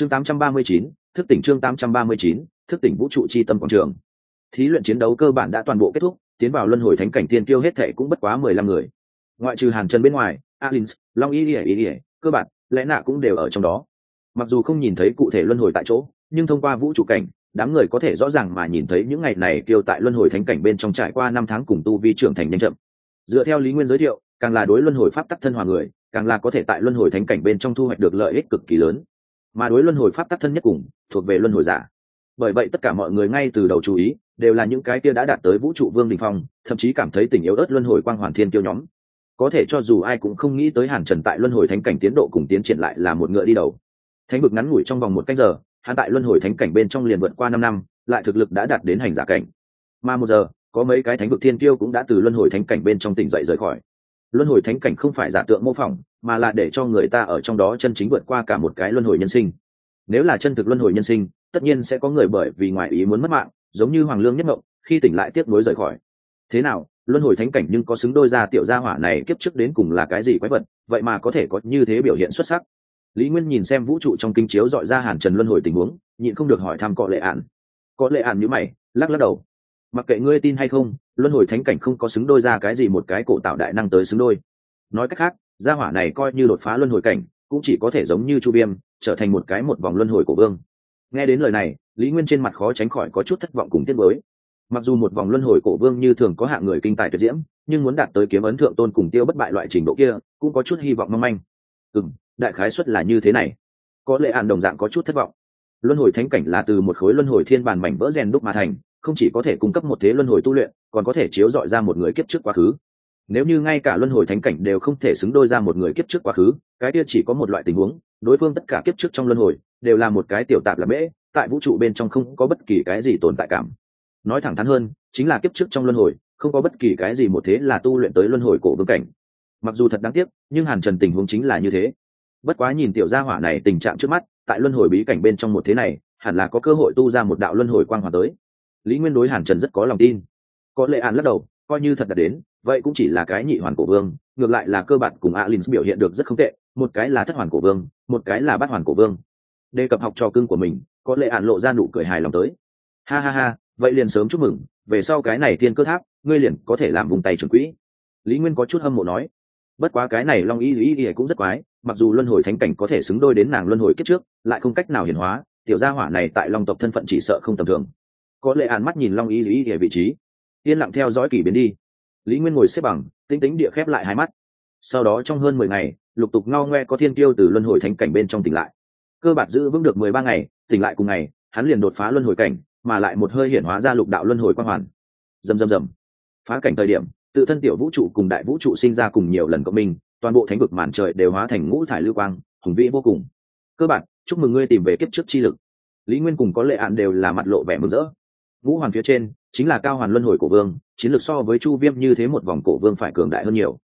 chương 839, thức tỉnh chương 839, thức tỉnh vũ trụ chi tâm quảng trường. Thí luyện chiến đấu cơ bản đã toàn bộ kết thúc tiến vào luân hồi thánh cảnh tiên tiêu hết thệ cũng bất quá mười lăm người. Ngoại trừ hàn trần bên ngoài alins long y ỉa ỉa cơ bản lẽ nạ cũng đều ở trong đó. Mặc dù không nhìn thấy cụ thể luân hồi tại chỗ nhưng thông qua vũ trụ cảnh đám người có thể rõ ràng mà nhìn thấy những ngày này tiêu tại luân hồi thánh cảnh bên trong trải qua năm tháng cùng tu vi trưởng thành nhanh chậm. Dựa theo lý nguyên giới thiệu càng là đối luân hồi pháp tắc thân hòa người càng là có thể tại luân hồi thánh cảnh bên trong thu hoạch được lợi ích cực kỳ lớn mà đối luân hồi pháp tắc thân nhất cùng, thuộc về luân hồi giả. Bởi vậy tất cả mọi người ngay từ đầu chú ý, đều là những cái kia đã đạt tới vũ trụ vương đình phong, thậm chí cảm thấy tình yếu ớt luân hồi quang hoàn thiên tiêu nhóm. Có thể cho dù ai cũng không nghĩ tới hàn trần tại luân hồi thánh cảnh tiến độ cùng tiến triển lại là một ngựa đi đầu. Thánh vực ngắn ngủi trong vòng một canh giờ, hắn tại luân hồi thánh cảnh bên trong liền vượt qua năm năm, lại thực lực đã đạt đến hành giả cảnh. Mà một giờ, có mấy cái thánh vực thiên tiêu cũng đã từ luân hồi thánh cảnh bên trong tỉnh dậy rời khỏi. Luân hồi thánh cảnh không phải giả tượng mô phỏng mà là để cho người ta ở trong đó chân chính vượt qua cả một cái luân hồi nhân sinh. Nếu là chân thực luân hồi nhân sinh, tất nhiên sẽ có người bởi vì ngoại ý muốn mất mạng, giống như hoàng lương nhất mộng, khi tỉnh lại tiếp nối rời khỏi. Thế nào, luân hồi thánh cảnh nhưng có xứng đôi ra tiểu gia hỏa này kiếp trước đến cùng là cái gì quái vật, vậy mà có thể có như thế biểu hiện xuất sắc. Lý nguyên nhìn xem vũ trụ trong kinh chiếu dọi ra hàn trần luân hồi tình huống, nhịn không được hỏi thăm cọ lệ ạn có lệ ạn nhữ mày, lắc lắc đầu. Mặc kệ ngươi tin hay không, luân hồi thánh cảnh không có xứng đôi ra cái gì một cái cổ tạo đại năng tới xứng đôi. Nói cách khác gia hỏa này coi như đột phá luân hồi cảnh, cũng chỉ có thể giống như chu viêm, trở thành một cái một vòng luân hồi của vương. Nghe đến lời này, lý nguyên trên mặt khó tránh khỏi có chút thất vọng cùng tiết mới mặc dù một vòng luân hồi cổ vương như thường có hạng người kinh tài tuyệt diễm, nhưng muốn đạt tới kiếm ấn thượng tôn cùng tiêu bất bại loại trình độ kia, cũng có chút hy vọng mong manh. Ừ n đại khái xuất là như thế này. Có lệ ạn đồng dạng có chút thất vọng. Luân hồi thánh cảnh là từ một khối luân hồi thiên bản mảnh vỡ rèn đúc mà thành, không chỉ có thể cung cấp một thế luân hồi tu luyện, còn có thể chiếu dọi ra một người kiếp trước quá khứ nếu như ngay cả luân hồi thánh cảnh đều không thể xứng đôi ra một người kiếp trước quá khứ, cái kia chỉ có một loại tình huống, đối phương tất cả kiếp trước trong luân hồi đều là một cái tiểu tạp là bễ tại vũ trụ bên trong không có bất kỳ cái gì tồn tại cảm. Nói thẳng thắn hơn, chính là kiếp trước trong luân hồi, không có bất kỳ cái gì một thế là tu luyện tới luân hồi cổ vương cảnh. Mặc dù thật đáng tiếc, nhưng hàn trần tình huống chính là như thế. Bất quá nhìn tiểu gia hỏa này tình trạng trước mắt, tại luân hồi bí cảnh bên trong một thế này, hẳn là có cơ hội tu ra một đạo luân hồi quang hòa tới. Lý nguyên đối hàn trần rất có lòng tin. Có lệ an lắc đầu, coi như thật đạt đến vậy cũng chỉ là cái nhị hoàn cổ vương, ngược lại là cơ bản cùng alin biểu hiện được rất không tệ, một cái là thất hoàn cổ vương, một cái là bát hoàn cổ vương. Đề cập học trò cưng của mình, có lệ ạn lộ ra nụ cười hài lòng tới. Ha ha ha, vậy liền sớm chúc mừng, về sau cái này thiên cơ tháp, ngươi liền có thể làm vùng tay trưởng quỹ. Lý nguyên có chút hâm mộ nói. Bất quá cái này long y y y cũng rất quái, mặc dù luân hồi thánh cảnh có thể xứng đôi đến nàng luân hồi kiếp trước, lại không cách nào hiển hóa, tiểu gia hỏa này tại long tộc thân phận chỉ sợ không tầm thường. Có lệ ạn mắt nhìn long y y y vị trí. Yên lặng theo dõi kỷ biến đi lý nguyên ngồi xếp bằng tinh tính địa khép lại hai mắt. Sau đó trong hơn mười ngày, lục tục ngao ngoe có thiên tiêu từ luân hồi thánh cảnh bên trong tỉnh lại. Cơ bản giữ vững được mười ba ngày, tỉnh lại cùng ngày, hắn liền đột phá luân hồi cảnh, mà lại một hơi hiển hóa ra lục đạo luân hồi quang hoàn. Dầm dầm dầm phá cảnh thời điểm, tự thân tiểu vũ trụ cùng đại vũ trụ sinh ra cùng nhiều lần cộng minh, toàn bộ thánh vực màn trời đều hóa thành ngũ thải lưu quang, hùng vĩ vô cùng. Cơ bản, chúc mừng ngươi tìm về kiếp trước chi lực. Lý nguyên cùng có lệ ạn đều là mặt lộ vẻ mừng rỡ. Ngũ hoàn phía trên chính là cao hoàn luân hồi cổ vương, chiến lược so với chu viêm như thế một vòng cổ vương phải cường đại hơn nhiều.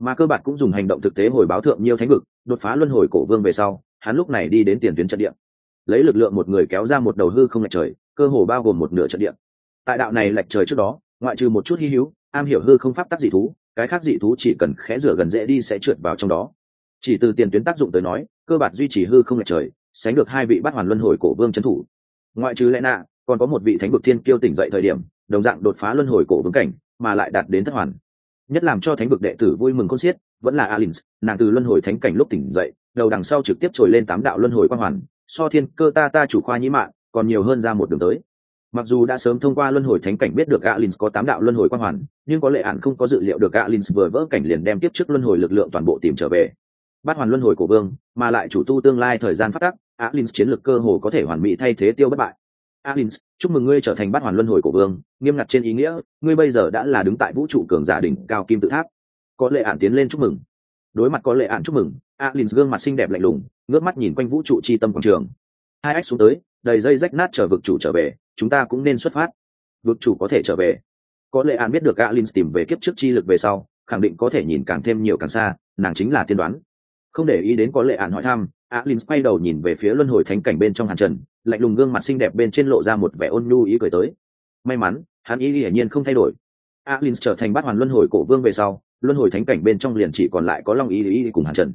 Mà cơ bản cũng dùng hành động thực tế hồi báo thượng nhiều thánh vực, đột phá luân hồi cổ vương về sau, hắn lúc này đi đến tiền tuyến trận địa. Lấy lực lượng một người kéo ra một đầu hư không lệch trời, cơ hồ bao gồm một nửa trận địa. Tại đạo này lệch trời trước đó, ngoại trừ một chút hy hữu, am hiểu hư không pháp tắc dị thú, cái khác dị thú chỉ cần khẽ rửa gần dễ đi sẽ trượt vào trong đó. Chỉ từ tiền tuyến tác dụng tới nói, cơ bản duy trì hư không lệch trời, sánh được hai vị bắt hoàn luân hồi cổ vương trấn thủ. Ngoại trừ lẽ nạ còn có một vị thánh vực thiên kiêu tỉnh dậy thời điểm đồng dạng đột phá luân hồi cổ vương cảnh, mà lại đạt đến thất hoàn. Nhất làm cho thánh vực đệ tử vui mừng khôn xiết, vẫn là alin nàng từ luân hồi thánh cảnh lúc tỉnh dậy, đầu đằng sau trực tiếp trồi lên tám đạo luân hồi quang hoàn, so thiên cơ ta ta chủ khoa nhĩ mạng, còn nhiều hơn ra một đường tới. Mặc dù đã sớm thông qua luân hồi thánh cảnh biết được alin có tám đạo luân hồi quang hoàn, nhưng có lệ ạn không có dự liệu được alin vừa vỡ cảnh liền đem tiếp trước luân hồi lực lượng toàn bộ tìm trở về. Bát hoàn luân hồi của vương, mà lại chủ tu tương lai thời gian phát tắc alin chiến lược cơ hồ có thể hoàn mỹ thay thế tiêu bất bại alin chúc mừng ngươi trở thành bát hoàn luân hồi của vương, nghiêm ngặt trên ý nghĩa, ngươi bây giờ đã là đứng tại vũ trụ cường giả đỉnh cao kim tự tháp. Có lệ ạn tiến lên chúc mừng. Đối mặt có lệ ạn chúc mừng alin gương mặt xinh đẹp lạnh lùng, ngước mắt nhìn quanh vũ trụ chi tâm quảng trường. Hai ách xuống tới, đầy dây rách nát chờ vực chủ trở về, chúng ta cũng nên xuất phát. Vực chủ có thể trở về. Có lệ an biết được alin tìm về kiếp trước chi lực về sau, khẳng định có thể nhìn càng thêm nhiều càng xa, nàng chính là tiên đoán. Không để ý đến có lệ an hỏi thăm alin quay đầu nhìn về phía luân hồi thánh cảnh bên trong hàn trần lạnh lùng gương mặt xinh đẹp bên trên lộ ra một vẻ ôn nhu ý cười tới. May mắn, hắn ý hiển nhiên không thay đổi. Alin trở thành bát hoàn luân hồi cổ vương về sau, luân hồi thánh cảnh bên trong liền chỉ còn lại có long ý ý cùng hàn trần.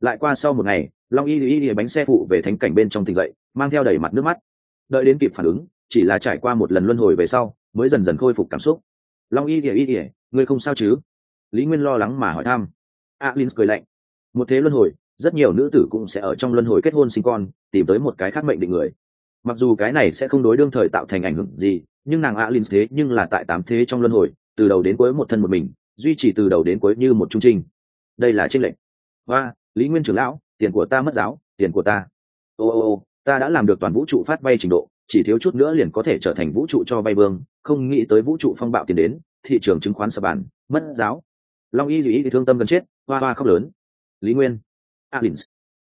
Lại qua sau một ngày, long y y y bánh xe phụ về thánh cảnh bên trong tỉnh dậy, mang theo đầy mặt nước mắt. Đợi đến kịp phản ứng, chỉ là trải qua một lần luân hồi về sau, mới dần dần khôi phục cảm xúc. Long y y y, ngươi không sao chứ? Lý nguyên lo lắng mà hỏi thăm. Alin cười lạnh. Một thế luân hồi, rất nhiều nữ tử cũng sẽ ở trong luân hồi kết hôn sinh con, tìm tới một cái khác mệnh định người mặc dù cái này sẽ không đối đương thời tạo thành ảnh hưởng gì nhưng nàng alin thế nhưng là tại tám thế trong luân hồi từ đầu đến cuối một thân một mình duy trì từ đầu đến cuối như một trung trình. Đây là trinh lệnh và lý nguyên trưởng lão tiền của ta mất giáo tiền của ta. Ô ô ô ta đã làm được toàn vũ trụ phát vay trình độ chỉ thiếu chút nữa liền có thể trở thành vũ trụ cho vay vương không nghĩ tới vũ trụ phong bạo tiền đến thị trường chứng khoán sập bàn mất giáo. Long y dù ý thương tâm gần chết hoa hoa khóc lớn. Lý nguyên. Alin.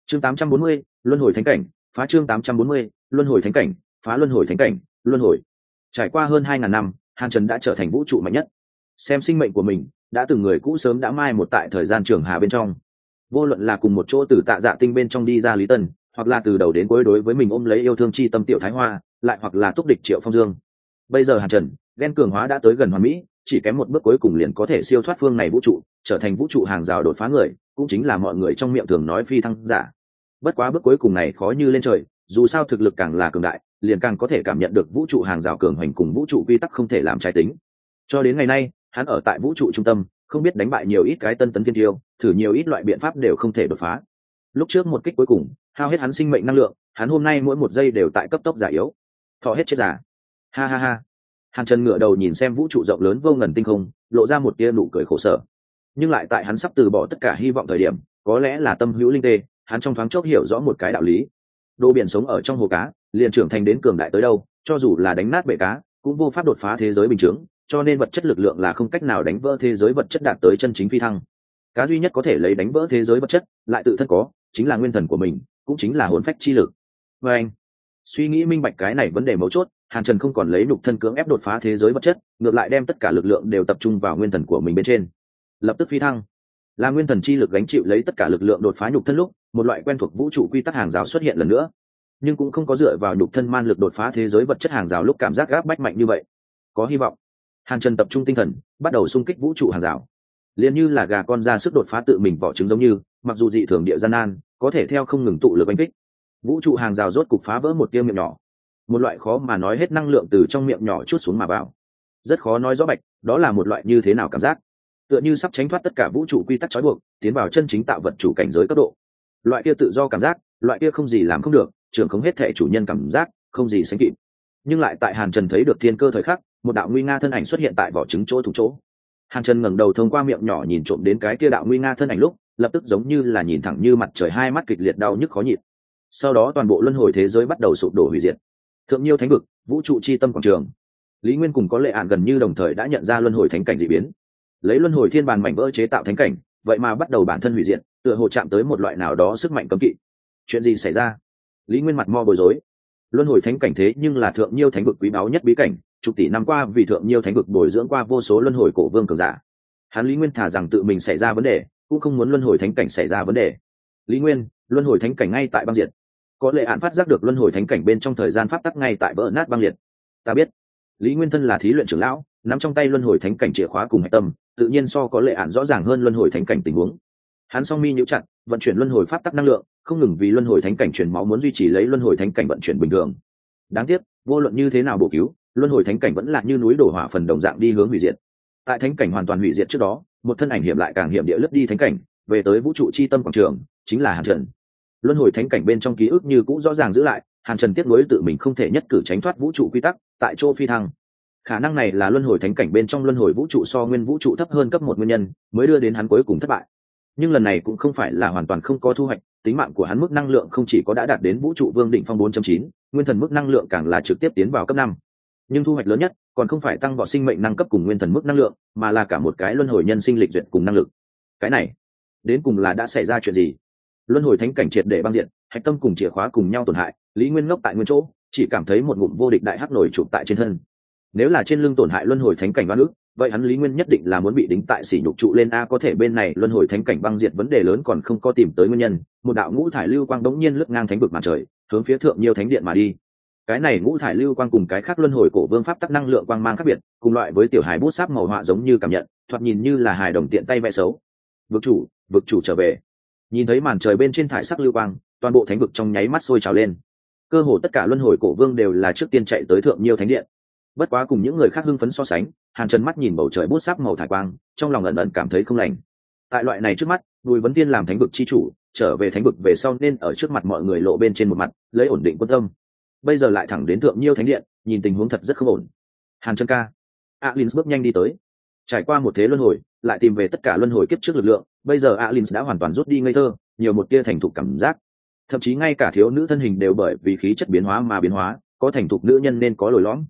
Chương 840, luân hồi thánh cảnh phá chương 840, luân hồi thánh cảnh, phá luân hồi thánh cảnh, luân hồi. Trải qua hơn hai ngàn năm, hàn trần đã trở thành vũ trụ mạnh nhất. Xem sinh mệnh của mình, đã từng người cũ sớm đã mai một tại thời gian trường hà bên trong. Vô luận là cùng một chỗ từ tạ dạ tinh bên trong đi ra lý tân, hoặc là từ đầu đến cuối đối với mình ôm lấy yêu thương chi tâm tiểu thái hoa, lại hoặc là túc địch triệu phong dương. Bây giờ hàn trần ghen cường hóa đã tới gần hoàn mỹ, chỉ kém một bước cuối cùng liền có thể siêu thoát phương này vũ trụ, trở thành vũ trụ hàng rào đột phá người, cũng chính là mọi người trong miệng thường nói phi thăng giả. Bất quá bước cuối cùng này khó như lên trời dù sao thực lực càng là cường đại, liền càng có thể cảm nhận được vũ trụ hàng rào cường hoành cùng vũ trụ quy tắc không thể làm trái tính. Cho đến ngày nay, hắn ở tại vũ trụ trung tâm, không biết đánh bại nhiều ít cái tân tấn thiên tiêu, thử nhiều ít loại biện pháp đều không thể đột phá. Lúc trước một kích cuối cùng, hao hết hắn sinh mệnh năng lượng, hắn hôm nay mỗi một giây đều tại cấp tốc giả yếu. Thọ hết chết giả. Ha ha ha. Hàn trần ngửa đầu nhìn xem vũ trụ rộng lớn vô ngần tinh không, lộ ra một tia nụ cười khổ sở. Nhưng lại tại hắn sắp từ bỏ tất cả hy vọng thời điểm, có lẽ là tâm hữu linh tê, hắn trong thoáng chốc hiểu rõ một cái đạo lý đồ biển sống ở trong hồ cá, liền trưởng thành đến cường đại tới đâu, cho dù là đánh nát bể cá, cũng vô pháp đột phá thế giới bình chướng, cho nên vật chất lực lượng là không cách nào đánh vỡ thế giới vật chất đạt tới chân chính phi thăng. Cá duy nhất có thể lấy đánh vỡ thế giới vật chất, lại tự thân có, chính là nguyên thần của mình, cũng chính là hồn phách chi lực. Và anh, suy nghĩ minh bạch cái này vấn đề mấu chốt, hàn trần không còn lấy nục thân cưỡng ép đột phá thế giới vật chất, ngược lại đem tất cả lực lượng đều tập trung vào nguyên thần của mình bên trên. Lập tức phi thăng là nguyên thần chi lực gánh chịu lấy tất cả lực lượng đột phá nhục thân lúc, một loại quen thuộc vũ trụ quy tắc hàng rào xuất hiện lần nữa. Nhưng cũng không có dựa vào nhục thân man lực đột phá thế giới vật chất hàng rào lúc cảm giác gáp bách mạnh như vậy. Có hy vọng. Hàn trần tập trung tinh thần, bắt đầu xung kích vũ trụ hàng rào. Liền như là gà con ra sức đột phá tự mình vỏ trứng giống như, mặc dù dị thường địa gian nan, có thể theo không ngừng tụ lực oanh kích. Vũ trụ hàng rào rốt cục phá vỡ một tiêu miệng nhỏ. Một loại khó mà nói hết năng lượng từ trong miệng nhỏ chút xuống mà vào. Rất khó nói rõ bạch, đó là một loại như thế nào cảm giác tựa như sắp tránh thoát tất cả vũ trụ quy tắc trói buộc, tiến vào chân chính tạo vật chủ cảnh giới cấp độ. Loại kia tự do cảm giác, loại kia không gì làm không được, trưởng không hết thệ chủ nhân cảm giác, không gì sánh kịp. Nhưng lại tại hàn trần thấy được thiên cơ thời khắc, một đạo nguy nga thân ảnh xuất hiện tại vỏ trứng chỗ thủ chỗ. Hàn trần ngẩng đầu thông qua miệng nhỏ nhìn trộm đến cái kia đạo nguy nga thân ảnh lúc, lập tức giống như là nhìn thẳng như mặt trời hai mắt kịch liệt đau nhức khó nhịp sau đó toàn bộ luân hồi thế giới bắt đầu sụp đổ hủy diệt. Thượng nhiêu thánh vực, vũ trụ c h i tâm quảng trường. Lý nguyên cùng có lệ ạn gần như đồng thời đã nhận ra luân hồi thánh cảnh d ị biến lấy luân hồi thiên bàn mảnh vỡ chế tạo thánh cảnh, vậy mà bắt đầu bản thân hủy diệt, tựa hồ chạm tới một loại nào đó sức mạnh cấm kỵ. Chuyện gì xảy ra? Lý nguyên mặt mo bối rối. Luân hồi thánh cảnh thế nhưng là thượng nhiêu thánh vực quý báu nhất bí cảnh, chục tỷ năm qua vì thượng nhiêu thánh vực bồi dưỡng qua vô số luân hồi cổ vương cường giả. Hắn lý nguyên thả rằng tự mình xảy ra vấn đề, cũng không muốn luân hồi thánh cảnh xảy ra vấn đề. Lý nguyên, luân hồi thánh cảnh ngay tại băng diệt có lệ án phát giác được luân hồi thánh cảnh bên trong thời gian pháp tắc ngay tại vỡ nát băng liệt. Ta biết. Lý nguyên thân là thí luyện trưởng lão, nắm trong tay luân hồi thánh cảnh chìa khóa cùng hạch tâm tự nhiên so có lệ án rõ ràng hơn luân hồi thánh cảnh tình huống. Hắn song mi nhũ chặt, vận chuyển luân hồi pháp tắc năng lượng, không ngừng vì luân hồi thánh cảnh truyền máu muốn duy trì lấy luân hồi thánh cảnh vận chuyển bình thường. Đáng tiếc, vô luận như thế nào bổ cứu, luân hồi thánh cảnh vẫn là như núi đổ hỏa phần đồng dạng đi hướng hủy diệt. Tại thánh cảnh hoàn toàn hủy diệt trước đó, một thân ảnh hiểm lại càng hiểm địa lướt đi thánh cảnh, về tới vũ trụ chi tâm quảng trường, chính là hàn trần. Luân hồi thánh cảnh bên trong ký ức như cũ rõ ràng giữ lại, hàn trần tiếp nối tự mình không thể nhất cử tránh thoát vũ trụ quy tắc, tại chỗ phi thăng khả năng này là luân hồi thánh cảnh bên trong luân hồi vũ trụ so nguyên vũ trụ thấp hơn cấp một nguyên nhân mới đưa đến hắn cuối cùng thất bại. Nhưng lần này cũng không phải là hoàn toàn không có thu hoạch tính mạng của hắn mức năng lượng không chỉ có đã đạt đến vũ trụ vương định phong 4.9, nguyên thần mức năng lượng càng là trực tiếp tiến vào cấp năm. Nhưng thu hoạch lớn nhất còn không phải tăng võ sinh mệnh năng cấp cùng nguyên thần mức năng lượng mà là cả một cái luân hồi nhân sinh lịch duyệt cùng năng lực. Cái này đến cùng là đã xảy ra chuyện gì? Luân hồi thánh cảnh triệt để băng diện hạch tâm cùng chìa khóa cùng nhau tổn hại lý nguyên ngốc tại nguyên chỗ chỉ cảm thấy một ngụm vô địch đại hắc nổi chụp tại trên thân nếu là trên lưng tổn hại luân hồi thánh cảnh băng ước vậy hắn lý nguyên nhất định là muốn bị đính tại sỉ nhục trụ lên a, có thể bên này luân hồi thánh cảnh băng diệt vấn đề lớn còn không có tìm tới nguyên nhân, một đạo ngũ thải lưu quang đống nhiên lướt ngang thánh vực mặt trời, hướng phía thượng nhiều thánh điện mà đi. Cái này ngũ thải lưu quang cùng cái khác luân hồi cổ vương pháp tắc năng lượng quang mang khác biệt, cùng loại với tiểu hài bút sáp màu họa giống như cảm nhận, thoạt nhìn như là hài đồng tiện tay vẽ xấu. Vực chủ vực chủ trở về. Nhìn thấy màn trời bên trên thải sắc lưu quang, toàn bộ thánh vực trong nháy mắt sôi trào lên. Cơ hồ tất cả luân hồi cổ vương đều là trước tiên chạy tới thượng nhiêu thánh điện bất quá cùng những người khác hưng phấn so sánh, hàn trần mắt nhìn bầu trời bút sắc màu thải quang, trong lòng ẩn ẩn cảm thấy không lành. Tại loại này trước mắt, bùi vấn tiên làm thánh vực chi chủ, trở về thánh vực về sau nên ở trước mặt mọi người lộ bên trên một mặt, lấy ổn định quân tâm. Bây giờ lại thẳng đến thượng nhiêu thánh điện, nhìn tình huống thật rất không ổn. Hàn chân ca. Alin bước nhanh đi tới. Trải qua một thế luân hồi, lại tìm về tất cả luân hồi kiếp trước lực lượng, bây giờ alin đã hoàn toàn rút đi ngây thơ, nhiều một tia thành thục cảm giác. Thậm chí ngay cả thiếu nữ thân hình đều bởi vì khí chất biến hóa mà biến hóa, có thành thục nữ nhân nên có lồi lõm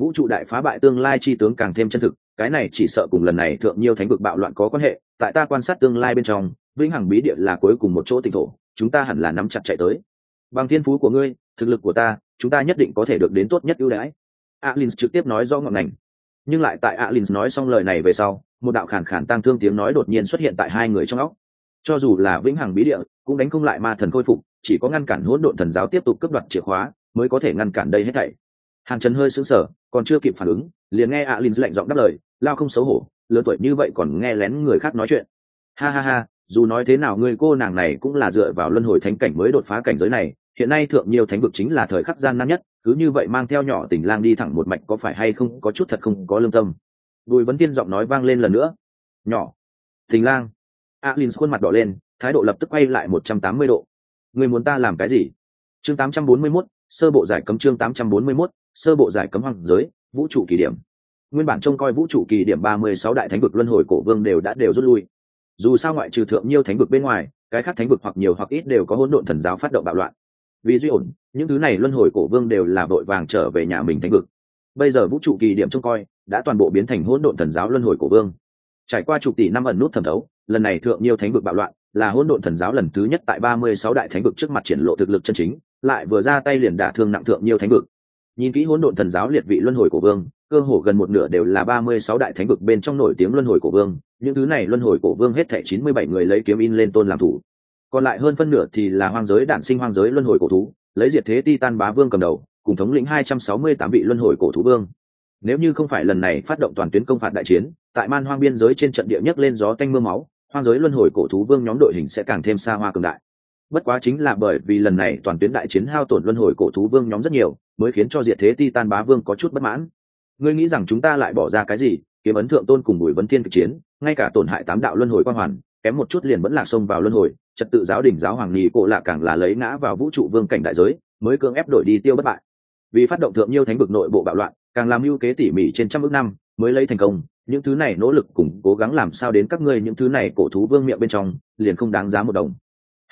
vũ trụ đại phá bại tương lai chi tướng càng thêm chân thực, cái này chỉ sợ cùng lần này thượng nhiêu thánh vực bạo loạn có quan hệ, tại ta quan sát tương lai bên trong, vĩnh hằng bí địa là cuối cùng một chỗ tỉnh thổ, chúng ta hẳn là nắm chặt chạy tới. Bằng thiên phú của ngươi, thực lực của ta, chúng ta nhất định có thể được đến tốt nhất ưu đãi. Alin trực tiếp nói do ngọn ngành. Nhưng lại tại alin nói xong lời này về sau, một đạo khản khản tăng thương tiếng nói đột nhiên xuất hiện tại hai người trong óc. Cho dù là vĩnh hằng bí địa, cũng đánh không lại ma thần khôi phục, chỉ có ngăn cản hỗn độn thần giáo tiếp tục cướp đoạt chìa khóa, mới có thể ngăn cản đây hết thảy hàn trần hơi sững sờ còn chưa kịp phản ứng liền nghe alin lạnh giọng đáp lời lao không xấu hổ lớn tuổi như vậy còn nghe lén người khác nói chuyện. Ha ha ha dù nói thế nào người cô nàng này cũng là dựa vào luân hồi thánh cảnh mới đột phá cảnh giới này hiện nay thượng nhiều thánh vực chính là thời khắc gian nan nhất cứ như vậy mang theo nhỏ tình lang đi thẳng một mạch có phải hay không có chút thật không có lương tâm. Bùi vấn tiên giọng nói vang lên lần nữa. Nhỏ tình lang. Alin khuôn mặt đỏ lên thái độ lập tức quay lại một trăm tám mươi độ. Người muốn ta làm cái gì? Chương tám trăm bốn mươi 841, sơ bộ giải cấm chương tám trăm bốn mươi 841, sơ bộ giải cấm hoàng giới, vũ trụ kỳ điểm. Nguyên bản trông coi vũ trụ kỳ điểm ba mươi sáu đại thánh vực luân hồi cổ vương đều đã đều rút lui. Dù sao ngoại trừ thượng nhiêu thánh vực bên ngoài, cái khác thánh vực hoặc nhiều hoặc ít đều có hỗn độn thần giáo phát động bạo loạn. Vì duy ổn, những thứ này luân hồi cổ vương đều là vội vàng trở về nhà mình thánh vực. Bây giờ vũ trụ kỳ điểm trông coi, đã toàn bộ biến thành hỗn độn thần giáo luân hồi cổ vương. Trải qua chục tỷ năm ẩn nút thẩm thấu, lần này thượng nhiêu thánh vực bạo loạn, là hỗn độn thần giáo lần thứ nhất tại ba mươi sáu đại thánh vực trước mặt triển lộ thực lực chân chính, lại vừa ra tay liền đả thương nặng thượng nhiêu thánh vực nhìn kỹ hỗn độn thần giáo liệt vị luân hồi cổ vương, cơ hồ gần một nửa đều là ba mươi sáu đại thánh vực bên trong nổi tiếng luân hồi cổ vương, những thứ này luân hồi cổ vương hết thảy chín mươi bảy người lấy kiếm in lên tôn làm thủ. Còn lại hơn phân nửa thì là hoang giới đản sinh hoang giới luân hồi cổ thú, lấy diệt thế ti tan bá vương cầm đầu, cùng thống lĩnh hai trăm sáu mươi tám vị luân hồi cổ thú vương. Nếu như không phải lần này phát động toàn tuyến công phạt đại chiến, tại man hoang biên giới trên trận địa nhất lên gió tanh mưa máu, hoang giới luân hồi cổ thú vương nhóm đội hình sẽ càng thêm xa hoa cường đại bất quá chính là bởi vì lần này toàn tuyến đại chiến hao tổn luân hồi cổ thú vương nhóm rất nhiều, mới khiến cho diệt thế titan bá vương có chút bất mãn. Ngươi nghĩ rằng chúng ta lại bỏ ra cái gì, kiếm ấn thượng tôn cùng bùi vấn thiên cực chiến, ngay cả tổn hại tám đạo luân hồi quang hoàn, kém một chút liền vẫn lạc xông vào luân hồi, trật tự giáo đình giáo hoàng nghị cổ lạ càng là lấy ngã vào vũ trụ vương cảnh đại giới, mới cưỡng ép đổi đi tiêu bất bại. Vì phát động thượng nhiêu thánh vực nội bộ bạo loạn, càng làm ưu kế tỉ mỉ trên trăm ước năm, mới lấy thành công, những thứ này nỗ lực cùng cố gắng làm sao đến các ngươi những thứ này cổ thú vương miệng bên trong, liền không đáng giá một đồng.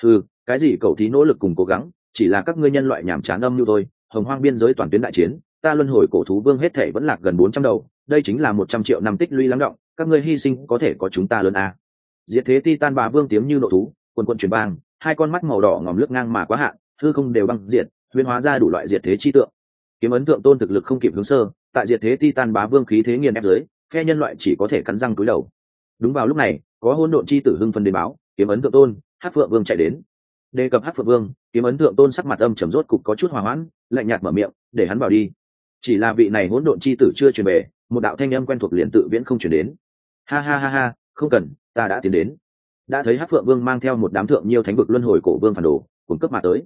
Ừ cái gì cầu thí nỗ lực cùng cố gắng, chỉ là các ngươi nhân loại nhảm chán âm như thôi, hồng hoang biên giới toàn tuyến đại chiến, ta luân hồi cổ thú vương hết thể vẫn lạc gần bốn trăm đầu, đây chính là một trăm triệu năm tích lũy lắng động, các ngươi hy sinh có thể có chúng ta lớn à. diệt thế ti tan bà vương tiếng như nộ thú, quần quần truyền bang, hai con mắt màu đỏ ngòm lướt ngang mà quá hạn, hư không đều băng diệt huyên hóa ra đủ loại diệt thế chi tượng. Kiếm ấn tượng tôn thực lực không kịp hướng sơ, tại diệt thế ti tan bá vương khí thế nghiền ép dưới, phe nhân loại chỉ có thể cắn răng túi đầu. Đúng vào lúc này, có hôn độn chi tử hưng phân đến báo, kiếm ấn tượng tôn hát phượng vương chạy đến đề cập hát phượng vương, kiếm ấn tượng tôn sắc mặt âm trầm rốt cục có chút hòa hoãn, lạnh nhạt mở miệng, để hắn vào đi. Chỉ là vị này hỗn độn chi tử chưa truyền về, một đạo thanh âm quen thuộc liền tự viễn không truyền đến. Ha ha ha ha, không cần, ta đã tiến đến. Đã thấy hát phượng vương mang theo một đám thượng nhiều thánh vực luân hồi cổ vương phản đồ cung cấp mà tới.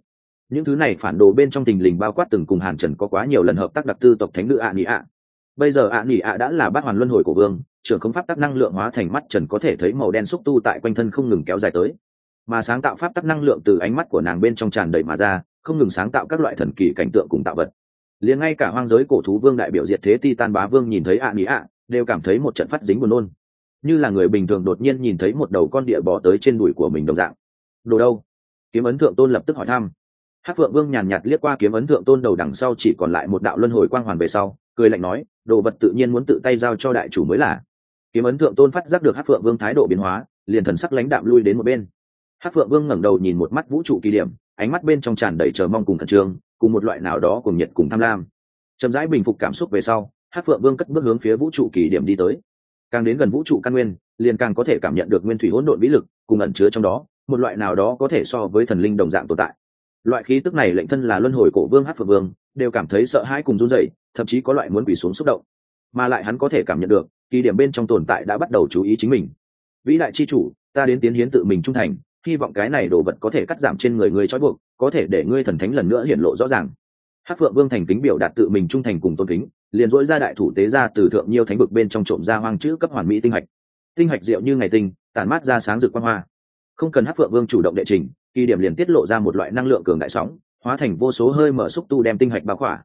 Những thứ này phản đồ bên trong tình lình bao quát từng cùng hàn trần có quá nhiều lần hợp tác đặc tư tộc thánh nữ ạ nỉ ạ bây giờ ạ nỉ ạ đã là bát hoàn luân hồi cổ vương, trưởng không pháp tắc năng lượng hóa thành mắt trần có thể thấy màu đen xúc tu tại quanh thân không ngừng kéo dài tới mà sáng tạo pháp tắc năng lượng từ ánh mắt của nàng bên trong tràn đầy mà ra, không ngừng sáng tạo các loại thần kỳ cảnh tượng cùng tạo vật. Liền ngay cả hoang giới cổ thú vương đại biểu diệt thế ti tan bá vương nhìn thấy ạ nghĩ ạ, đều cảm thấy một trận phát dính buồn nôn. Như là người bình thường đột nhiên nhìn thấy một đầu con địa bò tới trên đùi của mình đồng dạng. Đồ đâu? Kiếm ấn thượng tôn lập tức hỏi thăm. Hát phượng vương nhàn nhạt liếc qua kiếm ấn thượng tôn đầu đằng sau chỉ còn lại một đạo luân hồi quang hoàn về sau, cười lạnh nói, đồ vật tự nhiên muốn tự tay giao cho đại chủ mới là. Kiếm ấn thượng tôn phát giác được hát phượng vương thái độ biến hóa, liền thần sắc lãnh đạm lui đến một bên hát phượng vương ngẩng đầu nhìn một mắt vũ trụ kỳ điểm, ánh mắt bên trong tràn đầy chờ mong cùng khẩn trương, cùng một loại nào đó cùng nhiệt cùng tham lam. Chậm rãi bình phục cảm xúc về sau hát phượng vương cất bước hướng phía vũ trụ kỳ điểm đi tới. Càng đến gần vũ trụ căn nguyên, liền càng có thể cảm nhận được nguyên thủy hỗn độn vĩ lực cùng ẩn chứa trong đó, một loại nào đó có thể so với thần linh đồng dạng tồn tại. Loại khí tức này lệnh thân là luân hồi cổ vương hát phượng vương, đều cảm thấy sợ hãi cùng run rẩy, thậm chí có loại muốn quỳ xuống xúc động. Mà lại hắn có thể cảm nhận được, kỳ điểm bên trong tồn tại đã bắt đầu chú ý chính mình. Vĩ đại chi chủ, ta đến tiến hiến tự mình trung thành hy vọng cái này đồ vật có thể cắt giảm trên người ngươi trói buộc, có thể để ngươi thần thánh lần nữa hiển lộ rõ ràng. Hát phượng vương thành kính biểu đạt tự mình trung thành cùng tôn kính, liền dỗi ra đại thủ tế ra từ thượng nhiêu thánh vực bên trong trộm ra hoang chữ cấp hoàn mỹ tinh hạch. Tinh hạch rượu như ngày tinh, tản mát ra sáng rực quan hoa. Không cần hát phượng vương chủ động đệ trình, kỳ điểm liền tiết lộ ra một loại năng lượng cường đại sóng, hóa thành vô số hơi mở xúc tu đem tinh hạch bao khỏa.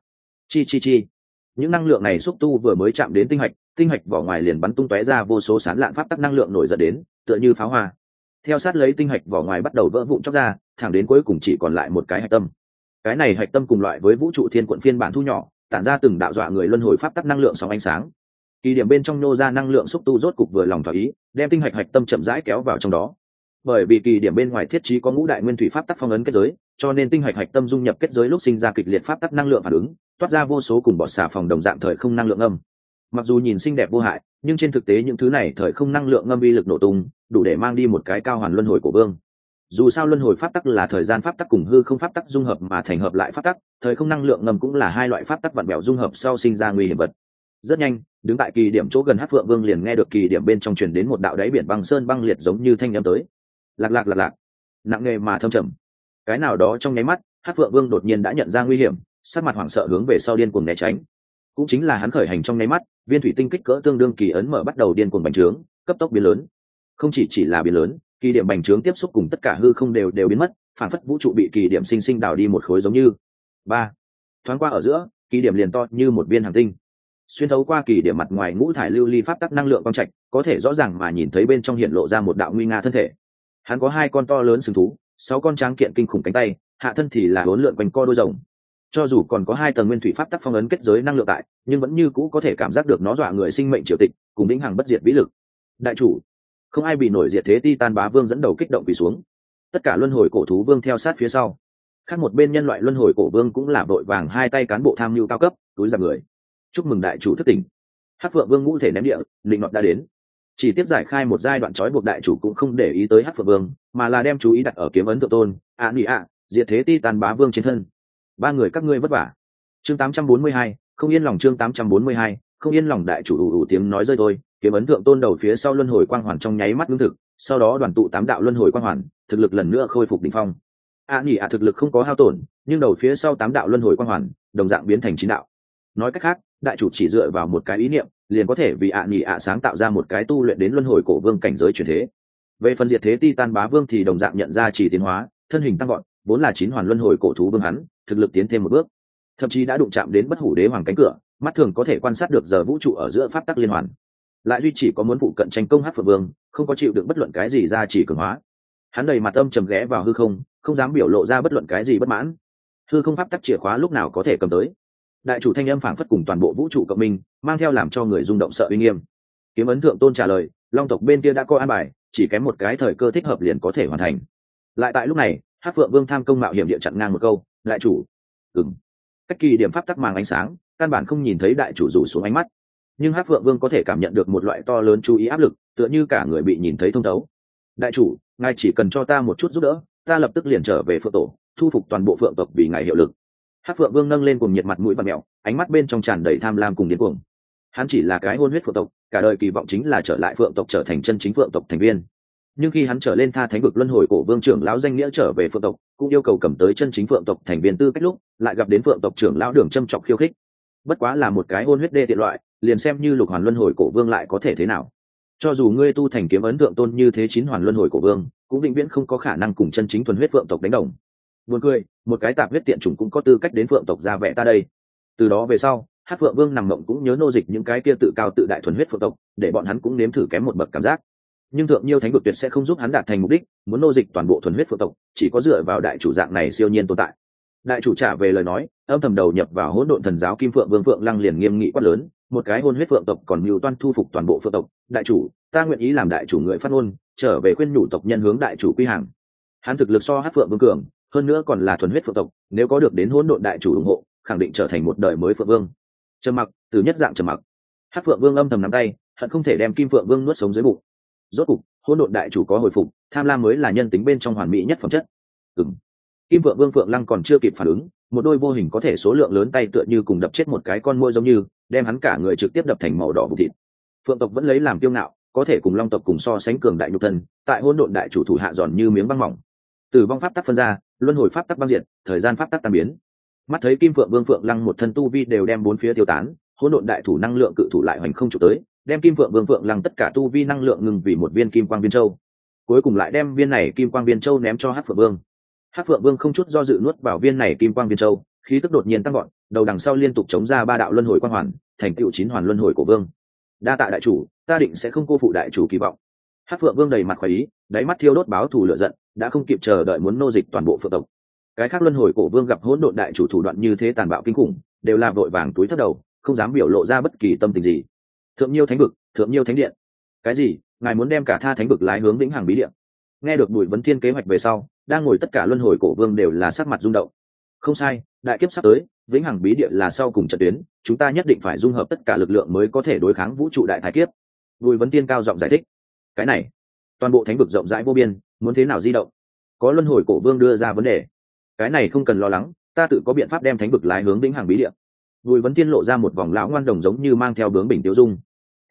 Chi chi chi. Những năng lượng này xúc tu vừa mới chạm đến tinh hạch tinh hạch vỏ ngoài liền bắn tung tóe ra vô số sán lạn pháp tắc năng lượng nổi dẫn đến, tựa như pháo hoa theo sát lấy tinh hạch vỏ ngoài bắt đầu vỡ vụn chóc ra, thẳng đến cuối cùng chỉ còn lại một cái hạch tâm. Cái này hạch tâm cùng loại với vũ trụ thiên quận phiên bản thu nhỏ, tản ra từng đạo dọa người luân hồi pháp tắc năng lượng sóng ánh sáng. Kỳ điểm bên trong nô ra năng lượng xúc tu rốt cục vừa lòng thỏa ý, đem tinh hạch hạch tâm chậm rãi kéo vào trong đó. Bởi vì kỳ điểm bên ngoài thiết trí có ngũ đại nguyên thủy pháp tắc phong ấn kết giới, cho nên tinh hạch hạch tâm dung nhập kết giới lúc sinh ra kịch liệt pháp tắc năng lượng phản ứng, toát ra vô số cùng bọt xà phòng đồng dạng thời không năng lượng âm mặc dù nhìn xinh đẹp vô hại, nhưng trên thực tế những thứ này thời không năng lượng ngâm vi lực nổ tung, đủ để mang đi một cái cao hoàn luân hồi của vương. Dù sao luân hồi pháp tắc là thời gian pháp tắc cùng hư không pháp tắc dung hợp mà thành hợp lại pháp tắc, thời không năng lượng ngầm cũng là hai loại pháp tắc vặn bẹo dung hợp sau sinh ra nguy hiểm vật. Rất nhanh, đứng tại kỳ điểm chỗ gần hát phượng vương liền nghe được kỳ điểm bên trong truyền đến một đạo đáy biển băng sơn băng liệt giống như thanh â m tới. Lạc lạc lạc lạc. Nặng nghề mà thâm trầm. Cái nào đó trong nháy mắt hát phượng vương đột nhiên đã nhận ra nguy hiểm, sắc mặt hoảng sợ hướng về sau điên cuồng né tránh cũng chính là hắn khởi hành trong nháy mắt, viên thủy tinh kích cỡ tương đương kỳ ấn mở bắt đầu điên cuồng bành trướng, cấp tốc biến lớn. Không chỉ chỉ là biến lớn, kỳ điểm bành trướng tiếp xúc cùng tất cả hư không đều đều biến mất, phản phất vũ trụ bị kỳ điểm sinh sinh đào đi một khối giống như. Ba, thoáng qua ở giữa, kỳ điểm liền to như một viên hàng tinh. Xuyên thấu qua kỳ điểm mặt ngoài ngũ thải lưu ly pháp tắc năng lượng quang trạch, có thể rõ ràng mà nhìn thấy bên trong hiện lộ ra một đạo nguy nga thân thể. Hắn có hai con to lớn sừng thú, sáu con tráng kiện kinh khủng cánh tay, hạ thân thì là hỗn lượn quanh co đôi rồng cho dù còn có hai tầng nguyên thủy pháp tắc phong ấn kết giới năng lượng tại, nhưng vẫn như cũ có thể cảm giác được nó dọa người sinh mệnh triều tịch, cùng lĩnh hàng bất diệt vĩ lực. Đại chủ, không ai bị nổi diệt thế ti tan bá vương dẫn đầu kích động quỳ xuống. Tất cả luân hồi cổ thú vương theo sát phía sau. Khác một bên nhân loại luân hồi cổ vương cũng là đội vàng hai tay cán bộ tham mưu cao cấp, túi ra người. Chúc mừng đại chủ thất tỉnh. Hát phượng vương ngũ thể ném địa định ngọt đã đến. Chỉ tiếp giải khai một giai đoạn trói buộc đại chủ cũng không để ý tới hát phượng vương, mà là đem chú ý đặt ở kiếm ấn tự tôn ạ nị ạ diệt thế ti tàn bá vương trên thân ba người các ngươi vất vả. Chương 842, không yên lòng chương 842, không yên lòng đại chủ ủ ủ tiếng nói rơi thôi kiếm ấn thượng tôn đầu phía sau luân hồi quang hoàn trong nháy mắt ngưng thực sau đó đoàn tụ tám đạo luân hồi quang hoàn thực lực lần nữa khôi phục đỉnh phong. A nhỉ ạ thực lực không có hao tổn nhưng đầu phía sau tám đạo luân hồi quang hoàn đồng dạng biến thành chín đạo. Nói cách khác đại chủ chỉ dựa vào một cái ý niệm liền có thể vì ạ nhỉ ạ sáng tạo ra một cái tu luyện đến luân hồi cổ vương cảnh giới chuyển thế. Về phần diệt thế ti tan bá vương thì đồng dạng nhận ra chỉ tiến hóa thân hình tăng gọn vốn là chín hoàn luân hồi cổ thú vương hắn thực lực tiến thêm một bước. Thậm chí đã đụng chạm đến bất hủ đế hoàng cánh cửa, mắt thường có thể quan sát được giờ vũ trụ ở giữa pháp tắc liên hoàn. Lại duy chỉ có muốn phụ cận tranh công hát phượng vương, không có chịu được bất luận cái gì ra chỉ cường hóa. Hắn đầy mặt âm trầm ghé vào hư không không dám biểu lộ ra bất luận cái gì bất mãn. Hư không pháp tắc chìa khóa lúc nào có thể cầm tới? Đại chủ thanh âm phảng phất cùng toàn bộ vũ trụ cộng minh, mang theo làm cho người rung động sợ uy nghiêm. Kiếm ấn thượng tôn trả lời, long tộc bên kia đã có an bài, chỉ kém một cái thời cơ thích hợp liền có thể hoàn thành. Lại tại lúc này hát phượng vương tham công mạo hiểm địa chặn ngang một câu đại chủ. Ừng cách kỳ điểm pháp tắc màng ánh sáng, căn bản không nhìn thấy đại chủ rủ xuống ánh mắt. Nhưng hát phượng vương có thể cảm nhận được một loại to lớn chú ý áp lực, tựa như cả người bị nhìn thấy thông thấu. Đại chủ, ngài chỉ cần cho ta một chút giúp đỡ, ta lập tức liền trở về phượng tổ, thu phục toàn bộ phượng tộc vì ngài hiệu lực. Hát phượng vương nâng lên cùng nhiệt mặt mũi và mẹo, ánh mắt bên trong tràn đầy tham lam cùng điên cuồng. Hắn chỉ là cái hôn huyết phượng tộc, cả đời kỳ vọng chính là trở lại phượng tộc trở thành chân chính phượng tộc thành viên nhưng khi hắn trở lên tha thánh vực luân hồi cổ vương trưởng lão danh nghĩa trở về phượng tộc, cũng yêu cầu cầm tới chân chính phượng tộc thành viên tư cách lúc, lại gặp đến phượng tộc trưởng lão đường châm trọng khiêu khích. Bất quá là một cái hôn huyết đê tiện loại, liền xem như lục hoàn luân hồi cổ vương lại có thể thế nào. Cho dù ngươi tu thành kiếm ấn tượng tôn như thế chín hoàn luân hồi cổ vương, cũng định viễn không có khả năng cùng chân chính thuần huyết phượng tộc đánh đồng. Buồn cười, một cái tạp huyết tiện chủng cũng có tư cách đến phượng tộc ra vẻ ta đây. Từ đó về sau, hát phượng vương nằm mộng cũng nhớ nô dịch những cái kia tự cao tự đại thuần huyết phượng tộc, để bọn hắn cũng nếm thử kém một bậc cảm giác nhưng thượng nhiêu thánh vực tuyệt sẽ không giúp hắn đạt thành mục đích, muốn nô dịch toàn bộ thuần huyết phượng tộc, chỉ có dựa vào đại chủ dạng này siêu nhiên tồn tại. Đại chủ trả về lời nói, âm thầm đầu nhập vào hỗn độn thần giáo kim phượng vương phượng lăng liền nghiêm nghị quát lớn, một cái hôn huyết phượng tộc còn mưu toan thu phục toàn bộ phượng tộc, đại chủ, ta nguyện ý làm đại chủ người phát ngôn, trở về khuyên nhủ tộc nhân hướng đại chủ quy hàng. Hắn thực lực so hát phượng vương cường, hơn nữa còn là thuần huyết phượng tộc, nếu có được đến hỗn độn đại chủ ủng hộ, khẳng định trở thành một đời mới phượng vương. Trầm mặc, từ nhất dạng trầm mặc. Hát phượng vương âm thầm nắm tay, hận không thể đem kim phượng vương nuốt sống dưới bụng rốt cục, hỗn độn đại chủ có hồi phục, tham lam mới là nhân tính bên trong hoàn mỹ nhất phẩm chất. Ừng kim vượng, vương phượng lăng còn chưa kịp phản ứng, một đôi vô hình có thể số lượng lớn tay tựa như cùng đập chết một cái con môi giống như, đem hắn cả người trực tiếp đập thành màu đỏ bụng thịt. Phượng tộc vẫn lấy làm kiêu ngạo, có thể cùng long tộc cùng so sánh cường đại nhục thân, tại hỗn độn đại chủ thủ hạ giòn như miếng băng mỏng. Từ vong pháp tắc phân ra, luân hồi pháp tắc băng diện thời gian pháp tắc tan biến. Mắt thấy kim phượng, vương phượng lăng một thân tu vi đều đem bốn phía tiêu tán, hỗn độn đại thủ năng lượng cự thủ lại hoành không trụ tới đem kim phượng vương phượng lăng tất cả tu vi năng lượng ngừng vì một viên kim quang viên châu. Cuối cùng lại đem viên này kim quang viên châu ném cho hát phượng vương. Hát phượng vương không chút do dự nuốt vào viên này kim quang viên châu, khí tức đột nhiên tăng gọn đầu đằng sau liên tục chống ra ba đạo luân hồi quang hoàn, thành tựu chín hoàn luân hồi của vương. Đa tạ đại chủ, ta định sẽ không cô phụ đại chủ kỳ vọng. Hát phượng vương đầy mặt khoái ý, đáy mắt thiêu đốt báo thù lựa giận, đã không kịp chờ đợi muốn nô dịch toàn bộ phượng tộc. Cái khác luân hồi cổ vương gặp hỗn độn đại chủ thủ đoạn như thế tàn bạo kinh khủng, đều là vội vàng túi thất đầu, không dám biểu lộ ra bất kỳ tâm tình gì thượng nhiêu thánh vực, thượng nhiêu thánh điện. Cái gì? Ngài muốn đem cả tha thánh vực lái hướng vĩnh hằng bí điện nghe được bùi vấn thiên kế hoạch về sau, đang ngồi tất cả luân hồi cổ vương đều là sắc mặt rung động. Không sai, đại kiếp sắp tới, vĩnh hằng bí địa là sau cùng trận tuyến, chúng ta nhất định phải dung hợp tất cả lực lượng mới có thể đối kháng vũ trụ đại thái kiếp. Bùi vấn tiên cao giọng giải thích. Cái này, toàn bộ thánh vực rộng rãi vô biên, muốn thế nào di động? Có luân hồi cổ vương đưa ra vấn đề. Cái này không cần lo lắng, ta tự có biện pháp đem thánh vực lái hướng vĩnh hằng bí địa. Bùi vấn tiên lộ ra một vòng lão ngoan đồng giống như mang theo bướng bình tiêu dung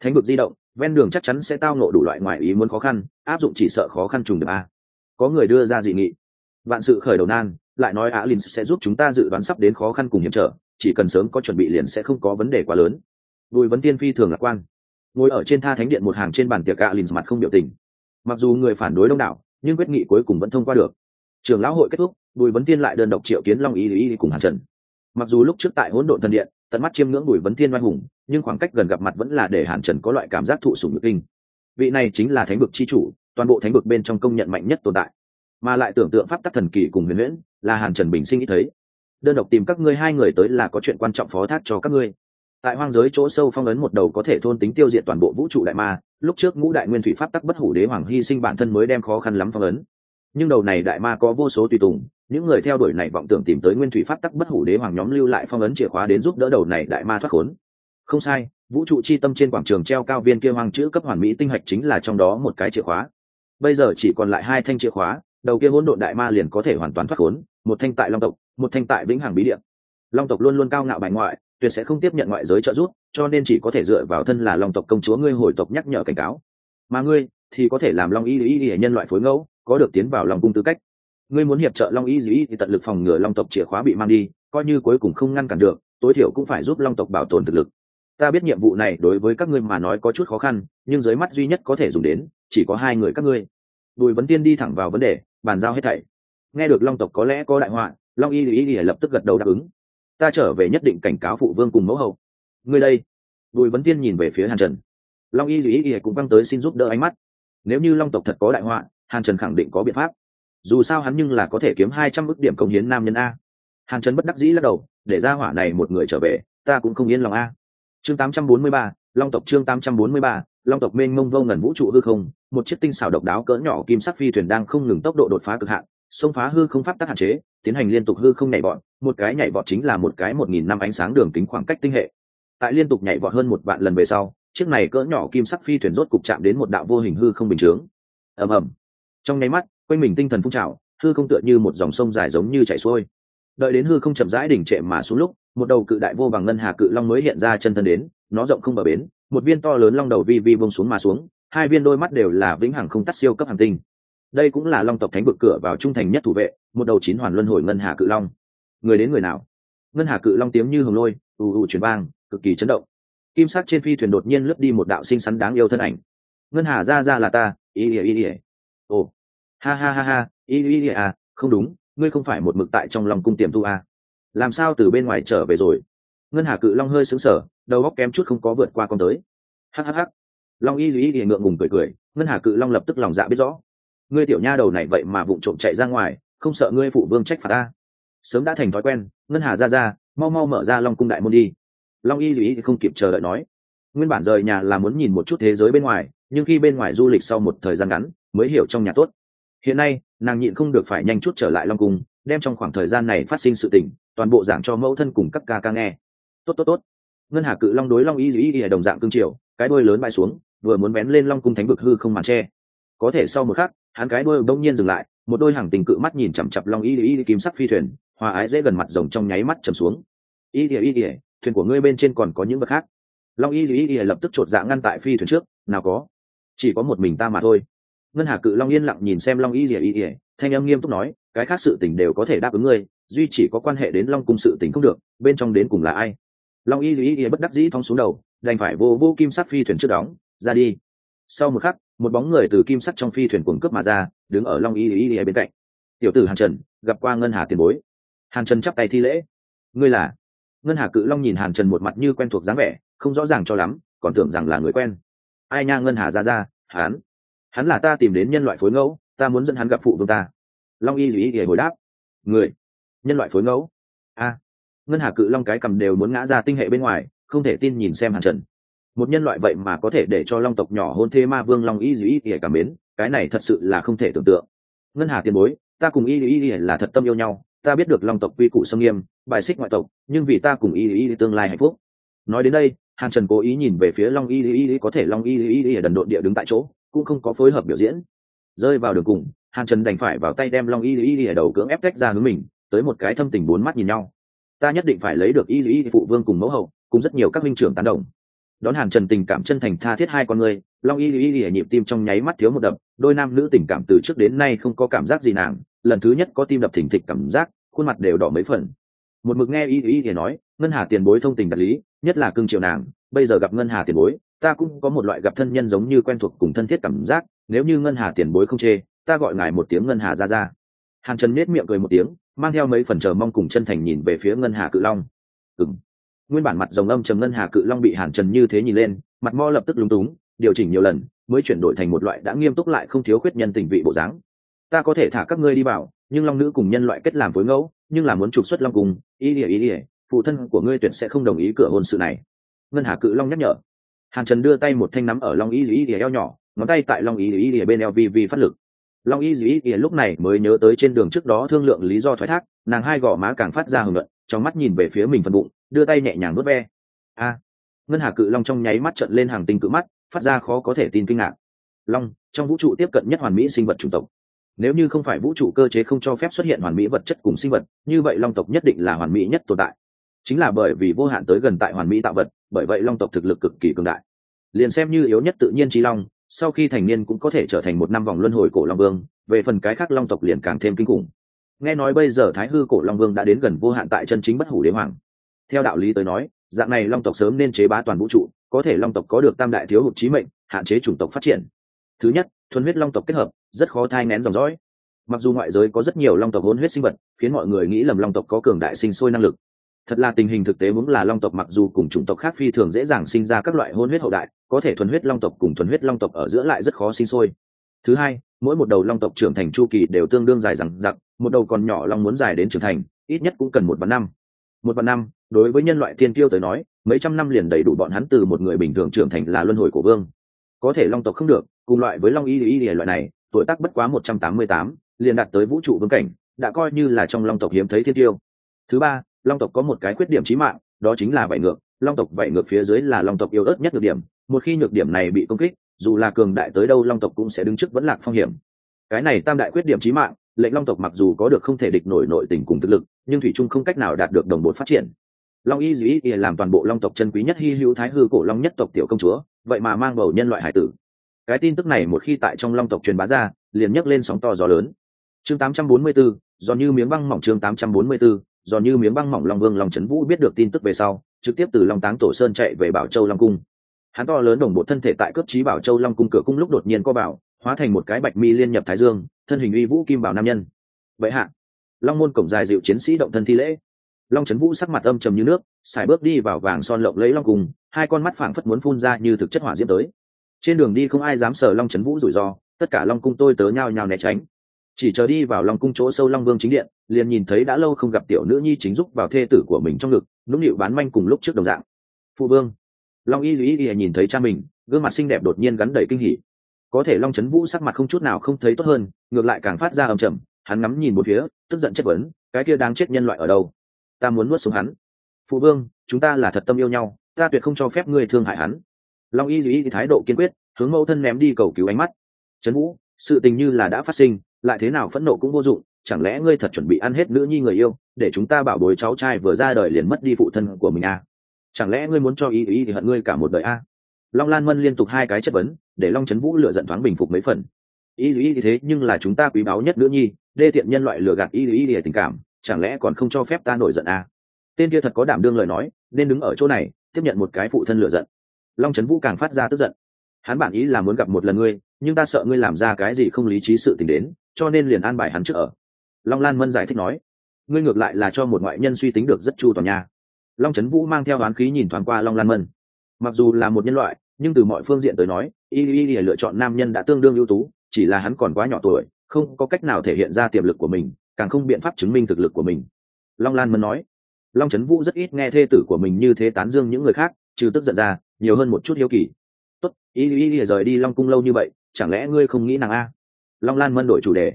thánh vực di động, ven đường chắc chắn sẽ tao nộ đủ loại ngoại ý muốn khó khăn, áp dụng chỉ sợ khó khăn trùng được a. Có người đưa ra dị nghị. Vạn sự khởi đầu nan, lại nói á linh sẽ giúp chúng ta dự đoán sắp đến khó khăn cùng hiểm trở, chỉ cần sớm có chuẩn bị liền sẽ không có vấn đề quá lớn. Bùi vấn tiên phi thường lạc quan. Ngồi ở trên tha thánh điện một hàng trên bàn tiệc á linh mặt không biểu tình. Mặc dù người phản đối đông đảo, nhưng quyết nghị cuối cùng vẫn thông qua được. Trường lão hội kết thúc, bùi vấn tiên lại đơn độc triệu kiến long ý ý cùng hàn trần. Mặc dù lúc trước tại hỗn độn thần điện tận mắt chiêm ngưỡng bùi vấn thiên oai hùng, nhưng khoảng cách gần gặp mặt vẫn là để hàn trần có loại cảm giác thụ sủng nhược kinh. Vị này chính là thánh vực chi chủ, toàn bộ thánh vực bên trong công nhận mạnh nhất tồn tại. Mà lại tưởng tượng pháp tắc thần kỳ cùng huyền huyễn, là hàn trần bình sinh nghĩ thấy. Đơn độc tìm các ngươi hai người tới là có chuyện quan trọng phó thác cho các ngươi. Tại hoang giới chỗ sâu phong ấn một đầu có thể thôn tính tiêu diệt toàn bộ vũ trụ đại ma, lúc trước ngũ đại nguyên thủy pháp tắc bất hủ đế hoàng hy sinh bản thân mới đem khó khăn lắm phong ấn. Nhưng đầu này đại ma có vô số tùy tùng những người theo đuổi này vọng tưởng tìm tới nguyên thủy pháp tắc bất hủ đế hoàng nhóm lưu lại phong ấn chìa khóa đến giúp đỡ đầu này đại ma thoát khốn. Không sai, vũ trụ chi tâm trên quảng trường treo cao viên kia hoang chữ cấp hoàn mỹ tinh hạch chính là trong đó một cái chìa khóa. Bây giờ chỉ còn lại hai thanh chìa khóa, đầu kia hỗn độn đại ma liền có thể hoàn toàn thoát khốn, một thanh tại long tộc, một thanh tại vĩnh hằng bí điện long tộc luôn luôn cao ngạo bài ngoại, tuyệt sẽ không tiếp nhận ngoại giới trợ giúp, cho nên chỉ có thể dựa vào thân là long tộc công chúa ngươi hồi tộc nhắc nhở cảnh cáo. Mà ngươi thì có thể làm long y y y nhân loại phối ngẫu, có được tiến vào lòng cung tư cách ngươi muốn hiệp trợ long y Dĩ thì tận lực phòng ngừa long tộc chìa khóa bị mang đi, coi như cuối cùng không ngăn cản được, tối thiểu cũng phải giúp long tộc bảo tồn thực lực. Ta biết nhiệm vụ này đối với các ngươi mà nói có chút khó khăn, nhưng dưới mắt duy nhất có thể dùng đến, chỉ có hai người các ngươi. Bùi vấn tiên đi thẳng vào vấn đề, bàn giao hết thảy. Nghe được long tộc có lẽ có đại họa, long y dĩ y lập tức gật đầu đáp ứng. Ta trở về nhất định cảnh cáo phụ vương cùng mẫu hậu. Ngươi đây. Bùi vấn tiên nhìn về phía hàn trần. Long y dĩ y cũng văng tới xin giúp đỡ ánh mắt. Nếu như long tộc thật có đại họa, hàn trần khẳng định có biện pháp dù sao hắn nhưng là có thể kiếm hai trăm ước điểm công hiến nam nhân a. Hàn trần bất đắc dĩ lắc đầu, để ra hỏa này một người trở về, ta cũng không yên lòng a. Chương tám trăm bốn mươi ba, long tộc chương tám trăm bốn mươi ba, long tộc mênh mông vô ngần vũ trụ hư không, một chiếc tinh xảo độc đáo cỡ nhỏ kim sắc phi thuyền đang không ngừng tốc độ đột phá cực hạn, xông phá hư không pháp tắc hạn chế, tiến hành liên tục hư không nhảy vọt, một cái nhảy vọt chính là một cái một nghìn năm ánh sáng đường kính khoảng cách tinh hệ. Tại liên tục nhảy vọt hơn một vạn lần về sau, chiếc này cỡ nhỏ kim sắc phi thuyền rốt cục chạm đến một đạo vô hình hư không bình chướng. Ầm ầm. Trong nháy mắt quanh mình tinh thần phun trào, hư không tựa như một dòng sông dài giống như chảy xuôi. Đợi đến hư không chậm rãi đỉnh trệ mà xuống lúc, một đầu cự đại vô bằng ngân hà cự long mới hiện ra chân thân đến, nó rộng không bờ bến, một viên to lớn long đầu vi vi bông xuống mà xuống, hai viên đôi mắt đều là vĩnh hằng không tắt siêu cấp hành tinh. Đây cũng là long tộc thánh vực cửa vào trung thành nhất thủ vệ, một đầu chín hoàn luân hồi ngân hà cự long. Người đến người nào? Ngân hà cự long tiếng như hồng lôi, ù ù chuyển vang, cực kỳ chấn động. Kim sắc trên phi thuyền đột nhiên lướt đi một đạo xinh xắn đáng yêu thân ảnh. Ngân hà ra ra là ta, ý ỉa ý ỉa ồ ha ha ha ha, y y y à không đúng, ngươi không phải một mực tại trong lòng cung tiềm tu à. làm sao từ bên ngoài trở về rồi? Ngân hà cự long hơi xứng sở đầu góc kém chút không có vượt qua con tới. Hhh long y duy y ngượng ngùng cười cười, ngân hà cự long lập tức lòng dạ biết rõ. Ngươi tiểu nha đầu này vậy mà vụng trộm chạy ra ngoài, không sợ ngươi phụ vương trách phạt ta. Sớm đã thành thói quen, ngân hà ra ra, mau mau mở ra long cung đại môn đi. Long y duy thì không kịp chờ đợi nói. Nguyên bản rời nhà là muốn nhìn một chút thế giới bên ngoài, nhưng khi bên ngoài du lịch sau một thời gian ngắn, mới hiểu trong nhà tốt hiện nay, nàng nhịn không được phải nhanh chút trở lại long cung, đem trong khoảng thời gian này phát sinh sự tình, toàn bộ giảng cho mẫu thân cùng các ca ca nghe. Tốt tốt tốt. Ngân hà cự long đối long y dĩ y đồng dạng cương triều, cái đuôi lớn bay xuống, vừa muốn vén lên long cung thánh vực hư không màn tre có thể sau một khắc, hắn cái đuôi đông nhiên dừng lại, một đôi hàng tình cự mắt nhìn chằm chặp long y y kim sắc phi thuyền, hòa ái dễ gần mặt rồng trong nháy mắt chầm xuống. Y y y thuyền của ngươi bên trên còn có những vật khác. Long y y y lập tức chột dạ ngăn tại phi thuyền trước, nào có, chỉ có một mình ta mà thôi ngân hà cự long yên lặng nhìn xem long y ỉa y ỉa thanh âm nghiêm túc nói, cái khác sự tình đều có thể đáp ứng ngươi, duy chỉ có quan hệ đến long cung sự tình không được, bên trong đến cùng là ai? Long y y ỉa bất đắc dĩ thong xuống đầu, đành phải vô vô kim sắc phi thuyền trước đóng, ra đi. Sau một khắc, một bóng người từ kim sắc trong phi thuyền cuồng cướp mà ra, đứng ở long y y y bên cạnh. Tiểu tử hàn trần, gặp qua ngân hà tiền bối. Hàn trần chắp tay thi lễ. Ngươi là? Ngân hà cự long nhìn hàn trần một mặt như quen thuộc dáng vẻ, không rõ ràng cho lắm, còn tưởng rằng là người quen. Ai nha ngân hà ra ra, hán? Hắn là ta tìm đến nhân loại phối ngẫu, ta muốn dẫn hắn gặp phụ vương ta. Long y dù ý thì hồi đáp, người, nhân loại phối ngẫu? A. Ngân hà cự long cái cầm đều muốn ngã ra tinh hệ bên ngoài, không thể tin nhìn xem hàn trần. Một nhân loại vậy mà có thể để cho long tộc nhỏ hôn thế ma vương long y dù ý thì cảm mến, cái này thật sự là không thể tưởng tượng. Ngân hà tiền bối, ta cùng y y là thật tâm yêu nhau, ta biết được long tộc quy củ sông nghiêm, bài xích ngoại tộc, nhưng vì ta cùng y y tương lai hạnh phúc. Nói đến đây hàn trần cố ý nhìn về phía long y y có thể long y y y đần độn địa đứng tại chỗ cũng không có phối hợp biểu diễn rơi vào đường cùng hàn trần đành phải vào tay đem long y y y đầu cưỡng ép tách ra hướng mình tới một cái thâm tình bốn mắt nhìn nhau ta nhất định phải lấy được y y phụ vương cùng mẫu hậu cùng rất nhiều các minh trưởng tán đồng đón hàn trần tình cảm chân thành tha thiết hai con người long y y y nhịp tim trong nháy mắt thiếu một đập đôi nam nữ tình cảm từ trước đến nay không có cảm giác gì nàng lần thứ nhất có tim đập thỉnh thịch cảm giác khuôn mặt đều đỏ mấy phần một mực nghe y y y nói ngân hà tiền bối thông tình đạt lý, nhất là cưng triệu nàng, bây giờ gặp ngân hà tiền bối, ta cũng có một loại gặp thân nhân giống như quen thuộc cùng thân thiết cảm giác, nếu như ngân hà tiền bối không chê, ta gọi ngài một tiếng ngân hà ra ra hàn trần nết miệng cười một tiếng, mang theo mấy phần chờ mong cùng chân thành nhìn về phía ngân hà cự long. Ừng nguyên bản mặt dòng âm trầm ngân hà cự long bị hàn trần như thế nhìn lên, mặt mo lập tức lúng túng, điều chỉnh nhiều lần, mới chuyển đổi thành một loại đã nghiêm túc lại không thiếu khuyết nhân tình vị bộ dáng. Ta có thể thả các ngươi đi vào, nhưng long nữ cùng nhân loại kết làm phối ngẫu, nhưng là muốn trục xuất long cùng ý ỉa ý ỉa phụ thân của ngươi tuyệt sẽ không đồng ý cửa hôn sự này. Ngân hà cự long nhắc nhở. Hàn trần đưa tay một thanh nắm ở long y dĩ ỉa eo nhỏ, ngón tay tại long y dĩ ỉa bên eo vi vi phát lực. Long y dĩ ỉa lúc này mới nhớ tới trên đường trước đó thương lượng lý do thoái thác, nàng hai gò má càng phát ra hưởng luận, trong mắt nhìn về phía mình phần bụng, đưa tay nhẹ nhàng nuốt ve. A! Ngân hà cự long trong nháy mắt trận lên hàng tinh cự mắt, phát ra khó có thể tin kinh ngạc. Long, trong vũ trụ tiếp cận nhất hoàn mỹ sinh vật chủng tộc. Nếu như không phải vũ trụ cơ chế không cho phép xuất hiện hoàn mỹ vật chất cùng sinh vật, như vậy long tộc nhất định là hoàn mỹ nhất tồn tại chính là bởi vì vô hạn tới gần tại hoàn mỹ tạo vật, bởi vậy long tộc thực lực cực kỳ cường đại. Liền xem như yếu nhất tự nhiên trí long, sau khi thành niên cũng có thể trở thành một năm vòng luân hồi cổ long vương, về phần cái khác long tộc liền càng thêm kinh khủng. Nghe nói bây giờ thái hư cổ long vương đã đến gần vô hạn tại chân chính bất hủ đế hoàng. Theo đạo lý tới nói, dạng này long tộc sớm nên chế bá toàn vũ trụ, có thể long tộc có được tam đại thiếu hụt trí mệnh, hạn chế chủng tộc phát triển. Thứ nhất, thuần huyết long tộc kết hợp, rất khó thai ngén dòng dõi. Mặc dù ngoại giới có rất nhiều long tộc hôn huyết sinh vật, khiến mọi người nghĩ lầm long tộc có cường đại sinh sôi năng lực thật là tình hình thực tế muốn là long tộc mặc dù cùng chủng tộc khác phi thường dễ dàng sinh ra các loại hôn huyết hậu đại, có thể thuần huyết long tộc cùng thuần huyết long tộc ở giữa lại rất khó sinh sôi. Thứ hai, mỗi một đầu long tộc trưởng thành chu kỳ đều tương đương dài rằng giặc một đầu còn nhỏ long muốn dài đến trưởng thành, ít nhất cũng cần một vạn năm. Một vạn năm, đối với nhân loại thiên tiêu tới nói, mấy trăm năm liền đầy đủ bọn hắn từ một người bình thường trưởng thành là luân hồi của vương. Có thể long tộc không được, cùng loại với long y y y loại này, tuổi tác bất quá một trăm tám mươi tám, liền đạt tới vũ trụ vương cảnh, đã coi như là trong long tộc hiếm thấy thiên tiêu. Thứ ba long tộc có một cái khuyết điểm chí mạng đó chính là vảy ngược. Long tộc vảy ngược phía dưới là long tộc yếu ớt nhất nhược điểm. Một khi nhược điểm này bị công kích dù là cường đại tới đâu long tộc cũng sẽ đứng trước vẫn lạc phong hiểm. Cái này tam đại khuyết điểm chí mạng lệnh long tộc mặc dù có được không thể địch nổi nội tình cùng thực lực nhưng thủy trung không cách nào đạt được đồng bộ phát triển. Long y dĩ y làm toàn bộ long tộc chân quý nhất hy hữu thái hư cổ long nhất tộc tiểu công chúa vậy mà mang bầu nhân loại hải tử. Cái tin tức này một khi tại trong long tộc truyền bá ra liền nhấc lên sóng to gió lớn. Chương 844, do như miếng băng mỏng chương 844, do như miếng băng mỏng long vương long trấn vũ biết được tin tức về sau, trực tiếp từ long táng tổ sơn chạy về bảo châu long cung. Hắn to lớn đồng bộ thân thể tại cấp trí bảo châu long cung cửa cung lúc đột nhiên co bảo, hóa thành một cái bạch mi liên nhập thái dương, thân hình uy vũ kim bảo nam nhân. Vậy hạ, long môn cổng dài dịu chiến sĩ động thân thi lễ. Long trấn vũ sắc mặt âm trầm như nước, xài bước đi vào vàng son lộng lấy long cung, hai con mắt phảng phất muốn phun ra như thực chất hỏa diễm tới. Trên đường đi không ai dám sờ long trấn vũ rủi ro, tất cả long cung tôi tớ nhao nhao né tránh chỉ chờ đi vào lòng cung chỗ sâu long vương chính điện, liền nhìn thấy đã lâu không gặp tiểu nữ nhi chính giúp vào thê tử của mình trong ngực, nũng nịu bán manh cùng lúc trước đồng dạng. Phụ vương. Long y duy y nhìn thấy cha mình, gương mặt xinh đẹp đột nhiên gắn đầy kinh hỉ. Có thể long trấn vũ sắc mặt không chút nào không thấy tốt hơn, ngược lại càng phát ra ầm chầm hắn ngắm nhìn một phía, tức giận chất vấn, cái kia đang chết nhân loại ở đâu? Ta muốn nuốt xuống hắn. Phụ vương, chúng ta là thật tâm yêu nhau, ta tuyệt không cho phép ngươi thương hại hắn. Long y duy y thái độ kiên quyết, hướng mẫu thân ném đi cầu cứu ánh mắt. Trấn vũ sự tình như là đã phát sinh, lại thế nào phẫn nộ cũng vô dụng, chẳng lẽ ngươi thật chuẩn bị ăn hết nữ nhi người yêu, để chúng ta bảo bối cháu trai vừa ra đời liền mất đi phụ thân của mình à? chẳng lẽ ngươi muốn cho ý ý thì hận ngươi cả một đời à? long lan mân liên tục hai cái chất vấn, để long trấn vũ lựa giận thoáng bình phục mấy phần ý lý thế, nhưng là chúng ta quý báu nhất nữ nhi, đê tiện nhân loại lừa gạt ý ý thì tình cảm, chẳng lẽ còn không cho phép ta nổi giận à? tên kia thật có đảm đương lời nói, nên đứng ở chỗ này, tiếp nhận một cái phụ thân lựa giận long trấn vũ càng phát ra tức giận hắn bản ý là muốn gặp một lần ngươi nhưng ta sợ ngươi làm ra cái gì không lý trí sự t ì n h đến, cho nên liền an bài hắn trước ở. Long lan mân giải thích nói. Ngươi ngược lại là cho một ngoại nhân suy tính được rất chu toàn nha. Long trấn vũ mang theo oán khí nhìn thoáng qua long lan mân. Mặc dù là một nhân loại, nhưng từ mọi phương diện tới nói, y y y lựa chọn nam nhân đã tương đương ưu tú, chỉ là hắn còn quá nhỏ tuổi, không có cách nào thể hiện ra tiềm lực của mình, càng không biện pháp chứng minh thực lực của mình. Long lan mân nói. Long trấn vũ rất ít nghe thê tử của mình như thế tán dương những người khác, trừ tức giận ra, nhiều hơn một chút hiếu kỳ. Tốt, y y y rời đi long cung lâu như vậy chẳng lẽ ngươi không nghĩ nàng a? Long lan mân đổi chủ đề.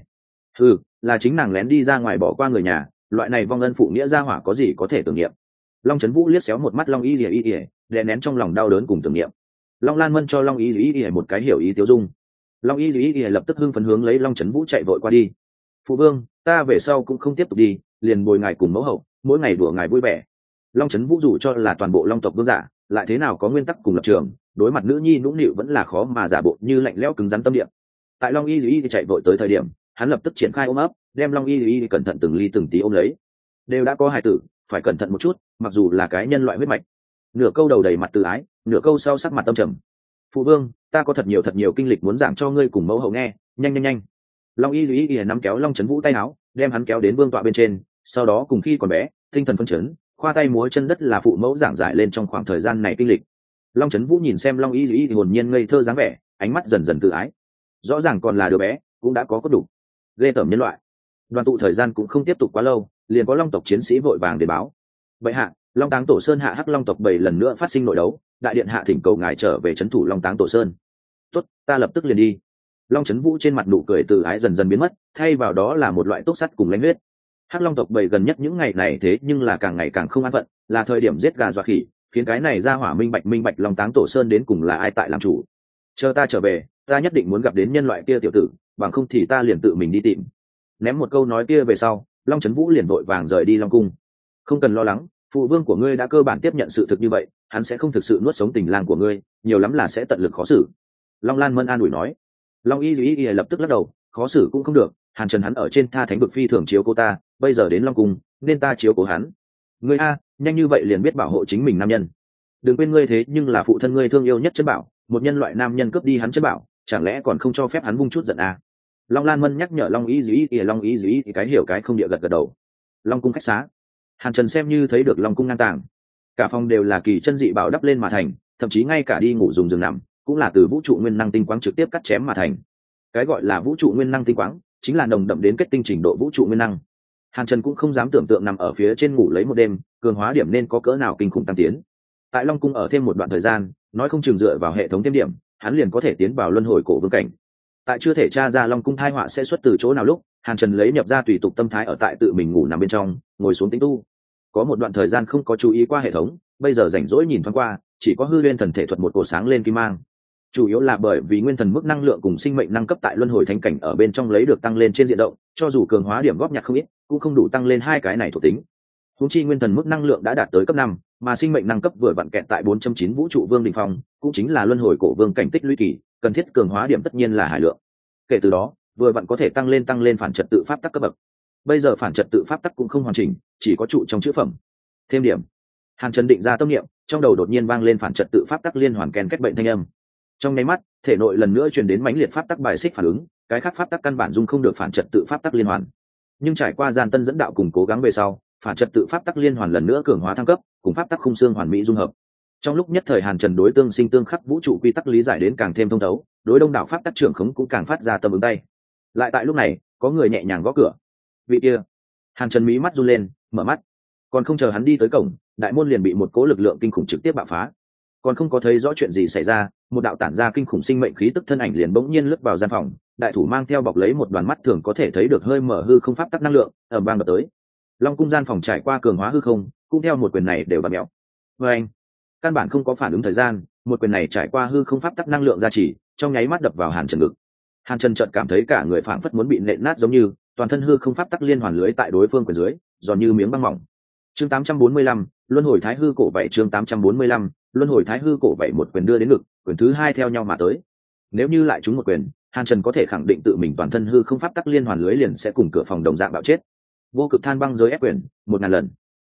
Ừ là chính nàng lén đi ra ngoài bỏ qua người nhà, loại này vong ân phụ nghĩa gia hỏa có gì có thể tưởng niệm? Long trấn vũ liếc xéo một mắt long y ỉa y ỉa đè nén trong lòng đau đớn cùng tưởng niệm. Long lan mân cho long y y ỉa một cái hiểu ý tiêu dung. Long y y ỉa lập tức hưng phấn hướng lấy long trấn vũ chạy vội qua đi. Phụ vương, ta về sau cũng không tiếp tục đi, liền bồi ngài cùng mẫu hậu, mỗi ngày đùa ngài vui vẻ. Long trấn vũ dù cho là toàn bộ long tộc vương giả lại thế nào có nguyên tắc cùng lập trường, đối mặt nữ nhi nũng nịu vẫn là khó mà giả bộ như lạnh lẽo cứng rắn tâm điểm tại long y y chạy vội tới thời điểm, hắn lập tức triển khai ôm ấp, đem long y y cẩn thận từng ly từng tí ôm lấy. Đều đã có hài tử, phải cẩn thận một chút, mặc dù là cái nhân loại huyết mạch. Nửa câu đầu đầy mặt tự ái, nửa câu sau sắc mặt tâm trầm. Phụ vương, ta có thật nhiều thật nhiều kinh lịch muốn giảng cho ngươi cùng mẫu hậu nghe, nhanh nhanh nhanh. Long y y y nắm kéo long trấn vũ tay áo, đem hắn kéo đến vương tọa bên trên, sau đó cùng khi còn bé, tinh thần phân chấn khoa tay múa chân đất là phụ mẫu giảng giải lên trong khoảng thời gian này kinh lịch. Long trấn vũ nhìn xem long y y hồn nhiên ngây thơ dáng vẻ, ánh mắt dần dần tự ái. Rõ ràng còn là đứa bé, cũng đã có cốt đủ. Ghê tởm nhân loại. Đoàn tụ thời gian cũng không tiếp tục quá lâu, liền có long tộc chiến sĩ vội vàng để báo. Vậy hạ, long táng tổ sơn hạ hắc long tộc bảy lần nữa phát sinh nội đấu, đại điện hạ thỉnh cầu ngài trở về trấn thủ long táng tổ sơn. Tốt, ta lập tức liền đi. Long trấn vũ trên mặt nụ cười từ ái dần dần biến mất, thay vào đó là một loại tốt sắt cùng lãnh huyết hắc long tộc bầy gần nhất những ngày này thế nhưng là càng ngày càng không an phận, là thời điểm giết gà dọa khỉ, khiến cái này ra hỏa minh bạch minh bạch long táng tổ sơn đến cùng là ai tại làm chủ. Chờ ta trở về, ta nhất định muốn gặp đến nhân loại kia tiểu tử, bằng không thì ta liền tự mình đi tìm. Ném một câu nói kia về sau, long trấn vũ liền vội vàng rời đi long cung. Không cần lo lắng, phụ vương của ngươi đã cơ bản tiếp nhận sự thực như vậy, hắn sẽ không thực sự nuốt sống tình lang của ngươi, nhiều lắm là sẽ tận lực khó xử. Long lan mân an ủi nói. Long y duy y lập tức lắc đầu, khó xử cũng không được hàn trần hắn ở trên tha thánh vực phi thường chiếu cô ta, bây giờ đến long cung, nên ta chiếu cố hắn. Ngươi a, nhanh như vậy liền biết bảo hộ chính mình nam nhân. Đừng quên ngươi thế, nhưng là phụ thân ngươi thương yêu nhất chân bảo, một nhân loại nam nhân cướp đi hắn chân bảo, chẳng lẽ còn không cho phép hắn vung chút giận à? long lan mân nhắc nhở long ý dĩ thì long ý dĩ, thì cái hiểu cái không địa gật gật đầu. Long cung khách xá. Hàn trần xem như thấy được long cung ngang tàng. Cả phòng đều là kỳ chân dị bảo đắp lên mà thành, thậm chí ngay cả đi ngủ dùng giường nằm, cũng là từ vũ trụ nguyên năng tinh quang trực tiếp cắt chém mà thành. Cái gọi là vũ trụ nguyên năng tinh quang chính là nồng đậm đến kết tinh trình độ vũ trụ nguyên năng. Hàn trần cũng không dám tưởng tượng nằm ở phía trên ngủ lấy một đêm, cường hóa điểm nên có cỡ nào kinh khủng tăng tiến. Tại long cung ở thêm một đoạn thời gian, nói không chừng dựa vào hệ thống thêm điểm, hắn liền có thể tiến vào luân hồi cổ vương cảnh. Tại chưa thể tra ra long cung thai họa sẽ xuất từ chỗ nào lúc, hàn trần lấy nhập ra tùy tục tâm thái ở tại tự mình ngủ nằm bên trong, ngồi xuống tính tu. Có một đoạn thời gian không có chú ý qua hệ thống, bây giờ rảnh rỗi nhìn thoáng qua, chỉ có hư lên thần thể thuật một cổ sáng lên kim mang chủ yếu là bởi vì nguyên thần mức năng lượng cùng sinh mệnh năng cấp tại luân hồi thánh cảnh ở bên trong lấy được tăng lên trên diện rộng, cho dù cường hóa điểm góp nhặt không ít, cũng không đủ tăng lên hai cái này thuộc tính. Húng chi nguyên thần mức năng lượng đã đạt tới cấp năm, mà sinh mệnh năng cấp vừa vặn kẹt tại 4.9 vũ trụ vương đình phong, cũng chính là luân hồi cổ vương cảnh tích lũy kỳ, cần thiết cường hóa điểm tất nhiên là hải lượng. Kể từ đó, vừa vặn có thể tăng lên tăng lên phản trật tự pháp tắc cấp bậc. Bây giờ phản trật tự pháp tắc cũng không hoàn chỉnh, chỉ có trụ trong chữ phẩm. Thêm điểm. Hàn trần định ra tâm niệm, trong đầu đột nhiên vang lên phản trật tự pháp tắc liên hoàn kèn kết bệnh thanh âm trong nháy mắt, thể nội lần nữa truyền đến mãnh liệt pháp tắc bài xích phản ứng, cái khác pháp tắc căn bản dung không được phản trật tự pháp tắc liên hoàn. Nhưng trải qua gian tân dẫn đạo cùng cố gắng về sau, phản trật tự pháp tắc liên hoàn lần nữa cường hóa thăng cấp, cùng pháp tắc khung xương hoàn mỹ dung hợp. Trong lúc nhất thời hàn trần đối tương sinh tương khắc vũ trụ quy tắc lý giải đến càng thêm thông thấu, đối đông đảo pháp tắc trưởng khống cũng càng phát ra tâm ứng tay. Lại tại lúc này, có người nhẹ nhàng gõ cửa. Vị kia. Hàn trần mí mắt run lên, mở mắt. Còn không chờ hắn đi tới cổng, đại môn liền bị một cố lực lượng kinh khủng trực tiếp bạo phá. Còn không có thấy rõ chuyện gì xảy ra một đạo tản ra kinh khủng sinh mệnh khí tức thân ảnh liền bỗng nhiên lướt vào gian phòng đại thủ mang theo bọc lấy một đoàn mắt thường có thể thấy được hơi mở hư không pháp tắc năng lượng ở bang đập tới. Long cung gian phòng trải qua cường hóa hư không cũng theo một quyền này đều bạt mẹo. Vê anh căn bản không có phản ứng thời gian một quyền này trải qua hư không pháp tắc năng lượng ra chỉ trong nháy mắt đập vào hàn trần ngực. Hàn trần trợt cảm thấy cả người phảng phất muốn bị nện nát giống như toàn thân hư không pháp tắc liên hoàn lưới tại đối phương quyền dưới giòn như miếng băng mỏng. Chương 845, luân hồi thái hư cổ vậy chương 845, luân hồi thái hư cổ vậy một quyền đưa đến ngực, quyền thứ hai theo nhau mà tới. Nếu như lại trúng một quyền, hàn trần có thể khẳng định tự mình toàn thân hư không pháp tắc liên hoàn lưới liền sẽ cùng cửa phòng đồng dạng bạo chết. Vô cực than băng giới ép quyền, một ngàn lần.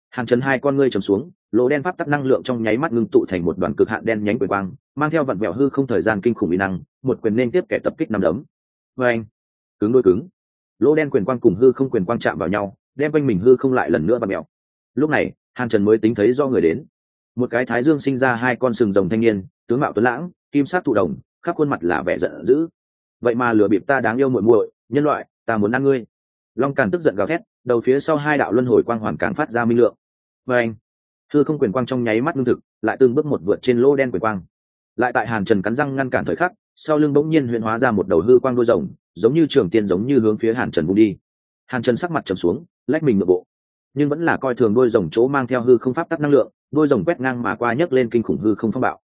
Hàn trần hai con ngươi trầm xuống, lỗ đen pháp tắc năng lượng trong nháy mắt ngưng tụ thành một đoàn cực hạn đen nhánh quyền quang, mang theo vặn vẹo hư không thời gian kinh khủng mỹ năng, một quyền nên tiếp kẻ tập kích năm đấm. Vê anh, cứng đôi cứng. Lỗ đen quyền quang cùng hư không quyền quang chạm vào nhau, đem quanh mình hư không lại lần nữa vặn mẹo lúc này, hàn trần mới tính thấy do người đến một cái thái dương sinh ra hai con sừng rồng thanh niên, tướng mạo tuấn lãng, kim sát thụ đồng, khắp khuôn mặt là vẻ giận dữ. Vậy mà lừa bịp ta đáng yêu muội muội, nhân loại, ta muốn ăn ngươi. Long càn tức giận gào thét, đầu phía sau hai đạo luân hồi quang hoàn càng phát ra minh lượng. Và anh, thư không quyền quang trong nháy mắt ngưng thực, lại từng bước một vượt trên lô đen quyền quang. Lại tại hàn trần cắn răng ngăn cản thời khắc, sau lưng bỗng nhiên huyễn hóa ra một đầu hư quang đôi rồng, giống như trường tiên giống như hướng phía hàn trần bung đi. Hàn trần sắc mặt trầm xuống, lách mình nội bộ nhưng vẫn là coi thường đôi rồng chỗ mang theo hư không pháp tắc năng lượng, đôi rồng quét ngang mà qua nhấc lên kinh khủng hư không phong bạo.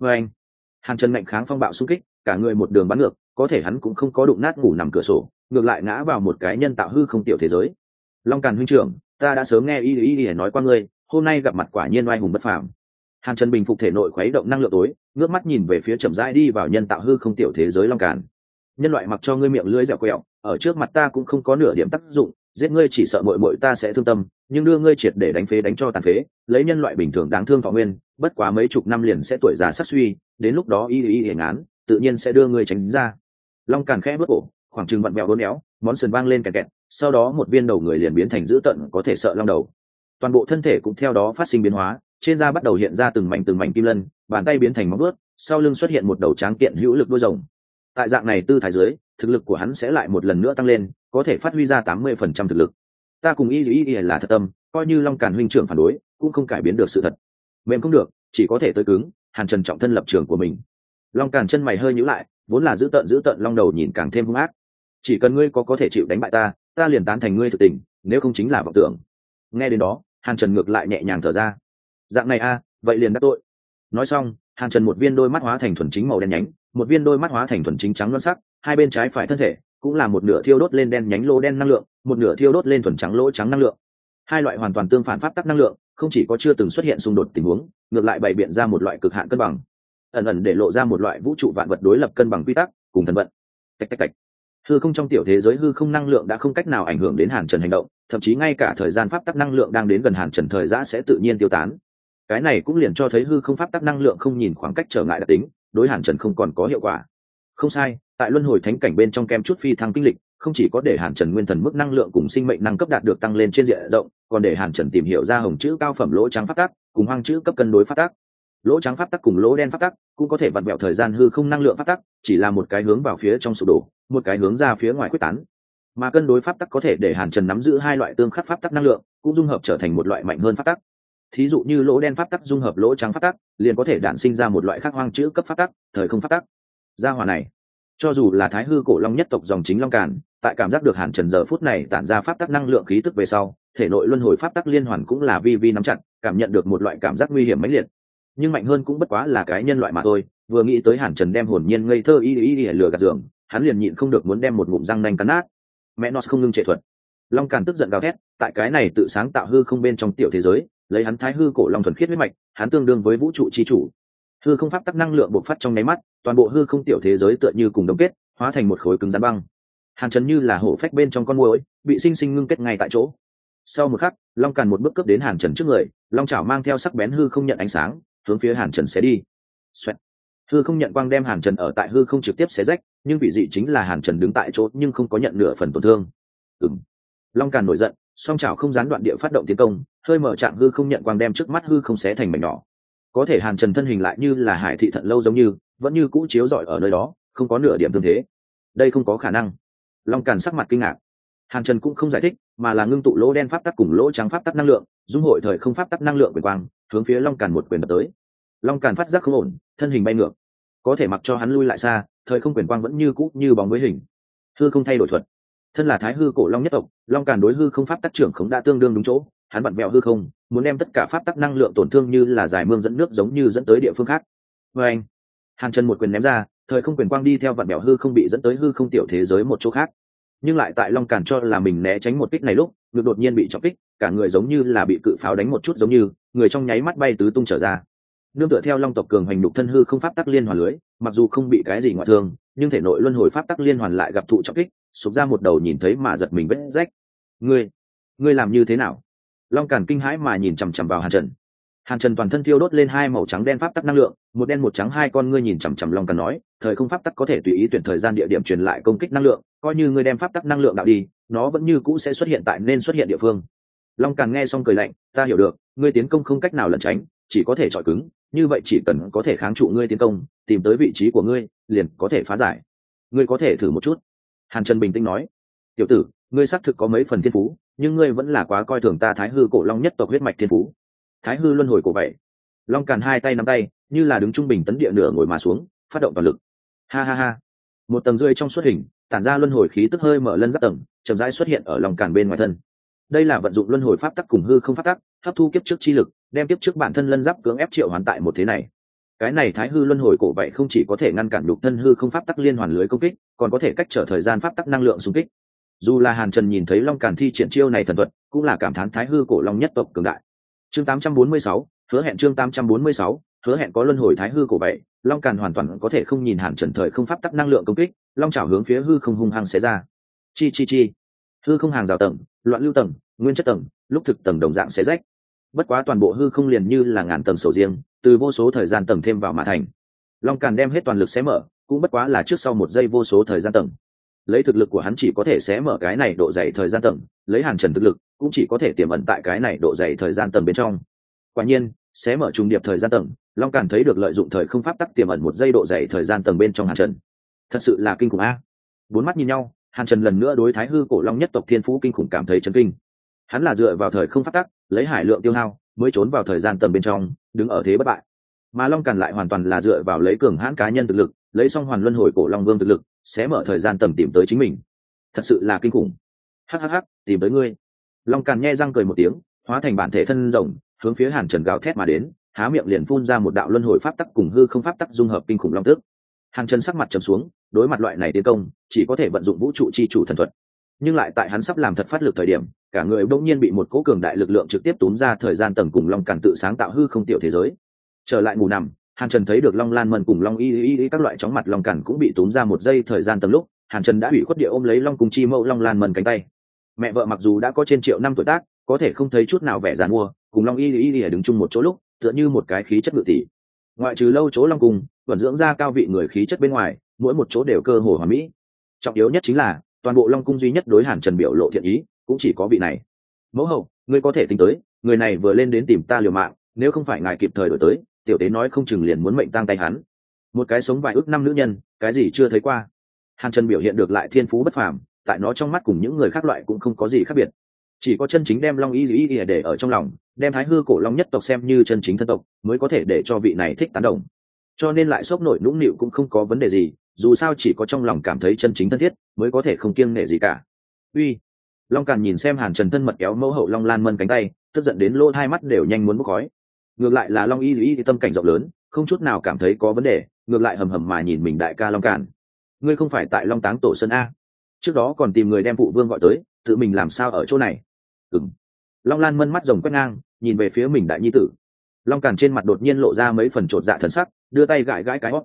Vê anh hàn trần ngạnh kháng phong bạo xung kích, cả người một đường bắn ngược, có thể hắn cũng không có đụng nát ngủ nằm cửa sổ, ngược lại ngã vào một cái nhân tạo hư không tiểu thế giới. Long càn huynh trưởng, ta đã sớm nghe y y y nói qua ngươi, hôm nay gặp mặt quả nhiên oai hùng bất phàm. Hàn trần bình phục thể nội khuấy động năng lượng tối, ngước mắt nhìn về phía chậm rãi đi vào nhân tạo hư không tiểu thế giới long càn. Nhân loại mặc cho ngươi miệng lưỡi dẻo quẹo, ở trước mặt ta cũng không có nửa điểm tác dụng giết ngươi chỉ sợ mội mội ta sẽ thương tâm, nhưng đưa ngươi triệt để đánh phế đánh cho tàn phế, lấy nhân loại bình thường đáng thương thọ nguyên, bất quá mấy chục năm liền sẽ tuổi già sắc suy, đến lúc đó y y hiển án, tự nhiên sẽ đưa ngươi tránh ra. Long càn khẽ bước cổ, khoảng chừng vặn mẹo đốn éo món sườn vang lên kẹt kẹt, sau đó một viên đầu người liền biến thành dữ tận có thể sợ long đầu. Toàn bộ thân thể cũng theo đó phát sinh biến hóa, trên da bắt đầu hiện ra từng mảnh từng mảnh kim lân, bàn tay biến thành móng ướt sau lưng xuất hiện một đầu tráng kiện hữu lực đôi rồng. Tại dạng này tư thái dưới, thực lực của hắn sẽ lại một lần nữa tăng lên có thể phát huy ra tám mươi phần trăm thực lực. Ta cùng y y y là thật tâm, coi như long càn huynh trưởng phản đối, cũng không cải biến được sự thật. Mềm không được, chỉ có thể tới cứng, hàn trần trọng thân lập trường của mình. Long càn chân mày hơi nhữ lại, vốn là giữ tợn giữ tợn long đầu nhìn càng thêm hung ác. Chỉ cần ngươi có có thể chịu đánh bại ta ta liền tán thành ngươi thực tình, nếu không chính là vọng tưởng. Nghe đến đó, hàn trần ngược lại nhẹ nhàng thở ra. Dạng này a vậy liền đắc tội. Nói xong, hàn trần một viên đôi mắt hóa thành thuần chính màu đen nhánh, một viên đôi mắt hóa thành thuần chính trắng loan sắc, hai bên trái phải thân thể cũng là một nửa thiêu đốt lên đen nhánh lỗ đen năng lượng, một nửa thiêu đốt lên thuần trắng lỗ trắng năng lượng. Hai loại hoàn toàn tương phản pháp tắc năng lượng, không chỉ có chưa từng xuất hiện xung đột tình huống, ngược lại bày biện ra một loại cực hạn cân bằng. Ẩn ẩn để lộ ra một loại vũ trụ vạn vật đối lập cân bằng quy tắc, cùng thần vận. Tạch tạch tạch. Hư không trong tiểu thế giới hư không năng lượng đã không cách nào ảnh hưởng đến hàn trần hành động, thậm chí ngay cả thời gian pháp tắc năng lượng đang đến gần hàn trần thời giã sẽ tự nhiên tiêu tán. Cái này cũng liền cho thấy hư không pháp tắc năng lượng không nhìn khoảng cách trở ngại đặc tính, đối hàn trần không còn có hiệu quả không sai tại luân hồi thánh cảnh bên trong kem chút phi thăng kinh lịch không chỉ có để hàn trần nguyên thần mức năng lượng cùng sinh mệnh năng cấp đạt được tăng lên trên diện rộng còn để hàn trần tìm hiểu ra hồng chữ cao phẩm lỗ trắng phát tác, cùng hoang chữ cấp cân đối phát tác, lỗ trắng phát tắc cùng lỗ đen phát tắc cũng có thể vặn vẹo thời gian hư không năng lượng phát tắc chỉ là một cái hướng vào phía trong sụp đổ một cái hướng ra phía ngoài quyết tán. Mà cân đối pháp tắc có thể để hàn trần nắm giữ hai loại tương khắc pháp tắc năng lượng cũng dung hợp trở thành một loại mạnh hơn pháp tắc. Thí dụ như lỗ đen pháp tắc dung hợp lỗ trắng pháp tắc liền có thể đản sinh ra một loại khác hoang chữ cấp pháp tắc thời không pháp tắc gia hỏa này, cho dù là thái hư cổ long nhất tộc dòng chính long càn, tại cảm giác được hàn trần giờ phút này tản ra pháp tắc năng lượng khí tức về sau, thể nội luân hồi pháp tắc liên hoàn cũng là vi vi nắm chặt, cảm nhận được một loại cảm giác nguy hiểm mãnh liệt. Nhưng mạnh hơn cũng bất quá là cái nhân loại mà thôi, vừa nghĩ tới hàn trần đem hồn nhiên ngây thơ y y y lừa gạt giường, hắn liền nhịn không được muốn đem một ngụm răng nanh cắn nát. Mẹ nó không ngưng trệ thuật. Long càn tức giận gào thét, tại cái này tự sáng tạo hư không bên trong tiểu thế giới, lấy hắn thái hư cổ long thuần khiết huyết mạch, hắn tương đương với vũ trụ chi chủ hư không pháp tắc năng lượng bộc phát trong nháy mắt, toàn bộ hư không tiểu thế giới tựa như cùng đồng kết, hóa thành một khối cứng rắn băng. Hàn trần như là hổ phách bên trong con môi bị sinh sinh ngưng kết ngay tại chỗ. Sau một khắc, long càn một bước cướp đến hàn trần trước người, long chảo mang theo sắc bén hư không nhận ánh sáng, hướng phía hàn trần sẽ đi. Xoẹt. hư không nhận quang đem hàn trần ở tại hư không trực tiếp xé rách, nhưng vị dị chính là hàn trần đứng tại chỗ nhưng không có nhận nửa phần tổn thương. Ừng long càn nổi giận, song chảo không gián đoạn địa phát động tiến công, hơi mở trạng hư không nhận quang đem trước mắt hư không xé thành mảnh nhỏ có thể hàn trần thân hình lại như là hải thị thận lâu giống như, vẫn như cũ chiếu rọi ở nơi đó, không có nửa điểm tương thế. Đây không có khả năng. Long càn sắc mặt kinh ngạc. Hàn trần cũng không giải thích, mà là ngưng tụ lỗ đen pháp tắc cùng lỗ trắng pháp tắc năng lượng, dung hội thời không pháp tắc năng lượng quyền quang, hướng phía long càn một quyền đập tới. Long càn phát giác không ổn, thân hình bay ngược. Có thể mặc cho hắn lui lại xa, thời không quyền quang vẫn như cũ như bóng với hình. Hư không thay đổi thuật. Thân là thái hư cổ long nhất tộc, long càn đối hư không pháp tắc trưởng khống đã tương đương đúng chỗ hắn bận mẹo hư không, muốn đem tất cả pháp tắc năng lượng tổn thương như là giải mương dẫn nước giống như dẫn tới địa phương khác. Vê anh, hàn trần một quyền ném ra, thời không quyền quang đi theo vạn mẹo hư không bị dẫn tới hư không tiểu thế giới một chỗ khác. Nhưng lại tại long càn cho là mình né tránh một kích này lúc, ngực đột nhiên bị trọng kích, cả người giống như là bị cự pháo đánh một chút giống như, người trong nháy mắt bay tứ tung trở ra. Nương tựa theo long tộc cường hành đục thân hư không pháp tắc liên hoàn lưới, mặc dù không bị cái gì ngoại thương, nhưng thể nội luân hồi pháp tắc liên hoàn lại gặp thụ trọng kích, sụp ra một đầu nhìn thấy mà giật mình vết rách. Ngươi ngươi làm như thế nào? Long càn kinh hãi mà nhìn chằm chằm vào hàn trần. Hàn trần toàn thân thiêu đốt lên hai màu trắng đen pháp tắc năng lượng, một đen một trắng hai con ngươi nhìn chằm chằm long càn nói, thời không pháp tắc có thể tùy ý tuyển thời gian địa điểm truyền lại công kích năng lượng, coi như ngươi đem pháp tắc năng lượng đạo đi, nó vẫn như cũ sẽ xuất hiện tại nên xuất hiện địa phương. Long càn nghe xong cười lạnh, ta hiểu được, ngươi tiến công không cách nào lẩn tránh, chỉ có thể chọi cứng, như vậy chỉ cần có thể kháng trụ ngươi tiến công, tìm tới vị trí của ngươi, liền có thể phá giải. Ngươi có thể thử một chút. Hàn trần bình tĩnh nói, tiểu tử, ngươi xác thực có mấy phần thiên phú nhưng ngươi vẫn là quá coi thường ta thái hư cổ long nhất tộc huyết mạch thiên phú. Thái hư luân hồi cổ vậy long càn hai tay nắm tay, như là đứng trung bình tấn địa nửa ngồi mà xuống, phát động toàn lực. Ha ha ha. Một tầng rơi trong suốt hình, tản ra luân hồi khí tức hơi mở lân giáp tầng, chậm rãi xuất hiện ở lòng càn bên ngoài thân. Đây là vận dụng luân hồi pháp tắc cùng hư không pháp tắc, hấp thu kiếp trước chi lực, đem kiếp trước bản thân lân giáp cưỡng ép triệu hoàn tại một thế này. Cái này thái hư luân hồi cổ vậy không chỉ có thể ngăn cản đục thân hư không pháp tắc liên hoàn lưới công kích, còn có thể cách trở thời gian pháp tắc năng lượng xung kích dù là hàn trần nhìn thấy long càn thi triển chiêu này thần thuật cũng là cảm thán thái hư cổ long nhất tộc cường đại. Chương 846, hứa hẹn chương 846, hứa hẹn có luân hồi thái hư cổ vậy long càn hoàn toàn có thể không nhìn hàn trần thời không pháp tắc năng lượng công kích long chảo hướng phía hư không hung hăng xé ra. Chi chi chi. Hư không hàng rào tầng loạn lưu tầng nguyên chất tầng lúc thực tầng đồng dạng xé rách. Bất quá toàn bộ hư không liền như là ngàn tầng sầu riêng từ vô số thời gian tầng thêm vào mà thành. Long càn đem hết toàn lực xé mở cũng bất quá là trước sau một giây vô số thời gian tầng lấy thực lực của hắn chỉ có thể xé mở cái này độ dày thời gian tầng, lấy hàn trần thực lực cũng chỉ có thể tiềm ẩn tại cái này độ dày thời gian tầng bên trong. Quả nhiên xé mở trùng điệp thời gian tầng, long càn thấy được lợi dụng thời không pháp tắc tiềm ẩn một giây độ dày thời gian tầng bên trong hàn trần. Thật sự là kinh khủng a. Bốn mắt nhìn nhau, hàn trần lần nữa đối thái hư cổ long nhất tộc thiên phú kinh khủng cảm thấy chấn kinh. Hắn là dựa vào thời không pháp tắc, lấy hải lượng tiêu hao, mới trốn vào thời gian tầng bên trong, đứng ở thế bất bại. Mà long càn lại hoàn toàn là dựa vào lấy cường hãn cá nhân thực lực, lấy song hoàn luân hồi cổ long vương thực lực sẽ mở thời gian tầm tìm tới chính mình. Thật sự là kinh khủng. Hhh tìm tới ngươi. Long càn nghe răng cười một tiếng, hóa thành bản thể thân rồng, hướng phía hàn trần gào thét mà đến, há miệng liền phun ra một đạo luân hồi pháp tắc cùng hư không pháp tắc dung hợp kinh khủng long tức hàn trần sắc mặt trầm xuống, đối mặt loại này tiến công, chỉ có thể vận dụng vũ trụ chi chủ thần thuật. Nhưng lại tại hắn sắp làm thật phát lực thời điểm, cả người bỗng nhiên bị một cố cường đại lực lượng trực tiếp túm ra thời gian tầng cùng long càn tự sáng tạo hư không tiểu thế giới. Trở lại ngủ nằm hàn trần thấy được long lan mân cùng long y y y các loại chóng mặt long càn cũng bị túm ra một giây thời gian tầm lúc, hàn trần đã bị khuất địa ôm lấy long cùng chi mẫu long lan mân cánh tay. Mẹ vợ mặc dù đã có trên triệu năm tuổi tác, có thể không thấy chút nào vẻ già mua cùng long y y y đứng chung một chỗ lúc, tựa như một cái khí chất ngự tỷ. Ngoại trừ lâu chỗ long cung vận dưỡng ra cao vị người khí chất bên ngoài, mỗi một chỗ đều cơ hồ hòa mỹ. Trọng yếu nhất chính là, toàn bộ long cung duy nhất đối hàn trần biểu lộ thiện ý, cũng chỉ có vị này. Mẫu hậu, ngươi có thể tính tới, người này vừa lên đến tìm ta liều mạng, nếu không phải ngài kịp thời đổi tới tiểu tế nói không chừng liền muốn mệnh tang tay hắn. Một cái sống vài ước năm nữ nhân, cái gì chưa thấy qua. Hàn trần biểu hiện được lại thiên phú bất phàm, tại nó trong mắt cùng những người khác loại cũng không có gì khác biệt. Chỉ có chân chính đem long y y y để ở trong lòng, đem thái hư cổ long nhất tộc xem như chân chính thân tộc, mới có thể để cho vị này thích tán đồng. Cho nên lại sốc nổi nũng nịu cũng không có vấn đề gì, dù sao chỉ có trong lòng cảm thấy chân chính thân thiết, mới có thể không kiêng nể gì cả. Uy. Long càn nhìn xem hàn trần thân mật kéo mẫu hậu long lan mân cánh tay, tức giận đến lỗ hai mắt đều nhanh muốn bốc khói ngược lại là long y y tâm cảnh rộng lớn, không chút nào cảm thấy có vấn đề, ngược lại hầm hầm mà nhìn mình đại ca long càn ngươi không phải tại long táng tổ sơn a. Trước đó còn tìm người đem phụ vương gọi tới, tự mình làm sao ở chỗ này? Ừng long lan mân mắt rồng quét ngang, nhìn về phía mình đại nhi tử. Long càn trên mặt đột nhiên lộ ra mấy phần chột dạ thần sắc, đưa tay gãi gãi cái hót.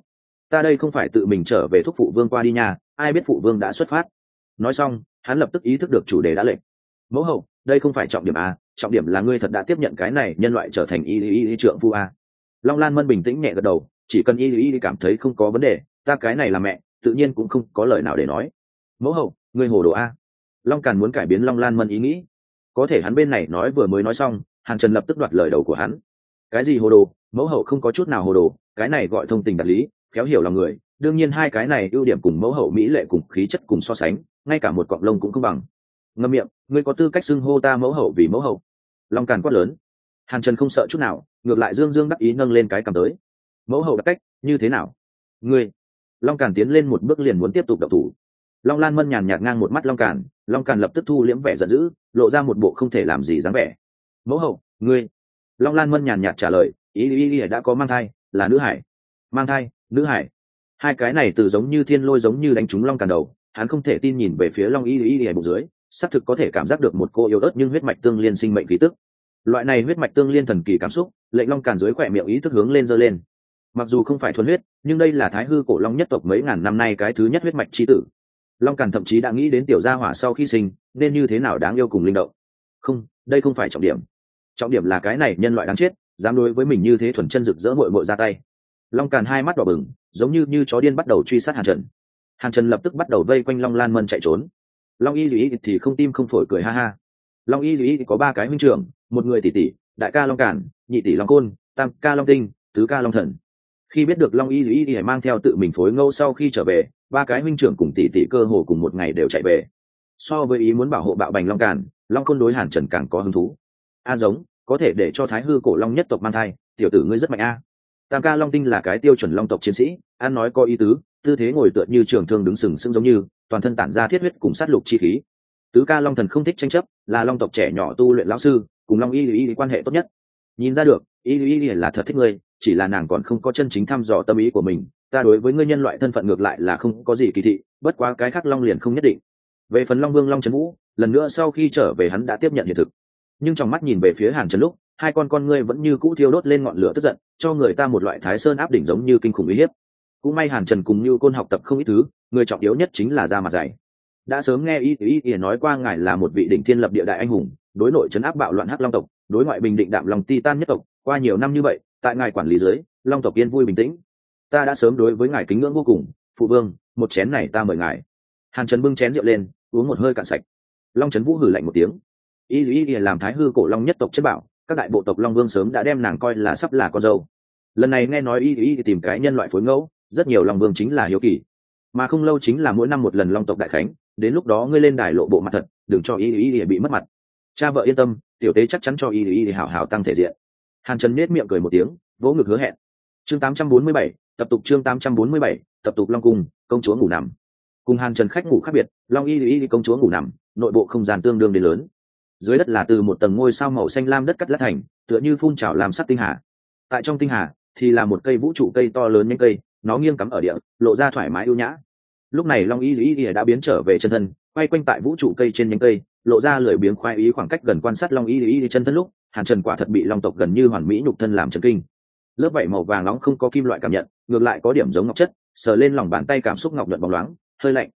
Ta đây không phải tự mình trở về thúc phụ vương qua đi nhà ai biết phụ vương đã xuất phát. Nói xong, hắn lập tức ý thức được chủ đề đã lệnh mẫu hậu đây không phải trọng điểm a, trọng điểm là ngươi thật đã tiếp nhận cái này nhân loại trở thành y y y trượng phu a. Long lan mân bình tĩnh nhẹ gật đầu, chỉ cần y y y cảm thấy không có vấn đề, ta cái này là mẹ, tự nhiên cũng không có lời nào để nói. Mẫu hậu, ngươi hồ đồ a. Long càn muốn cải biến long lan mân ý nghĩ. Có thể hắn bên này nói vừa mới nói xong, hàn trần lập tức đoạt lời đầu của hắn. Cái gì hồ đồ? Mẫu hậu không có chút nào hồ đồ, cái này gọi thông tình đạt lý, khéo hiểu lòng người. Đương nhiên hai cái này ưu điểm cùng mẫu hậu mỹ lệ cùng khí chất cùng so sánh, ngay cả một cọng lông cũng không bằng ngâm miệng, ngươi có tư cách xưng hô ta mẫu hậu vì mẫu hậu. Long càn quát lớn. Hàn trần không sợ chút nào, ngược lại dương dương đắc ý nâng lên cái cầm tới. Mẫu hậu đặc cách, như thế nào? Ngươi. Long càn tiến lên một bước liền muốn tiếp tục đập thủ. Long lan mân nhàn nhạt ngang một mắt long càn long càn lập tức thu liễm vẻ giận dữ, lộ ra một bộ không thể làm gì dáng vẻ. Mẫu hậu, ngươi. Long lan mân nhàn nhạt trả lời, ý ý ý, đã có mang thai, là nữ hải. Mang thai, nữ hải. Hai cái này từ giống như thiên lôi giống như đánh trúng long càn đầu, hắn không thể tin nhìn về phía long y y y bụng dưới xác thực có thể cảm giác được một cô yếu ớt nhưng huyết mạch tương liên sinh mệnh khí tức. Loại này huyết mạch tương liên thần kỳ cảm xúc, lệnh long càn dưới khỏe miệng ý thức hướng lên dơ lên. Mặc dù không phải thuần huyết, nhưng đây là thái hư cổ long nhất tộc mấy ngàn năm nay cái thứ nhất huyết mạch c tử. Long càn thậm chí đã nghĩ đến tiểu gia hỏa sau khi sinh, nên như thế nào đáng yêu cùng linh động. Không, đây không phải trọng điểm. Trọng điểm là cái này nhân loại đáng chết, dám đối với mình như thế thuần chân rực rỡ mội mội ra tay. Long càn hai mắt đỏ bừng, giống như như chó điên bắt đầu truy sát hàn trần. Hàn trần lập tức bắt đầu vây quanh long lan mân chạy trốn long y duy thì không tim không phổi cười ha ha. Long y duy có ba cái huynh trưởng một người tỷ tỷ, đại ca long cản, nhị tỷ long côn, tam ca long tinh, tứ ca long thần. Khi biết được long y duy thì mang theo tự mình phối ngâu sau khi trở về, ba cái huynh trưởng cùng tỷ tỷ cơ hồ cùng một ngày đều chạy về. So với ý muốn bảo hộ bạo bành long cản, long côn đối hàn trần càng có hứng thú. A giống, có thể để cho thái hư cổ long nhất tộc mang thai, tiểu tử ngươi rất mạnh a. Tam ca long tinh là cái tiêu chuẩn long tộc chiến sĩ, an nói có ý tứ, tư thế ngồi tựa như trường thương đứng sừng sững giống như toàn thân tản ra thiết huyết cùng sát lục chi khí. Tứ ca long thần không thích tranh chấp, là long tộc trẻ nhỏ tu luyện lão sư, cùng long y y quan hệ tốt nhất. Nhìn ra được, y y là thật thích ngươi, chỉ là nàng còn không có chân chính thăm dò tâm ý của mình. Ta đối với ngươi nhân loại thân phận ngược lại là không có gì kỳ thị, bất quá cái khác long liền không nhất định. Về phần long vương long trấn vũ, lần nữa sau khi trở về hắn đã tiếp nhận hiện thực. Nhưng trong mắt nhìn về phía hàn trấn lúc, hai con con ngươi vẫn như cũ thiêu đốt lên ngọn lửa tức giận, cho người ta một loại thái sơn áp đỉnh giống như kinh khủng uy hiếp cũng may hàn trần cùng như côn học tập không ít thứ, người trọng yếu nhất chính là ra mặt dày đã sớm nghe y y y nói qua ngài là một vị đỉnh thiên lập địa đại anh hùng, đối nội chấn áp bạo loạn hắc long tộc, đối ngoại bình định đạm lòng ti tan nhất tộc, qua nhiều năm như vậy, tại ngài quản lý dưới long tộc yên vui bình tĩnh. Ta đã sớm đối với ngài kính ngưỡng vô cùng, phụ vương, một chén này ta mời ngài. Hàn trần bưng chén rượu lên, uống một hơi cạn sạch. Long trấn vũ hử lạnh một tiếng. Y y y làm thái hư cổ long nhất tộc chất bảo, các đại bộ tộc long vương sớm đã đem nàng coi là sắp là con dâu. Lần này nghe nói y y tìm cái nhân loại phối ngẫu rất nhiều long vương chính là hiếu kỳ. Mà không lâu chính là mỗi năm một lần long tộc đại khánh đến lúc đó ngươi lên đài lộ bộ mặt thật đừng cho y y y bị mất mặt. Cha vợ yên tâm tiểu tế chắc chắn cho y y y hảo hảo tăng thể diện. Hàn trần nết miệng cười một tiếng vỗ ngực hứa hẹn. Chương 847, tập tục chương 847, tập tục long cung công chúa ngủ nằm. Cùng hàn trần khách ngủ khác biệt long y y công chúa ngủ nằm nội bộ không gian tương đương đến lớn. Dưới đất là từ một tầng ngôi sao màu xanh lam đất cắt lát thành tựa như phun trào làm sắt tinh hà. Tại trong tinh hà thì là một cây vũ trụ cây to lớn nhanh cây nó nghiêng cắm ở địa, lộ ra thoải mái ưu nhã. Lúc này long y y đã biến trở về chân thân, quay quanh tại vũ trụ cây trên nhánh cây, lộ ra lười biếng khoai ý khoảng cách gần quan sát long y y chân thân lúc, hàn trần quả thật bị long tộc gần như hoàn mỹ nhục thân làm chân kinh. Lớp vảy màu vàng nóng không có kim loại cảm nhận, ngược lại có điểm giống ngọc chất, sờ lên lòng bàn tay cảm xúc ngọc nhuận bóng loáng, hơi lạnh.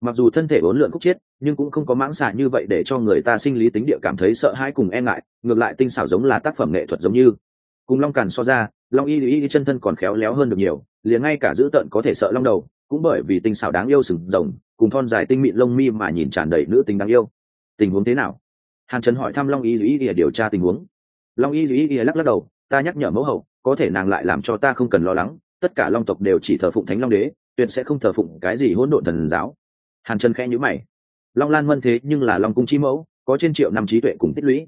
Mặc dù thân thể bốn lượn khúc chiết, nhưng cũng không có mãng xạ như vậy để cho người ta sinh lý tính địa cảm thấy sợ hãi cùng e ngại, ngược lại tinh xảo giống là tác phẩm nghệ thuật giống như. Cùng long càn so ra, long y y chân thân còn khéo léo hơn được nhiều liền ngay cả giữ tợn có thể sợ long đầu, cũng bởi vì tinh xảo đáng yêu sừng rồng, cùng thon dài tinh mịn lông mi mà nhìn tràn đầy nữ tính đáng yêu. Tình huống thế nào? Hàn trần hỏi thăm long y duy y điều tra tình huống. Long y duy y lắc lắc đầu, ta nhắc nhở mẫu hậu, có thể nàng lại làm cho ta không cần lo lắng, tất cả long tộc đều chỉ thờ phụng thánh long đế, tuyệt sẽ không thờ phụng cái gì hỗn độn thần giáo. Hàn trần khẽ nhữ mày. Long lan mân thế nhưng là long cung chi mẫu, có trên triệu năm trí tuệ cùng tích lũy.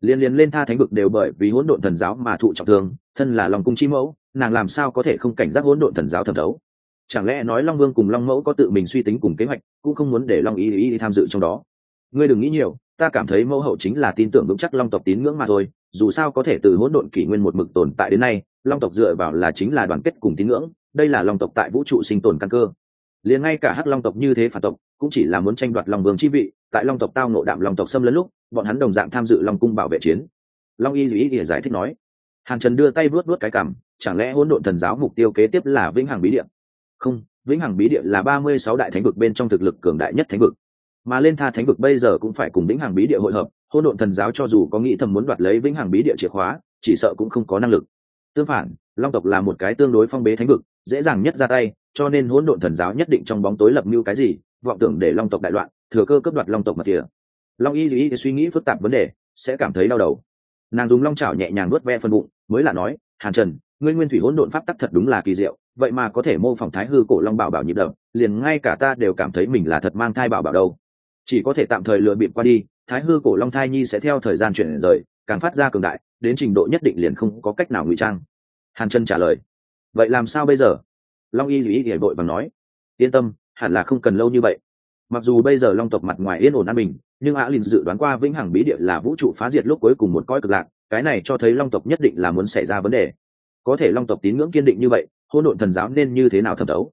Liên liên lên tha thánh vực đều bởi vì hỗn độn thần giáo mà thụ trọng thương, thân là long cung chi mẫu nàng làm sao có thể không cảnh giác hỗn độn thần giáo thẩm thấu? Chẳng lẽ nói long vương cùng long mẫu có tự mình suy tính cùng kế hoạch, cũng không muốn để long ý ý tham dự trong đó? Ngươi đừng nghĩ nhiều, ta cảm thấy mẫu hậu chính là tin tưởng vững chắc long tộc tín ngưỡng mà thôi, dù sao có thể từ hỗn độn kỷ nguyên một mực tồn tại đến nay, long tộc dựa vào là chính là đoàn kết cùng tín ngưỡng, đây là long tộc tại vũ trụ sinh tồn căn cơ. Liền ngay cả hắc long tộc như thế phản tộc, cũng chỉ là muốn tranh đoạt long vương chi vị, tại long tộc tao nộ đạm long tộc xâm lấn lúc, bọn hắn đồng dạng tham dự long cung bảo vệ chiến. Long y duy giải thích nói hàn trần đưa tay vuốt vuốt cái cằm, chẳng lẽ hỗn độn thần giáo mục tiêu kế tiếp là vĩnh hằng bí địa? Không, vĩnh hằng bí địa là ba mươi sáu đại thánh vực bên trong thực lực cường đại nhất thánh vực. Mà lên tha thánh vực bây giờ cũng phải cùng vĩnh hằng bí địa hội hợp, hỗn độn thần giáo cho dù có nghĩ thầm muốn đoạt lấy vĩnh hằng bí địa chìa khóa, chỉ sợ cũng không có năng lực. Tương phản, long tộc là một cái tương đối phong bế thánh vực, dễ dàng nhất ra tay, cho nên hỗn độn thần giáo nhất định trong bóng tối lập mưu cái gì, vọng tưởng để long tộc đại loạn, thừa cơ cấp đoạt long tộc mật tỉa long y duy suy nghĩ phức tạp vấn đề, sẽ cảm thấy đau đầu nàng dùng long chảo nhẹ nhàng nuốt ve phần bụng, mới là nói, hàn trần, ngươi nguyên thủy hỗn độn pháp tắc thật đúng là kỳ diệu, vậy mà có thể mô phỏng thái hư cổ long bảo bảo nhịp đập, liền ngay cả ta đều cảm thấy mình là thật mang thai bảo bảo đâu. Chỉ có thể tạm thời lừa bịp qua đi, thái hư cổ long thai nhi sẽ theo thời gian chuyển rời, càng phát ra cường đại, đến trình độ nhất định liền không có cách nào ngụy trang. Hàn trần trả lời, vậy làm sao bây giờ? Long y duy ý đội bằng nói, yên tâm, hẳn là không cần lâu như vậy mặc dù bây giờ long tộc mặt ngoài yên ổn an bình, nhưng á Linh dự đoán qua vĩnh hằng bí địa là vũ trụ phá diệt lúc cuối cùng một coi cực lạc, cái này cho thấy long tộc nhất định là muốn xảy ra vấn đề. Có thể long tộc tín ngưỡng kiên định như vậy hôn độn thần giáo nên như thế nào thẩm đấu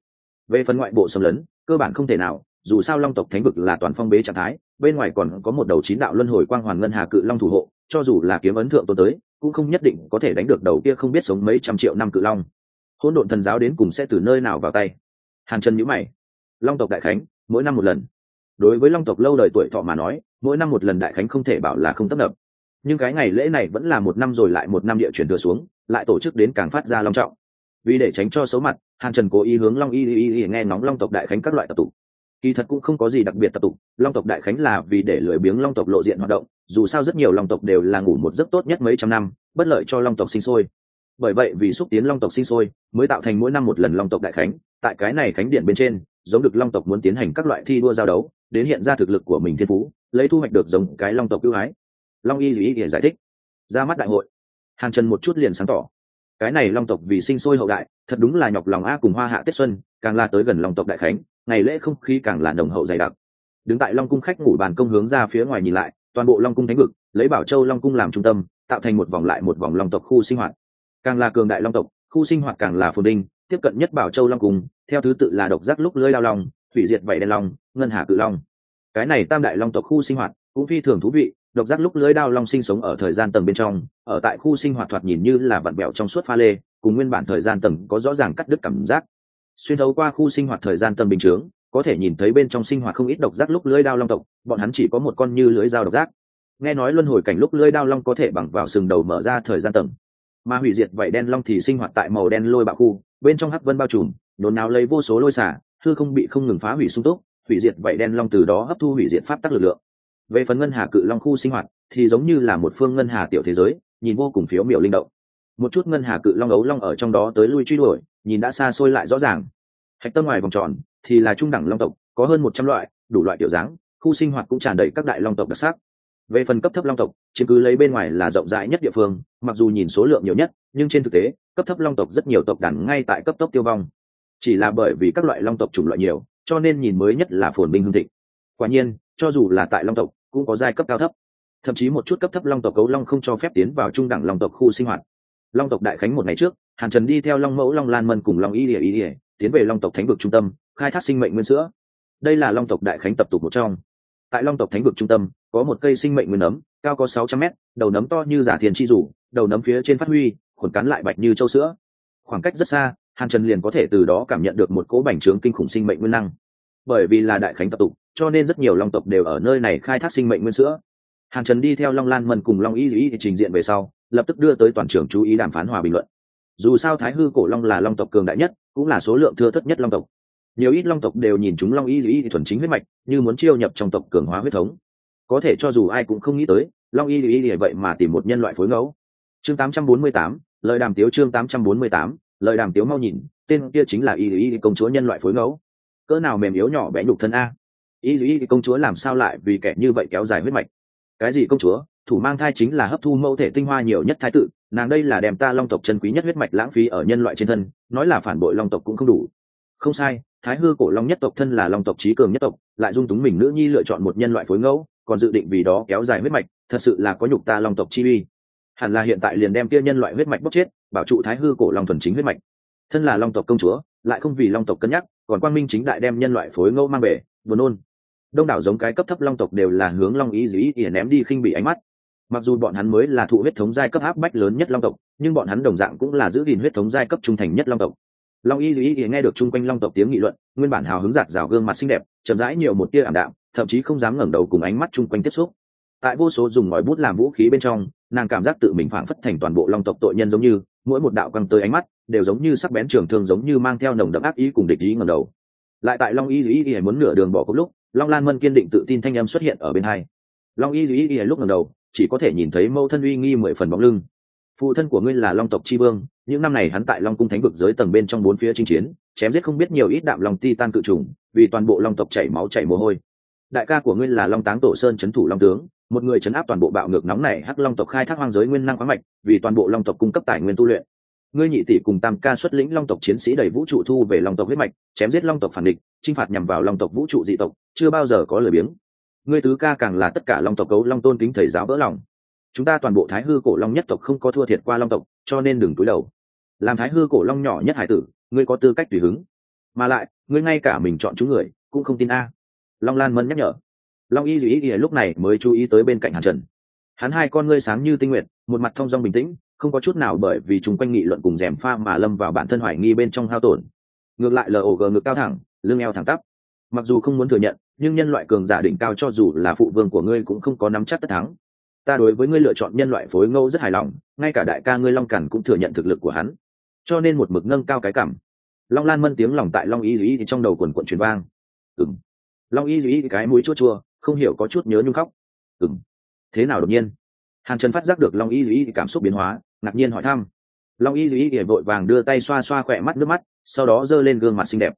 về phần ngoại bộ xâm lấn, cơ bản không thể nào, dù sao long tộc thánh vực là toàn phong bế trạng thái, bên ngoài còn có một đầu chín đạo luân hồi quang hoàn ngân hà cự long thủ hộ, cho dù là kiếm ấn thượng tôn tới, cũng không nhất định có thể đánh được đầu kia không biết sống mấy trăm triệu năm cự long. Hôn độn thần giáo đến cùng sẽ từ nơi nào vào tay? Hàn trần nhữ mày. Long tộc đại khánh mỗi năm một lần. Đối với long tộc lâu đời tuổi thọ mà nói, mỗi năm một lần đại khánh không thể bảo là không tấp nập. Nhưng cái ngày lễ này vẫn là một năm rồi lại một năm địa chuyển thừa xuống, lại tổ chức đến càng phát ra long trọng. Vì để tránh cho xấu mặt, hàn trần cố ý hướng long y y y nghe ngóng long tộc đại khánh các loại tập tục. Kỳ thật cũng không có gì đặc biệt tập tục, long tộc đại khánh là vì để lười biếng long tộc lộ diện hoạt động, dù sao rất nhiều long tộc đều là ngủ một giấc tốt nhất mấy trăm năm, bất lợi cho long tộc sinh sôi bởi vậy vì xúc tiến long tộc sinh sôi, mới tạo thành mỗi năm một lần long tộc đại khánh. Tại cái này khánh điện bên trên, giống được long tộc muốn tiến hành các loại thi đua giao đấu, đến hiện ra thực lực của mình thiên phú, lấy thu hoạch được giống cái long tộc ưu ái. Long y ý để giải thích. Ra mắt đại hội. Hàn trần một chút liền sáng tỏ. Cái này long tộc vì sinh sôi hậu đại, thật đúng là nhọc lòng a cùng hoa hạ tết xuân, càng la tới gần long tộc đại khánh, ngày lễ không khí càng là nồng hậu dày đặc. Đứng tại long cung khách ngủ bàn công hướng ra phía ngoài nhìn lại, toàn bộ long cung thánh vực, lấy bảo châu long cung làm trung tâm, tạo thành một vòng lại một vòng long tộc khu sinh hoạt càng là cường đại long tộc, khu sinh hoạt càng là phồn đinh, tiếp cận nhất bảo châu long cùng theo thứ tự là độc giác lúc lưỡi lao long, thủy diệt vảy đen long, ngân hà cự long. Cái này tam đại long tộc khu sinh hoạt cũng phi thường thú vị, độc giác lúc lưới đao long sinh sống ở thời gian tầng bên trong, ở tại khu sinh hoạt thoạt nhìn như là vặn bẹo trong suốt pha lê, cùng nguyên bản thời gian tầng có rõ ràng cắt đứt cảm giác. Xuyên thấu qua khu sinh hoạt thời gian tầng bình chướng, có thể nhìn thấy bên trong sinh hoạt không ít độc giác lúc lưới đao long tộc, bọn hắn chỉ có một con như lưới dao độc giác. Nghe nói luân hồi cảnh lúc lưới đao long có thể bằng vào sừng đầu mở ra thời gian tầng mà hủy diệt vậy đen long thì sinh hoạt tại màu đen lôi bạo khu, bên trong hắc vân bao trùm nôn nào lấy vô số lôi xả thư không bị không ngừng phá hủy sung túc, hủy diệt vậy đen long từ đó hấp thu hủy diệt pháp tắc lực lượng. Về phần ngân hà cự long khu sinh hoạt, thì giống như là một phương ngân hà tiểu thế giới, nhìn vô cùng phiếu miểu linh động. Một chút ngân hà cự long ấu long ở trong đó tới lui truy đuổi, nhìn đã xa xôi lại rõ ràng. Hạch tâm ngoài vòng tròn, thì là trung đẳng long tộc, có hơn một trăm loại, đủ loại kiểu dáng, khu sinh hoạt cũng tràn đầy các đại long tộc đặc sắc về phần cấp thấp long tộc, chiếm cứ lấy bên ngoài là rộng rãi nhất địa phương, mặc dù nhìn số lượng nhiều nhất, nhưng trên thực tế, cấp thấp long tộc rất nhiều tộc đàn ngay tại cấp tốc tiêu vong. Chỉ là bởi vì các loại long tộc chủng loại nhiều, cho nên nhìn mới nhất là phồn binh hương thịnh. Quả nhiên, cho dù là tại long tộc, cũng có giai cấp cao thấp. Thậm chí một chút cấp thấp long tộc cấu long không cho phép tiến vào trung đẳng long tộc khu sinh hoạt. Long tộc đại khánh một ngày trước, hàn trần đi theo long mẫu long lan mân cùng long y ỉa y ỉa tiến về long tộc thánh vực trung tâm, khai thác sinh mệnh nguyên sữa. Đây là long tộc đại khánh tập tục một trong tại long tộc thánh vực trung tâm, có một cây sinh mệnh nguyên nấm cao có sáu trăm mét, đầu nấm to như giả thiền chi rủ, đầu nấm phía trên phát huy, khuẩn cắn lại bạch như châu sữa. Khoảng cách rất xa, hàn trần liền có thể từ đó cảm nhận được một cỗ bành trướng kinh khủng sinh mệnh nguyên năng. Bởi vì là đại khánh tập tục, cho nên rất nhiều long tộc đều ở nơi này khai thác sinh mệnh nguyên sữa. Hàn trần đi theo long lan mân cùng long y dĩ trình diện về sau, lập tức đưa tới toàn trường chú ý đàm phán hòa bình luận. Dù sao thái hư cổ long là long tộc cường đại nhất, cũng là số lượng thưa thất nhất long tộc nhiều ít long tộc đều nhìn chúng long y y thuần chính huyết mạch như muốn chiêu nhập trong tộc cường hóa huyết thống. Có thể cho dù ai cũng không nghĩ tới long y y vậy mà tìm một nhân loại phối ngẫu. Chương 848, lời đàm tiếu chương 848, lời đàm tiếu mau nhìn tên kia chính là y y công chúa nhân loại phối ngẫu. Cỡ nào mềm yếu nhỏ bé nhục thân a? Y y công chúa làm sao lại vì kẻ như vậy kéo dài huyết mạch? Cái gì công chúa? Thủ mang thai chính là hấp thu mẫu thể tinh hoa nhiều nhất thái tự nàng đây là đem ta long tộc chân quý nhất huyết mạch lãng phí ở nhân loại trên thân nói là phản bội long tộc cũng không đủ. Không sai thái hư cổ long nhất tộc thân là long tộc trí cường nhất tộc, lại dung túng mình nữ nhi lựa chọn một nhân loại phối ngẫu, còn dự định vì đó kéo dài huyết mạch, thật sự là có nhục ta long tộc chi uy. Hẳn là hiện tại liền đem kia nhân loại huyết mạch bóc chết, bảo trụ thái hư cổ long thuần chính huyết mạch. Thân là long tộc công chúa, lại không vì long tộc cân nhắc, còn quang minh chính đại đem nhân loại phối ngẫu mang về, buồn nôn. Đông đảo giống cái cấp thấp long tộc đều là hướng long ý dĩ ỉa ném đi khinh bị ánh mắt. Mặc dù bọn hắn mới là thụ huyết thống giai cấp áp bách lớn nhất long tộc, nhưng bọn hắn đồng dạng cũng là giữ gìn huyết thống giai cấp trung thành nhất long tộc long y dĩ nghe được chung quanh long tộc tiếng nghị luận, nguyên bản hào hứng giạt rào gương mặt xinh đẹp, chậm rãi nhiều một tia ảm đạm, thậm chí không dám ngẩng đầu cùng ánh mắt chung quanh tiếp xúc. Tại vô số dùng ngòi bút làm vũ khí bên trong, nàng cảm giác tự mình phảng phất thành toàn bộ long tộc tội nhân giống như, mỗi một đạo căng tới ánh mắt, đều giống như sắc bén trường thương giống như mang theo nồng đậm ác ý cùng địch ý ngẩng đầu. Lại tại long y dĩ ỉa muốn nửa đường bỏ cốc lúc, long lan mân kiên định tự tin thanh âm xuất hiện ở bên hai. Long y duy y lúc ngẩng đầu, chỉ có thể nhìn thấy mẫu thân uy nghi mười phần bóng lưng phụ thân của ngươi là long tộc Tri vương, những năm này hắn tại long cung thánh vực giới tầng bên trong bốn phía chinh chiến, chém giết không biết nhiều ít đạm long ti tan cự trùng vì toàn bộ long tộc chảy máu chảy mồ hôi. Đại ca của ngươi là long táng tổ sơn c thủ long tướng, một người chấn áp toàn bộ bạo ngược nóng này hắc long tộc khai thác hoang giới nguyên năng khoáng mạch, vì toàn bộ long tộc cung cấp tài nguyên tu luyện. Ngươi nhị tỷ cùng tam ca xuất lĩnh long tộc chiến sĩ đầy vũ trụ thu về long tộc huyết mạch, chém giết long tộc phản địch, chinh phạt nhằm vào long tộc vũ trụ dị tộc, chưa bao giờ có lời biếng. Ngươi tứ ca càng là tất cả long tộc cấu long tôn kính thầy giáo vỡ lòng chúng ta toàn bộ thái hư cổ long nhất tộc không có thua thiệt qua long tộc, cho nên đừng túi đầu. Làm thái hư cổ long nhỏ nhất hải tử, ngươi có tư cách tùy hứng. Mà lại, ngươi ngay cả mình chọn chúng người, cũng không tin a. Long lan mẫn nhắc nhở. Long y dù ý ỉa lúc này mới chú ý tới bên cạnh hàn trần. Hắn hai con ngươi sáng như tinh nguyện một mặt thong dong bình tĩnh, không có chút nào bởi vì chúng quanh nghị luận cùng rèm pha mà lâm vào bản thân hoài nghi bên trong hao tổn. Ngược lại log ngực cao thẳng, lưng eo thẳng tắp. Mặc dù không muốn thừa nhận, nhưng nhân loại cường giả đỉnh cao cho dù là phụ vương của ngươi cũng không có nắm chắc tất thắng ta đối với ngươi lựa chọn nhân loại phối ngẫu rất hài lòng, ngay cả đại ca ngươi long Cẩn cũng thừa nhận thực lực của hắn. Cho nên một mực nâng cao cái cảm. Long lan mân tiếng lòng tại long y thì trong đầu quần quận truyền vang. Ừng long y Dĩ cái mũi chua chua, không hiểu có chút nhớ nhung khóc. Ừng thế nào đột nhiên? Hàn trần phát giác được long y Dĩ cảm xúc biến hóa, ngạc nhiên hỏi thăm. Long y duy vội vàng đưa tay xoa xoa khỏe mắt nước mắt, sau đó giơ lên gương mặt xinh đẹp.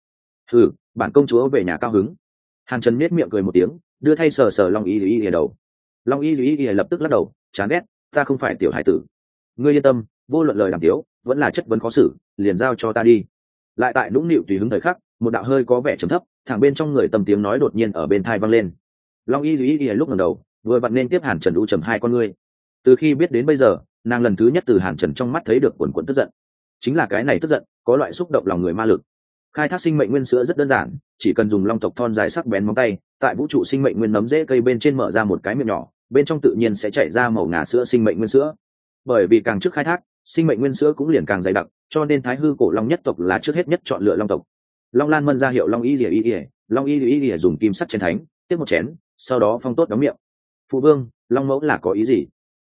Thử bản công chúa về nhà cao hứng. Hàn trần miết miệng cười một tiếng, đưa thay sờ sờ long y duy đầu long y duy lập tức lắc đầu, chán ghét, ta không phải tiểu hải tử. Ngươi yên tâm, vô luận lời đàm tiếu, vẫn là chất vấn khó xử, liền giao cho ta đi. Lại tại nũng nịu tùy hứng thời khắc, một đạo hơi có vẻ trầm thấp, thẳng bên trong người tầm tiếng nói đột nhiên ở bên thai vang lên. Long y duy lúc ngầm đầu, vừa vặn nên tiếp hàn trần u trầm hai con ngươi. Từ khi biết đến bây giờ, nàng lần thứ nhất từ hàn trần trong mắt thấy được quần quần tức giận. Chính là cái này tức giận, có loại xúc động lòng người ma lực. Khai thác sinh mệnh nguyên sữa rất đơn giản, chỉ cần dùng long tộc thon dài sắc bén móng tay, tại vũ trụ sinh mệnh nguyên nấm dễ cây bên trên mở ra một cái miệng nhỏ bên trong tự nhiên sẽ chảy ra màu ngà sữa sinh mệnh nguyên sữa. Bởi vì càng trước khai thác, sinh mệnh nguyên sữa cũng liền càng dày đặc, cho nên thái hư cổ long nhất tộc là trước hết nhất chọn lựa long tộc. Long lan mân ra hiệu long y lìa y lìa, long y y lìa dùng kim sắt chén thánh, tiếp một chén, sau đó phong tốt đóng miệng. Phụ vương, long mẫu là có ý gì?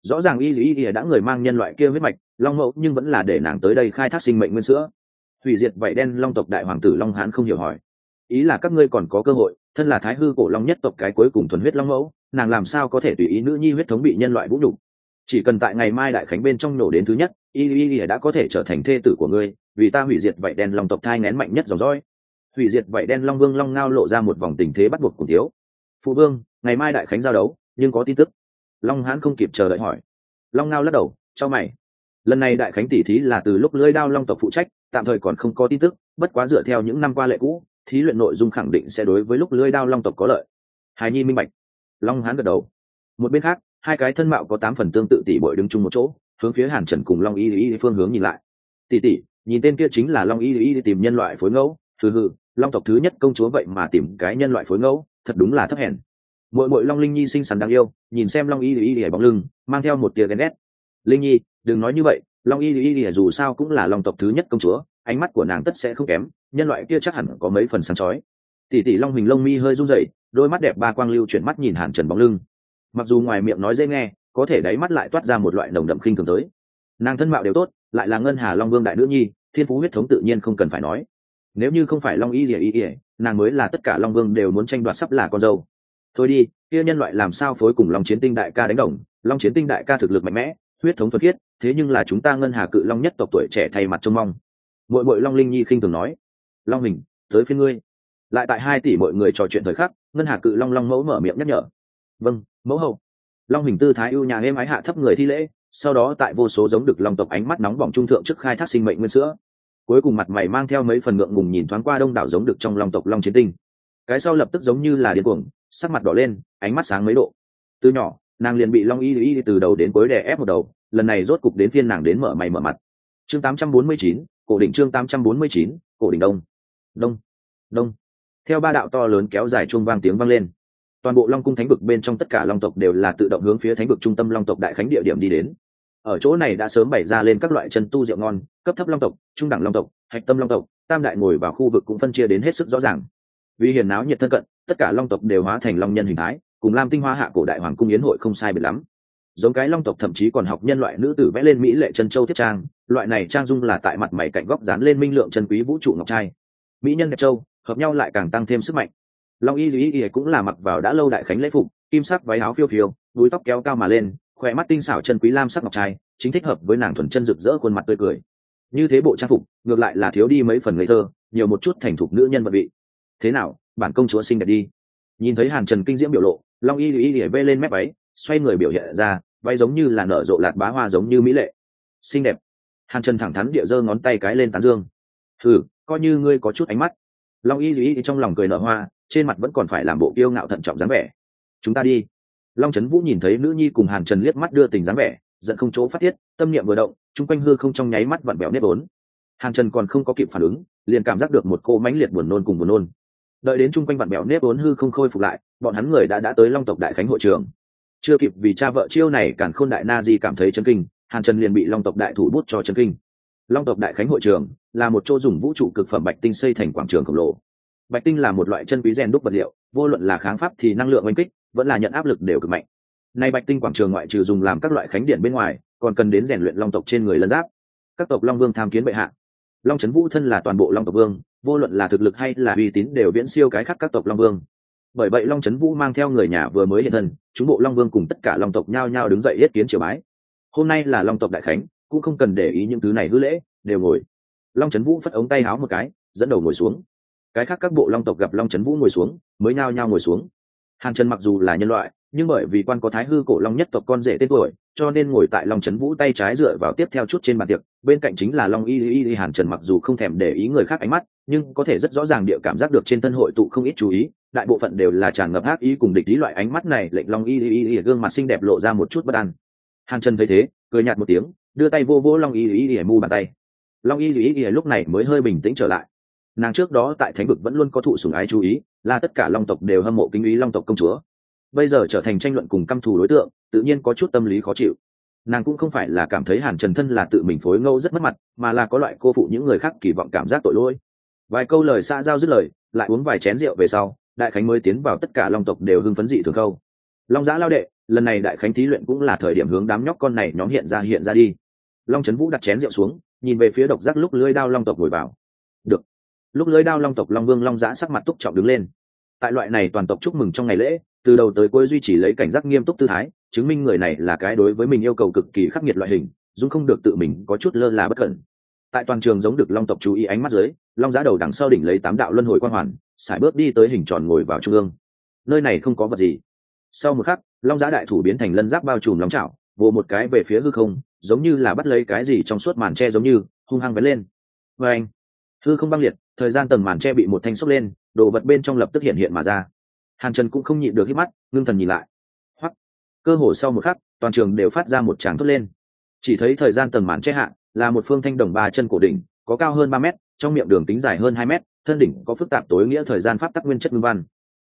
Rõ ràng y y lìa đã người mang nhân loại kia huyết mạch, long mẫu nhưng vẫn là để nàng tới đây khai thác sinh mệnh nguyên sữa. Hủy diệt vậy đen long tộc đại hoàng tử long hãn không hiểu hỏi. Ý là các ngươi còn có cơ hội, thân là thái hư cổ long nhất tộc cái cuối cùng thuần huyết long mẫu nàng làm sao có thể tùy ý nữ nhi huyết thống bị nhân loại vũ nhục? Chỉ cần tại ngày mai đại khánh bên trong nổ đến thứ nhất, y y y đã có thể trở thành thê tử của ngươi, vì ta hủy diệt vậy đen long tộc thai ngén mạnh nhất dòng dõi. Hủy diệt vậy đen long vương long ngao lộ ra một vòng tình thế bắt buộc cùng thiếu. Phụ vương, ngày mai đại khánh giao đấu, nhưng có tin tức. Long hãn không kịp chờ đợi hỏi. Long ngao lắc đầu, cho mày. Lần này đại khánh tỷ thí là từ lúc lưỡi đao long tộc phụ trách, tạm thời còn không có tin tức, bất quá dựa theo những năm qua lệ cũ, thí luyện nội dung khẳng định sẽ đối với lúc lưỡi đao long tộc có lợi. Hài nhi minh bạch long hán gật đầu. Một bên khác, hai cái thân mạo có tám phần tương tự tỷ bội đứng chung một chỗ, hướng phía hàn trần cùng long y y phương hướng nhìn lại. Tỷ tỷ, nhìn tên kia chính là long y y tìm nhân loại phối ngẫu. Hừ hừ, long tộc thứ nhất công chúa vậy mà tìm cái nhân loại phối ngẫu, thật đúng là thấp hèn. Mỗi mỗi long linh nhi xinh xắn đáng yêu, nhìn xem long y y y bóng lưng, mang theo một tia ghen ghét. Linh nhi, đừng nói như vậy, long y y y dù sao cũng là long tộc thứ nhất công chúa, ánh mắt của nàng tất sẽ không kém, nhân loại kia chắc hẳn có mấy phần sáng chói tỷ tỷ long hình lông mi hơi run rẩy, đôi mắt đẹp ba quang lưu chuyển mắt nhìn hàn trần bóng lưng. Mặc dù ngoài miệng nói dễ nghe, có thể đáy mắt lại toát ra một loại nồng đậm khinh thường tới. Nàng thân mạo đều tốt, lại là ngân hà long vương đại nữ nhi, thiên phú huyết thống tự nhiên không cần phải nói. Nếu như không phải long y ỉa y ỉa nàng mới là tất cả long vương đều muốn tranh đoạt sắp là con dâu. Thôi đi, kia nhân loại làm sao phối cùng long chiến tinh đại ca đánh đồng? Long chiến tinh đại ca thực lực mạnh mẽ, huyết thống thuật khiết, thế nhưng là chúng ta ngân hà cự long nhất tộc tuổi trẻ thay mặt trông mong. Mỗi mỗi long linh nhi khinh thường nói. Long hình tới phía ngươi lại tại hai tỷ mọi người trò chuyện thời khắc ngân hà cự long long mẫu mở miệng nhắc nhở. Vâng mẫu hậu. Long hình tư thái ưu nhà êm ái hạ thấp người thi lễ sau đó tại vô số giống được long tộc ánh mắt nóng bỏng trung thượng trước khai thác sinh mệnh nguyên sữa. Cuối cùng mặt mày mang theo mấy phần ngượng ngùng nhìn thoáng qua đông đảo giống được trong long tộc long chiến tinh. Cái sau lập tức giống như là điên cuồng sắc mặt đỏ lên ánh mắt sáng mấy độ. Từ nhỏ nàng liền bị long y y từ đầu đến cuối đè ép một đầu lần này rốt cục đến phiên nàng đến mở mày mở mặt. Chương 849, cổ đỉnh chương 849, cổ đỉnh đông. Đông. Đông theo ba đạo to lớn kéo dài chuông vang tiếng vang lên, toàn bộ long cung thánh vực bên trong tất cả long tộc đều là tự động hướng phía thánh vực trung tâm long tộc đại khánh địa điểm đi đến. Ở chỗ này đã sớm bày ra lên các loại chân tu rượu ngon, cấp thấp long tộc, trung đẳng long tộc, hạch tâm long tộc, tam đại ngồi vào khu vực cũng phân chia đến hết sức rõ ràng. Vì hiền náo nhiệt thân cận, tất cả long tộc đều hóa thành long nhân hình thái, cùng lam tinh hoa hạ cổ đại hoàng cung yến hội không sai biệt lắm. Giống cái long tộc thậm chí còn học nhân loại nữ tử vẽ lên mỹ lệ chân châu thiết trang, loại này trang dung là tại mặt mày cạnh góc dán lên minh lượng chân quý vũ trụ ngọc trai. Mỹ nhân đẹp châu hợp nhau lại càng tăng thêm sức mạnh. Long y duy y cũng là mặc vào đã lâu đại khánh lễ phục, kim sắc váy áo phiêu phiêu, đuôi tóc kéo cao mà lên, khỏe mắt tinh xảo chân quý lam sắc ngọc trai, chính thích hợp với nàng thuần chân rực rỡ khuôn mặt tươi cười. Như thế bộ trang phục, ngược lại là thiếu đi mấy phần ngây thơ, nhiều một chút thành thục nữ nhân vật vị. Thế nào, bản công chúa xinh đẹp đi. Nhìn thấy hàn trần kinh diễm biểu lộ, long y y y vê lên mép váy, xoay người biểu hiện ra, váy giống như là nở rộ lạt bá hoa giống như mỹ lệ. Xinh đẹp. Hàn trần thẳng thắn địa giơ ngón tay cái lên tán dương. Thử coi như ngươi có chút ánh mắt long y Lý trong lòng cười nở hoa, trên mặt vẫn còn phải làm bộ kiêu ngạo thận trọng dáng vẻ. Chúng ta đi. Long trấn vũ nhìn thấy nữ nhi cùng hàn trần liếc mắt đưa tình dáng vẻ, giận không chỗ phát tiết, tâm niệm vừa động, chung quanh hư không trong nháy mắt vặn bẹo nếp ốn hàn trần còn không có kịp phản ứng, liền cảm giác được một cô mãnh liệt buồn nôn cùng buồn nôn. Đợi đến chung quanh vặn bẹo nếp ốn hư không khôi phục lại, bọn hắn người đã đã tới long tộc đại khánh hội trường. Chưa kịp vì cha vợ chiêu này càn khôn đại na di cảm thấy chân kinh, hàn trần liền bị long tộc đại thủ bút cho chân kinh long tộc đại khánh hội trường là một chỗ dùng vũ trụ cực phẩm bạch tinh xây thành quảng trường khổng lồ. Bạch tinh là một loại chân quý rèn đúc vật liệu, vô luận là kháng pháp thì năng lượng oanh kích, vẫn là nhận áp lực đều cực mạnh. Nay bạch tinh quảng trường ngoại trừ dùng làm các loại khánh điện bên ngoài, còn cần đến rèn luyện long tộc trên người lân giáp. Các tộc long vương tham kiến bệ hạ. Long trấn vũ thân là toàn bộ long tộc vương, vô luận là thực lực hay là uy tín đều viễn siêu cái khác các tộc long vương. Bởi vậy long trấn vũ mang theo người nhà vừa mới hiện thân, chúng bộ long vương cùng tất cả long tộc nhao nhao đứng dậy yết kiến triều bái. Hôm nay là long tộc đại khánh cũng không cần để ý những thứ này hư lễ, đều ngồi. Long trấn vũ phất ống tay háo một cái, dẫn đầu ngồi xuống. Cái khác các bộ long tộc gặp long trấn vũ ngồi xuống, mới nhao nhao ngồi xuống. Hàn trần mặc dù là nhân loại, nhưng bởi vì quan có thái hư cổ long nhất tộc con rể tên tuổi, cho nên ngồi tại long trấn vũ tay trái dựa vào tiếp theo chút trên bàn tiệc, bên cạnh chính là long y y y hàn trần mặc dù không thèm để ý người khác ánh mắt, nhưng có thể rất rõ ràng địa cảm giác được trên thân hội tụ không ít chú ý, đại bộ phận đều là tràn ngập ác ý cùng địch ý loại ánh mắt này, lệnh long y y y gương mặt xinh đẹp lộ ra một chút bất an. Hàn trần thấy thế, cười nhạt một tiếng đưa tay vô vô long y y y mu bàn tay. Long y y y lúc này mới hơi bình tĩnh trở lại. Nàng trước đó tại thánh vực vẫn luôn có thụ sùng ái chú ý, là tất cả long tộc đều hâm mộ kinh ý long tộc công chúa. Bây giờ trở thành tranh luận cùng căm thù đối tượng, tự nhiên có chút tâm lý khó chịu. Nàng cũng không phải là cảm thấy hàn trần thân là tự mình phối ngâu rất mất mặt, mà là có loại cô phụ những người khác kỳ vọng cảm giác tội lỗi. Vài câu lời xa giao dứt lời, lại uống vài chén rượu về sau, đại khánh mới tiến vào tất cả long tộc đều hưng phấn dị thường khâu long giã lao đệ, lần này đại khánh thí luyện cũng là thời điểm hướng đám nhóc con này nhóm hiện ra hiện ra đi long trấn vũ đặt chén rượu xuống, nhìn về phía độc giác lúc lưới đao long tộc ngồi vào. Được. Lúc lưới đao long tộc long vương long giã sắc mặt túc trọng đứng lên. Tại loại này toàn tộc chúc mừng trong ngày lễ, từ đầu tới cuối duy trì lấy cảnh giác nghiêm túc tư thái, chứng minh người này là cái đối với mình yêu cầu cực kỳ khắc nghiệt loại hình dung không được tự mình có chút lơ là bất cẩn. Tại toàn trường giống được long tộc chú ý ánh mắt dưới, long giá đầu đằng sau đỉnh lấy tám đạo luân hồi quan hoàn, sải bước đi tới hình tròn ngồi vào trung ương. Nơi này không có vật gì. Sau một khắc, long giá đại thủ biến thành lân giáp bao trùm long trào vồ một cái về phía hư không, giống như là bắt lấy cái gì trong suốt màn tre giống như, hung hăng vén lên. Vê anh, hư không băng liệt, thời gian tầng màn tre bị một thanh xốc lên, đồ vật bên trong lập tức hiện hiện mà ra. Hàn trần cũng không nhịn được hít mắt, ngưng thần nhìn lại. Hoặc cơ hồ sau một khắc, toàn trường đều phát ra một tràng thốt lên. Chỉ thấy thời gian tầng màn che hạ, là một phương thanh đồng ba chân cổ đỉnh, có cao hơn ba mét, trong miệng đường tính dài hơn hai mét, thân đỉnh có phức tạp tối nghĩa thời gian pháp tắc nguyên chất ngưng văn.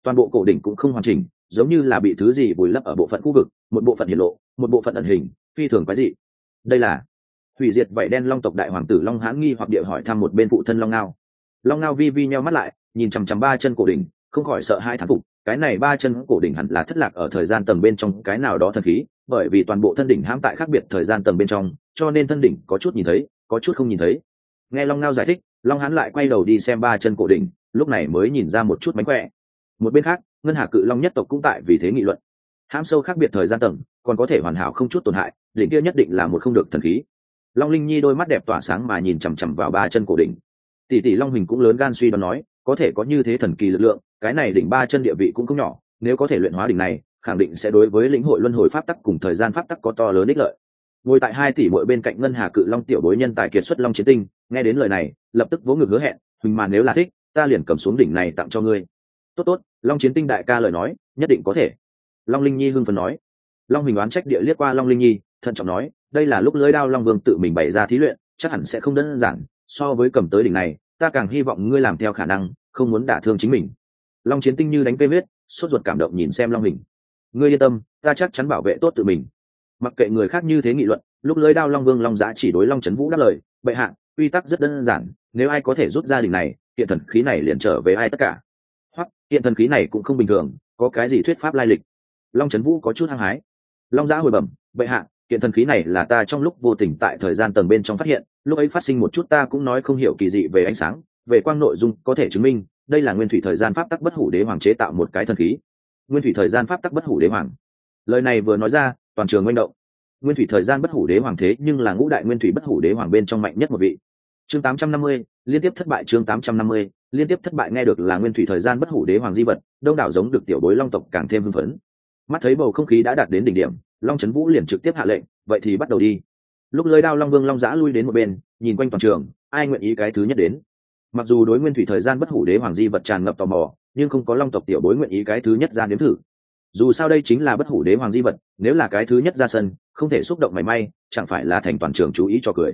Toàn bộ cổ đỉnh cũng không hoàn chỉnh giống như là bị thứ gì vùi lấp ở bộ phận khu vực, một bộ phận hiển lộ, một bộ phận ẩn hình, phi thường quái dị. Đây là hủy diệt vậy đen long tộc đại hoàng tử long hãn nghi hoặc địa hỏi thăm một bên phụ thân long ngao. Long ngao vi vi nheo mắt lại, nhìn chằm chằm ba chân cổ đỉnh, không khỏi sợ hai thán phục, cái này ba chân cổ đỉnh hẳn là thất lạc ở thời gian tầng bên trong, cái nào đó thần khí, bởi vì toàn bộ thân đỉnh hãm tại khác biệt thời gian tầng bên trong, cho nên thân đỉnh có chút nhìn thấy, có chút không nhìn thấy. Nghe long ngao giải thích, long hán lại quay đầu đi xem ba chân cổ đỉnh, lúc này mới nhìn ra một chút mánh khỏe. Một bên khác ngân hà cự long nhất tộc cũng tại vì thế nghị luận. Hãm sâu khác biệt thời gian tầng, còn có thể hoàn hảo không chút tổn hại, đỉnh kia nhất định là một không được thần khí. Long linh nhi đôi mắt đẹp tỏa sáng mà nhìn chằm chằm vào ba chân cổ đỉnh. Tỷ tỷ long hình cũng lớn gan suy đoán nói, có thể có như thế thần kỳ lực lượng, cái này đỉnh ba chân địa vị cũng không nhỏ, nếu có thể luyện hóa đỉnh này, khẳng định sẽ đối với lĩnh hội luân hồi pháp tắc cùng thời gian pháp tắc có to lớn ích lợi. Ngồi tại hai tỷ mỗi bên cạnh ngân hà cự long tiểu bối nhân tài kiệt xuất long chiến tinh, nghe đến lời này, lập tức vỗ ngực hứa hẹn, huỳnh mà nếu là thích, ta liền cầm xuống đỉnh này tặng cho ngươi. Tốt tốt long chiến tinh đại ca lời nói, nhất định có thể. Long linh nhi hưng phấn nói. Long huỳnh oán trách địa liếc qua long linh nhi, thận trọng nói, đây là lúc lưới đao long vương tự mình bày ra thí luyện, chắc hẳn sẽ không đơn giản, so với cầm tới đỉnh này, ta càng hy vọng ngươi làm theo khả năng, không muốn đả thương chính mình. Long chiến tinh như đánh cây huyết, sốt ruột cảm động nhìn xem long hình ngươi yên tâm, ta chắc chắn bảo vệ tốt tự mình. Mặc kệ người khác như thế nghị luận, lúc lưới đao long vương long giã chỉ đối long trấn vũ đáp lời, bệ hạ, quy tắc rất đơn giản, nếu ai có thể rút ra đỉnh này, hiện thần khí này liền trở về ai tất cả hiện thần khí này cũng không bình thường có cái gì thuyết pháp lai lịch? Long trấn vũ có chút hăng hái. Long giã hồi bẩm bệ hạ hiện thần khí này là ta trong lúc vô tình tại thời gian tầng bên trong phát hiện lúc ấy phát sinh một chút ta cũng nói không hiểu kỳ dị về ánh sáng về quang nội dung có thể chứng minh đây là nguyên thủy thời gian pháp tắc bất hủ đế hoàng chế tạo một cái thần khí. Nguyên thủy thời gian pháp tắc bất hủ đế hoàng. Lời này vừa nói ra toàn trường manh động. Nguyên thủy thời gian bất hủ đế hoàng thế nhưng là ngũ đại nguyên thủy bất hủ đế hoàng bên trong mạnh nhất một vị. Chương 850, liên tiếp thất bại chương 850, liên tiếp thất bại nghe được là nguyên thủy thời gian bất hủ đế hoàng di vật, đông đảo giống được tiểu bối long tộc càng thêm hưng phấn. Mắt thấy bầu không khí đã đạt đến đỉnh điểm, long trấn vũ liền trực tiếp hạ lệnh, vậy thì bắt đầu đi. Lúc lơi đao long vương long giã lui đến một bên, nhìn quanh toàn trường, ai nguyện ý cái thứ nhất đến? Mặc dù đối nguyên thủy thời gian bất hủ đế hoàng di vật tràn ngập tò mò, nhưng không có long tộc tiểu bối nguyện ý cái thứ nhất ra nếm thử. Dù sao đây chính là bất hủ đế hoàng di vật, nếu là cái thứ nhất ra sân, không thể xúc động mảy may, chẳng phải là thành toàn trường chú ý cho cười.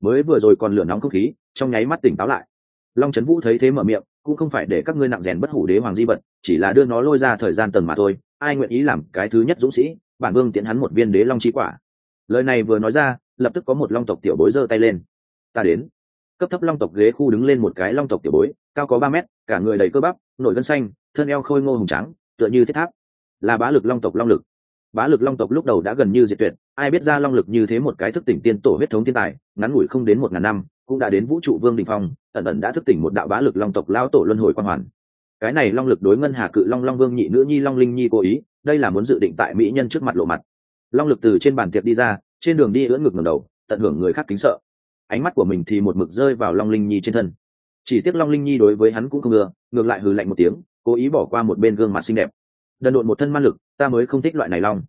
Mới vừa rồi còn lửa nóng không khí, trong nháy mắt tỉnh táo lại long trấn vũ thấy thế mở miệng, cũng không phải để các ngươi nặng rèn bất hủ đế hoàng di vật, chỉ là đưa nó lôi ra thời gian tầng mà thôi, ai nguyện ý làm cái thứ nhất dũng sĩ, bản vương tiễn hắn một viên đế long chi quả. Lời này vừa nói ra, lập tức có một long tộc tiểu bối giơ tay lên. Ta đến. Cấp thấp long tộc ghế khu đứng lên một cái long tộc tiểu bối, cao có ba mét, cả người đầy cơ bắp, nổi gân xanh, thân eo khôi ngô hùng trắng tựa như thiết tháp. Là bá lực long tộc long lực. Bá lực long tộc lúc đầu đã gần như diệt tuyệt, ai biết ra long lực như thế một cái thức tỉnh tiên tổ huyết thống thiên tài, ngắn ngủi không đến một ngàn năm cũng đã đến vũ trụ vương đình phong, ẩn ẩn đã thức tỉnh một đạo bá lực long tộc lao tổ luân hồi quan hoàn. Cái này long lực đối ngân hà cự long long vương nhị nữ nhi long linh nhi cố ý, đây là muốn dự định tại mỹ nhân trước mặt lộ mặt. Long lực từ trên bàn tiệc đi ra, trên đường đi ưỡn ngực ngầm đầu, tận hưởng người khác kính sợ. Ánh mắt của mình thì một mực rơi vào long linh nhi trên thân. Chỉ tiếc long linh nhi đối với hắn cũng không ngừa ngược lại hừ lạnh một tiếng, cố ý bỏ qua một bên gương mặt xinh đẹp. Đần độn một thân man lực, ta mới không thích loại này long.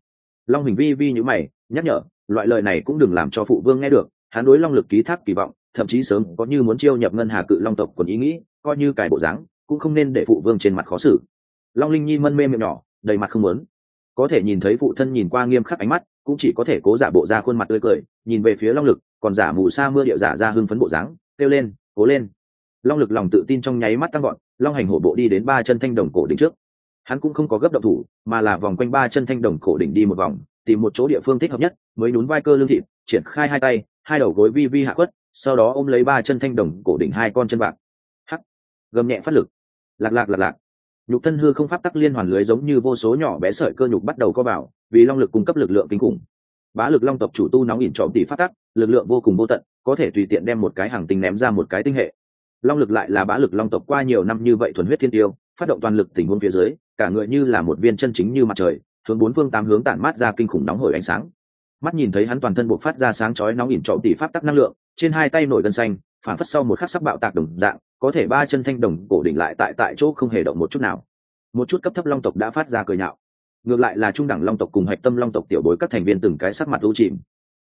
Long hình vi vi như mày, nhắc nhở, loại lời này cũng đừng làm cho phụ vương nghe được, hắn đối long lực ký thác kỳ vọng thậm chí sớm có như muốn chiêu nhập ngân hà cự long tộc còn ý nghĩ, coi như cải bộ dáng, cũng không nên để phụ vương trên mặt khó xử. Long linh nhi mân mê miệng nhỏ, đầy mặt không muốn. Có thể nhìn thấy phụ thân nhìn qua nghiêm khắc ánh mắt, cũng chỉ có thể cố giả bộ ra khuôn mặt tươi cười, nhìn về phía long lực, còn giả mù sa mưa điệu giả ra hưng phấn bộ dáng, kêu lên, cố lên. Long lực lòng tự tin trong nháy mắt tăng gọn long hành hổ bộ đi đến ba chân thanh đồng cổ đỉnh trước. Hắn cũng không có gấp động thủ, mà là vòng quanh ba chân thanh đồng cổ đỉnh đi một vòng, tìm một chỗ địa phương thích hợp nhất, mới nhún vai cơ lương thịt triển khai hai tay, hai đầu gối vi vi hạ quất sau đó ôm lấy ba chân thanh đồng, cổ đỉnh hai con chân bạc. Hắc! Gầm nhẹ phát lực. Lạc lạc lạc lạc. Nhục thân hư không pháp tắc liên hoàn lưới giống như vô số nhỏ bé sợi cơ nhục bắt đầu co vào, vì long lực cung cấp lực lượng kinh khủng. Bá lực long tộc chủ tu nóng ỉn trộm tỷ phát tắc, lực lượng vô cùng vô tận, có thể tùy tiện đem một cái hàng tinh ném ra một cái tinh hệ. Long lực lại là bá lực long tộc qua nhiều năm như vậy thuần huyết thiên tiêu, phát động toàn lực tình huống phía dưới, cả người như là một viên chân chính như mặt trời, hướng bốn phương tám hướng tản mát ra kinh khủng nóng hổi ánh sáng. Mắt nhìn thấy hắn toàn thân buộc phát ra sáng chói nóng ỉn trộm tỷ pháp tắc năng lượng trên hai tay nổi gân xanh phản phất sau một khắc sắc bạo tạc đồng dạng, có thể ba chân thanh đồng cổ đỉnh lại tại tại chỗ không hề động một chút nào. Một chút cấp thấp long tộc đã phát ra cười nhạo. Ngược lại là trung đẳng long tộc cùng hạch tâm long tộc tiểu bối các thành viên từng cái sắc mặt u chìm.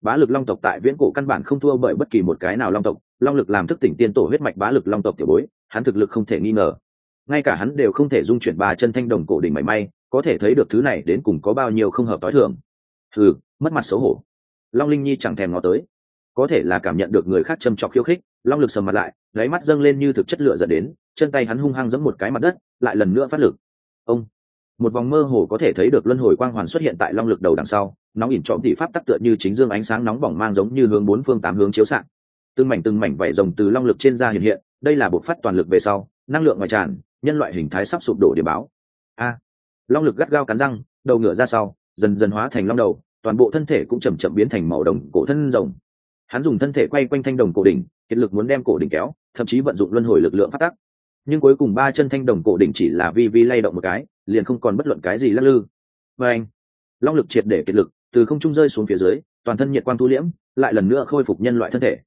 Bá lực long tộc tại viễn cổ căn bản không thua bởi bất kỳ một cái nào long tộc, long lực làm thức tỉnh tiên tổ huyết mạch bá lực long tộc tiểu bối, hắn thực lực không thể nghi ngờ. Ngay cả hắn đều không thể dung chuyển ba chân thanh đồng cổ đỉnh mảy may, có thể thấy được thứ này đến cùng có bao nhiêu không hợp tối thường. Ừ mất mặt xấu hổ. Long linh nhi chẳng thèm ngó tới có thể là cảm nhận được người khác châm trọc khiêu khích, long lực sầm mặt lại lấy mắt dâng lên như thực chất lửa dẫn đến, chân tay hắn hung hăng giẫm một cái mặt đất, lại lần nữa phát lực. Ông! Một vòng mơ hồ có thể thấy được luân hồi quang hoàn xuất hiện tại long lực đầu đằng sau, nóng ỉn trọm thị pháp tắc tựa như chính dương ánh sáng nóng bỏng mang giống như hướng bốn phương tám hướng chiếu xạ từng mảnh từng mảnh vảy rồng từ long lực trên da hiện hiện, đây là bộ phát toàn lực về sau, năng lượng ngoài tràn, nhân loại hình thái sắp sụp đổ để báo. A! Long lực gắt gao cắn răng, đầu ngựa ra sau, dần dần hóa thành long đầu, toàn bộ thân thể cũng chầm chậm biến thành màu đồng cổ thân rồng hắn dùng thân thể quay quanh thanh đồng cổ đỉnh, kiệt lực muốn đem cổ đỉnh kéo, thậm chí vận dụng luân hồi lực lượng phát tắc nhưng cuối cùng ba chân thanh đồng cổ đỉnh chỉ là vi vi lay động một cái, liền không còn bất luận cái gì lắc lư. Và anh, long lực triệt để kiệt lực, từ không trung rơi xuống phía dưới, toàn thân nhiệt quang thu liễm, lại lần nữa khôi phục nhân loại thân thể.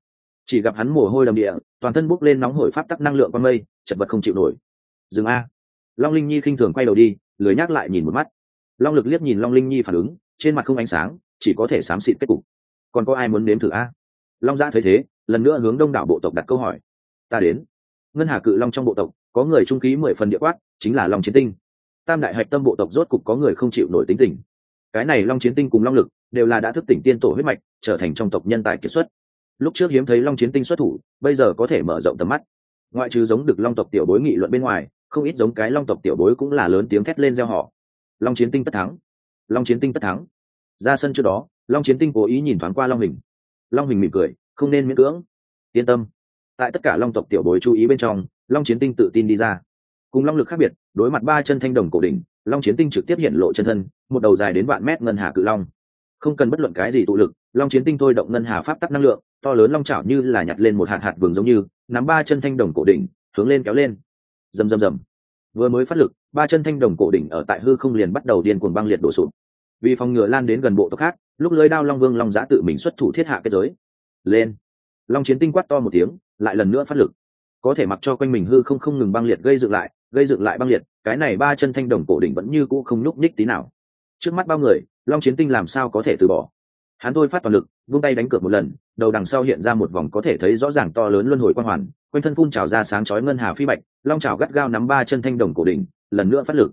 Chỉ gặp hắn mồ hôi đầm địa, toàn thân bốc lên nóng hổi pháp tắc năng lượng qua mây, chật vật không chịu nổi. Dừng a. Long linh nhi khinh thường quay đầu đi, lười nhắc lại nhìn một mắt. Long lực liếc nhìn long linh nhi phản ứng, trên mặt không ánh sáng, chỉ có thể xám xịt kết cục. Còn có ai muốn nếm thử a? Long gia thấy thế, lần nữa hướng đông đảo bộ tộc đặt câu hỏi. Ta đến. Ngân hà cự long trong bộ tộc, có người trung ký mười phần địa quát, chính là long chiến tinh. Tam đại hạch tâm bộ tộc rốt cục có người không chịu nổi tính tình. Cái này long chiến tinh cùng long lực, đều là đã thức tỉnh tiên tổ huyết mạch, trở thành trong tộc nhân tài kiệt xuất. Lúc trước hiếm thấy long chiến tinh xuất thủ, bây giờ có thể mở rộng tầm mắt. Ngoại trừ giống được long tộc tiểu bối nghị luận bên ngoài, không ít giống cái long tộc tiểu bối cũng là lớn tiếng thét lên gieo họ long chiến tinh tất thắng. Long chiến tinh tất thắng. Ra sân trước đó, long chiến tinh cố ý nhìn thoáng qua long hình. Long hình mỉm cười không nên miễn cưỡng. Yên tâm. Tại tất cả long tộc tiểu bối chú ý bên trong, long chiến tinh tự tin đi ra. Cùng long lực khác biệt, đối mặt ba chân thanh đồng cổ đỉnh, long chiến tinh trực tiếp hiện lộ chân thân, một đầu dài đến vạn mét ngân hà cự long. Không cần bất luận cái gì tụ lực, long chiến tinh thôi động ngân hà pháp tắc năng lượng, to lớn long chảo như là nhặt lên một hạt hạt vườn giống như, nắm ba chân thanh đồng cổ đỉnh, hướng lên kéo lên. Rầm rầm rầm. Vừa mới phát lực, ba chân thanh đồng cổ đỉnh ở tại hư không liền bắt đầu điên cuồng băng liệt đổ sụp. Vì phòng ngừa lan đến gần bộ tộc khác, lúc lưới đao long vương long giã tự mình xuất thủ thiết hạ kết giới lên. Long chiến tinh quát to một tiếng, lại lần nữa phát lực. Có thể mặc cho quanh mình hư không không ngừng băng liệt gây dựng lại, gây dựng lại băng liệt, cái này ba chân thanh đồng cổ đỉnh vẫn như cũ không nhúc nhích tí nào. Trước mắt bao người, long chiến tinh làm sao có thể từ bỏ? Hắn thôi phát toàn lực, vung tay đánh cược một lần, đầu đằng sau hiện ra một vòng có thể thấy rõ ràng to lớn luân hồi quang hoàn, quanh thân phun trào ra sáng chói ngân hà phi bạch, long trào gắt gao nắm ba chân thanh đồng cổ đỉnh, lần nữa phát lực.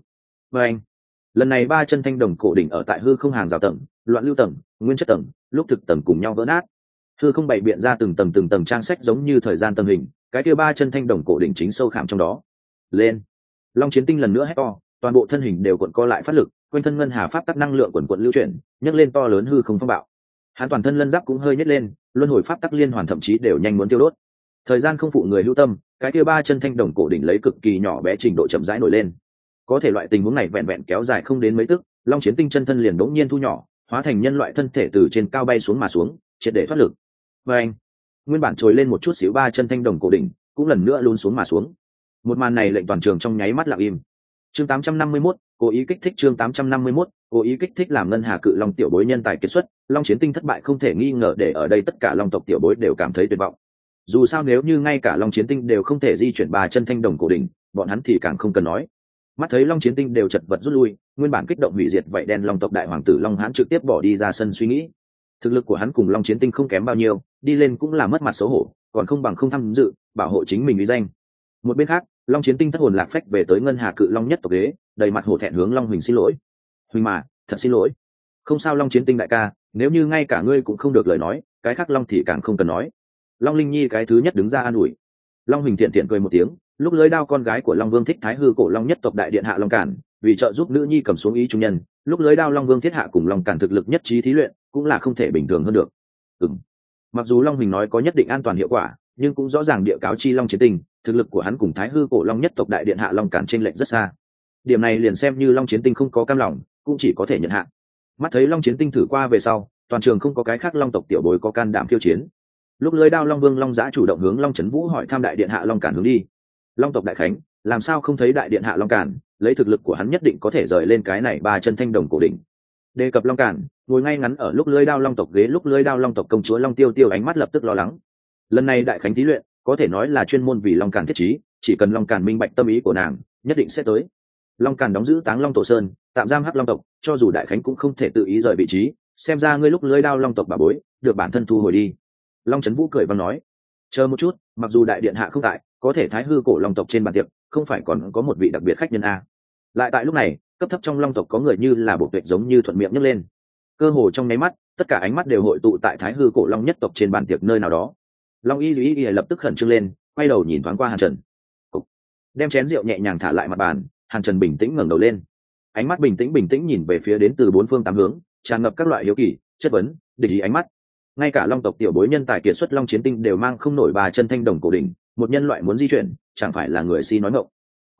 Và anh lần này ba chân thanh đồng cổ đỉnh ở tại hư không hàng rào tầng, loạn lưu tầng, nguyên chất tầng, lúc thực tầng cùng nhau vỡ nát thư không bày biện ra từng tầng từng tầng trang sách giống như thời gian tâm hình, cái kia ba chân thanh đồng cổ đỉnh chính sâu khảm trong đó. Lên. Long chiến tinh lần nữa hét to, toàn bộ thân hình đều cuộn co lại phát lực, quanh thân ngân hà pháp tắc năng lượng quần quận lưu chuyển, nhấc lên to lớn hư không phong bạo. Hắn toàn thân lân giáp cũng hơi nhét lên, luân hồi pháp tắc liên hoàn thậm chí đều nhanh muốn tiêu đốt. Thời gian không phụ người hữu tâm, cái kia ba chân thanh đồng cổ đỉnh lấy cực kỳ nhỏ bé trình độ chậm rãi nổi lên. Có thể loại tình huống này vẹn vẹn kéo dài không đến mấy tức, long chiến tinh chân thân liền đống nhiên thu nhỏ, hóa thành nhân loại thân thể từ trên cao bay xuống mà xuống, triệt để thoát lực và anh nguyên bản trồi lên một chút xíu ba chân thanh đồng cổ đỉnh cũng lần nữa luôn xuống mà xuống. Một màn này lệnh toàn trường trong nháy mắt lặng im. Chương 851, cố ý kích thích chương 851, cố ý kích thích làm ngân hà cự long tiểu bối nhân tài kết xuất. Long chiến tinh thất bại không thể nghi ngờ để ở đây tất cả long tộc tiểu bối đều cảm thấy tuyệt vọng. Dù sao nếu như ngay cả long chiến tinh đều không thể di chuyển ba chân thanh đồng cổ đỉnh bọn hắn thì càng không cần nói. Mắt thấy long chiến tinh đều chật vật rút lui nguyên bản kích động hủy diệt vậy đen long tộc đại hoàng tử long hãn trực tiếp bỏ đi ra sân suy nghĩ thực lực của hắn cùng long chiến tinh không kém bao nhiêu đi lên cũng là mất mặt xấu hổ còn không bằng không tham dự bảo hộ chính mình uy danh. Một bên khác long chiến tinh thất hồn lạc phách về tới ngân hà cự long nhất tộc Đế, đầy mặt hổ thẹn hướng long huỳnh xin lỗi. Huỳnh mà thật xin lỗi. Không sao long chiến tinh đại ca nếu như ngay cả ngươi cũng không được lời nói cái khác long thì càng không cần nói. Long linh nhi cái thứ nhất đứng ra an ủi. Long huỳnh thiện thiện cười một tiếng lúc lưới đao con gái của long vương thích thái hư cổ long nhất tộc đại điện hạ long cản vì trợ giúp nữ nhi cầm xuống ý trung nhân lúc lưới đao long vương thiết hạ cùng long cản thực lực nhất trí thí luyện cũng là không thể bình thường hơn được. Ừng mặc dù long huỳnh nói có nhất định an toàn hiệu quả, nhưng cũng rõ ràng địa cáo chi long chiến tình thực lực của hắn cùng thái hư cổ long nhất tộc đại điện hạ long cản trên lệnh rất xa. Điểm này liền xem như long chiến tinh không có cam lòng, cũng chỉ có thể nhận hạ. Mắt thấy long chiến tinh thử qua về sau, toàn trường không có cái khác long tộc tiểu bối có can đảm khiêu chiến. Lúc lưới đao long vương long giã chủ động hướng long trấn vũ hỏi thăm đại điện hạ long cản hướng đi. Long tộc đại khánh, làm sao không thấy đại điện hạ long cản, lấy thực lực của hắn nhất định có thể rời lên cái này ba chân thanh đồng cổ đỉnh đề cập long cản, ngồi ngay ngắn ở lúc lưới đao long tộc ghế, lúc lưới đao long tộc công chúa long tiêu tiêu ánh mắt lập tức lo lắng. Lần này đại khánh thí luyện, có thể nói là chuyên môn vì long cản thiết trí, chỉ cần long cản minh bạch tâm ý của nàng, nhất định sẽ tới. Long cản đóng giữ táng long tổ sơn, tạm giam hắc long tộc, cho dù đại khánh cũng không thể tự ý rời vị trí, xem ra ngươi lúc lưới đao long tộc bà bối, được bản thân thu hồi đi. Long trấn vũ cười và nói, chờ một chút, mặc dù đại điện hạ không tại, có thể thái hư cổ long tộc trên bàn tiệc, không phải còn có một vị đặc biệt khách nhân a. Lại tại lúc này cấp thấp trong long tộc có người như là bộ tuyệt giống như thuận miệng nhấc lên. Cơ hồ trong nháy mắt, tất cả ánh mắt đều hội tụ tại thái hư cổ long nhất tộc trên bàn tiệc nơi nào đó. Long y duy y lập tức khẩn trương lên, quay đầu nhìn thoáng qua hàn trần. Cục. đem chén rượu nhẹ nhàng thả lại mặt bàn, hàn trần bình tĩnh ngẩng đầu lên. Ánh mắt bình tĩnh bình tĩnh nhìn về phía đến từ bốn phương tám hướng, tràn ngập các loại hiếu kỳ, chất vấn, địch ý ánh mắt. Ngay cả long tộc tiểu bối nhân tài kiệt xuất long chiến tinh đều mang không nổi bà chân thanh đồng cổ đỉnh, một nhân loại muốn di chuyển, chẳng phải là người si nói ngộng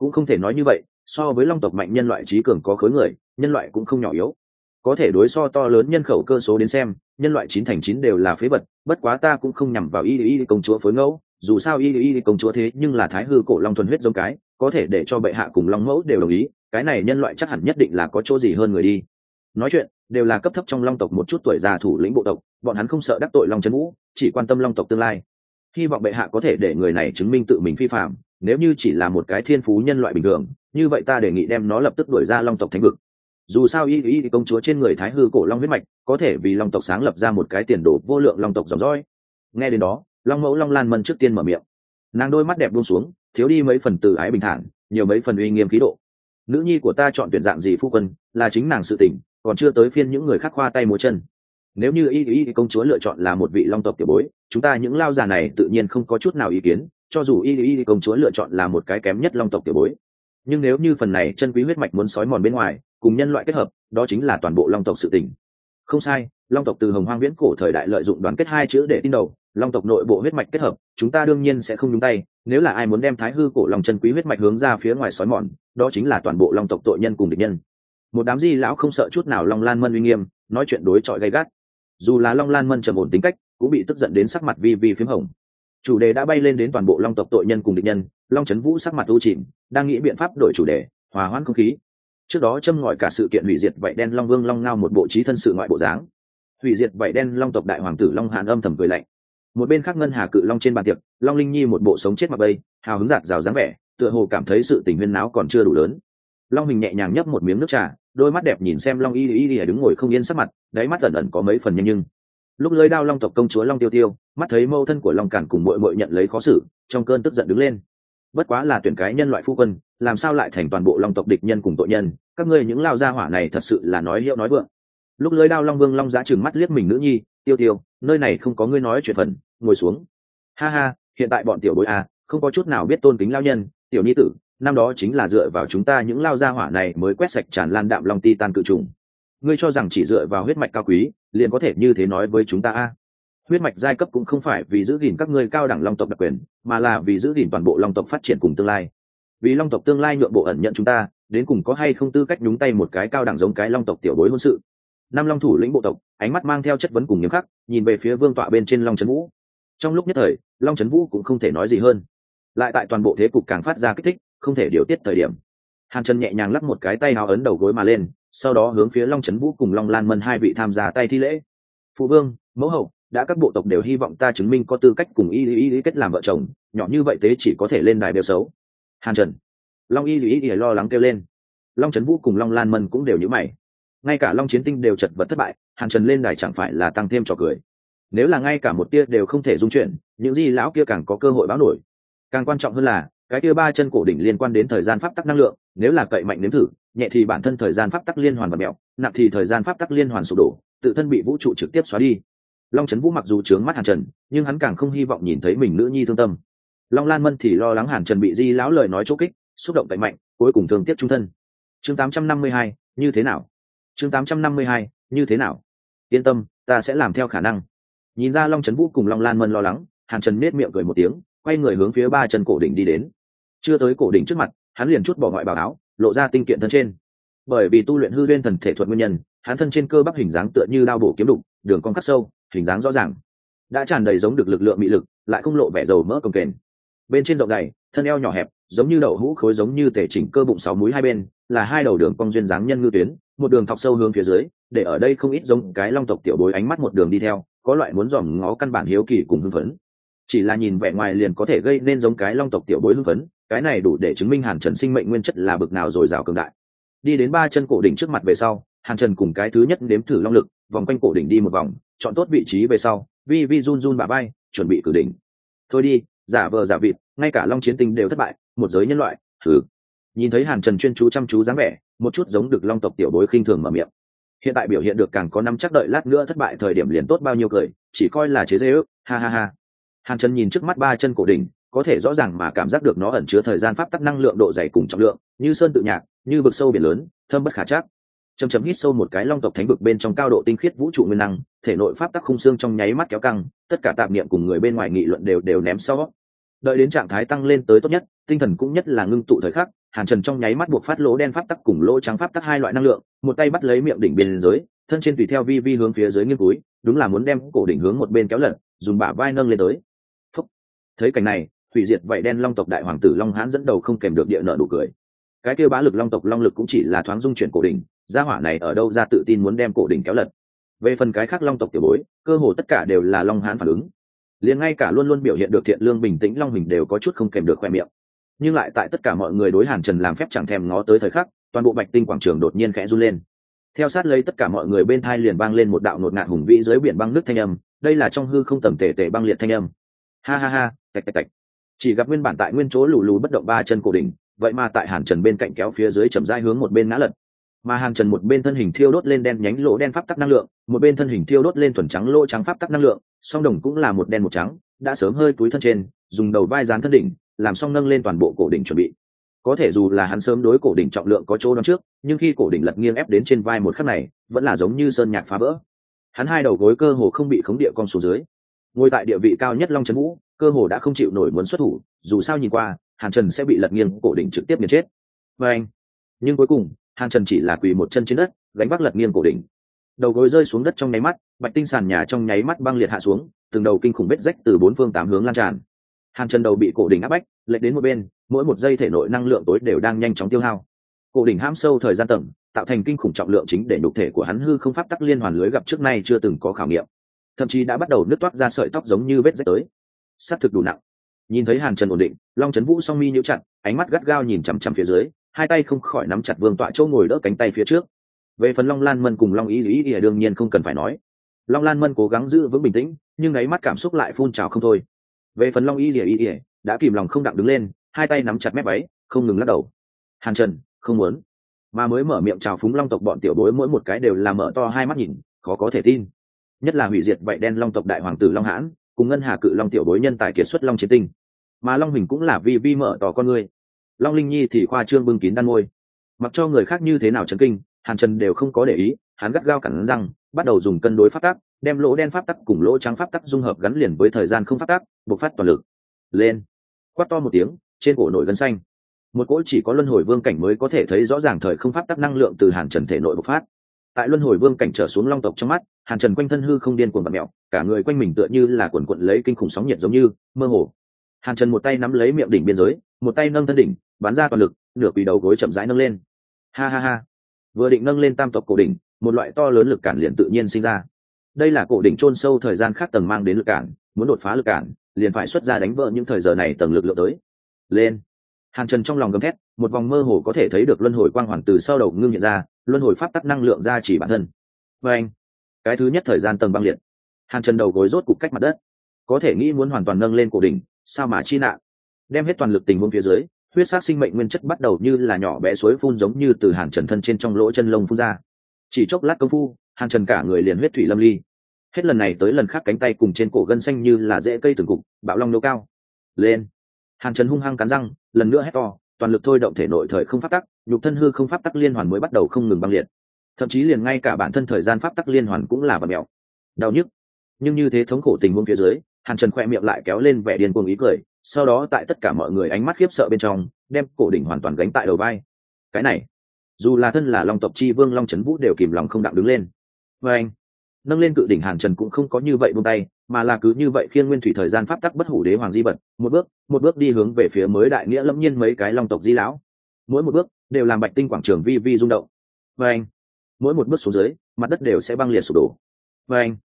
cũng không thể nói như vậy so với long tộc mạnh nhân loại trí cường có khối người, nhân loại cũng không nhỏ yếu. Có thể đối so to lớn nhân khẩu cơ số đến xem, nhân loại chín thành chín đều là phế vật, bất quá ta cũng không nhằm vào y y công chúa phối ngẫu, dù sao y y công chúa thế nhưng là thái hư cổ long thuần huyết giống cái, có thể để cho bệ hạ cùng long mẫu đều đồng ý, cái này nhân loại chắc hẳn nhất định là có chỗ gì hơn người đi. Nói chuyện, đều là cấp thấp trong long tộc một chút tuổi già thủ lĩnh bộ tộc, bọn hắn không sợ đắc tội long trấn vũ, chỉ quan tâm long tộc tương lai. Hy vọng bệ hạ có thể để người này chứng minh tự mình phi phạm nếu như chỉ là một cái thiên phú nhân loại bình thường, như vậy ta đề nghị đem nó lập tức đuổi ra long tộc thánh vực. Dù sao y y công chúa trên người thái hư cổ long huyết mạch, có thể vì long tộc sáng lập ra một cái tiền đồ vô lượng long tộc dòng dõi. Nghe đến đó, long mẫu long lan mân trước tiên mở miệng. Nàng đôi mắt đẹp buông xuống, thiếu đi mấy phần từ ái bình thản, nhiều mấy phần uy nghiêm khí độ. Nữ nhi của ta chọn tuyển dạng gì phu quân, là chính nàng sự tỉnh còn chưa tới phiên những người khác khoa tay múa chân. Nếu như y y công chúa lựa chọn là một vị long tộc tiểu bối, chúng ta những lao già này tự nhiên không có chút nào ý kiến cho dù y y công chúa lựa chọn là một cái kém nhất long tộc tiểu bối, nhưng nếu như phần này chân quý huyết mạch muốn sói mòn bên ngoài, cùng nhân loại kết hợp, đó chính là toàn bộ long tộc sự tình. Không sai, long tộc từ hồng hoang viễn cổ thời đại lợi dụng đoàn kết hai chữ để tin đầu, long tộc nội bộ huyết mạch kết hợp, chúng ta đương nhiên sẽ không nhúng tay, nếu là ai muốn đem thái hư cổ long chân quý huyết mạch hướng ra phía ngoài sói mòn, đó chính là toàn bộ long tộc tội nhân cùng địch nhân. Một đám di lão không sợ chút nào long lan mân uy nghiêm, nói chuyện đối chọi gay gắt. Dù là long lan mân trầm ổn tính cách, cũng bị tức giận đến sắc mặt vi vi p h í m hồng chủ đề đã bay lên đến toàn bộ long tộc tội nhân cùng địch nhân, long trấn vũ sắc mặt u chìm, đang nghĩ biện pháp đổi chủ đề, hòa hoãn không khí. Trước đó châm ngòi cả sự kiện hủy diệt vậy đen long vương long ngao một bộ trí thân sự ngoại bộ dáng. Hủy diệt vậy đen long tộc đại hoàng tử long hàn âm thầm cười lạnh. Một bên khác ngân hà cự long trên bàn tiệc, long linh nhi một bộ sống chết mặc bây hào hứng giạt rào dáng vẻ, tựa hồ cảm thấy sự tình huyên náo còn chưa đủ lớn. Long hình nhẹ nhàng nhấp một miếng nước trà, đôi mắt đẹp nhìn xem long y y y đứng ngồi không yên sắc mặt, đáy mắt ẩn ẩn có mấy phần nhanh nhưng lúc lưới đao long tộc công chúa long tiêu tiêu, mắt thấy mâu thân của long cản cùng mội mội nhận lấy khó xử, trong cơn tức giận đứng lên. Bất quá là tuyển cái nhân loại phu quân, làm sao lại thành toàn bộ long tộc địch nhân cùng tội nhân, các ngươi những lao gia hỏa này thật sự là nói hiệu nói vượng. Lúc lưới đao long vương long giá chừng mắt liếc mình nữ nhi, tiêu tiêu, nơi này không có ngươi nói chuyện phần, ngồi xuống. Ha ha, hiện tại bọn tiểu bối à không có chút nào biết tôn kính lao nhân, tiểu nhi tử, năm đó chính là dựa vào chúng ta những lao gia hỏa này mới quét sạch tràn lan đạm long ti tan cự trùng ngươi cho rằng chỉ dựa vào huyết mạch cao quý, liền có thể như thế nói với chúng ta a? Huyết mạch giai cấp cũng không phải vì giữ gìn các ngươi cao đẳng long tộc đặc quyền, mà là vì giữ gìn toàn bộ long tộc phát triển cùng tương lai. Vì long tộc tương lai nhượng bộ ẩn nhận chúng ta, đến cùng có hay không tư cách nhúng tay một cái cao đẳng giống cái long tộc tiểu bối hôn sự? Năm long thủ lĩnh bộ tộc, ánh mắt mang theo chất vấn cùng nghiêm khắc, nhìn về phía vương tọa bên trên long trấn vũ. Trong lúc nhất thời, long trấn vũ cũng không thể nói gì hơn. Lại tại toàn bộ thế cục càng phát ra kích thích, không thể điều tiết thời điểm. Hàn trần nhẹ nhàng lắc một cái tay hào ấn đầu gối mà lên sau đó hướng phía long trấn vũ cùng long lan mân hai vị tham gia tay thi lễ. Phụ vương, mẫu hậu, đã các bộ tộc đều hy vọng ta chứng minh có tư cách cùng y y y kết làm vợ chồng, nhỏ như vậy tế chỉ có thể lên đài đều xấu. Hàn trần. Long y y y lo lắng kêu lên. Long trấn vũ cùng long lan mân cũng đều nhữ mày. Ngay cả long chiến tinh đều chật vật thất bại, hàn trần lên đài chẳng phải là tăng thêm trò cười. Nếu là ngay cả một tia đều không thể dung chuyển, những gì lão kia càng có cơ hội báo nổi. Càng quan trọng hơn là cái kia ba chân cổ đỉnh liên quan đến thời gian pháp tắc năng lượng nếu là cậy mạnh nếm thử nhẹ thì bản thân thời gian pháp tắc liên hoàn và mẹo nặng thì thời gian pháp tắc liên hoàn sụp đổ tự thân bị vũ trụ trực tiếp xóa đi. Long trấn vũ mặc dù trướng mắt hàn trần nhưng hắn càng không hy vọng nhìn thấy mình nữ nhi thương tâm. Long lan mân thì lo lắng hàn trần bị di lão lời nói chỗ kích xúc động cậy mạnh cuối cùng thương tiếc trung thân. Chương 852, như thế nào? Chương 852, như thế nào? Yên tâm ta sẽ làm theo khả năng. Nhìn ra long trấn vũ cùng long lan mân lo lắng hàn trần nết miệng cười một tiếng quay người hướng phía ba chân cổ đỉnh đi đến chưa tới cổ đỉnh trước mặt, hắn liền chút bỏ ngoại bào áo, lộ ra tinh kiện thân trên. Bởi vì tu luyện hư lên thần thể thuật nguyên nhân, hắn thân trên cơ bắp hình dáng tựa như đao bổ kiếm đục, đường cong cắt sâu, hình dáng rõ ràng. Đã tràn đầy giống được lực lượng mị lực, lại không lộ vẻ dầu mỡ cồng kềnh. Bên trên rộng dày, thân eo nhỏ hẹp, giống như đậu hũ khối giống như tể chỉnh cơ bụng sáu múi hai bên, là hai đầu đường cong duyên dáng nhân ngư tuyến, một đường thọc sâu hướng phía dưới, để ở đây không ít giống cái long tộc tiểu bối ánh mắt một đường đi theo, có loại muốn dòm ngó căn bản hiếu kỳ cùng hưng phấn chỉ là nhìn vẻ ngoài liền có thể gây nên giống cái long tộc tiểu bối hưng phấn, cái này đủ để chứng minh hàn trần sinh mệnh nguyên chất là bực nào dồi dào cường đại. Đi đến ba chân cổ đỉnh trước mặt về sau, hàn trần cùng cái thứ nhất nếm thử long lực, vòng quanh cổ đỉnh đi một vòng, chọn tốt vị trí về sau, vi vi run run bà bay chuẩn bị cử đỉnh. Thôi đi, giả vờ giả vịt, ngay cả long chiến tinh đều thất bại, một giới nhân loại thử nhìn thấy hàn trần chuyên chú chăm chú dáng vẻ, một chút giống được long tộc tiểu bối khinh thường mở miệng. Hiện tại biểu hiện được càng có năm chắc đợi lát nữa thất bại thời điểm liền tốt bao nhiêu cười, chỉ coi là chế dễ ước, ha ha ha hàn trần nhìn trước mắt ba chân cổ đỉnh, có thể rõ ràng mà cảm giác được nó ẩn chứa thời gian pháp tắc năng lượng độ dày cùng trọng lượng, như sơn tự nhạc, như vực sâu biển lớn thơm bất khả chắc. Chầm chấm hít sâu một cái long tộc thánh vực bên trong cao độ tinh khiết vũ trụ nguyên năng, thể nội pháp tắc khung xương trong nháy mắt kéo căng, tất cả tạp niệm cùng người bên ngoài nghị luận đều đều ném sau. Đợi đến trạng thái tăng lên tới tốt nhất, tinh thần cũng nhất là ngưng tụ thời khắc, hàn trần trong nháy mắt buộc phát lỗ đen pháp tắc cùng lỗ trắng pháp tắc hai loại năng lượng, một tay bắt lấy miệng đỉnh biên giới thân trên tùy theo vi vi hướng phía dưới nghiêng túi, đúng là muốn đem cổ đỉnh hướng một bên kéo lật, dùng bả vai nâng lên tới thấy cảnh này, hủy diệt vậy đen long tộc đại hoàng tử long hãn dẫn đầu không kèm được địa nợ đủ cười. Cái kêu bá lực long tộc long lực cũng chỉ là thoáng dung chuyển cổ đỉnh, gia hỏa này ở đâu ra tự tin muốn đem cổ đỉnh kéo lật. Về phần cái khác long tộc tiểu bối, cơ hồ tất cả đều là long hãn phản ứng. Liền ngay cả luôn luôn biểu hiện được thiện lương bình tĩnh long hình đều có chút không kèm được khoe miệng. Nhưng lại tại tất cả mọi người đối hàn trần làm phép chẳng thèm ngó tới thời khắc, toàn bộ bạch tinh quảng trường đột nhiên khẽ run lên. Theo sát lấy tất cả mọi người bên thai liền vang lên một đạo nột ngạt hùng vĩ dưới biển băng nước thanh âm, đây là trong hư không tầm tể tể băng liệt thanh âm. Ha ha ha tạch tạch tạch. Chỉ gặp nguyên bản tại nguyên chỗ lù lù bất động ba chân cổ đỉnh, vậy mà tại hàn trần bên cạnh kéo phía dưới chậm rãi hướng một bên ngã lật. Mà hàn trần một bên thân hình thiêu đốt lên đen nhánh lỗ đen pháp tắc năng lượng, một bên thân hình thiêu đốt lên thuần trắng lỗ trắng pháp tắc năng lượng, song đồng cũng là một đen một trắng, đã sớm hơi túi thân trên, dùng đầu vai dán thân đỉnh, làm xong nâng lên toàn bộ cổ đỉnh chuẩn bị. Có thể dù là hắn sớm đối cổ đỉnh trọng lượng có chỗ đón trước, nhưng khi cổ đỉnh lật nghiêng ép đến trên vai một khắc này, vẫn là giống như sơn nhạc phá vỡ. Hắn hai đầu gối cơ hồ không bị khống địa con số dưới. Ngồi tại địa vị cao nhất long trấn vũ cơ hồ đã không chịu nổi muốn xuất thủ, dù sao nhìn qua, hàn trần sẽ bị lật nghiêng cổ đỉnh trực tiếp nghiền chết. Và anh, nhưng cuối cùng, hàn trần chỉ là quỳ một chân trên đất, gánh vác lật nghiêng cổ đỉnh. Đầu gối rơi xuống đất trong nháy mắt, bạch tinh sàn nhà trong nháy mắt băng liệt hạ xuống, từng đầu kinh khủng vết rách từ bốn phương tám hướng lan tràn. Hàn trần đầu bị cổ đỉnh áp bách, lệch đến một bên, mỗi một giây thể nội năng lượng tối đều đang nhanh chóng tiêu hao. Cổ đỉnh ham sâu thời gian tầng, tạo thành kinh khủng trọng lượng chính để nhục thể của hắn hư không pháp tắc liên hoàn lưới gặp trước nay chưa từng có khảo nghiệm. Thậm chí đã bắt đầu nứt toát ra sợi tóc giống như vết rách tới sát thực đủ nặng. Nhìn thấy hàn trần ổn định, long trấn vũ song mi nhíu chặt, ánh mắt gắt gao nhìn chằm chằm phía dưới, hai tay không khỏi nắm chặt vương tọa chỗ ngồi đỡ cánh tay phía trước. Về phần long lan mân cùng long ý ý ý đương nhiên không cần phải nói. Long lan mân cố gắng giữ vững bình tĩnh, nhưng ấy mắt cảm xúc lại phun trào không thôi. Về phần long ý ý ý, đã kìm lòng không đặng đứng lên, hai tay nắm chặt mép váy, không ngừng lắc đầu. Hàn trần, không muốn. Mà mới mở miệng chào phúng long tộc bọn tiểu bối mỗi một cái đều là mở to hai mắt nhìn, khó có thể tin. Nhất là hủy diệt vậy đen long tộc đại hoàng tử long hãn cùng ngân hà cự long tiểu bối nhân tài kiệt xuất long chiến tinh. Mà long huỳnh cũng là vì vi mở tỏ con người. Long linh nhi thì khoa trương bưng kín đan môi. Mặc cho người khác như thế nào chấn kinh, hàn trần đều không có để ý, hắn gắt gao cẳng răng, bắt đầu dùng cân đối pháp tắc, đem lỗ đen pháp tắc cùng lỗ trắng pháp tắc dung hợp gắn liền với thời gian không pháp tắc, bộc phát toàn lực. Lên. Quát to một tiếng, trên cổ nổi gân xanh. Một cỗ chỉ có luân hồi vương cảnh mới có thể thấy rõ ràng thời không pháp tắc năng lượng từ hàn trần thể nội bộc phát tại luân hồi vương cảnh trở xuống long tộc trong mắt, hàn trần quanh thân hư không điên cuồng bật mẹo cả người quanh mình tựa như là quần quận lấy kinh khủng sóng nhiệt giống như mơ hồ. Hàn trần một tay nắm lấy miệng đỉnh biên giới, một tay nâng thân đỉnh, bắn ra toàn lực, nửa quỳ đầu gối chậm rãi nâng lên. Ha ha ha. Vừa định nâng lên tam tộc cổ đỉnh, một loại to lớn lực cản liền tự nhiên sinh ra. Đây là cổ đỉnh chôn sâu thời gian khác tầng mang đến lực cản, muốn đột phá lực cản, liền phải xuất ra đánh vỡ những thời giờ này tầng lực lượng tới. Lên. Hàn trần trong lòng gầm thét, một vòng mơ hồ có thể thấy được luân hồi quang hoàn từ sau đầu ngưng hiện ra luân hồi pháp tắc năng lượng ra chỉ bản thân. Và anh, cái thứ nhất thời gian tầng băng liệt. Hàn trần đầu gối rốt cục cách mặt đất. Có thể nghĩ muốn hoàn toàn nâng lên cổ đỉnh, sao mà chi nạn? Đem hết toàn lực tình huống phía dưới, huyết sát sinh mệnh nguyên chất bắt đầu như là nhỏ bé suối phun giống như từ hàn trần thân trên trong lỗ chân lông phun ra. Chỉ chốc lát công phu hàn trần cả người liền huyết thủy lâm ly. Hết lần này tới lần khác cánh tay cùng trên cổ gân xanh như là rễ cây từng cục, bạo long nô cao. Lên. Hàn trần hung hăng cắn răng, lần nữa hét to, toàn lực thôi động thể nội thời không phát tắc nhục thân hư không pháp tắc liên hoàn mới bắt đầu không ngừng băng liệt. Thậm chí liền ngay cả bản thân thời gian pháp tắc liên hoàn cũng là vật mẹo đau nhức. Nhưng như thế thống khổ tình huống phía dưới, hàn trần khoe miệng lại kéo lên vẻ điên cuồng ý cười, sau đó tại tất cả mọi người ánh mắt khiếp sợ bên trong, đem cổ đỉnh hoàn toàn gánh tại đầu vai. Cái này, dù là thân là long tộc chi vương long trấn vũ đều kìm lòng không đặng đứng lên. Và anh, nâng lên cự đỉnh hàn trần cũng không có như vậy buông tay, mà là cứ như vậy khiên nguyên thủy thời gian pháp tắc bất hủ đế hoàng di bật một bước một bước đi hướng về phía mới đại nghĩa lâm nhiên mấy cái long tộc di lão. Mỗi một bước đều làm bạch tinh quảng trường vi vi rung động. Và anh, mỗi một bước xuống dưới, mặt đất đều sẽ băng liệt sụp đổ. Và anh,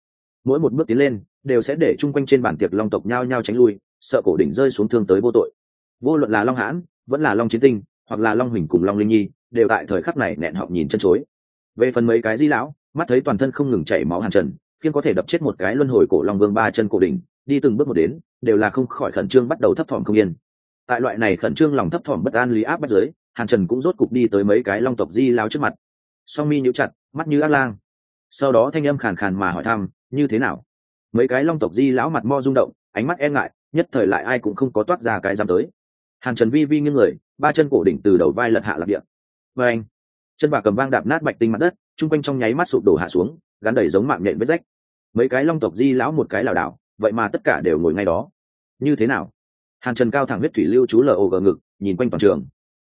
mỗi một bước tiến lên, đều sẽ để chung quanh trên bản tiệc long tộc nhao nhao tránh lui, sợ cổ đỉnh rơi xuống thương tới vô tội. Vô luận là long hãn, vẫn là long chiến tinh, hoặc là long huỳnh cùng long linh nhi, đều tại thời khắc này nẹn họng nhìn chân chối. Về phần mấy cái di lão, mắt thấy toàn thân không ngừng chảy máu hàn trần khiên có thể đập chết một cái luân hồi cổ long vương ba chân cổ đỉnh, đi từng bước một đến, đều là không khỏi khẩn trương bắt đầu thấp thỏm không yên. Tại loại này khẩn trương lòng thấp thỏm bất an lý áp bắt giới hàn trần cũng rốt cục đi tới mấy cái long tộc di lao trước mặt. Song mi nhíu chặt, mắt như ác lang. Sau đó thanh âm khàn khàn mà hỏi thăm, như thế nào? Mấy cái long tộc di lão mặt mo rung động, ánh mắt e ngại, nhất thời lại ai cũng không có toát ra cái dám tới. Hàn trần vi vi nghiêng người, ba chân cổ đỉnh từ đầu vai lật hạ lạc địa. Và anh, chân bà cầm vang đạp nát bạch tinh mặt đất, chung quanh trong nháy mắt sụp đổ hạ xuống, gắn đầy giống mạng nhện vết rách. Mấy cái long tộc di lão một cái lảo đảo, vậy mà tất cả đều ngồi ngay đó. Như thế nào? Hàn trần cao thẳng huyết thủy lưu chú lờ ồ gờ ngực, nhìn quanh toàn trường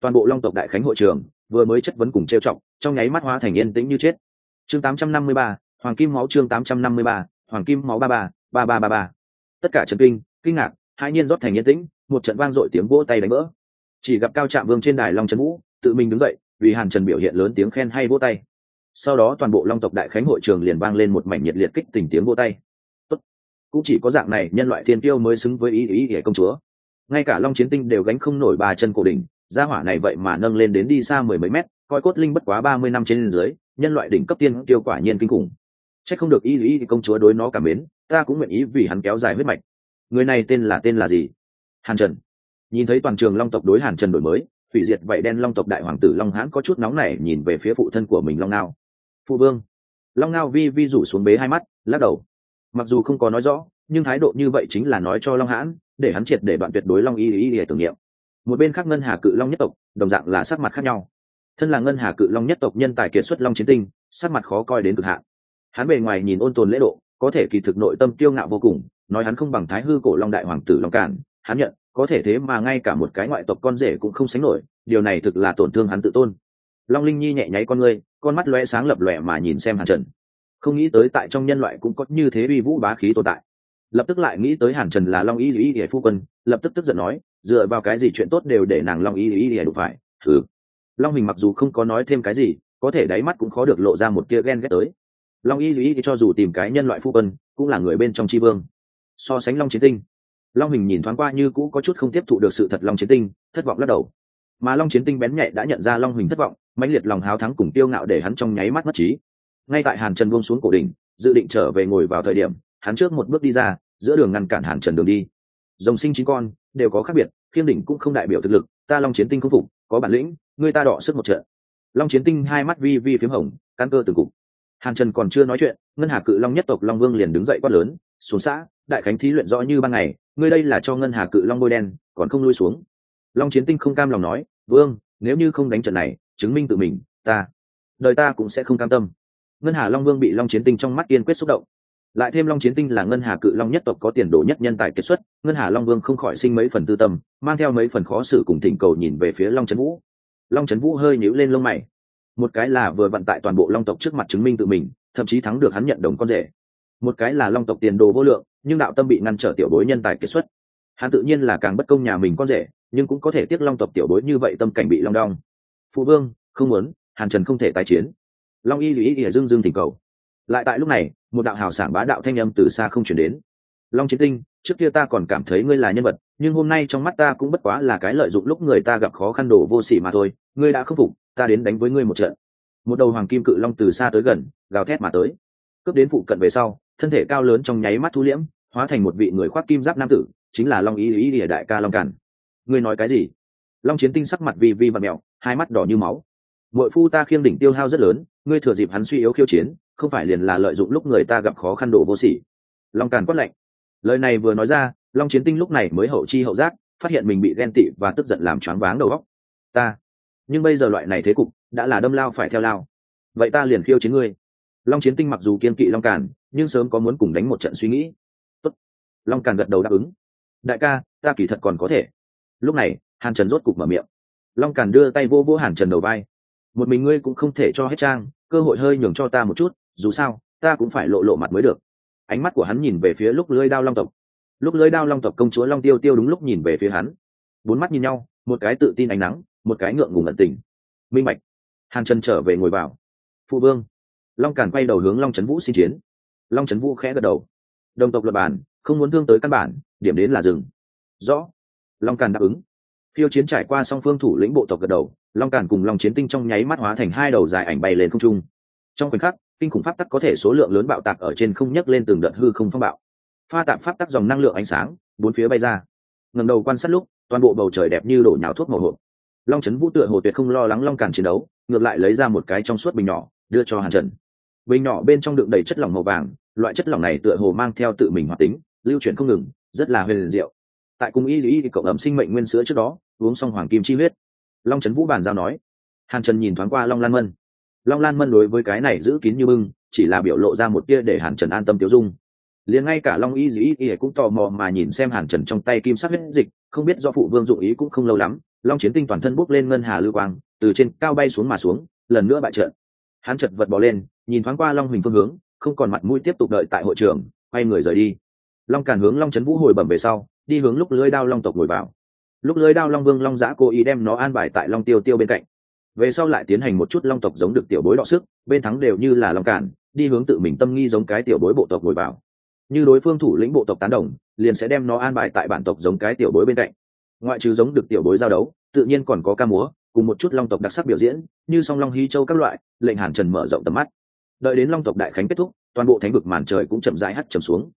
toàn bộ long tộc đại khánh hội trường vừa mới chất vấn cùng trêu chọc trong nháy mắt hóa thành yên tĩnh như chết. Chương 853, hoàng kim máu chương 853, hoàng kim máu ba ba ba ba ba ba. Tất cả trần kinh kinh ngạc hai nhiên rót thành yên tĩnh một trận vang dội tiếng vỗ tay đánh vỡ. Chỉ gặp cao trạm vương trên đài long trần vũ tự mình đứng dậy vì hàn trần biểu hiện lớn tiếng khen hay vỗ tay. Sau đó toàn bộ long tộc đại khánh hội trường liền vang lên một mảnh nhiệt liệt kích tình tiếng vỗ tay. Tốt. cũng chỉ có dạng này nhân loại thiên tiêu mới xứng với ý ý ý công chúa. Ngay cả long chiến tinh đều gánh không nổi ba chân cổ đỉnh gia hỏa này vậy mà nâng lên đến đi xa mười mấy mét, coi cốt linh bất quá ba mươi năm trên dưới, nhân loại đỉnh cấp tiên tiêu quả nhiên kinh khủng. C h ắ c không được ý ý công chúa đối nó cảm mến, ta cũng nguyện ý vì hắn kéo dài huyết mạch. Người này tên là tên là gì? Hàn trần. Nhìn thấy toàn trường long tộc đối hàn trần đổi mới, hủy diệt vậy đen long tộc đại hoàng tử long hãn có chút nóng này nhìn về phía phụ thân của mình long ngao. Phụ vương. Long ngao vi vi rủ xuống bế hai mắt, lắc đầu. Mặc dù không có nói rõ, nhưng thái độ như vậy chính là nói cho long hãn, để hắn triệt để đoạn tuyệt đối long y y y tưởng niệm một bên khác ngân hà cự long nhất tộc, đồng dạng là sắc mặt khác nhau. Thân là ngân hà cự long nhất tộc nhân tài kiệt xuất long chiến tinh, sắc mặt khó coi đến cực hạn. Hắn bề ngoài nhìn ôn tồn lễ độ, có thể kỳ thực nội tâm kiêu ngạo vô cùng, nói hắn không bằng thái hư cổ long đại hoàng tử long cản hắn nhận, có thể thế mà ngay cả một cái ngoại tộc con rể cũng không sánh nổi, điều này thực là tổn thương hắn tự tôn. Long linh nhi nhẹ nháy con ngươi, con mắt loe sáng lập lòe mà nhìn xem hàn trần. Không nghĩ tới tại trong nhân loại cũng có như thế uy vũ bá khí tồn tại. Lập tức lại nghĩ tới hàn trần là long y dĩ y phu quân, lập tức tức giận nói dựa vào cái gì chuyện tốt đều để nàng long y ý ý đủ phải. Thử. Long hình mặc dù không có nói thêm cái gì, có thể đáy mắt cũng khó được lộ ra một tia ghen ghét tới. Long y y cho dù tìm cái nhân loại phu quân, cũng là người bên trong tri vương. So sánh long chiến tinh, long hình nhìn thoáng qua như cũ có chút không tiếp thụ được sự thật long chiến tinh, thất vọng lắc đầu. Mà long chiến tinh bén nhạy đã nhận ra long hình thất vọng, mãnh liệt lòng háo thắng cùng tiêu ngạo để hắn trong nháy mắt mất trí. Ngay tại hàn trần buông xuống cổ đỉnh, dự định trở về ngồi vào thời điểm, hắn trước một bước đi ra, giữa đường ngăn cản hàn trần đường đi dòng sinh chín con, đều có khác biệt, khiêm đỉnh cũng không đại biểu thực lực, ta long chiến tinh không phục, có bản lĩnh người ta đỏ sức một trận. Long chiến tinh hai mắt vi vi p h í m hồng, căn cơ từng cục. Hàn trần còn chưa nói chuyện, ngân hà cự long nhất tộc long vương liền đứng dậy quát lớn, xuống xã, đại khánh thí luyện rõ như ban ngày, ngươi đây là cho ngân hà cự long bôi đen, còn không lui xuống. Long chiến tinh không cam lòng nói, vương, nếu như không đánh trận này, chứng minh tự mình, ta, đời ta cũng sẽ không cam tâm. Ngân hà long vương bị long chiến tinh trong mắt kiên quyết xúc động lại thêm long chiến tinh là ngân hà cự long nhất tộc có tiền đồ nhất nhân tài kết xuất, ngân hà long vương không khỏi sinh mấy phần tư tâm, mang theo mấy phần khó xử cùng thỉnh cầu nhìn về phía long trấn vũ. Long trấn vũ hơi nhíu lên lông mày. Một cái là vừa vận tại toàn bộ long tộc trước mặt chứng minh tự mình, thậm chí thắng được hắn nhận đồng con rể. Một cái là long tộc tiền đồ vô lượng, nhưng đạo tâm bị ngăn trở tiểu bối nhân tài kết xuất. Hắn tự nhiên là càng bất công nhà mình con rể, nhưng cũng có thể tiếc long tộc tiểu bối như vậy tâm cảnh bị long đong. Phụ vương, không muốn, hàn trần không thể tái chiến. Long y dù ý ỉa dương dương thỉnh cầu. Lại tại lúc này một đạo hào sảng bá đạo thanh âm từ xa không chuyển đến. Long chiến tinh, trước kia ta còn cảm thấy ngươi là nhân vật, nhưng hôm nay trong mắt ta cũng bất quá là cái lợi dụng lúc người ta gặp khó khăn đổ vô sỉ mà thôi, ngươi đã khâm phục, ta đến đánh với ngươi một trận. Một đầu hoàng kim cự long từ xa tới gần, gào thét mà tới. Cướp đến phụ cận về sau, thân thể cao lớn trong nháy mắt thu liễm, hóa thành một vị người khoác kim giáp nam tử, chính là long ý ý địa đại ca long cản ngươi nói cái gì? Long chiến tinh sắc mặt vi vi và mẹo hai mắt đỏ như máu. Mỗi phu ta khiêng đỉnh tiêu hao rất lớn ngươi thừa dịp hắn suy yếu khiêu chiến, không phải liền là lợi dụng lúc người ta gặp khó khăn đổ vô sỉ. Long càn quát lạnh. Lời này vừa nói ra, long chiến tinh lúc này mới hậu chi hậu giác, phát hiện mình bị ghen tị và tức giận làm choáng váng đầu óc. Ta, nhưng bây giờ loại này thế cục, đã là đâm lao phải theo lao. Vậy ta liền khiêu chiến ngươi. Long chiến tinh mặc dù kiên kỵ long càn, nhưng sớm có muốn cùng đánh một trận suy nghĩ. Tốt. long càn gật đầu đáp ứng. Đại ca, ta kỳ thật còn có thể. Lúc này, hàn trần rốt cục mở miệng. Long càn đưa tay vô vô hàn trần đầu vai. Một mình ngươi cũng không thể cho hết trang cơ hội hơi nhường cho ta một chút, dù sao, ta cũng phải lộ lộ mặt mới được. Ánh mắt của hắn nhìn về phía lúc lưới đao long tộc. Lúc lưới đao long tộc công chúa long tiêu tiêu đúng lúc nhìn về phía hắn. Bốn mắt nhìn nhau, một cái tự tin ánh nắng, một cái ngượng ngùng ẩn tình. Minh mạch hàn trần trở về ngồi vào. Phụ vương. Long càn quay đầu hướng long trấn vũ xin chiến. Long trấn vũ khẽ gật đầu. Đồng tộc luật bản, không muốn thương tới căn bản, điểm đến là rừng rõ. Long càn đáp ứng phiêu chiến trải qua song phương thủ lĩnh bộ tộc gật đầu long càn cùng long chiến tinh trong nháy mắt hóa thành hai đầu dài ảnh bay lên không trung. Trong khoảnh khắc kinh khủng pháp tắc có thể số lượng lớn bạo tạc ở trên không nhấc lên từng đợt hư không phong bạo. Pha tạm pháp tắc dòng năng lượng ánh sáng bốn phía bay ra. Ngầm đầu quan sát lúc toàn bộ bầu trời đẹp như đổ nhào thuốc màu hộp long trấn vũ tựa hồ tuyệt không lo lắng long càn chiến đấu ngược lại lấy ra một cái trong suốt bình nhỏ đưa cho hàn trần. Bình nhỏ bên trong đựng đầy chất lỏng màu vàng loại chất lỏng này tựa hồ mang theo tự mình hoạt tính lưu chuyển không ngừng rất là huyền diệu. Tại cung y lý, cộng ấm sinh mệnh nguyên sữa trước đó uống xong hoàng kim chi huyết. Long trấn vũ bàn giao nói. Hàn trần nhìn thoáng qua long lan mân. Long lan mân đối với cái này giữ kín như bưng, chỉ là biểu lộ ra một tia để hàn trần an tâm tiêu dung. Liền ngay cả long y dĩ y cũng tò mò mà nhìn xem hàn trần trong tay kim sắc huyết dịch, không biết do phụ vương dụng ý cũng không lâu lắm, long chiến tinh toàn thân bốc lên ngân hà lưu quang, từ trên cao bay xuống mà xuống, lần nữa bại trận. Hắn chật vật bỏ lên, nhìn thoáng qua long huỳnh phương hướng, không còn mặt mũi tiếp tục đợi tại hội trường, quay người rời đi. Long càn hướng long trấn vũ hồi bẩm về sau, đi hướng lúc lưới đao long tộc ngồi vào lúc lưới đao long vương long giã cố ý đem nó an bài tại long tiêu tiêu bên cạnh. Về sau lại tiến hành một chút long tộc giống được tiểu bối đọ sức, bên thắng đều như là long cản, đi hướng tự mình tâm nghi giống cái tiểu bối bộ tộc ngồi vào. Như đối phương thủ lĩnh bộ tộc tán đồng, liền sẽ đem nó an bài tại bản tộc giống cái tiểu bối bên cạnh. Ngoại trừ giống được tiểu bối giao đấu, tự nhiên còn có ca múa, cùng một chút long tộc đặc sắc biểu diễn, như song long hy châu các loại, lệnh hàn trần mở rộng tầm mắt. Đợi đến long tộc đại khánh kết thúc, toàn bộ thánh vực màn trời cũng chậm rãi hắt chầm xuống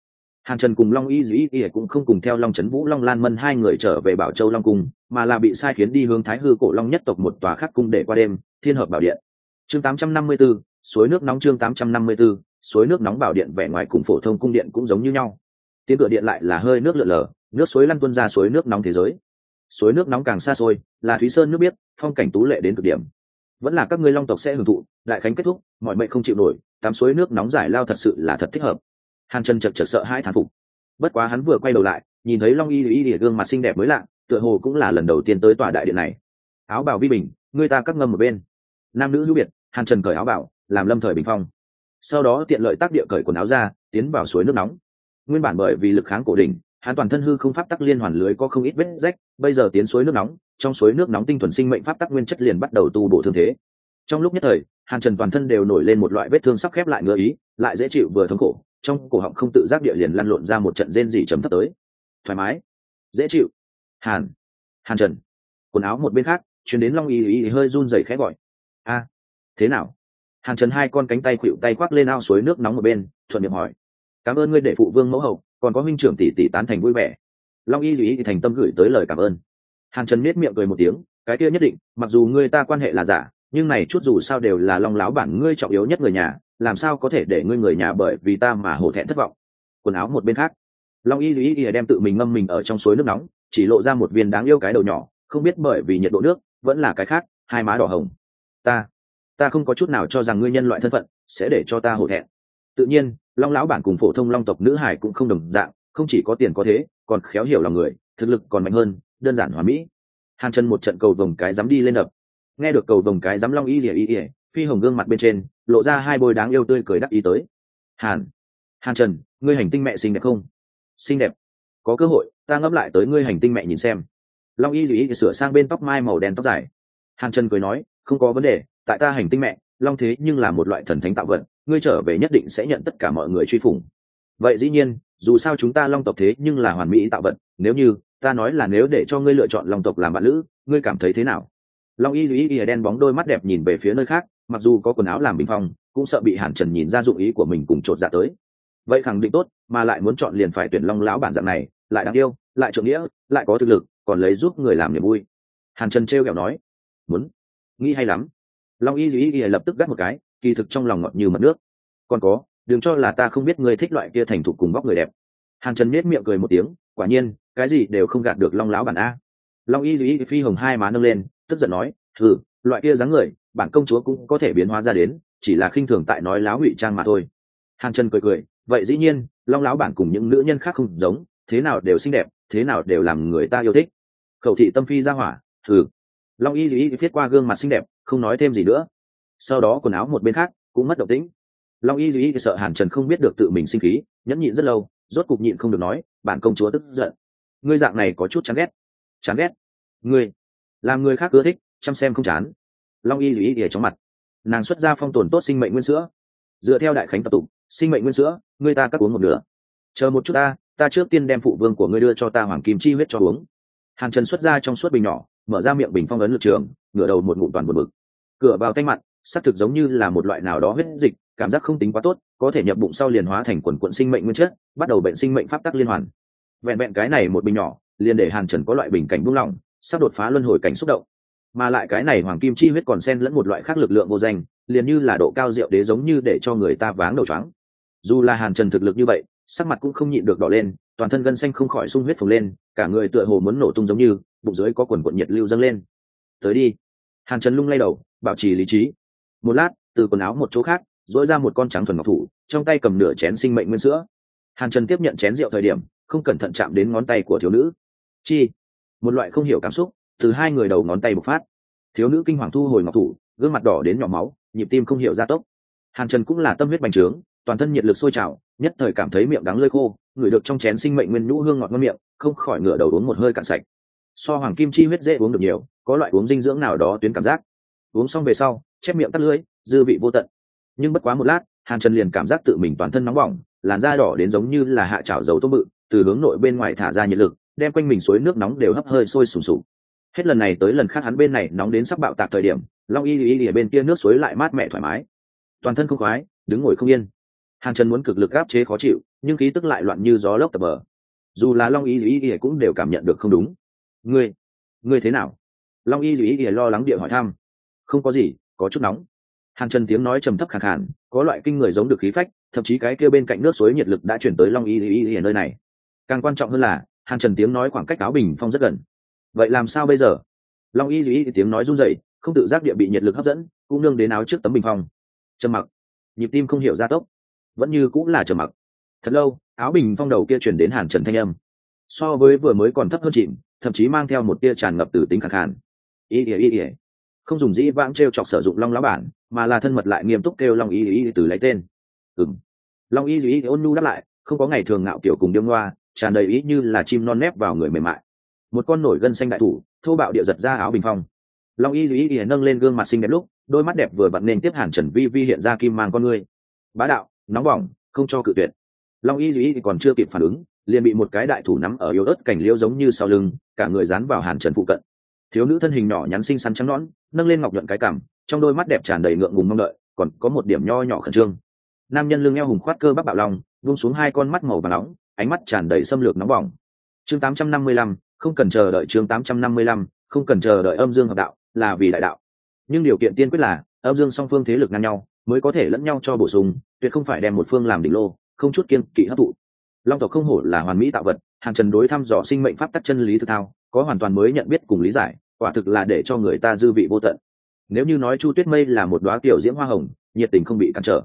hàn trần cùng long y dĩ y cũng không cùng theo long trấn vũ long lan mân hai người trở về bảo châu long cung mà là bị sai khiến đi hướng thái hư cổ long nhất tộc một tòa khác cung để qua đêm thiên hợp bảo điện. Chương 854, suối nước nóng chương 854, suối nước nóng bảo điện vẻ ngoài cùng phổ thông cung điện cũng giống như nhau. Tiếng cửa điện lại là hơi nước lượn lờ nước suối lăn tuân ra suối nước nóng thế giới. Suối nước nóng càng xa xôi là thúy sơn nước biết phong cảnh tú lệ đến cực điểm. Vẫn là các ngươi long tộc sẽ hưởng thụ đại khánh kết thúc mọi mệnh không chịu nổi tắm suối nước nóng giải lao thật sự là thật thích hợp hàn trần chật chật sợ hai thán phục. Bất quá hắn vừa quay đầu lại, nhìn thấy long y y y gương mặt xinh đẹp mới lạ, tựa hồ cũng là lần đầu tiên tới tòa đại điện này. Áo bào vi bình, người ta cắt ngâm một bên. Nam nữ hữu biệt, hàn trần cởi áo bảo làm lâm thời bình phong. Sau đó tiện lợi tác địa cởi quần áo ra, tiến vào suối nước nóng. Nguyên bản bởi vì lực kháng cổ đỉnh, hắn toàn thân hư không pháp tắc liên hoàn lưới có không ít vết rách, bây giờ tiến suối nước nóng, trong suối nước nóng tinh thuần sinh mệnh pháp tắc nguyên chất liền bắt đầu tu bổ thương thế. Trong lúc nhất thời, hàn trần toàn thân đều nổi lên một loại vết thương sắp khép lại ngựa ý, lại dễ chịu vừa thống khổ trong cổ họng không tự giác địa liền lăn lộn ra một trận rên dỉ chấm thấp tới. Thoải mái. Dễ chịu. Hàn. Hàn trần. Quần áo một bên khác chuyển đến long y y hơi run rẩy khẽ gọi. A. Thế nào? Hàn trần hai con cánh tay khuỵu tay khoác lên ao suối nước nóng một bên, thuận miệng hỏi. Cảm ơn ngươi để phụ vương mẫu hậu, còn có huynh trưởng tỷ tỷ tán thành vui vẻ. Long y y thành tâm gửi tới lời cảm ơn. Hàn trần miết miệng cười một tiếng, cái kia nhất định, mặc dù ngươi ta quan hệ là giả, nhưng này chút dù sao đều là long láo bản ngươi trọng yếu nhất người nhà làm sao có thể để ngươi người nhà bởi vì ta mà hổ thẹn thất vọng? Quần áo một bên khác. Long y y y đem tự mình ngâm mình ở trong suối nước nóng, chỉ lộ ra một viên đáng yêu cái đầu nhỏ, không biết bởi vì nhiệt độ nước, vẫn là cái khác, hai má đỏ hồng. Ta ta không có chút nào cho rằng ngươi nhân loại thân phận sẽ để cho ta hổ thẹn. Tự nhiên, long lão bản cùng phổ thông long tộc nữ hải cũng không đồng dạng, không chỉ có tiền có thế, còn khéo hiểu lòng người, thực lực còn mạnh hơn, đơn giản hòa mỹ. Hàn chân một trận cầu vồng cái dám đi lên đập. Nghe được cầu vồng cái dám long y ỉa y ỉa phi hồng gương mặt bên trên, lộ ra hai bôi đáng yêu tươi cười đắc ý tới. Hàn hàn trần, ngươi hành tinh mẹ xinh đẹp không? Xinh đẹp. Có cơ hội, ta ngẫm lại tới ngươi hành tinh mẹ nhìn xem. Long y dù sửa sang bên tóc mai màu đen tóc dài. Hàn trần cười nói, không có vấn đề, tại ta hành tinh mẹ, long thế nhưng là một loại thần thánh tạo vật, ngươi trở về nhất định sẽ nhận tất cả mọi người truy phủng. Vậy dĩ nhiên, dù sao chúng ta long tộc thế nhưng là hoàn mỹ tạo vật, nếu như, ta nói là nếu để cho ngươi lựa chọn long tộc làm bạn lữ, ngươi cảm thấy thế nào? Long y dù y đen bóng đôi mắt đẹp nhìn về phía nơi khác mặc dù có quần áo làm bình phong, cũng sợ bị hàn trần nhìn ra dụng ý của mình cùng chột dạ tới. Vậy khẳng định tốt, mà lại muốn chọn liền phải tuyển long lão bản dạng này, lại đáng yêu, lại trượng nghĩa, lại có thực lực, còn lấy giúp người làm niềm vui. Hàn trần trêu kẹo nói, muốn, nghĩ hay lắm. Long y duy y lập tức gắt một cái, kỳ thực trong lòng ngọt như mật nước. Còn có, đừng cho là ta không biết ngươi thích loại kia thành thục cùng bóc người đẹp. Hàn trần nết miệng cười một tiếng, quả nhiên, cái gì đều không gạt được long lão bản a. Long y duy phi hồng hai má nâng lên, tức giận nói thử loại kia dáng người bản công chúa cũng có thể biến hóa ra đến, chỉ là khinh thường tại nói láo ngụy trang mà thôi. Hàn trần cười cười, vậy dĩ nhiên, long láo bản cùng những nữ nhân khác không giống, thế nào đều xinh đẹp, thế nào đều làm người ta yêu thích. Khẩu thị tâm phi ra hỏa thử long y dĩ viết qua gương mặt xinh đẹp, không nói thêm gì nữa. Sau đó quần áo một bên khác cũng mất động tĩnh. Long y dĩ sợ hàn trần không biết được tự mình sinh khí, nhẫn nhịn rất lâu, rốt cục nhịn không được nói, bản công chúa tức giận. Ngươi dạng này có chút chán ghét. Chán ghét? Ngươi? Làm người khác ưa thích, chăm xem không chán long y duy ỉa trong mặt. Nàng xuất ra phong tồn tốt sinh mệnh nguyên sữa. Dựa theo đại khánh tập tục, sinh mệnh nguyên sữa ngươi ta cắt uống một nửa. Chờ một chút ta ta trước tiên đem phụ vương của ngươi đưa cho ta hoàng kim chi huyết cho uống. Hàn trần xuất ra trong suốt bình nhỏ, mở ra miệng bình phong ấn lực trường, ngửa đầu một ngụm toàn một mực cửa vào tay mặn xác thực giống như là một loại nào đó huyết dịch, cảm giác không tính quá tốt, có thể nhập bụng sau liền hóa thành quần quận sinh mệnh nguyên chất, bắt đầu bệnh sinh mệnh pháp tắc liên hoàn. Vẹn vẹn cái này một bình nhỏ, liền để hàn trần có loại bình cảnh buông lỏng, sắp đột phá luân hồi cảnh xúc động mà lại cái này hoàng kim chi huyết còn xen lẫn một loại khác lực lượng vô danh, liền như là độ cao rượu đế giống như để cho người ta váng đầu choáng. Dù là hàn trần thực lực như vậy, sắc mặt cũng không nhịn được đỏ lên, toàn thân gân xanh không khỏi sung huyết phồng lên, cả người tựa hồ muốn nổ tung giống như, bụng dưới có quần quận nhiệt lưu dâng lên. Tới đi. Hàn trần lung lay đầu, bảo trì lý trí. Một lát, từ quần áo một chỗ khác dỗi ra một con trắng thuần ngọc thủ, trong tay cầm nửa chén sinh mệnh nguyên sữa. Hàn trần tiếp nhận chén rượu thời điểm, không cẩn thận chạm đến ngón tay của thiếu nữ. Chi? Một loại không hiểu cảm xúc từ hai người đầu ngón tay bộc phát. Thiếu nữ kinh hoàng thu hồi ngọc thủ, gương mặt đỏ đến nhỏ máu, nhịp tim không hiểu gia tốc. Hàn trần cũng là tâm huyết bành trướng, toàn thân nhiệt lực sôi trào, nhất thời cảm thấy miệng đắng lơi khô, ngửi được trong chén sinh mệnh nguyên nhũ hương ngọt ngon miệng, không khỏi ngửa đầu uống một hơi cạn sạch. So hoàng kim chi huyết dễ uống được nhiều, có loại uống dinh dưỡng nào đó tuyến cảm giác. Uống xong về sau, chép miệng tắt lưỡi, dư vị vô tận. Nhưng bất quá một lát, hàn trần liền cảm giác tự mình toàn thân nóng bỏng, làn da đỏ đến giống như là hạ chảo dầu tôm bự, từ hướng nội bên ngoài thả ra nhiệt lực, đem quanh mình suối nước nóng đều hấp hơi sôi sùng sục hết lần này tới lần khác hắn bên này nóng đến sắp bạo tạc thời điểm long y y ở bên kia nước suối lại mát mẻ thoải mái toàn thân không khoái đứng ngồi không yên hàn trần muốn cực lực áp chế khó chịu nhưng khí tức lại loạn như gió lốc tập bờ dù là long y y y cũng đều cảm nhận được không đúng ngươi ngươi thế nào long y y y lo lắng địa hỏi thăm không có gì có chút nóng hàn trần tiếng nói trầm thấp khàn khàn có loại kinh người giống được khí phách thậm chí cái kia bên cạnh nước suối nhiệt lực đã chuyển tới long y y y ở nơi này càng quan trọng hơn là hàn trần tiếng nói khoảng cách áo bình phong rất gần vậy làm sao bây giờ? Long y y tiếng nói run rẩy, không tự giác địa bị nhiệt lực hấp dẫn, cũng nương đến áo trước tấm bình phong. Trầm mặc. Nhịp tim không hiểu gia tốc. Vẫn như cũng là trầm mặc. Thật lâu, áo bình phong đầu kia chuyển đến hàn trần thanh âm. So với vừa mới còn thấp hơn chìm, thậm chí mang theo một tia tràn ngập từ tính khẳng hàn y ỉa y ỉa không dùng dĩ vãng t r e o chọc sử dụng long lão bản, mà là thân mật lại nghiêm túc kêu long y y từ lấy tên. Ừng long y y ôn nhu đáp lại, không có ngày thường ngạo kiểu cùng điêu ngoa, tràn đầy ý như là chim non nép vào người mềm mại một con nổi gân xanh đại thủ thô bạo địa giật ra áo bình phong. Long y y y nâng lên gương mặt xinh đẹp lúc đôi mắt đẹp vừa vặn nên tiếp hàn trần vi vi hiện ra kim mang con người bá đạo nóng bỏng không cho cự tuyệt. Long y y còn chưa kịp phản ứng liền bị một cái đại thủ nắm ở yếu ớt cảnh liêu giống như sau lưng cả người dán vào hàn trần phụ cận. Thiếu nữ thân hình nhỏ nhắn xinh xắn trắng nõn nâng lên ngọc nhuận cái cằm trong đôi mắt đẹp tràn đầy ngượng ngùng mong đợi còn có một điểm nho nhỏ khẩn trương. Nam nhân lưng eo hùng khoát cơ bắp bạo lòng vung xuống hai con mắt màu và nóng ánh mắt tràn đầy xâm lược nóng bỏng. Chương 855, không cần chờ đợi chương 855, không cần chờ đợi âm dương hợp đạo là vì đại đạo. Nhưng điều kiện tiên quyết là âm dương song phương thế lực ngang nhau mới có thể lẫn nhau cho bổ sung tuyệt không phải đem một phương làm đỉnh lô không chút kiên kỵ hấp thụ. Long tộc không hổ là hoàn mỹ tạo vật hàng trần đối thăm dò sinh mệnh pháp tắc chân lý thực thao có hoàn toàn mới nhận biết cùng lý giải quả thực là để cho người ta dư vị vô tận. Nếu như nói chu tuyết mây là một đoá tiểu diễm hoa hồng nhiệt tình không bị cản trở.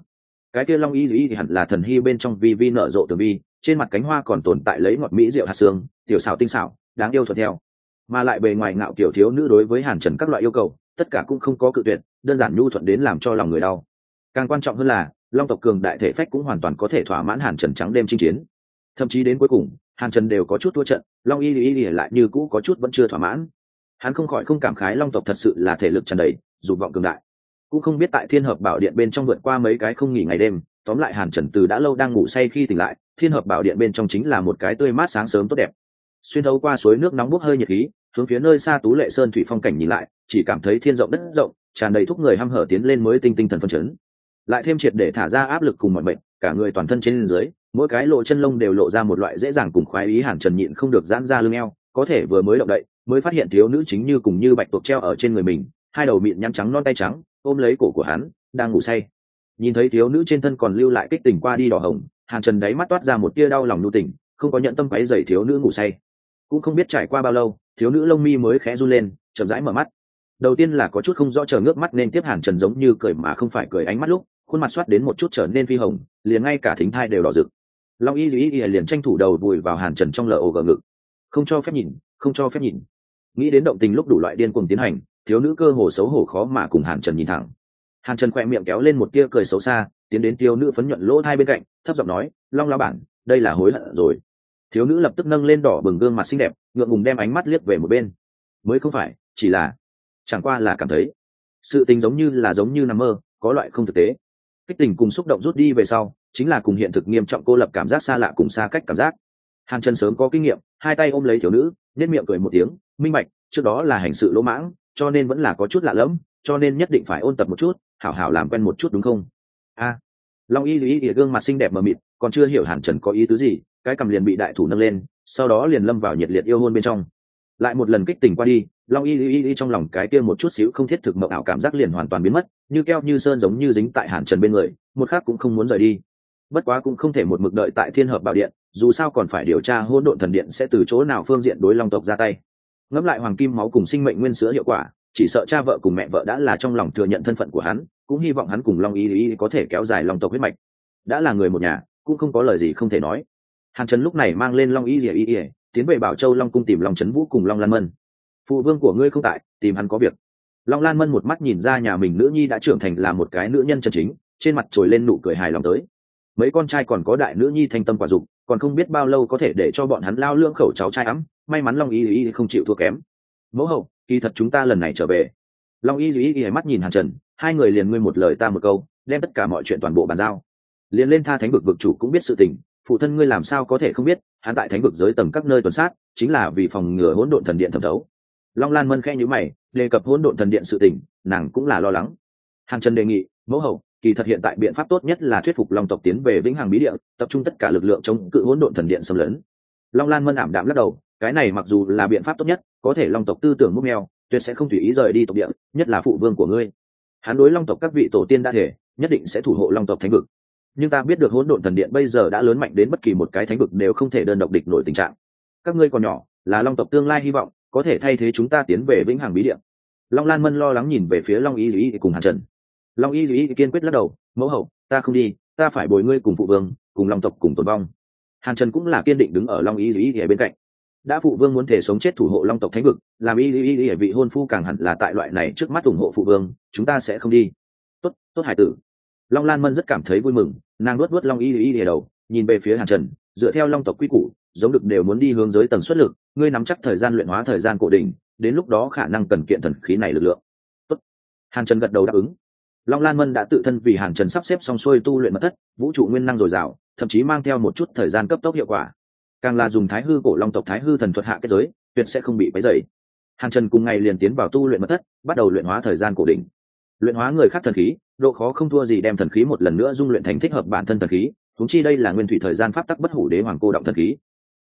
Cái kia long y dĩ thì hẳn là thần hy bên trong vi vi nở rộ từ vi trên mặt cánh hoa còn tồn tại lấy ngọt mỹ rượu hạt xương tiểu xảo tinh xảo đáng yêu thuận theo. Mà lại bề ngoài ngạo kiểu thiếu nữ đối với hàn trần các loại yêu cầu, tất cả cũng không có cự tuyệt, đơn giản nhu thuận đến làm cho lòng người đau. Càng quan trọng hơn là, long tộc cường đại thể phách cũng hoàn toàn có thể thỏa mãn hàn trần trắng đêm chinh chiến. Thậm chí đến cuối cùng, hàn trần đều có chút thua trận, long y y y lại như cũ có chút vẫn chưa thỏa mãn. Hắn không khỏi không cảm khái long tộc thật sự là thể lực tràn đầy, dục vọng cường đại. Cũng không biết tại thiên hợp bảo điện bên trong vượt qua mấy cái không nghỉ ngày đêm, tóm lại hàn trần từ đã lâu đang ngủ say khi tỉnh lại, thiên hợp bảo điện bên trong chính là một cái tươi mát sáng sớm tốt đẹp xuyên thấu qua suối nước nóng bốc hơi nhiệt khí, hướng phía nơi xa tú lệ sơn thủy phong cảnh nhìn lại, chỉ cảm thấy thiên rộng đất rộng, tràn đầy thúc người hăm hở tiến lên mới tinh tinh thần phân chấn. Lại thêm triệt để thả ra áp lực cùng mọi bệnh cả người toàn thân trên dưới, mỗi cái lộ chân lông đều lộ ra một loại dễ dàng cùng khoái ý hàn trần nhịn không được giãn ra lưng eo, có thể vừa mới động đậy, mới phát hiện thiếu nữ chính như cùng như bạch tuộc treo ở trên người mình, hai đầu mịn nhăn trắng non tay trắng, ôm lấy cổ của hắn, đang ngủ say. Nhìn thấy thiếu nữ trên thân còn lưu lại kích tình qua đi đỏ hồng, hàn trần đáy mắt toát ra một tia đau lòng nhu tình, không có nhận tâm quấy dày thiếu nữ ngủ say cũng không biết trải qua bao lâu, thiếu nữ lông mi mới khẽ run lên, chậm rãi mở mắt. Đầu tiên là có chút không rõ chờ ngước mắt nên tiếp hàn trần giống như cười mà không phải cười ánh mắt lúc, khuôn mặt soát đến một chút trở nên phi hồng, liền ngay cả thính thai đều đỏ rực. Long y y y liền tranh thủ đầu vùi vào hàn trần trong lờ ồ gờ ngực. Không cho phép nhìn, không cho phép nhìn. Nghĩ đến động tình lúc đủ loại điên cuồng tiến hành, thiếu nữ cơ hồ xấu hổ khó mà cùng hàn trần nhìn thẳng. Hàn trần khoe miệng kéo lên một tia cười xấu xa, tiến đến thiếu nữ phấn nhuận lỗ hai bên cạnh, thấp giọng nói, long lao bản, đây là hối hận rồi thiếu nữ lập tức nâng lên đỏ bừng gương mặt xinh đẹp, ngượng ngùng đem ánh mắt liếc về một bên. Mới không phải, chỉ là, chẳng qua là cảm thấy, sự tình giống như là giống như nằm mơ, có loại không thực tế. Kích tình cùng xúc động rút đi về sau, chính là cùng hiện thực nghiêm trọng cô lập cảm giác xa lạ cùng xa cách cảm giác. Hàn trần sớm có kinh nghiệm, hai tay ôm lấy thiếu nữ nhất miệng cười một tiếng, minh bạch, trước đó là hành sự lỗ mãng, cho nên vẫn là có chút lạ lẫm, cho nên nhất định phải ôn tập một chút, hảo hảo làm quen một chút đúng không? A. Long y dù y gương mặt xinh đẹp mờ mịt, còn chưa hiểu hàn trần có ý tứ gì cái cầm liền bị đại thủ nâng lên, sau đó liền lâm vào nhiệt liệt yêu hôn bên trong. Lại một lần kích tình qua đi, long y y y trong lòng cái kia một chút xíu không thiết thực mộng ảo cảm giác liền hoàn toàn biến mất, như keo như sơn giống như dính tại hàn trần bên người, một khác cũng không muốn rời đi. Bất quá cũng không thể một mực đợi tại thiên hợp bảo điện, dù sao còn phải điều tra hỗn độn thần điện sẽ từ chỗ nào phương diện đối long tộc ra tay. Ngẫm lại hoàng kim máu cùng sinh mệnh nguyên sữa hiệu quả, chỉ sợ cha vợ cùng mẹ vợ đã là trong lòng thừa nhận thân phận của hắn, cũng hy vọng hắn cùng long y y có thể kéo dài long tộc huyết mạch. Đã là người một nhà, cũng không có lời gì không thể nói hàn trần lúc này mang lên long y y y tiến về bảo châu long cung tìm long trấn vũ cùng long lan mân. Phụ vương của ngươi không tại, tìm hắn có việc. Long lan mân một mắt nhìn ra nhà mình nữ nhi đã trưởng thành là một cái nữ nhân chân chính, trên mặt trồi lên nụ cười hài lòng tới. Mấy con trai còn có đại nữ nhi thanh tâm quả dục, còn không biết bao lâu có thể để cho bọn hắn lao lương khẩu cháu trai ấm, may mắn long y y không chịu thua kém. Mẫu hậu, kỳ thật chúng ta lần này trở về. Long y y y mắt nhìn hàn trần, hai người liền ngươi một lời ta một câu, đem tất cả mọi chuyện toàn bộ bàn giao. Liền lên tha thánh vực vực chủ cũng biết sự tình phụ thân ngươi làm sao có thể không biết, hắn tại thánh vực giới tầng các nơi tuần sát, chính là vì phòng ngừa hỗn độn thần điện thẩm thấu. Long lan mân khe nhữ mày, đề cập hỗn độn thần điện sự tình, nàng cũng là lo lắng. Hàn trần đề nghị, mẫu hậu, kỳ thật hiện tại biện pháp tốt nhất là thuyết phục long tộc tiến về vĩnh hằng bí địa, tập trung tất cả lực lượng chống cự hỗn độn thần điện xâm lấn. Long lan mân ảm đạm lắc đầu, cái này mặc dù là biện pháp tốt nhất, có thể long tộc tư tưởng múc mèo, tuyệt sẽ không tùy ý rời đi tộc địa, nhất là phụ vương của ngươi. Hắn đối long tộc các vị tổ tiên đã thể, nhất định sẽ thủ hộ long tộc thánh vực nhưng ta biết được hỗn độn thần điện bây giờ đã lớn mạnh đến bất kỳ một cái thánh vực đều không thể đơn độc địch nổi tình trạng. Các ngươi còn nhỏ, là long tộc tương lai hy vọng, có thể thay thế chúng ta tiến về vĩnh hằng bí điện long lan mân lo lắng nhìn về phía long y lý cùng hàn trần. Long y lý kiên quyết lắc đầu, mẫu hậu, ta không đi, ta phải bồi ngươi cùng phụ vương, cùng long tộc cùng tồn vong. Hàn trần cũng là kiên định đứng ở long y lý ở bên cạnh. Đã phụ vương muốn thể sống chết thủ hộ long tộc thánh vực, làm y y y vị hôn phu càng hẳn là tại loại này trước mắt ủng hộ phụ vương, chúng ta sẽ không đi. Tốt tốt hải tử long lan mân rất cảm thấy vui mừng, nàng luất luốt long y y lìa đầu, nhìn về phía hàn trần, dựa theo long tộc quy củ, giống được đều muốn đi hướng giới tầng suất lực, ngươi nắm chắc thời gian luyện hóa thời gian cổ định đến lúc đó khả năng cần kiện thần khí này lực lượng. Tốt. hàn trần gật đầu đáp ứng. Long lan mân đã tự thân vì hàn trần sắp xếp xong xuôi tu luyện mật thất, vũ trụ nguyên năng dồi dào, thậm chí mang theo một chút thời gian cấp tốc hiệu quả. Càng là dùng thái hư cổ long tộc thái hư thần thuật hạ kết giới, tuyệt sẽ không bị quấy dày hàn trần cùng ngày liền tiến vào tu luyện mật thất, bắt đầu luyện hóa thời gian cổ đỉnh luyện hóa người khác thần khí, độ khó không thua gì đem thần khí một lần nữa dung luyện thành thích hợp bản thân thần khí thúng chi đây là nguyên thủy thời gian pháp tắc bất hủ đế hoàng cô động thần khí.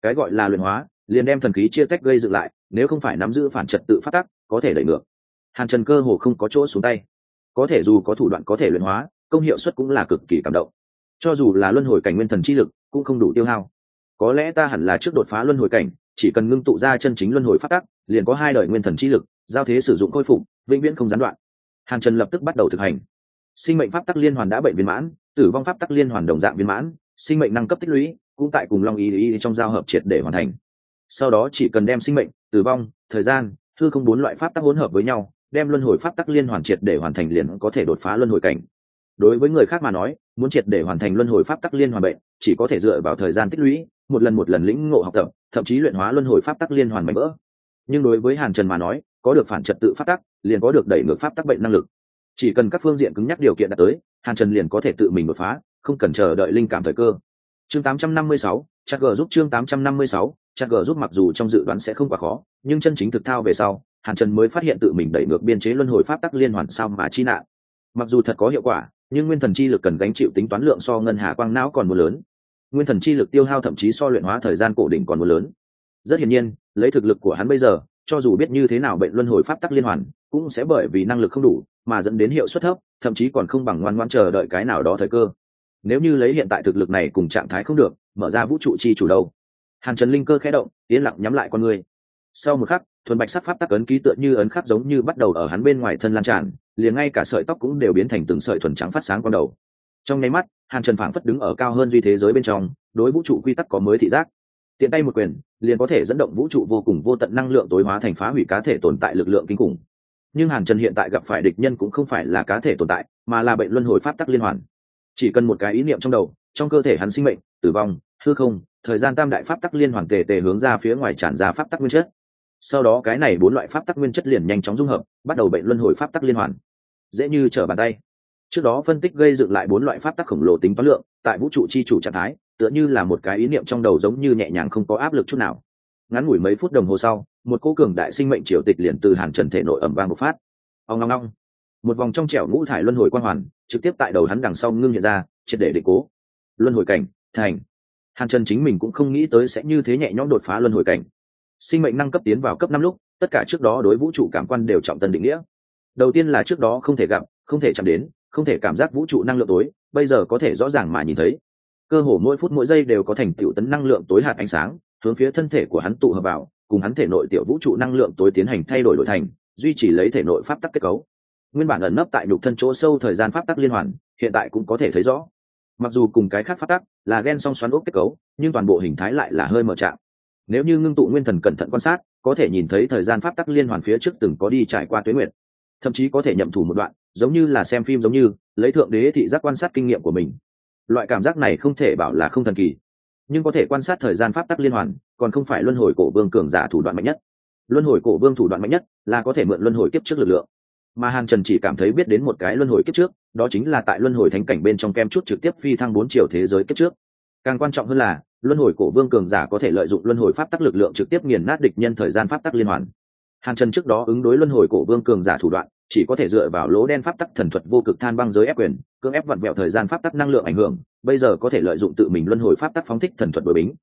Cái gọi là luyện hóa, liền đem thần khí chia tách gây dựng lại, nếu không phải nắm giữ phản trật tự pháp tắc, có thể đẩy ngược. Hàn trần cơ hồ không có chỗ xuống tay. Có thể dù có thủ đoạn có thể luyện hóa, công hiệu suất cũng là cực kỳ cảm động. Cho dù là luân hồi cảnh nguyên thần chi lực, cũng không đủ tiêu hao. Có lẽ ta hẳn là trước đột phá luân hồi cảnh, chỉ cần ngưng tụ ra chân chính luân hồi phát tắc, liền có hai đời nguyên thần chi lực, giao thế sử dụng khôi phục, vĩnh viễn không gián đoạn hàn trần lập tức bắt đầu thực hành. Sinh mệnh pháp tắc liên hoàn đã bệnh viên mãn, tử vong pháp tắc liên hoàn đồng dạng viên mãn, sinh mệnh năng cấp tích lũy cũng tại cùng long ý ý trong giao hợp triệt để hoàn thành. Sau đó chỉ cần đem sinh mệnh, tử vong, thời gian thư không bốn loại pháp tắc hỗn hợp với nhau, đem luân hồi pháp tắc liên hoàn triệt để hoàn thành liền có thể đột phá luân hồi cảnh. Đối với người khác mà nói, muốn triệt để hoàn thành luân hồi pháp tắc liên hoàn bệnh, chỉ có thể dựa vào thời gian tích lũy, một lần một lần lĩnh ngộ học tập, thậm chí luyện hóa luân hồi pháp tắc liên hoàn mạnh vỡ. Nhưng đối với hàn trần mà nói, có được phản trật tự pháp tắc liền có được đẩy ngược pháp tắc bệnh năng lực. Chỉ cần các phương diện cứng nhắc điều kiện đạt tới hàn trần liền có thể tự mình đột phá không cần chờ đợi linh cảm thời cơ. Chương 856, chắc g giúp chương 856, chắc g giúp mặc dù trong dự đoán sẽ không quá khó nhưng chân chính thực thao về sau hàn trần mới phát hiện tự mình đẩy ngược biên chế luân hồi pháp tắc liên hoàn sao mà chi nạn. Mặc dù thật có hiệu quả nhưng nguyên thần chi lực cần gánh chịu tính toán lượng so ngân hà quang não còn một lớn. Nguyên thần chi lực tiêu hao thậm chí so luyện hóa thời gian cổ đỉnh còn một lớn. Rất hiển nhiên lấy thực lực của hắn bây giờ cho dù biết như thế nào bệnh luân hồi pháp tắc liên hoàn cũng sẽ bởi vì năng lực không đủ mà dẫn đến hiệu suất thấp, thậm chí còn không bằng ngoan ngoan chờ đợi cái nào đó thời cơ. Nếu như lấy hiện tại thực lực này cùng trạng thái không được, mở ra vũ trụ chi chủ đầu. hàn trần linh cơ khẽ động, yên lặng nhắm lại con người. Sau một khắc, thuần bạch sắc pháp tắc ấn ký tựa như ấn khắc giống như bắt đầu ở hắn bên ngoài thân lan tràn, liền ngay cả sợi tóc cũng đều biến thành từng sợi thuần trắng phát sáng con đầu. Trong nháy mắt, hàn trần phảng phất đứng ở cao hơn duy thế giới bên trong, đối vũ trụ quy tắc có mới thị giác. Tiện tay một quyền, liền có thể dẫn động vũ trụ vô cùng vô tận năng lượng tối hóa thành phá hủy cá thể tồn tại lực lượng kinh khủng nhưng hàn trần hiện tại gặp phải địch nhân cũng không phải là cá thể tồn tại, mà là bệnh luân hồi pháp tắc liên hoàn. Chỉ cần một cái ý niệm trong đầu, trong cơ thể hắn sinh mệnh, tử vong, hư không, thời gian tam đại pháp tắc liên hoàn tề tề hướng ra phía ngoài tràn ra pháp tắc nguyên chất. Sau đó cái này bốn loại pháp tắc nguyên chất liền nhanh chóng dung hợp, bắt đầu bệnh luân hồi pháp tắc liên hoàn. Dễ như trở bàn tay. Trước đó phân tích gây dựng lại bốn loại pháp tắc khổng lồ tính toán lượng, tại vũ trụ chi chủ trạng thái, tựa như là một cái ý niệm trong đầu giống như nhẹ nhàng không có áp lực chút nào. Ngắn ngủi mấy phút đồng hồ sau một cô cường đại sinh mệnh triều tịch liền từ hàn trần thể nội ẩm vang một phát. Ông long long một vòng trong trẻo ngũ thải luân hồi quang hoàn, trực tiếp tại đầu hắn đằng sau ngưng hiện ra, triệt để định cố. Luân hồi cảnh, thành. Hàn trần chính mình cũng không nghĩ tới sẽ như thế nhẹ nhõm đột phá luân hồi cảnh. Sinh mệnh năng cấp tiến vào cấp năm lúc, tất cả trước đó đối vũ trụ cảm quan đều trọng tân định nghĩa. Đầu tiên là trước đó không thể gặp, không thể chạm đến, không thể cảm giác vũ trụ năng lượng tối, bây giờ có thể rõ ràng mà nhìn thấy. Cơ hồ mỗi phút mỗi giây đều có thành tựu tấn năng lượng tối hạt ánh sáng, hướng phía thân thể của hắn tụ hợp vào cùng hắn thể nội tiểu vũ trụ năng lượng tối tiến hành thay đổi đổi thành, duy trì lấy thể nội pháp tắc kết cấu. Nguyên bản ẩn nấp tại nhục thân chỗ sâu thời gian pháp tắc liên hoàn, hiện tại cũng có thể thấy rõ. Mặc dù cùng cái khác pháp tắc là gen song xoắn ốc kết cấu, nhưng toàn bộ hình thái lại là hơi mở trạng. Nếu như ngưng tụ nguyên thần cẩn thận quan sát, có thể nhìn thấy thời gian pháp tắc liên hoàn phía trước từng có đi trải qua tuyến nguyệt. Thậm chí có thể nhậm thủ một đoạn, giống như là xem phim giống như, lấy thượng đế thị giác quan sát kinh nghiệm của mình. Loại cảm giác này không thể bảo là không thần kỳ nhưng có thể quan sát thời gian pháp tắc liên hoàn, còn không phải luân hồi cổ vương cường giả thủ đoạn mạnh nhất. Luân hồi cổ vương thủ đoạn mạnh nhất là có thể mượn luân hồi kiếp trước lực lượng. Mà hàn trần chỉ cảm thấy biết đến một cái luân hồi kiếp trước, đó chính là tại luân hồi thánh cảnh bên trong kem chút trực tiếp phi thăng bốn triệu thế giới kiếp trước. Càng quan trọng hơn là, luân hồi cổ vương cường giả có thể lợi dụng luân hồi pháp tắc lực lượng trực tiếp nghiền nát địch nhân thời gian pháp tắc liên hoàn. Hàn trần trước đó ứng đối luân hồi cổ vương cường giả thủ đoạn, chỉ có thể dựa vào lỗ đen pháp tắc thần thuật vô cực than băng giới ép quyền, cưỡng ép vặn vẹo thời gian pháp tắc năng lượng ảnh hưởng bây giờ có thể lợi dụng tự mình luân hồi pháp tắc phóng thích thần thuật đội bính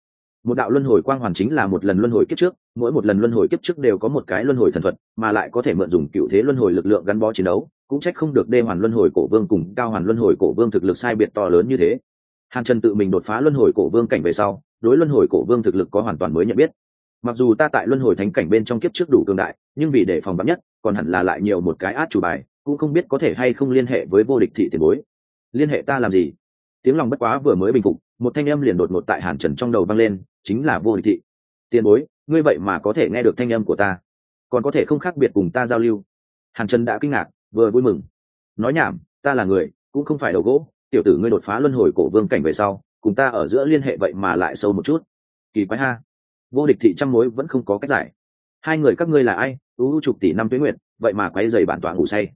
một đạo luân hồi quang hoàn chính là một lần luân hồi kiếp trước mỗi một lần luân hồi kiếp trước đều có một cái luân hồi thần thuật mà lại có thể mượn dùng cựu thế luân hồi lực lượng gắn bó chiến đấu cũng trách không được đê hoàn luân hồi cổ vương cùng cao hoàn luân hồi cổ vương thực lực sai biệt to lớn như thế hàn trần tự mình đột phá luân hồi cổ vương cảnh về sau đối luân hồi cổ vương thực lực có hoàn toàn mới nhận biết mặc dù ta tại luân hồi thánh cảnh bên trong kiếp trước đủ cường đại nhưng vì để phòng bắn nhất còn hẳn là lại nhiều một cái át chủ bài cũng không biết có thể hay không liên hệ với vô địch thị tiền bối liên hệ ta làm gì tiếng lòng bất quá vừa mới bình phục, một thanh âm liền đột ngột tại hàn trần trong đầu vang lên, chính là vô địch thị. Tiền bối, ngươi vậy mà có thể nghe được thanh âm của ta, còn có thể không khác biệt cùng ta giao lưu. Hàn trần đã kinh ngạc, vừa vui mừng. Nói nhảm, ta là người, cũng không phải đầu gỗ, tiểu tử ngươi đột phá luân hồi cổ vương cảnh về sau, cùng ta ở giữa liên hệ vậy mà lại sâu một chút. Kỳ quái ha. Vô địch thị trăm mối vẫn không có cách giải. Hai người các ngươi là ai? Ưu chục tỷ năm tuyến nguyện vậy mà quay dày bản tọa ngủ say.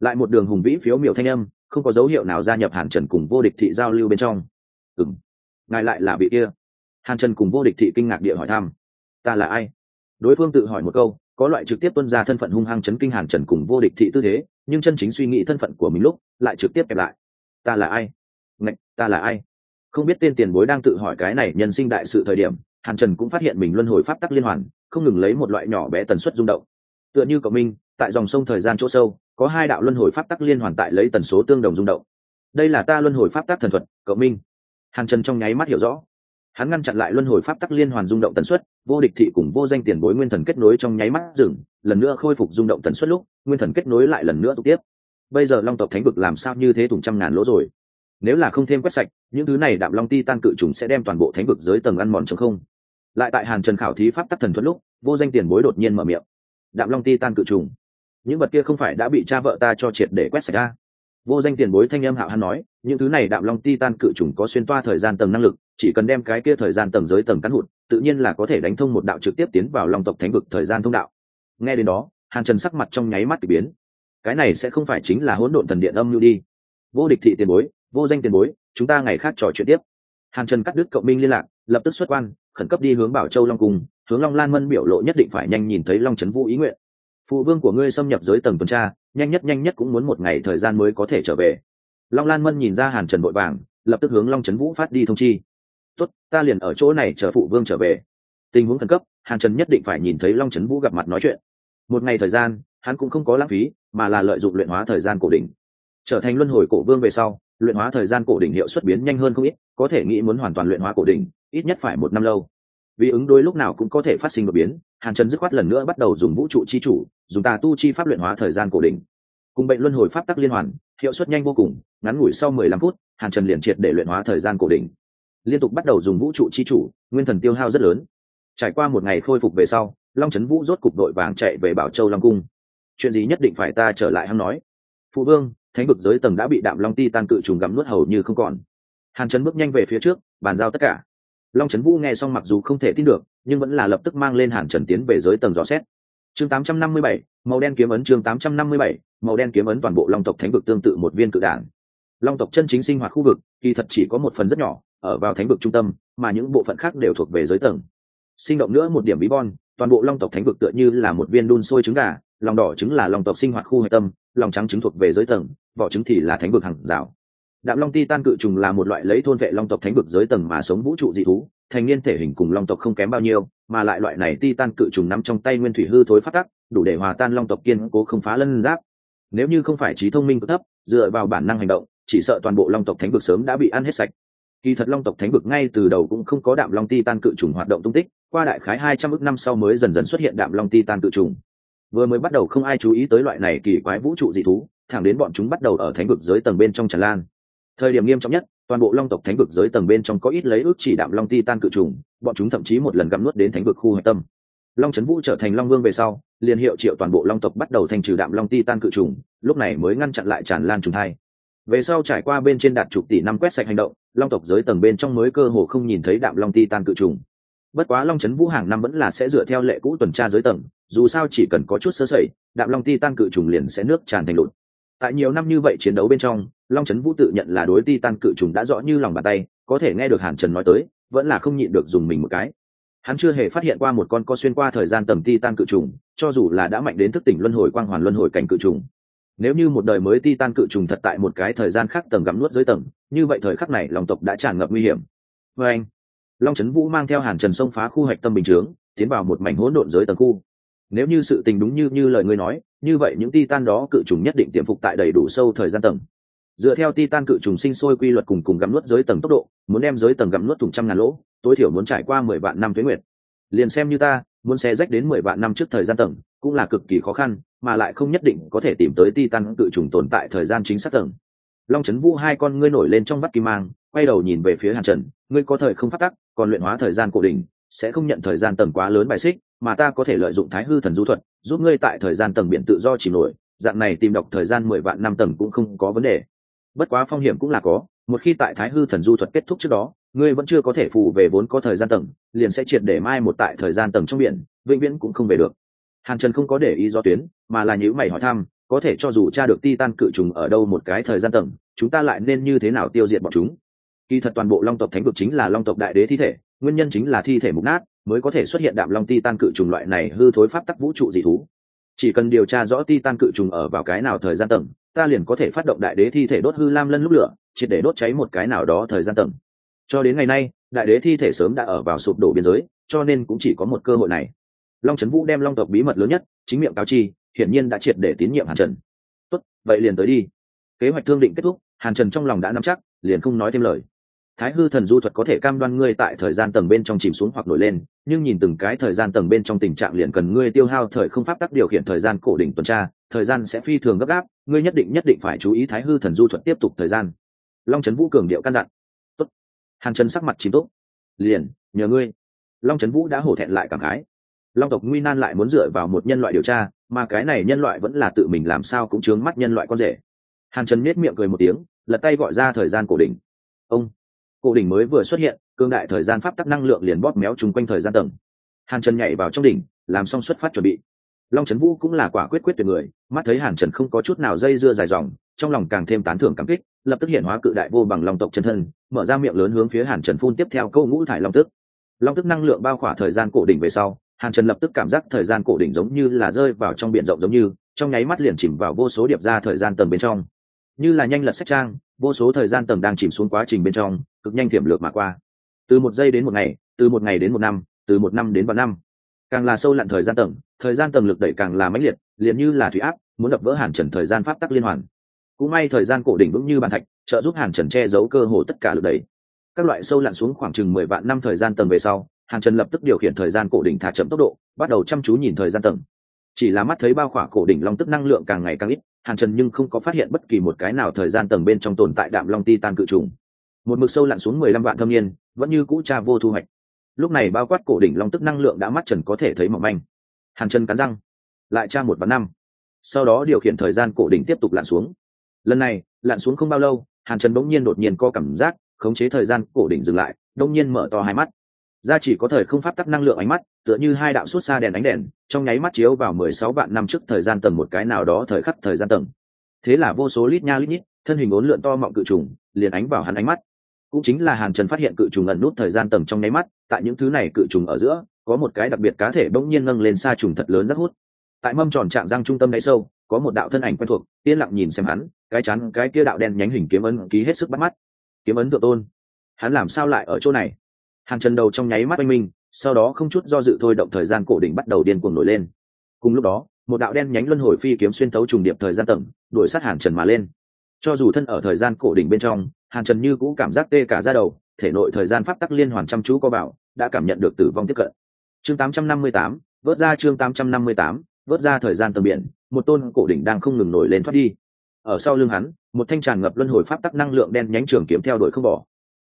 Lại một đường hùng vĩ phiếu miểu thanh âm không có dấu hiệu nào gia nhập hàn trần cùng vô địch thị giao lưu bên trong. Ừ m ngài lại là vị kia. Hàn trần cùng vô địch thị kinh ngạc địa hỏi thăm. Ta là ai? Đối phương tự hỏi một câu, có loại trực tiếp tuân ra thân phận hung hăng chấn kinh hàn trần cùng vô địch thị tư thế, nhưng chân chính suy nghĩ thân phận của mình lúc, lại trực tiếp kẹp lại. Ta là ai? Ngạch, ta là ai? Không biết tên tiền bối đang tự hỏi cái này nhân sinh đại sự thời điểm, hàn trần cũng phát hiện mình luân hồi pháp tắc liên hoàn, không ngừng lấy một loại nhỏ bé tần suất rung động. Tựa như cậu minh, tại dòng sông thời gian chỗ sâu có hai đạo luân hồi pháp tắc liên hoàn tại lấy tần số tương đồng rung động. Đây là ta luân hồi pháp tắc thần thuật, cậu minh. Hàn trần trong nháy mắt hiểu rõ. Hắn ngăn chặn lại luân hồi pháp tắc liên hoàn rung động tần suất, vô địch thị cùng vô danh tiền bối nguyên thần kết nối trong nháy mắt dừng, lần nữa khôi phục rung động tần suất lúc, nguyên thần kết nối lại lần nữa tục tiếp. Bây giờ long tộc thánh vực làm sao như thế tùng trăm ngàn lỗ rồi? Nếu là không thêm quét sạch, những thứ này đạm long ti tan cự trùng sẽ đem toàn bộ thánh vực dưới tầng ăn mòn chống không. Lại tại hàn trần khảo thí pháp tắc thần thuật lúc, vô danh tiền bối đột nhiên mở miệng. Đạm long ti tan cự trùng những vật kia không phải đã bị cha vợ ta cho triệt để quét sạch ra. Vô danh tiền bối thanh âm hạo hắn nói, những thứ này đạm long ti tan cự trùng có xuyên toa thời gian tầng năng lực, chỉ cần đem cái kia thời gian tầng giới tầng cắn hụt, tự nhiên là có thể đánh thông một đạo trực tiếp tiến vào long tộc thánh vực thời gian thông đạo. Nghe đến đó, hàn trần sắc mặt trong nháy mắt k ỳ biến. Cái này sẽ không phải chính là hỗn độn thần điện âm lưu đi. Vô địch thị tiền bối, vô danh tiền bối, chúng ta ngày khác trò chuyện tiếp. Hàn trần cắt đứt cộng minh liên lạc, lập tức xuất quan, khẩn cấp đi hướng bảo châu long cung, hướng long lan mân biểu lộ nhất định phải nhanh nhìn thấy long trấn vũ ý nguyện phụ vương của ngươi xâm nhập giới tầng tuần tra, nhanh nhất nhanh nhất cũng muốn một ngày thời gian mới có thể trở về. Long lan mân nhìn ra hàn trần vội vàng, lập tức hướng long trấn vũ phát đi thông chi. Tốt, ta liền ở chỗ này chờ phụ vương trở về. Tình huống khẩn cấp, hàn trần nhất định phải nhìn thấy long trấn vũ gặp mặt nói chuyện. Một ngày thời gian, hắn cũng không có lãng phí, mà là lợi dụng luyện hóa thời gian cổ đỉnh. Trở thành luân hồi cổ vương về sau, luyện hóa thời gian cổ đỉnh hiệu suất biến nhanh hơn không ít, có thể nghĩ muốn hoàn toàn luyện hóa cổ đỉnh, ít nhất phải một năm lâu. Vì ứng đối lúc nào cũng có thể phát sinh đột biến hàn trần dứt khoát lần nữa bắt đầu dùng vũ trụ chi chủ, dùng tà tu chi pháp luyện hóa thời gian cổ đỉnh. Cùng bệnh luân hồi pháp tắc liên hoàn, hiệu suất nhanh vô cùng, ngắn ngủi sau mười lăm phút, hàn trần liền triệt để luyện hóa thời gian cổ đỉnh. Liên tục bắt đầu dùng vũ trụ chi chủ, nguyên thần tiêu hao rất lớn. Trải qua một ngày khôi phục về sau, long trấn vũ rốt cục đội vàng chạy về bảo châu long cung. Chuyện gì nhất định phải ta trở lại hắn nói. Phụ vương, thánh vực giới tầng đã bị đạm long ti tan cự trùng gặm nuốt hầu như không còn. Hàn trấn bước nhanh về phía trước, bàn giao tất cả long trấn vũ nghe xong mặc dù không thể tin được nhưng vẫn là lập tức mang lên hàn trần tiến về giới tầng dò xét. Chương 857, màu đen kiếm ấn chương 857, màu đen kiếm ấn toàn bộ long tộc thánh vực tương tự một viên cự đản long tộc chân chính sinh hoạt khu vực kỳ thật chỉ có một phần rất nhỏ ở vào thánh vực trung tâm mà những bộ phận khác đều thuộc về giới tầng. Sinh động nữa một điểm bí bon toàn bộ long tộc thánh vực tựa như là một viên đun sôi trứng gà lòng đỏ trứng là long tộc sinh hoạt khu hệ tâm lòng trắng trứng thuộc về giới tầng vỏ trứng thì là thánh vực hàng rào đạm long ti tan cự trùng là một loại lấy thôn vệ long tộc thánh vực giới tầng mà sống vũ trụ dị thú, thành niên thể hình cùng long tộc không kém bao nhiêu, mà lại loại này ti tan cự trùng nắm trong tay nguyên thủy hư thối phát tắc, đủ để hòa tan long tộc kiên cố không phá lân giáp. Nếu như không phải trí thông minh cực thấp, dựa vào bản năng hành động, chỉ sợ toàn bộ long tộc thánh vực sớm đã bị ăn hết sạch. Kỳ thật long tộc thánh vực ngay từ đầu cũng không có đạm long ti tan cự trùng hoạt động tung tích, qua đại khái hai trăm ước năm sau mới dần dần xuất hiện đạm long ti tan cự trùng. Vừa mới bắt đầu không ai chú ý tới loại này kỳ quái vũ trụ dị thú, thẳng đến bọn chúng bắt đầu ở thánh vực giới tầng bên trong tràn lan thời điểm nghiêm trọng nhất, toàn bộ long tộc thánh vực giới tầng bên trong có ít lấy ước chỉ đạm long ti tan cự trùng, bọn chúng thậm chí một lần gặm nuốt đến thánh vực khu hạch tâm. Long trấn vũ trở thành long vương về sau, liền hiệu triệu toàn bộ long tộc bắt đầu thành trừ đạm long ti tan cự trùng, lúc này mới ngăn chặn lại tràn lan trùng hai về sau trải qua bên trên đạt chục tỷ năm quét sạch hành động, long tộc giới tầng bên trong mới cơ hồ không nhìn thấy đạm long ti tan cự trùng. Bất quá long trấn vũ hàng năm vẫn là sẽ dựa theo lệ cũ tuần tra giới tầng, dù sao chỉ cần có chút sơ sẩy, đạm long ti tan cự trùng liền sẽ nước tràn thành lụt tại nhiều năm như vậy chiến đấu bên trong long trấn vũ tự nhận là đối ti tan cự trùng đã rõ như lòng bàn tay, có thể nghe được hàn trần nói tới, vẫn là không nhịn được dùng mình một cái. Hắn chưa hề phát hiện qua một con co xuyên qua thời gian tầm ti tan cự trùng, cho dù là đã mạnh đến thức tỉnh luân hồi quang hoàn luân hồi cảnh cự trùng. Nếu như một đời mới ti tan cự trùng thật tại một cái thời gian khác tầng gắm nuốt dưới tầng, như vậy thời khắc này lòng tộc đã tràn ngập nguy hiểm. Vê anh, long trấn vũ mang theo hàn trần xông phá khu hạch tâm bình chướng, tiến vào một mảnh hỗn độn dưới tầng khu. Nếu như sự tình đúng như như lời ngươi nói, như vậy những ti tan đó cự trùng nhất định tiềm phục tại đầy đủ sâu thời gian tầng dựa theo titan cự trùng sinh sôi quy luật cùng cùng gặm nuốt dưới tầng tốc độ, muốn đem dưới tầng gặm nuốt thùng trăm ngàn lỗ, tối thiểu muốn trải qua mười vạn năm tuế nguyệt. Liền xem như ta, muốn xe rách đến mười vạn năm trước thời gian tầng, cũng là cực kỳ khó khăn, mà lại không nhất định có thể tìm tới titan cự trùng tồn tại thời gian chính xác tầng. Long trấn vũ hai con ngươi nổi lên trong mắt kim mang, quay đầu nhìn về phía hàn trần, ngươi có thời không phát tắc, còn luyện hóa thời gian cổ đình sẽ không nhận thời gian tầng quá lớn bài xích, mà ta có thể lợi dụng thái hư thần du thuật, giúp ngươi tại thời gian tầng biển tự do chỉ nổi, dạng này tìm đọc thời gian mười vạn năm tầng cũng không có vấn đề bất quá phong hiểm cũng là có, một khi tại thái hư thần du thuật kết thúc trước đó, ngươi vẫn chưa có thể phụ về vốn có thời gian tầng, liền sẽ triệt để mai một tại thời gian tầng trong biển, vĩnh viễn cũng không về được. Hàn trần không có để ý do tuyến, mà là nhữ mày hỏi thăm, có thể cho dù cha được ti tan cự trùng ở đâu một cái thời gian tầng, chúng ta lại nên như thế nào tiêu diệt bọn chúng? Kỳ thật toàn bộ long tộc thánh vực chính là long tộc đại đế thi thể, nguyên nhân chính là thi thể mục nát, mới có thể xuất hiện đạm long ti tan cự trùng loại này hư thối pháp tắc vũ trụ dị thú. Chỉ cần điều tra rõ ti tan cự trùng ở vào cái nào thời gian tầng ta liền có thể phát động đại đế thi thể đốt hư lam lân lúc lửa, triệt để đốt cháy một cái nào đó thời gian tầng. Cho đến ngày nay, đại đế thi thể sớm đã ở vào sụp đổ biên giới, cho nên cũng chỉ có một cơ hội này. Long trấn vũ đem long tộc bí mật lớn nhất, chính miệng cáo chi, hiển nhiên đã triệt để tín nhiệm hàn trần. Tốt, vậy liền tới đi. Kế hoạch thương định kết thúc, hàn trần trong lòng đã nắm chắc, liền không nói thêm lời. Thái hư thần du thuật có thể cam đoan ngươi tại thời gian tầng bên trong chìm xuống hoặc nổi lên, nhưng nhìn từng cái thời gian tầng bên trong tình trạng liền cần ngươi tiêu hao thời không pháp tắc điều khiển thời gian cổ đỉnh tuần tra thời gian sẽ phi thường gấp gáp, ngươi nhất định nhất định phải chú ý thái hư thần du thuật tiếp tục thời gian. Long trấn vũ cường điệu căn dặn. Tốt. hàn trần sắc mặt chìm tốt liền, nhờ ngươi. Long trấn vũ đã hổ thẹn lại cảm khái. Long tộc nguy nan lại muốn dựa vào một nhân loại điều tra, mà cái này nhân loại vẫn là tự mình làm sao cũng chướng mắt nhân loại con rể. Hàn trần nết miệng cười một tiếng, lật tay gọi ra thời gian cổ đỉnh. Ông. Cổ đỉnh mới vừa xuất hiện, cương đại thời gian pháp tắc năng lượng liền bóp méo chung quanh thời gian tầng. Hàn trần nhảy vào trong đỉnh, làm xong xuất phát chuẩn bị long trấn vũ cũng là quả quyết quyết tuyệt người, mắt thấy hàn trần không có chút nào dây dưa dài dòng, trong lòng càng thêm tán thưởng cảm kích, lập tức hiện hóa cự đại vô bằng long tộc chân thân, mở ra miệng lớn hướng phía hàn trần phun tiếp theo câu ngũ thải long tức long tức năng lượng bao khỏa thời gian cổ đỉnh về sau, hàn trần lập tức cảm giác thời gian cổ đỉnh giống như là rơi vào trong b i ể n rộng giống như, trong nháy mắt liền chìm vào vô số điệp ra thời gian tầng bên trong. Như là nhanh lật sách trang, vô số thời gian tầng đang chìm xuống quá trình bên trong, cực nhanh thiểm lược mà qua. Từ một giây đến một ngày, từ một ngày đến một năm, từ một năm đến vạn năm càng là sâu lặn thời gian tầng, thời gian tầng lực đẩy càng là mãnh liệt, liền như là thủy áp, muốn đập vỡ hàn trần thời gian pháp tắc liên hoàn. Cũng may thời gian cổ đỉnh vững như bàn thạch, trợ giúp hàn trần che giấu cơ hồ tất cả lực đẩy. Các loại sâu lặn xuống khoảng chừng mười vạn năm thời gian tầng về sau, hàn trần lập tức điều khiển thời gian cổ đỉnh thả chậm tốc độ, bắt đầu chăm chú nhìn thời gian tầng. Chỉ là mắt thấy bao khỏa cổ đỉnh long tức năng lượng càng ngày càng ít, hàn trần nhưng không có phát hiện bất kỳ một cái nào thời gian tầng bên trong tồn tại đạm long ti tan cự trùng. Một mực sâu lặn xuống mười lăm vạn thâm niên, vẫn như cũ cha vô thu hoạch lúc này bao quát cổ đỉnh long tức năng lượng đã mắt trần có thể thấy mỏng manh. Hàn chân cắn răng, lại tra một vạn năm. Sau đó điều khiển thời gian cổ đỉnh tiếp tục lặn xuống. Lần này, lặn xuống không bao lâu, hàn trần bỗng nhiên đột nhiên có cảm giác, khống chế thời gian cổ đỉnh dừng lại đông nhiên mở to hai mắt. Ra chỉ có thời không pháp tắc năng lượng ánh mắt, tựa như hai đạo suốt xa đèn ánh đèn, trong nháy mắt chiếu vào mười sáu vạn năm trước thời gian tầng một cái nào đó thời khắc thời gian tầng. Thế là vô số lít nha lít nhít, thân hình ốn lượn to mọng cự trùng, liền ánh vào hắn ánh mắt cũng chính là hàn trần phát hiện cự trùng ẩn nút thời gian tầng trong nháy mắt, tại những thứ này cự trùng ở giữa, có một cái đặc biệt cá thể bỗng nhiên nâng lên xa trùng thật lớn rất hút. Tại mâm tròn trạng răng trung tâm đáy sâu, có một đạo thân ảnh quen thuộc, yên lặng nhìn xem hắn, cái chắn cái kia đạo đen nhánh hình kiếm ấn ký hết sức bắt mắt. Kiếm ấn tự tôn. Hắn làm sao lại ở chỗ này? Hàng trần đầu trong nháy mắt oanh minh, sau đó không chút do dự thôi động thời gian cổ đỉnh bắt đầu điên cuồng nổi lên. Cùng lúc đó, một đạo đen nhánh luân hồi phi kiếm xuyên thấu trùng điệp thời gian tầng đuổi sát hàn trần mà lên. Cho dù thân ở thời gian cổ đỉnh bên trong hàn trần như cũng cảm giác tê cả ra đầu thể nội thời gian pháp tắc liên hoàn chăm chú có bảo đã cảm nhận được tử vong tiếp cận. Chương 858, vớt ra chương 858, vớt ra thời gian tầm biển một tôn cổ đỉnh đang không ngừng nổi lên thoát đi. Ở sau lưng hắn một thanh tràn ngập luân hồi pháp tắc năng lượng đen nhánh trường kiếm theo đuổi không bỏ.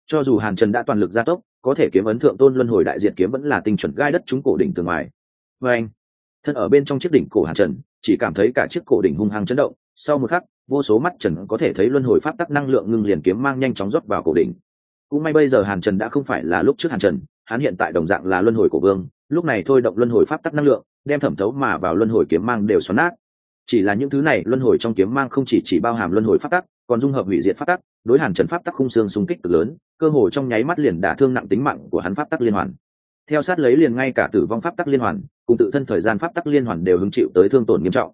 Cho dù hàn trần đã toàn lực gia tốc có thể kiếm ấn thượng tôn luân hồi đại diện kiếm vẫn là tinh chuẩn gai đất chúng cổ đỉnh từ ngoài. Và anh thân ở bên trong chiếc đỉnh cổ hàn trần chỉ cảm thấy cả chiếc cổ đỉnh hung hăng chấn động sau một khắc vô số mắt trần có thể thấy luân hồi pháp tắc năng lượng ngưng liền kiếm mang nhanh chóng rót vào cổ đỉnh. Cũng may bây giờ hàn trần đã không phải là lúc trước hàn trần, hắn hiện tại đồng dạng là luân hồi cổ vương, lúc này thôi động luân hồi pháp tắc năng lượng, đem thẩm thấu mà vào luân hồi kiếm mang đều xoắn nát. Chỉ là những thứ này, luân hồi trong kiếm mang không chỉ chỉ bao hàm luân hồi pháp tắc, còn dung hợp hủy diệt pháp tắc, đối hàn trần pháp tắc khung xương xung kích cực lớn, cơ hồ trong nháy mắt liền đả thương nặng tính mạng của hắn pháp tắc liên hoàn. Theo sát lấy liền ngay cả tử vong pháp tắc liên hoàn, cùng tự thân thời gian pháp tắc liên hoàn đều hứng chịu tới thương tổn nghiêm trọng.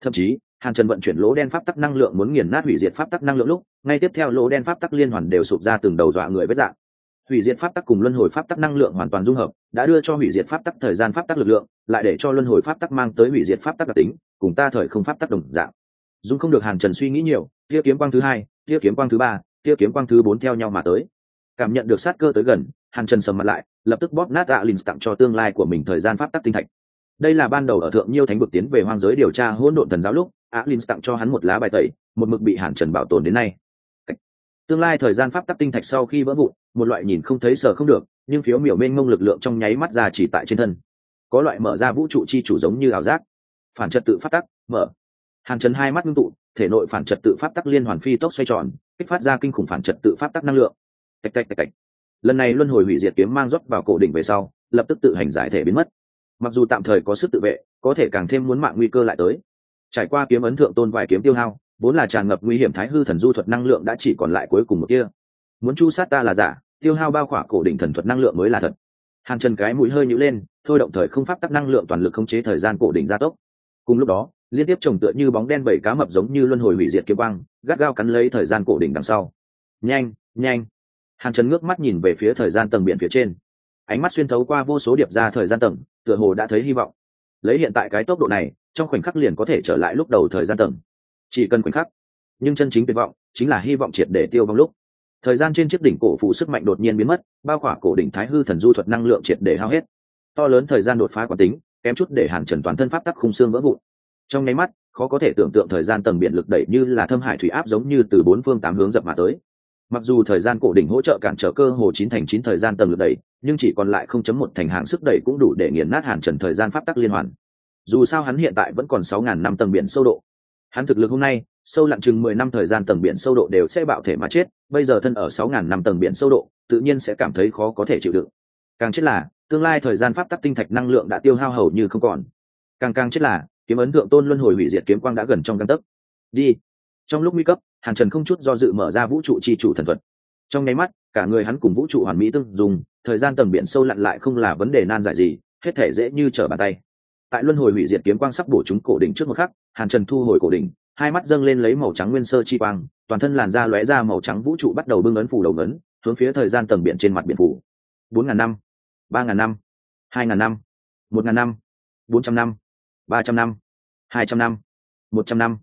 Thậm chí hàn trần vận chuyển lỗ đen pháp tắc năng lượng muốn nghiền nát hủy diệt pháp tắc năng lượng lúc ngay tiếp theo lỗ đen pháp tắc liên hoàn đều sụp ra từng đầu dọa người vết dạng hủy diệt pháp tắc cùng luân hồi pháp tắc năng lượng hoàn toàn dung hợp đã đưa cho hủy diệt pháp tắc thời gian pháp tắc lực lượng lại để cho luân hồi pháp tắc mang tới hủy diệt pháp tắc đặc tính cùng ta thời không pháp tắc đồng dạng dung không được hàn trần suy nghĩ nhiều tia kiếm quang thứ hai tia kiếm quang thứ ba tia kiếm quang thứ bốn theo nhau mà tới cảm nhận được sát cơ tới gần hàn trần sầm mặt lại lập tức bóp nát alin lìn tặng cho tương lai của mình thời gian pháp tắc tinh thạch đây là ban đầu ở thượng nhiêu thánh vực tiến về hoang giới điều tra hỗn độn thần giáo lúc á linh tặng cho hắn một lá bài tẩy, một mực bị hàn trần bảo tồn đến nay. Tương lai thời gian pháp tắc tinh thạch sau khi vỡ vụn, một loại nhìn không thấy sờ không được, nhưng phiếu miểu mênh mông lực lượng trong nháy mắt ra chỉ tại trên thân. Có loại mở ra vũ trụ chi chủ giống như ảo giác. Phản trật tự pháp tắc, mở. Hàn trần hai mắt ngưng tụ, thể nội phản trật tự pháp tắc liên hoàn phi tốc xoay tròn, kích phát ra kinh khủng phản trật tự pháp tắc năng lượng. Tạch tạch tạch tạch. Lần này luân hồi hủy diệt kiếm mang rót vào cổ đỉnh về sau, lập tức tự hành giải thể biến mất. Mặc dù tạm thời có sức tự vệ, có thể càng thêm muốn mạng nguy cơ lại tới trải qua kiếm ấn thượng tôn vài kiếm tiêu hao, vốn là tràn ngập nguy hiểm thái hư thần du thuật năng lượng đã chỉ còn lại cuối cùng một kia. Muốn chu sát ta là giả, tiêu hao bao khỏa cổ đỉnh thần thuật năng lượng mới là thật. Hàng chân cái mũi hơi nhũ lên, thôi động thời không pháp tắc năng lượng toàn lực khống chế thời gian cổ đỉnh gia tốc. Cùng lúc đó, liên tiếp trồng tựa như bóng đen bảy cá mập giống như luân hồi hủy diệt kiếm băng gắt gao cắn lấy thời gian cổ đỉnh đằng sau. Nhanh nhanh. Hàn trần ngước mắt nhìn về phía thời gian tầng biển phía trên. Ánh mắt xuyên thấu qua vô số điệp ra thời gian tầng, tựa hồ đã thấy hy vọng lấy hiện tại cái tốc độ này, trong khoảnh khắc liền có thể trở lại lúc đầu thời gian tầng chỉ cần khoảnh khắc, nhưng chân chính tuyệt vọng chính là hy vọng triệt để tiêu vong lúc. Thời gian trên chiếc đỉnh cổ phụ sức mạnh đột nhiên biến mất, bao khỏa cổ đỉnh thái hư thần du thuật năng lượng triệt để hao hết. To lớn thời gian đột phá quán tính, kém chút để hàn trần toàn thân pháp tắc khung xương vỡ vụn. Trong nháy mắt, khó có thể tưởng tượng thời gian tầng biển lực đẩy như là thâm hải thủy áp giống như từ bốn phương tám hướng dập mà tới mặc dù thời gian cổ đỉnh hỗ trợ cản trở cơ hồ chín thành chín thời gian tầng lực đẩy, nhưng chỉ còn lại không chấm một thành hạng sức đẩy cũng đủ để nghiền nát hàn trần thời gian pháp tắc liên hoàn. Dù sao hắn hiện tại vẫn còn sáu ngàn năm tầng biển sâu độ. Hắn thực lực hôm nay, sâu lặn chừng mười năm thời gian tầng biển sâu độ đều sẽ bạo thể mà chết, bây giờ thân ở sáu ngàn năm tầng biển sâu độ, tự nhiên sẽ cảm thấy khó có thể chịu đựng. Càng chết là, tương lai thời gian pháp tắc tinh thạch năng lượng đã tiêu hao hầu như không còn. Càng càng chết là, kiếm ấn thượng tôn luân hồi hủy diệt kiếm quang đã gần trong căn tấc. Đi. Trong lúc nguy cấp hàn trần không chút do dự mở ra vũ trụ chi chủ thần thuật. Trong nháy mắt, cả người hắn cùng vũ trụ hoàn mỹ tương dùng thời gian tầm biển sâu lặn lại không là vấn đề nan giải gì, hết thể dễ như trở bàn tay. Tại luân hồi hủy diệt kiếm quang sắc bổ chúng cổ đỉnh trước một khắc, hàn trần thu hồi cổ đỉnh, hai mắt dâng lên lấy màu trắng nguyên sơ chi quang, toàn thân làn da lóe ra màu trắng vũ trụ bắt đầu bưng ấn phủ đầu ấn hướng phía thời gian tầng biển trên mặt biển phủ. Bốn ngàn năm, ba ngàn năm, hai ngàn năm, một ngàn năm, bốn trăm năm, ba trăm năm, hai trăm năm, một trăm năm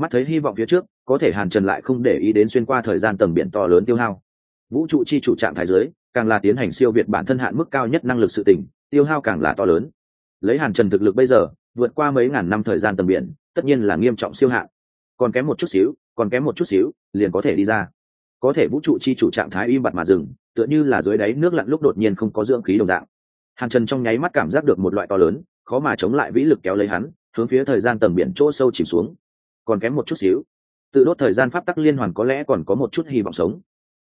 mắt thấy hy vọng phía trước, có thể hàn trần lại không để ý đến xuyên qua thời gian tầng biển to lớn tiêu hao. Vũ trụ chi chủ trạng thái giới càng là tiến hành siêu việt bản thân hạn mức cao nhất năng lực sự tỉnh, tiêu hao càng là to lớn. Lấy hàn trần thực lực bây giờ, vượt qua mấy ngàn năm thời gian tầng biển, tất nhiên là nghiêm trọng siêu hạn. Còn kém một chút xíu, còn kém một chút xíu, liền có thể đi ra. Có thể vũ trụ chi chủ trạng thái im bặt mà dừng, tựa như là dưới đáy nước lặn lúc đột nhiên không có dưỡng khí đồng dạng. Hàn trần trong nháy mắt cảm giác được một loại to lớn, khó mà chống lại vĩ lực kéo lấy hắn, hướng phía thời gian tầng biển chỗ sâu chìm xuống còn kém một chút xíu. Tự đốt thời gian pháp tắc liên hoàn có lẽ còn có một chút hy vọng sống.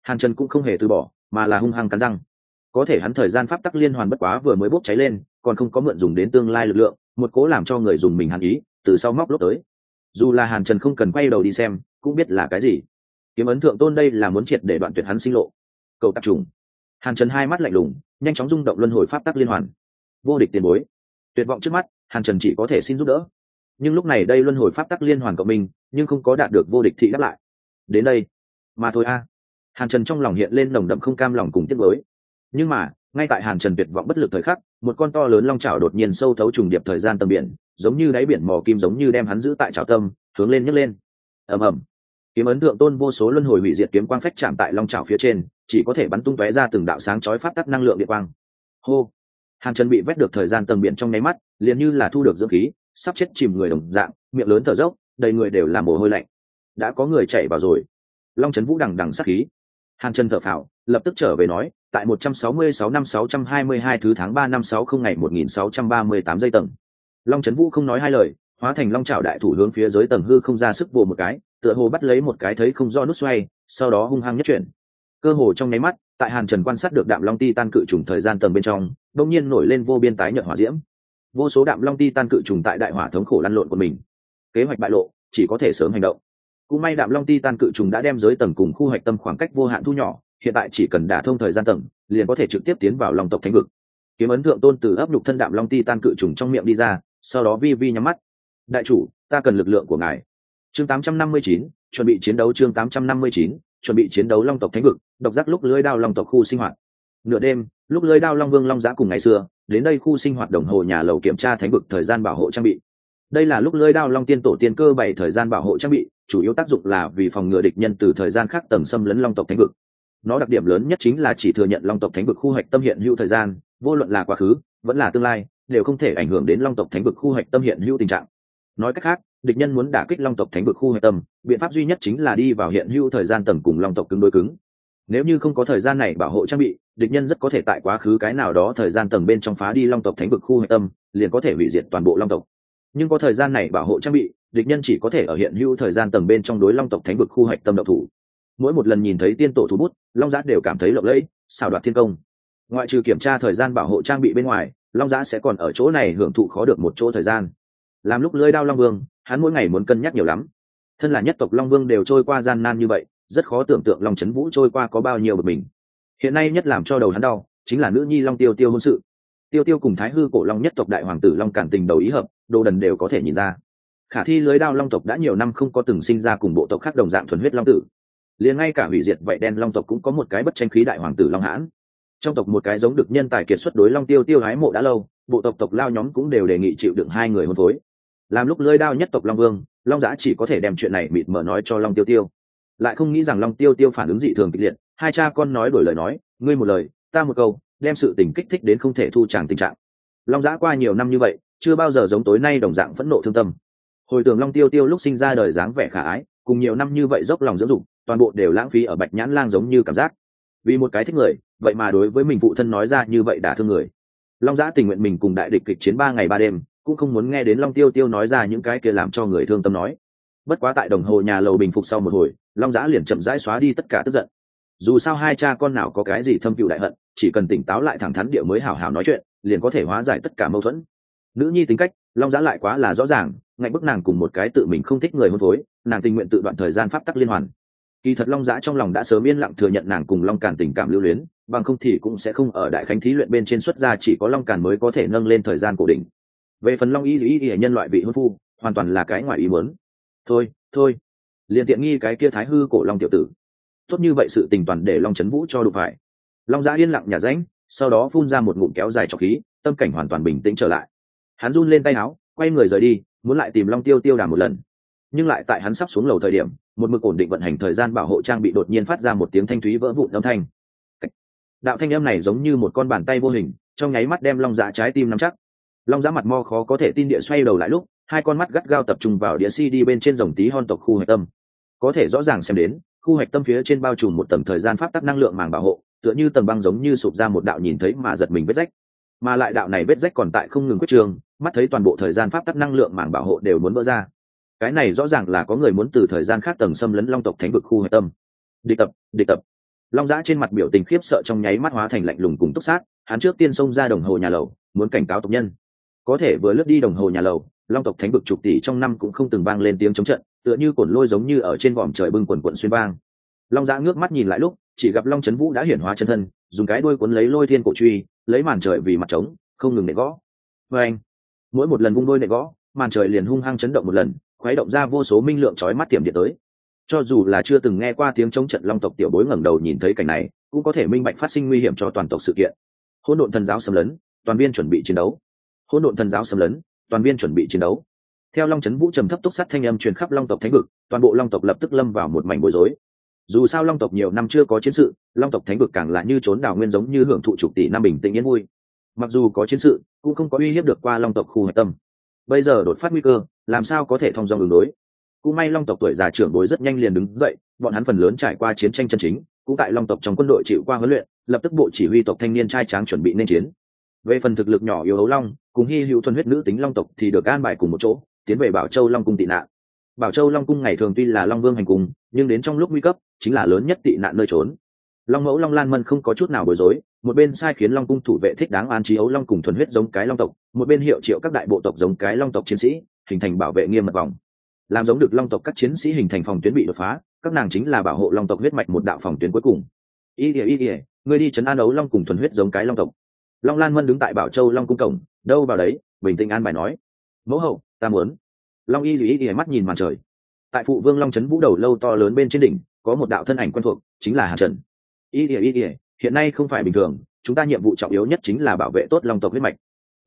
Hàn trần cũng không hề từ bỏ, mà là hung hăng cắn răng. Có thể hắn thời gian pháp tắc liên hoàn bất quá vừa mới bốc cháy lên, còn không có mượn dùng đến tương lai lực lượng, một cố làm cho người dùng mình hàn ý, từ sau móc lốp tới. Dù là hàn trần không cần quay đầu đi xem, cũng biết là cái gì. Kiếm ấn thượng tôn đây là muốn triệt để đoạn tuyệt hắn sinh lộ. Cầu tập trùng. Hàn trần hai mắt lạnh lùng, nhanh chóng rung động luân hồi pháp tắc liên hoàn. Vô địch tiền bối. Tuyệt vọng trước mắt, hàn trần chỉ có thể xin giúp đỡ nhưng lúc này đây luân hồi pháp tắc liên hoàn cộng minh, nhưng không có đạt được vô địch thị đáp lại. Đến đây, mà thôi a. Hàn trần trong lòng hiện lên nồng đậm không cam lòng cùng tiết với nhưng mà, ngay tại hàn trần tuyệt vọng bất lực thời khắc, một con to lớn long trào đột nhiên sâu thấu trùng điệp thời gian tầm biển, giống như đáy biển mò kim giống như đem hắn giữ tại trào tâm, hướng lên nhấc lên. Ầm ầm. Kiếm ấn tượng tôn vô số luân hồi hủy diệt kiếm quang phách chạm tại long trào phía trên, chỉ có thể bắn tung tóe ra từng đạo sáng chói phát tắc năng lượng địa quang. Hô. Hàn trần bị vét được thời gian tầm biển trong nháy mắt, liền như là thu được dưỡng khí sắp chết chìm người đồng dạng, miệng lớn thở dốc, đầy người đều là mồ hôi lạnh. Đã có người chạy vào rồi. Long trấn vũ đằng đằng sắc khí. Hàn trần thở phào, lập tức trở về nói, tại 166 năm 622 thứ tháng 3 năm 60 ngày 1638 giây tầng. Long trấn vũ không nói hai lời, hóa thành long trào đại thủ hướng phía dưới tầng hư không ra sức vồ một cái, tựa hồ bắt lấy một cái thấy không do nút xoay, sau đó hung hăng nhất chuyển. Cơ hồ trong nháy mắt, tại hàn trần quan sát được đạm long ti tan cự trùng thời gian tầng bên trong đông nhiên nổi lên vô biên tái nhợt hỏa diễm vô số đạm long ti tan cự trùng tại đại hỏa thống khổ lăn lộn của mình. Kế hoạch bại lộ chỉ có thể sớm hành động. Cũng may đạm long ti tan cự trùng đã đem giới tầng cùng khu hoạch tâm khoảng cách vô hạn thu nhỏ hiện tại chỉ cần đả thông thời gian tầng liền có thể trực tiếp tiến vào lòng tộc thánh vực. Kiếm ấn thượng tôn từ ấp nhục thân đạm long ti tan cự trùng trong miệng đi ra sau đó vi vi nhắm mắt. Đại chủ ta cần lực lượng của ngài. Chương 859, chuẩn bị chiến đấu chương 859, chuẩn bị chiến đấu long tộc thánh vực độc giác lúc lưới đao long tộc khu sinh hoạt nửa đêm, lúc lưới đao long vương long giã cùng ngày xưa, đến đây khu sinh hoạt đồng hồ nhà lầu kiểm tra thánh vực thời gian bảo hộ trang bị. Đây là lúc lưới đao long tiên tổ tiên cơ bảy thời gian bảo hộ trang bị, chủ yếu tác dụng là vì phòng ngừa địch nhân từ thời gian khác tầng xâm lấn long tộc thánh vực. Nó đặc điểm lớn nhất chính là chỉ thừa nhận long tộc thánh vực khu hoạch tâm hiện hữu thời gian, vô luận là quá khứ, vẫn là tương lai, đều không thể ảnh hưởng đến long tộc thánh vực khu hoạch tâm hiện hữu tình trạng. Nói cách khác, địch nhân muốn đả kích long tộc thánh vực khu hoạch tâm, biện pháp duy nhất chính là đi vào hiện hữu thời gian tầng cùng long tộc cứng đối cứng nếu như không có thời gian này bảo hộ trang bị, địch nhân rất có thể tại quá khứ cái nào đó thời gian tầng bên trong phá đi long tộc thánh vực khu hệ tâm, liền có thể hủy diệt toàn bộ long tộc. Nhưng có thời gian này bảo hộ trang bị, địch nhân chỉ có thể ở hiện hữu thời gian tầng bên trong đối long tộc thánh vực khu Hạch tâm độc thủ. Mỗi một lần nhìn thấy tiên tổ thủ bút, long giã đều cảm thấy lộng lẫy xào đoạt thiên công. Ngoại trừ kiểm tra thời gian bảo hộ trang bị bên ngoài, long giã sẽ còn ở chỗ này hưởng thụ khó được một chỗ thời gian. Làm lúc lưới đao long vương, hắn mỗi ngày muốn cân nhắc nhiều lắm. Thân là nhất tộc long vương đều trôi qua gian nan như vậy rất khó tưởng tượng long trấn vũ trôi qua có bao nhiêu bực mình. Hiện nay nhất làm cho đầu hắn đau, chính là nữ nhi long tiêu tiêu hôn sự. Tiêu tiêu cùng thái hư cổ long nhất tộc đại hoàng tử long cản tình đầu ý hợp, đồ đần đều có thể nhìn ra. Khả thi lưới đao long tộc đã nhiều năm không có từng sinh ra cùng bộ tộc khác đồng dạng thuần huyết long tử. Liền ngay cả hủy diệt vậy đen long tộc cũng có một cái bất tranh khí đại hoàng tử long hãn. Trong tộc một cái giống được nhân tài kiệt xuất đối long tiêu tiêu hái mộ đã lâu, bộ tộc tộc lao nhóm cũng đều đề nghị chịu đựng hai người hôn phối. Làm lúc lưới đao nhất tộc long vương, long giã chỉ có thể đem chuyện này mịt mở nói cho long tiêu tiêu lại không nghĩ rằng long tiêu tiêu phản ứng dị thường kịch liệt. Hai cha con nói đổi lời nói, ngươi một lời, ta một câu, đem sự tình kích thích đến không thể thu tràng tình trạng. Long giã qua nhiều năm như vậy, chưa bao giờ giống tối nay đồng dạng phẫn nộ thương tâm. Hồi tưởng long tiêu tiêu lúc sinh ra đời dáng vẻ khả ái, cùng nhiều năm như vậy dốc lòng dưỡng dục, toàn bộ đều lãng phí ở bạch nhãn lang giống như cảm giác. Vì một cái thích người, vậy mà đối với mình phụ thân nói ra như vậy đã thương người. Long giã tình nguyện mình cùng đại địch kịch chiến ba ngày ba đêm, cũng không muốn nghe đến long tiêu tiêu nói ra những cái kia làm cho người thương tâm nói. Bất quá tại đồng hồ nhà lầu bình phục sau một hồi long giã liền chậm rãi xóa đi tất cả tức giận. Dù sao hai cha con nào có cái gì thâm cựu đại hận, chỉ cần tỉnh táo lại thẳng thắn địa mới hào hào nói chuyện, liền có thể hóa giải tất cả mâu thuẫn. Nữ nhi tính cách, long giã lại quá là rõ ràng, ngạnh bức nàng cùng một cái tự mình không thích người hôn phối, nàng tình nguyện tự đoạn thời gian pháp tắc liên hoàn. Kỳ thật long giã trong lòng đã sớm yên lặng thừa nhận nàng cùng long càn tình cảm lưu luyến, bằng không thì cũng sẽ không ở đại khánh thí luyện bên trên xuất gia chỉ có long càn mới có thể nâng lên thời gian cổ đỉnh. Về phần long y ý ý nhân loại vị hôn phu, hoàn toàn là cái ngoài ý muốn. Thôi thôi liền tiện nghi cái kia thái hư cổ long tiểu tử. Tốt như vậy sự tình toàn để long trấn vũ cho đụng phải. Long giã yên lặng nhà ránh sau đó phun ra một ngụm kéo dài trọc khí, tâm cảnh hoàn toàn bình tĩnh trở lại. Hắn run lên tay áo, quay người rời đi, muốn lại tìm long tiêu tiêu đàm một lần. Nhưng lại tại hắn sắp xuống lầu thời điểm, một mực ổn định vận hành thời gian bảo hộ trang bị đột nhiên phát ra một tiếng thanh thúy vỡ vụn âm thanh. Đạo thanh âm này giống như một con bàn tay vô hình, trong nháy mắt đem long giã trái tim nắm chắc. Long giã mặt mo khó có thể tin địa xoay đầu lại lúc, hai con mắt gắt gao tập trung vào đĩa cd bên trên dòng tí hon tộc khu hạch tâm có thể rõ ràng xem đến, khu hạch tâm phía trên bao trùm một tầng thời gian pháp tắc năng lượng màng bảo hộ, tựa như tầng băng giống như sụp ra một đạo nhìn thấy mà giật mình vết rách. Mà lại đạo này vết rách còn tại không ngừng quyết trường mắt thấy toàn bộ thời gian pháp tắc năng lượng màng bảo hộ đều muốn vỡ ra. Cái này rõ ràng là có người muốn từ thời gian khác tầng xâm lấn long tộc thánh vực khu hạch tâm. Địch tập địch tập. Long giã trên mặt biểu tình khiếp sợ trong nháy mắt hóa thành lạnh lùng cùng túc sát, hắn trước tiên xông ra đồng hồ nhà lầu, muốn cảnh cáo tộc nhân. Có thể vừa lướt đi đồng hồ nhà lầu, long tộc thánh vực chục tỷ trong năm cũng không từng vang lên tiếng chống trận tựa như cổn lôi giống như ở trên vòm trời bưng quần quận xuyên vang. Long giã ngước mắt nhìn lại lúc, chỉ gặp long trấn vũ đã hiển hóa chân thân, dùng cái đuôi cuốn lấy lôi thiên cổ truy, lấy màn trời vì mặt trống, không ngừng nệ gõ. Vê anh, mỗi một lần vung đôi nệ gõ, màn trời liền hung hăng chấn động một lần, khuấy động ra vô số minh lượng chói mắt tiềm điện tới. Cho dù là chưa từng nghe qua tiếng chống trận long tộc tiểu bối ngẩng đầu nhìn thấy cảnh này, cũng có thể minh bạch phát sinh nguy hiểm cho toàn tộc sự kiện. Hỗn độn thần giáo xâm lấn, toàn viên chuẩn bị chiến đấu. Hỗn độn thần giáo xâm lấn, toàn viên chuẩn bị chiến đấu theo long trấn vũ trầm thấp túc sắt thanh âm truyền khắp long tộc thánh vực, toàn bộ long tộc lập tức lâm vào một mảnh bối rối. Dù sao long tộc nhiều năm chưa có chiến sự, long tộc thánh vực càng là như trốn đảo nguyên giống như hưởng thụ chục tỷ năm bình tĩnh yên vui. Mặc dù có chiến sự, cũng không có uy hiếp được qua long tộc khu hạch tâm. Bây giờ đột phát nguy cơ, làm sao có thể thông dòng đường đối? Cũng may long tộc tuổi già trưởng bối rất nhanh liền đứng dậy, bọn hắn phần lớn trải qua chiến tranh chân chính, cũng tại long tộc trong quân đội chịu qua huấn luyện, lập tức bộ chỉ huy tộc thanh niên trai tráng chuẩn bị nên chiến. Về phần thực lực nhỏ yếu hấu long, cùng hy hữu thuần huyết nữ tính long tộc thì được an bài cùng một chỗ tiến về bảo châu long cung tị nạn. Bảo châu long cung ngày thường tuy là long vương hành cung nhưng đến trong lúc nguy cấp, chính là lớn nhất tị nạn nơi trốn. Long mẫu long lan mân không có chút nào bối rối, một bên sai khiến long cung thủ vệ thích đáng an trí ấu long cùng thuần huyết giống cái long tộc, một bên hiệu triệu các đại bộ tộc giống cái long tộc chiến sĩ, hình thành bảo vệ nghiêm mật vòng. Làm giống được long tộc các chiến sĩ hình thành phòng tuyến bị đột phá, các nàng chính là bảo hộ long tộc huyết mạch một đạo phòng tuyến cuối cùng. Y ỉa y ỉa người đi chấn an ấu long cùng thuần huyết giống cái long tộc. Long lan mân đứng tại bảo châu long cung cổng, đâu vào đấy, bình tĩnh an bài nói. Mẫu hậu ta muốn. Long y y y mắt nhìn màn trời. Tại phụ vương long trấn vũ đầu lâu to lớn bên trên đỉnh, có một đạo thân ảnh quen thuộc, chính là hàn trần. Y y y y, hiện nay không phải bình thường, chúng ta nhiệm vụ trọng yếu nhất chính là bảo vệ tốt long tộc huyết mạch.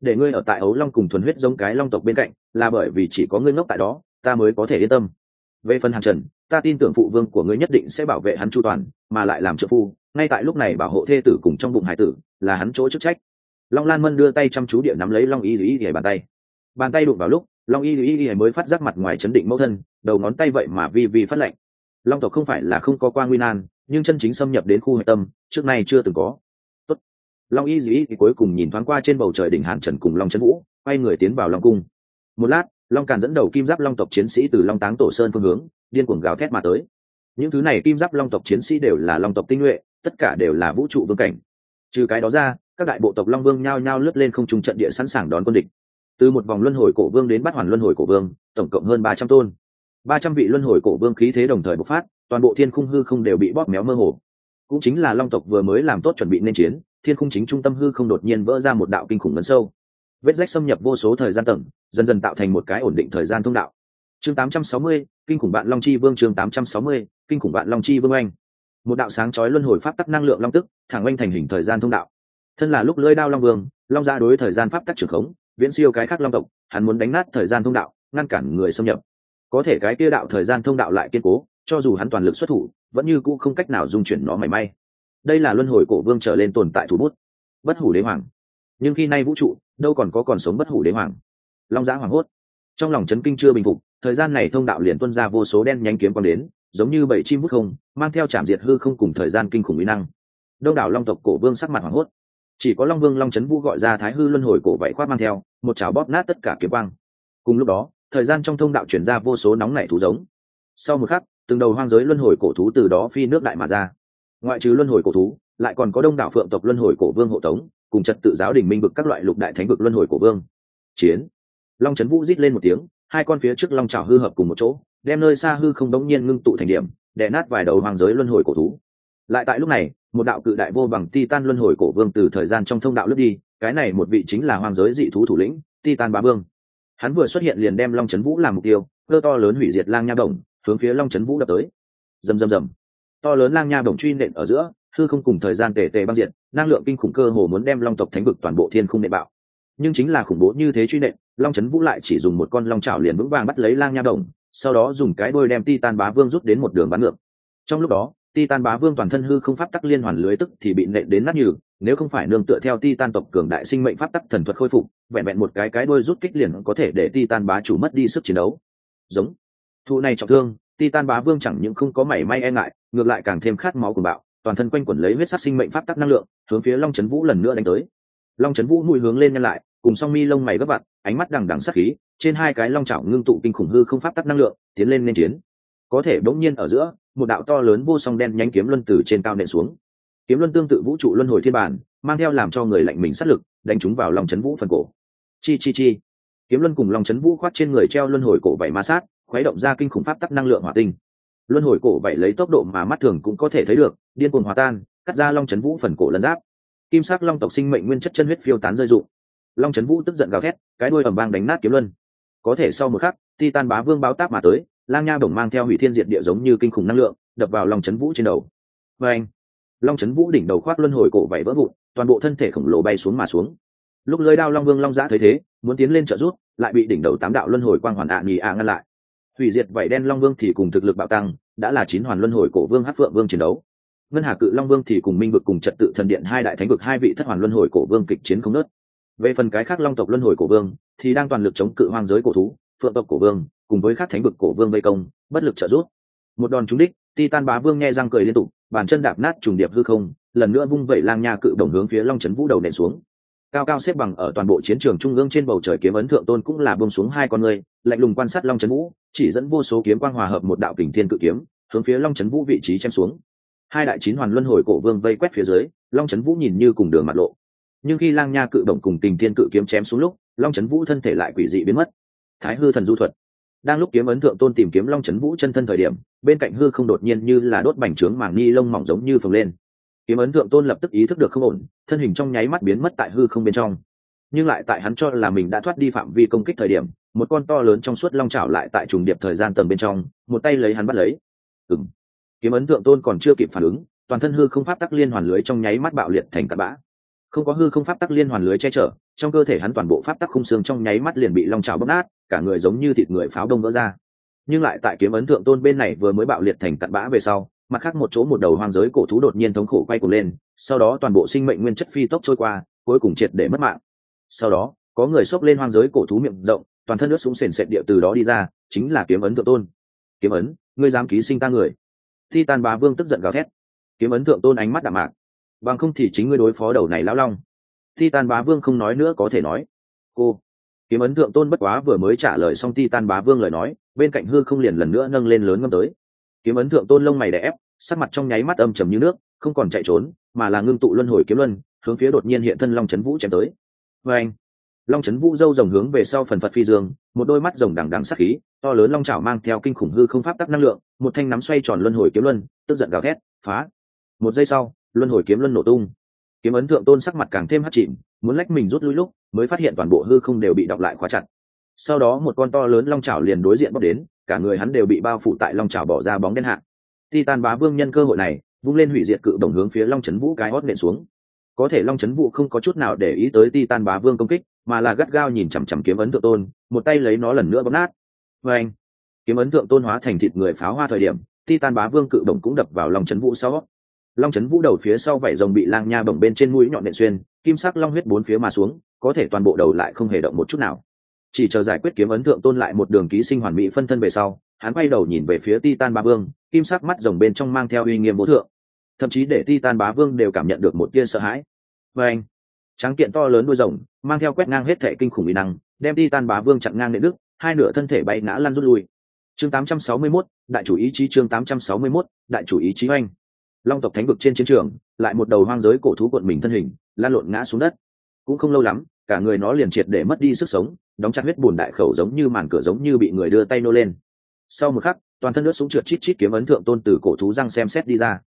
Để ngươi ở tại ấu long cùng thuần huyết giống cái long tộc bên cạnh, là bởi vì chỉ có ngươi ngốc tại đó, ta mới có thể yên tâm. Về phần hàn trần, ta tin tưởng phụ vương của ngươi nhất định sẽ bảo vệ hắn chu toàn, mà lại làm trợ phu, ngay tại lúc này bảo hộ thê tử cùng trong bụng hải tử, là hắn chỗ chức trách. Long lan mân đưa tay chăm chú địa nắm lấy long y y y bàn tay. Bàn tay đụng vào lúc long y y y mới phát giác mặt ngoài chấn định mẫu thân đầu ngón tay vậy mà vi vi phát lệnh long tộc không phải là không có qua nguyên an, nhưng chân chính xâm nhập đến khu hệ tâm trước nay chưa từng có. Tốt. long y y cuối cùng nhìn thoáng qua trên bầu trời đỉnh hàn trần cùng long trấn vũ quay người tiến vào long cung. Một lát long càn dẫn đầu kim giáp long tộc chiến sĩ từ long táng tổ sơn phương hướng điên cuồng gào thét mà tới. Những thứ này kim giáp long tộc chiến sĩ đều là long tộc tinh nhuệ tất cả đều là vũ trụ vương cảnh. Trừ cái đó ra các đại bộ tộc long vương nhao nhao lướt lên không trung trận địa sẵn sàng đón quân địch từ một vòng luân hồi cổ vương đến bắt hoàn luân hồi cổ vương tổng cộng hơn ba trăm tôn. Ba trăm vị luân hồi cổ vương khí thế đồng thời bộc phát toàn bộ thiên khung hư không đều bị bóp méo mơ hồ. Cũng chính là long tộc vừa mới làm tốt chuẩn bị nên chiến thiên khung chính trung tâm hư không đột nhiên vỡ ra một đạo kinh khủng ngấn sâu. Vết rách xâm nhập vô số thời gian tầng dần dần tạo thành một cái ổn định thời gian thông đạo. Chương 860, kinh khủng bạn long chi vương chương 860, kinh khủng bạn long chi vương anh một đạo sáng chói luân hồi pháp tắc năng lượng long tức thẳng oanh thành hình thời gian thông đạo. Thân là lúc lưỡi đao long vương long gia đối thời gian pháp tắc trưởng khống viễn siêu cái khác long tộc, hắn muốn đánh nát thời gian thông đạo, ngăn cản người xâm nhập. Có thể cái kia đạo thời gian thông đạo lại kiên cố, cho dù hắn toàn lực xuất thủ, vẫn như cũ không cách nào dung chuyển nó mảy may. Đây là luân hồi cổ vương trở lên tồn tại thủ bút. Bất hủ đế hoàng. Nhưng khi nay vũ trụ, đâu còn có còn sống bất hủ đế hoàng. Long giã hoàng hốt. Trong lòng chấn kinh chưa bình phục, thời gian này thông đạo liền tuân ra vô số đen nhanh kiếm quang đến, giống như bảy chim hút không, mang theo trảm diệt hư không cùng thời gian kinh khủng mỹ năng. Đông đảo long tộc cổ vương sắc mặt hoảng hốt chỉ có long vương long trấn vũ gọi ra thái hư luân hồi cổ vậy khoát mang theo, một chảo bóp nát tất cả kiếm quang. Cùng lúc đó, thời gian trong thông đạo chuyển ra vô số nóng nảy thú giống. Sau một khắc, từng đầu hoang giới luân hồi cổ thú từ đó phi nước đại mà ra. Ngoại trừ luân hồi cổ thú, lại còn có đông đảo phượng tộc luân hồi cổ vương hộ tống, cùng trật tự giáo đình minh vực các loại lục đại thánh vực luân hồi cổ vương. Chiến. Long trấn vũ rít lên một tiếng, hai con phía trước long trào hư hợp cùng một chỗ, đem nơi xa hư không đống nhiên ngưng tụ thành điểm, đè nát vài đầu hoàng giới luân hồi cổ thú. Lại tại lúc này một đạo cự đại vô bằng titan luân hồi cổ vương từ thời gian trong thông đạo lướt đi cái này một vị chính là hoàng giới dị thú thủ lĩnh titan bá vương. Hắn vừa xuất hiện liền đem long trấn vũ làm mục tiêu cơ to lớn hủy diệt lang nha động, hướng phía long trấn vũ đập tới. Rầm rầm rầm. To lớn lang nha động truy nện ở giữa hư không cùng thời gian tề tề băng diện năng lượng kinh khủng cơ hồ muốn đem long tộc thánh vực toàn bộ thiên không nệ bạo. Nhưng chính là khủng bố như thế truy nện long trấn vũ lại chỉ dùng một con long chảo liền vững vàng bắt lấy lang nha đồng sau đó dùng cái đôi đem titan bá vương rút đến một đường bắn ngược. Trong lúc đó titan bá vương toàn thân hư không pháp tắc liên hoàn lưới tức thì bị nện đến nát nhừ, nếu không phải nương tựa theo titan tộc cường đại sinh mệnh pháp tắc thần thuật khôi phục, vẹn vẹn một cái cái đôi rút kích liền có thể để titan bá chủ mất đi sức chiến đấu. Giống. Thụ này trọng thương, titan bá vương chẳng những không có mảy may e ngại, ngược lại càng thêm khát máu cuồng bạo, toàn thân quanh quẩn lấy huyết sắc sinh mệnh pháp tắc năng lượng, hướng phía long trấn vũ lần nữa đánh tới. Long trấn vũ mũi hướng lên nhân lại, cùng song mi lông mày gấp vặn, ánh mắt đằng đằng sắc khí, trên hai cái long chảo ngưng tụ kinh khủng hư không pháp tắc năng lượng, tiến lên nên chiến. Có thể đống nhiên ở giữa một đạo to lớn vô song đen nhánh kiếm luân từ trên cao nện xuống. Kiếm luân tương tự vũ trụ luân hồi thiên bản, mang theo làm cho người lạnh mình sát lực, đánh chúng vào lòng chấn vũ phần cổ. Chi chi chi. Kiếm luân cùng lòng chấn vũ khoát trên người treo luân hồi cổ bảy ma sát, khuấy động ra kinh khủng pháp tắc năng lượng hỏa tinh. Luân hồi cổ bảy lấy tốc độ mà mắt thường cũng có thể thấy được, điên cuồng hòa tan, cắt ra long chấn vũ phần cổ lân giáp. Kim sắc long tộc sinh mệnh nguyên chất chân huyết phiêu tán rơi rụng. Long chấn vũ tức giận gào thét, cái đuôi ầm vang đánh nát kiếm luân. Có thể sau một khắc, titan bá vương báo táp mà tới lang nha bổng mang theo hủy thiên diệt địa giống như kinh khủng năng lượng, đập vào long chấn vũ trên đầu. Và anh, long chấn vũ đỉnh đầu khoác luân hồi cổ vẫy vỡ vụn, toàn bộ thân thể khổng lồ bay xuống mà xuống. Lúc lưới đao long vương long giã thấy thế, muốn tiến lên trợ rút lại bị đỉnh đầu tám đạo luân hồi quang hoàn ạ nhì ạ ngăn lại. Hủy diệt vảy đen long vương thì cùng thực lực bạo tăng, đã là chín hoàn luân hồi cổ vương hát phượng vương chiến đấu. Ngân hà cự long vương thì cùng minh vực cùng trật tự thần điện hai đại thánh vực hai vị thất hoàn luân hồi cổ vương kịch chiến không nớt về phần cái khác long tộc luân hồi cổ vương, thì đang toàn lực chống cự hoang giới cổ thú, phượng tộc cổ vương cùng với các thánh vực cổ vương vây công, bất lực trợ giúp. Một đòn trúng đích, titan bá vương nghe răng cười liên tục, bàn chân đạp nát trùng điệp hư không, lần nữa vung vẩy lang nha cự đồng hướng phía long trấn vũ đầu nện xuống. Cao cao xếp bằng ở toàn bộ chiến trường trung ương trên bầu trời kiếm ấn thượng tôn cũng là buông xuống hai con người, lạnh lùng quan sát long trấn vũ, chỉ dẫn vô số kiếm quang hòa hợp một đạo kình thiên cự kiếm, hướng phía long trấn vũ vị trí chém xuống. Hai đại chín hoàn luân hồi cổ vương vây quét phía dưới, long trấn vũ nhìn như cùng đường mặt lộ. Nhưng khi lang nha cự động cùng tình thiên cự kiếm chém xuống lúc, long trấn vũ thân thể lại quỷ dị biến mất. Thái hư thần du thuật đang lúc kiếm ấn thượng tôn tìm kiếm long trấn vũ chân thân thời điểm, bên cạnh hư không đột nhiên như là đốt bành trướng màng ni lông mỏng giống như phồng lên. Kiếm ấn thượng tôn lập tức ý thức được không ổn, thân hình trong nháy mắt biến mất tại hư không bên trong. Nhưng lại tại hắn cho là mình đã thoát đi phạm vi công kích thời điểm, một con to lớn trong suốt long trào lại tại trùng điệp thời gian tầng bên trong, một tay lấy hắn bắt lấy. Ừng kiếm ấn thượng tôn còn chưa kịp phản ứng, toàn thân hư không pháp tắc liên hoàn lưới trong nháy mắt bạo liệt thành cặn bã không có hư không pháp tắc liên hoàn lưới che chở, trong cơ thể hắn toàn bộ pháp tắc khung xương trong nháy mắt liền bị long trào bóp nát, cả người giống như thịt người pháo đông vỡ ra. Nhưng lại tại kiếm ấn thượng tôn bên này vừa mới bạo liệt thành cặn bã về sau, mặt khác một chỗ một đầu hoang giới cổ thú đột nhiên thống khổ quay cuồng lên, sau đó toàn bộ sinh mệnh nguyên chất phi tốc trôi qua, cuối cùng triệt để mất mạng. Sau đó, có người xốc lên hoang giới cổ thú miệng rộng, toàn thân nước súng sền sệt địa từ đó đi ra, chính là kiếm ấn thượng tôn. Kiếm ấn, ngươi dám ký sinh ta người? Thi tàn bá vương tức giận gào thét. Kiếm ấn thượng tôn ánh mắt đạm mạc bằng không thì chính ngươi đối phó đầu này lão long. Titan bá vương không nói nữa có thể nói. Cô, kiếm ấn thượng tôn bất quá vừa mới trả lời xong titan bá vương lời nói, bên cạnh hư không liền lần nữa nâng lên lớn ngâm tới. Kiếm ấn thượng tôn lông mày đè ép, sắc mặt trong nháy mắt âm trầm như nước, không còn chạy trốn, mà là ngưng tụ luân hồi kiếm luân, hướng phía đột nhiên hiện thân long chấn vũ chém tới. Vê anh long chấn vũ dâu rồng hướng về sau phần phật phi dương, một đôi mắt rồng đằng đằng sắc khí, to lớn long chảo mang theo kinh khủng hư không pháp tắc năng lượng, một thanh nắm xoay tròn luân hồi kiếm luân, tức giận gào thét, phá. Một giây sau luân hồi kiếm luân nổ tung. Kiếm ấn thượng tôn sắc mặt càng thêm hắt chìm, muốn lách mình rút lui lúc, mới phát hiện toàn bộ hư không đều bị đọc lại khóa chặt. Sau đó một con to lớn long trào liền đối diện bóc đến, cả người hắn đều bị bao phủ tại long trào bỏ ra bóng đen hạ. Titan bá vương nhân cơ hội này, vung lên hủy diệt cự đồng hướng phía long trấn vũ cái hót nện xuống. Có thể long trấn vũ không có chút nào để ý tới titan bá vương công kích, mà là gắt gao nhìn chằm chằm kiếm ấn thượng tôn, một tay lấy nó lần nữa bóp nát. Vê anh kiếm ấn thượng tôn hóa thành thịt người pháo hoa thời điểm, titan bá vương cự đồng cũng đập vào long chấn vũ sau long chấn vũ đầu phía sau vảy rồng bị lang nha bồng bên trên mũi nhọn nện xuyên kim sắc long huyết bốn phía mà xuống có thể toàn bộ đầu lại không hề động một chút nào. Chỉ chờ giải quyết kiếm ấn thượng tôn lại một đường ký sinh hoàn mỹ phân thân về sau hắn quay đầu nhìn về phía titan bá vương kim sắc mắt rồng bên trong mang theo uy nghiêm bố thượng. Thậm chí để titan bá vương đều cảm nhận được một tia sợ hãi. Và anh tráng kiện to lớn đuôi rồng mang theo quét ngang hết thể kinh khủng uy năng đem titan bá vương chặn ngang nệ đức hai nửa thân thể bay ngã lăn rút lui. Chương 861, đại chủ ý chí chương 861, đại chủ ý chí oanh long tộc thánh vực trên chiến trường, lại một đầu hoang giới cổ thú cuộn mình thân hình, lan lộn ngã xuống đất. Cũng không lâu lắm, cả người nó liền triệt để mất đi sức sống, đóng chặt huyết bùn đại khẩu giống như màn cửa giống như bị người đưa tay nô lên. Sau một khắc, toàn thân nước súng trượt chít chít kiếm ấn thượng tôn từ cổ thú răng xem xét đi ra.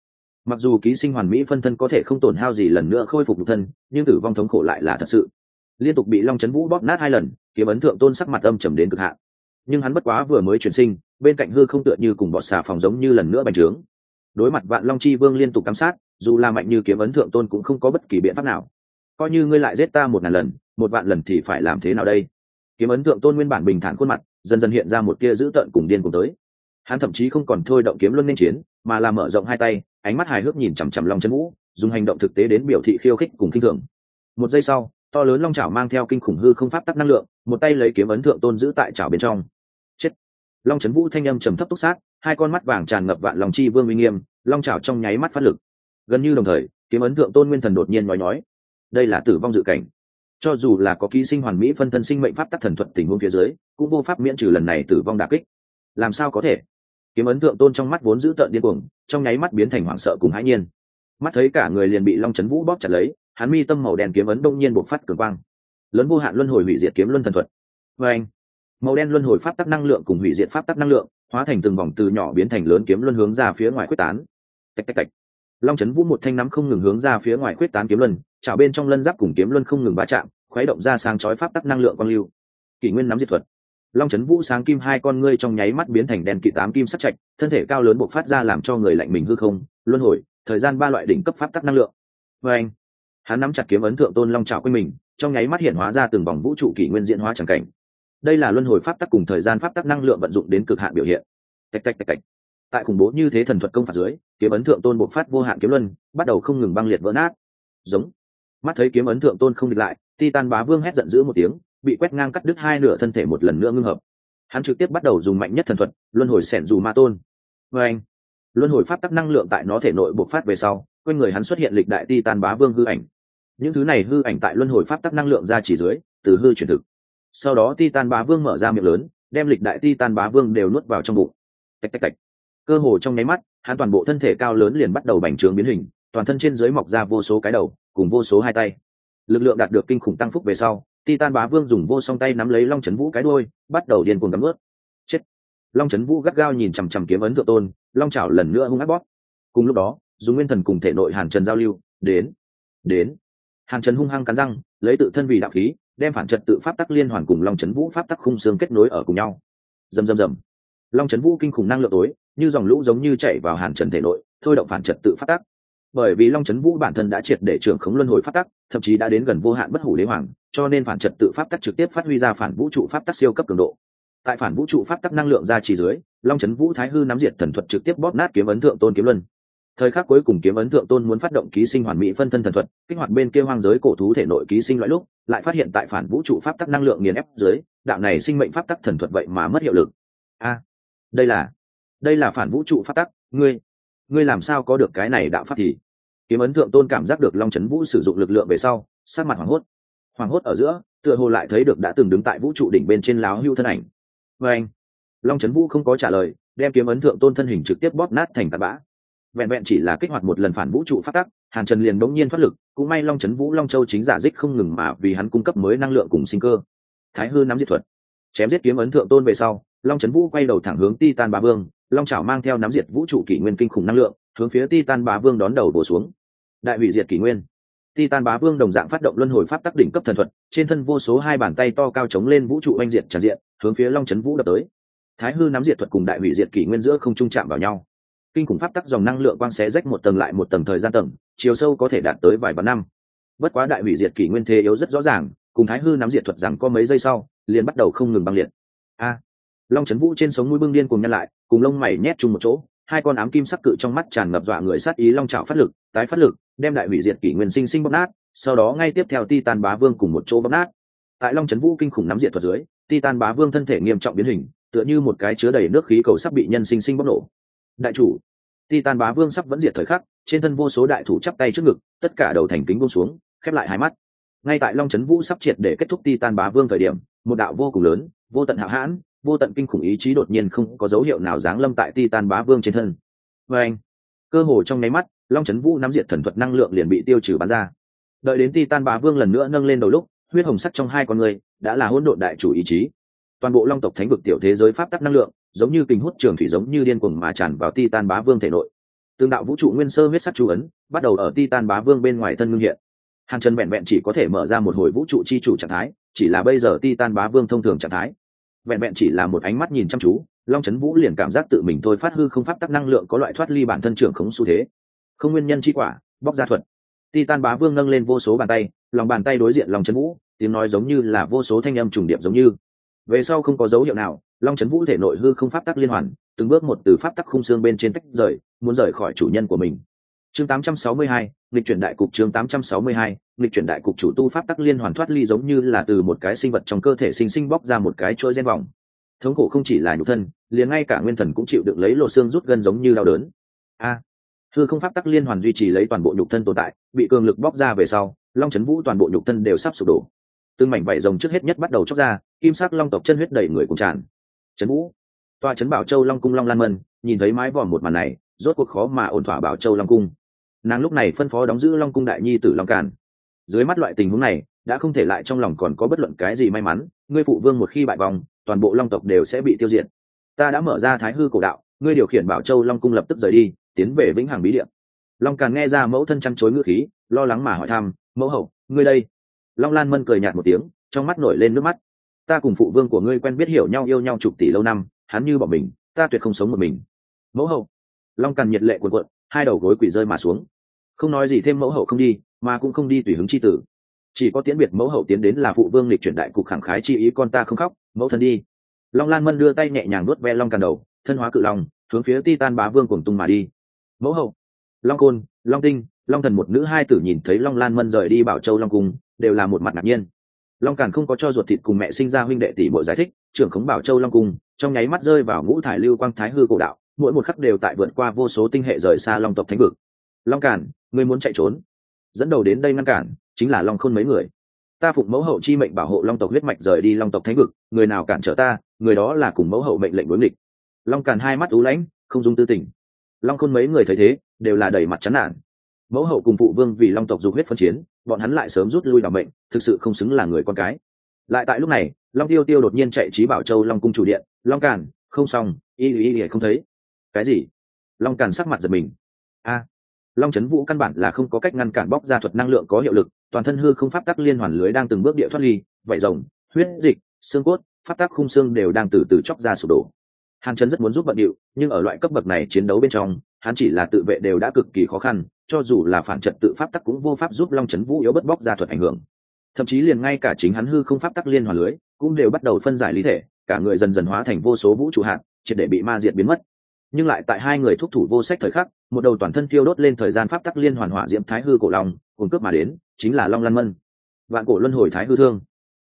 Mặc dù ký sinh hoàn mỹ phân thân có thể không tổn hao gì lần nữa khôi phục thân, nhưng tử vong thống khổ lại là thật sự. Liên tục bị long chấn vũ bóp nát hai lần, kiếm ấn thượng tôn sắc mặt âm trầm đến cực hạn. Nhưng hắn bất quá vừa mới chuyển sinh, bên cạnh hư không tựa như cùng bọt xà phòng giống như lần nữa bành trướng đối mặt vạn long chi vương liên tục cắm sát, dù là mạnh như kiếm ấn thượng tôn cũng không có bất kỳ biện pháp nào. Coi như ngươi lại giết ta một ngàn lần, một vạn lần thì phải làm thế nào đây? Kiếm ấn thượng tôn nguyên bản bình thản khuôn mặt, dần dần hiện ra một tia dữ tợn cùng điên cùng tới. Hắn thậm chí không còn thôi động kiếm luân nên chiến, mà là mở rộng hai tay, ánh mắt hài hước nhìn chằm chằm long chân vũ, dùng hành động thực tế đến biểu thị khiêu khích cùng kinh thường. Một giây sau, to lớn long chảo mang theo kinh khủng hư không pháp tắc năng lượng, một tay lấy kiếm ấn thượng tôn giữ tại chảo bên trong. Chết! Long trấn vũ thanh âm trầm thấp túc sát hai con mắt vàng tràn ngập vạn lòng chi vương uy nghiêm, long chảo trong nháy mắt phát lực. Gần như đồng thời, kiếm ấn thượng tôn nguyên thần đột nhiên nói nói đây là tử vong dự cảnh. Cho dù là có ký sinh hoàn mỹ phân thân sinh mệnh pháp tắc thần thuật tình huống phía dưới, cũng vô pháp miễn trừ lần này tử vong đà kích. Làm sao có thể? Kiếm ấn thượng tôn trong mắt vốn giữ tợn điên cuồng, trong nháy mắt biến thành hoảng sợ cùng hãi nhiên. Mắt thấy cả người liền bị long chấn vũ bóp chặt lấy, hắn mi tâm màu đen kiếm ấn đông nhiên bộc phát cường quang. Lớn vô hạn luân hồi hủy diệt kiếm luân thần thuật. Vê anh, màu đen luân hồi pháp tắc năng lượng cùng hủy diệt pháp tắc năng lượng hóa thành từng vòng từ nhỏ biến thành lớn kiếm luân hướng ra phía ngoài quyết tán. Tạch tạch tạch. Long chấn vũ một thanh nắm không ngừng hướng ra phía ngoài quyết tán kiếm luân, chảo bên trong lân giáp cùng kiếm luân không ngừng va chạm, khuấy động ra sáng chói pháp tắc năng lượng quang lưu. Kỷ nguyên nắm diệt thuật. Long chấn vũ sáng kim hai con ngươi trong nháy mắt biến thành đèn kỵ tám kim sắc chạch thân thể cao lớn bộc phát ra làm cho người lạnh mình hư không, luân hồi, thời gian ba loại đỉnh cấp pháp tắc năng lượng. Và anh, hắn nắm chặt kiếm ấn thượng tôn long trào quanh mình, trong nháy mắt hiện hóa ra từng vòng vũ trụ kỷ nguyên diễn hóa chẳng cảnh đây là luân hồi pháp tắc cùng thời gian pháp tắc năng lượng vận dụng đến cực hạn biểu hiện. Tạch tạch tạch tạch. Tại khủng bố như thế thần thuật công phạt dưới, kiếm ấn thượng tôn bộc phát vô hạn kiếm luân, bắt đầu không ngừng băng liệt vỡ nát. Giống. Mắt thấy kiếm ấn thượng tôn không địch lại, titan bá vương hét giận dữ một tiếng, bị quét ngang cắt đứt hai nửa thân thể một lần nữa ngưng hợp. Hắn trực tiếp bắt đầu dùng mạnh nhất thần thuật, luân hồi sẻn dù ma tôn. Vê anh, luân hồi pháp tắc năng lượng tại nó thể nội bộc phát về sau, quanh người hắn xuất hiện lịch đại titan bá vương hư ảnh. Những thứ này hư ảnh tại luân hồi pháp tắc năng lượng ra chỉ dưới, từ hư chuyển thực sau đó titan bá vương mở ra miệng lớn, đem lịch đại titan bá vương đều nuốt vào trong bụng. Tạch tạch tạch. Cơ hồ trong nháy mắt, hắn toàn bộ thân thể cao lớn liền bắt đầu bành trướng biến hình, toàn thân trên dưới mọc ra vô số cái đầu, cùng vô số hai tay. Lực lượng đạt được kinh khủng tăng phúc về sau, titan bá vương dùng vô song tay nắm lấy long trấn vũ cái đôi bắt đầu điên cuồng cắm ướt. Chết. Long trấn vũ gắt gao nhìn chằm chằm kiếm ấn thượng tôn, long chảo lần nữa hung ác bóp. Cùng lúc đó, dùng nguyên thần cùng thể nội hàn trần giao lưu, đến đến. Hàn trần hung hăng cắn răng, lấy tự thân vì đạo khí đem phản trật tự pháp tắc liên hoàn cùng long trấn vũ pháp tắc khung xương kết nối ở cùng nhau. Dầm dầm dầm long trấn vũ kinh khủng năng lượng tối, như dòng lũ giống như chạy vào hàn trần thể nội, thôi động phản trật tự pháp tắc. Bởi vì long trấn vũ bản thân đã triệt để trưởng khống luân hồi pháp tắc, thậm chí đã đến gần vô hạn bất hủ đế hoàng, cho nên phản trật tự pháp tắc trực tiếp phát huy ra phản vũ trụ pháp tắc siêu cấp cường độ. Tại phản vũ trụ pháp tắc năng lượng ra chỉ dưới, long trấn vũ thái hư nắm diệt thần thuật trực tiếp bóp nát kiếm ấn thượng tôn kiếm luân thời khắc cuối cùng kiếm ấn thượng tôn muốn phát động ký sinh hoàn mỹ phân thân thần thuật, kích hoạt bên kia hoang giới cổ thú thể nội ký sinh loại lúc, lại phát hiện tại phản vũ trụ pháp tắc năng lượng nghiền ép dưới, đạo này sinh mệnh pháp tắc thần thuật vậy mà mất hiệu lực. A, đây là đây là phản vũ trụ pháp tắc, ngươi ngươi làm sao có được cái này đạo pháp thì? Kiếm ấn thượng tôn cảm giác được long trấn vũ sử dụng lực lượng về sau sát mặt hoảng hốt. Hoảng hốt ở giữa, tựa hồ lại thấy được đã từng đứng tại vũ trụ đỉnh bên trên láo hưu thân ảnh. Vê anh, long trấn vũ không có trả lời, đem kiếm ấn thượng tôn thân hình trực tiếp bóp nát thành tạt bã vẹn vẹn chỉ là kích hoạt một lần phản vũ trụ phát tắc hàn trần liền bỗng nhiên thoát lực cũng may long trấn vũ long châu chính giả dích không ngừng mà vì hắn cung cấp mới năng lượng cùng sinh cơ thái hư nắm diệt thuật chém giết kiếm ấn thượng tôn về sau long trấn vũ quay đầu thẳng hướng ti tan bà vương long trảo mang theo nắm diệt vũ trụ kỷ nguyên kinh khủng năng lượng hướng phía ti tan bà vương đón đầu bổ xuống đại hủy diệt kỷ nguyên Titan bá vương đồng dạng phát động luân hồi pháp tắc đỉnh cấp thần thuật, trên thân vô số hai bàn tay to cao chống lên vũ trụ oanh diệt tràn diện, hướng phía Long trấn Vũ đập tới. Thái hư nắm diệt thuật cùng đại hủy diệt kỷ nguyên giữa không trung chạm vào nhau. Kinh khủng pháp tắc dòng năng lượng quang xé rách một tầng lại một tầng thời gian tầng, chiều sâu có thể đạt tới vài vạn năm. Bất quá đại hủy diệt kỷ nguyên thế yếu rất rõ ràng, cùng Thái hư nắm diệt thuật rằng có mấy giây sau, liền bắt đầu không ngừng băng liệt. A. Long Chấn Vũ trên sống mũi bưng điên cùng nhân lại, cùng lông mày nhét chung một chỗ, hai con ám kim sắc cự trong mắt tràn ngập dọa người sát ý long trào phát lực tái phát lực đem đại hủy diệt kỷ nguyên sinh sinh bóc nát sau đó ngay tiếp theo titan bá vương cùng một chỗ bóc nát tại long trấn vũ kinh khủng nắm diệt thuật dưới titan bá vương thân thể nghiêm trọng biến hình tựa như một cái chứa đầy nước khí cầu sắp bị nhân sinh sinh bóc nổ đại chủ. Titan bá vương sắp vẫn diệt thời khắc, trên thân vô số đại thủ chắp tay trước ngực, tất cả đầu thành kính buông xuống, khép lại hai mắt. Ngay tại long trấn vũ sắp triệt để kết thúc titan bá vương thời điểm, một đạo vô cùng lớn, vô tận hạo hãn, vô tận kinh khủng ý chí đột nhiên không có dấu hiệu nào giáng lâm tại titan bá vương trên thân. Vê anh, cơ hồ trong nháy mắt, long trấn vũ nắm diệt thần thuật năng lượng liền bị tiêu trừ bắn ra. Đợi đến titan bá vương lần nữa nâng lên đầu lúc, huyết hồng sắc trong hai con người đã là hỗn độn đại chủ ý chí toàn bộ long tộc thánh vực tiểu thế giới pháp tắc năng lượng, giống như kinh hút trường thủy giống như điên cuồng mà tràn vào titan bá vương thể nội. Tương đạo vũ trụ nguyên sơ huyết sắc chú ấn, bắt đầu ở titan bá vương bên ngoài thân ngưng hiện. Hàng chân vẹn vẹn chỉ có thể mở ra một hồi vũ trụ chi chủ trạng thái, chỉ là bây giờ titan bá vương thông thường trạng thái. Vẹn vẹn chỉ là một ánh mắt nhìn chăm chú, long trấn vũ liền cảm giác tự mình thôi phát hư không pháp tắc năng lượng có loại thoát ly bản thân trưởng khống xu thế. Không nguyên nhân chi quả, bóc ra thuật. Titan bá vương nâng lên vô số bàn tay, lòng bàn tay đối diện lòng trấn vũ, tiếng nói giống như là vô số thanh âm trùng điệp giống như về sau không có dấu hiệu nào long trấn vũ thể nội hư không pháp tắc liên hoàn từng bước một từ pháp tắc khung xương bên trên tách rời muốn rời khỏi chủ nhân của mình. Chương 862, lịch chuyển đại cục chương 862, lịch chuyển đại cục chủ tu pháp tắc liên hoàn thoát ly giống như là từ một cái sinh vật trong cơ thể sinh sinh bóc ra một cái chuỗi gen vòng. Thống khổ không chỉ là nhục thân liền ngay cả nguyên thần cũng chịu được lấy lộ xương rút gân giống như đau đớn. A! À, hư không pháp tắc liên hoàn duy trì lấy toàn bộ nhục thân tồn tại bị cường lực bóc ra về sau long chấn vũ toàn bộ nhục thân đều sắp sụp đổ. Từng mảnh vảy rồng trước hết nhất bắt đầu chóc ra kim sắc long tộc chân huyết đầy người cùng tràn. Trấn vũ. Toa Trấn bảo châu long cung long lan mân, nhìn thấy mái vòm một màn này, rốt cuộc khó mà ổn thỏa bảo châu long cung. Nàng lúc này phân phó đóng giữ long cung đại nhi tử long càn. Dưới mắt loại tình huống này, đã không thể lại trong lòng còn có bất luận cái gì may mắn, ngươi phụ vương một khi bại vòng toàn bộ long tộc đều sẽ bị tiêu diệt. Ta đã mở ra thái hư cổ đạo, ngươi điều khiển bảo châu long cung lập tức rời đi, tiến về vĩnh hằng bí điện. Long càn nghe ra mẫu thân chăn chối ngữ khí, lo lắng mà hỏi thăm, mẫu hậu, ngươi đây? Long lan mân cười nhạt một tiếng, trong mắt nổi lên nước mắt ta cùng phụ vương của ngươi quen biết hiểu nhau yêu nhau chục tỷ lâu năm, hắn như bỏ mình, ta tuyệt không sống một mình. Mẫu hậu, long càn nhiệt lệ cuộn cuộn, hai đầu gối quỷ rơi mà xuống. Không nói gì thêm mẫu hậu không đi, mà cũng không đi tùy hứng c h i tử. Chỉ có tiễn biệt mẫu hậu tiến đến là phụ vương lịch chuyển đại cục khẳng khái chi ý con ta không khóc, mẫu thân đi. Long lan mân đưa tay nhẹ nhàng nuốt ve long càn đầu, thân hóa cự long, hướng phía ti tan bá vương cùng tung mà đi. Mẫu hậu, long côn, long tinh, long thần một nữ hai tử nhìn thấy long lan mân rời đi bảo châu long cung, đều là một mặt ngạc nhiên long càn không có cho ruột thịt cùng mẹ sinh ra huynh đệ tỷ bội giải thích, trưởng khống bảo châu long cung, trong nháy mắt rơi vào ngũ thải lưu quang thái hư cổ đạo, mỗi một khắc đều tại vượt qua vô số tinh hệ rời xa long tộc thánh vực. Long càn, ngươi muốn chạy trốn? Dẫn đầu đến đây ngăn cản, chính là long khôn mấy người. Ta phụng mẫu hậu chi mệnh bảo hộ long tộc huyết mạch rời đi long tộc thánh vực, người nào cản trở ta, người đó là cùng mẫu hậu mệnh lệnh đối nghịch. Long càn hai mắt ú lãnh, không dung tư tình. Long khôn mấy người thấy thế, đều là đầy mặt chán nản mẫu hậu cùng phụ vương vì long tộc dục huyết phân chiến, bọn hắn lại sớm rút lui vào mệnh, thực sự không xứng là người con cái. Lại tại lúc này, long tiêu tiêu đột nhiên chạy trí bảo châu long cung chủ điện, long càn, không xong, y y y không thấy. Cái gì? Long càn sắc mặt giật mình. A, long trấn vũ căn bản là không có cách ngăn cản bóc ra thuật năng lượng có hiệu lực, toàn thân hư không pháp tắc liên hoàn lưới đang từng bước địa thoát ly, vảy rồng, huyết dịch, xương cốt, pháp tắc khung xương đều đang từ từ chóc ra sụp đổ. Hàn trấn rất muốn giúp bận điệu, nhưng ở loại cấp bậc này chiến đấu bên trong hắn chỉ là tự vệ đều đã cực kỳ khó khăn, cho dù là phản trận tự pháp tắc cũng vô pháp giúp long trấn vũ yếu bất bóc ra thuật ảnh hưởng. Thậm chí liền ngay cả chính hắn hư không pháp tắc liên hoàn lưới cũng đều bắt đầu phân giải lý thể, cả người dần dần hóa thành vô số vũ trụ hạt, triệt để bị ma diệt biến mất. Nhưng lại tại hai người thúc thủ vô sách thời khắc, một đầu toàn thân tiêu đốt lên thời gian pháp tắc liên hoàn hỏa diễm thái hư cổ long, cuốn cướp mà đến, chính là long lan mân. Vạn cổ luân hồi thái hư thương.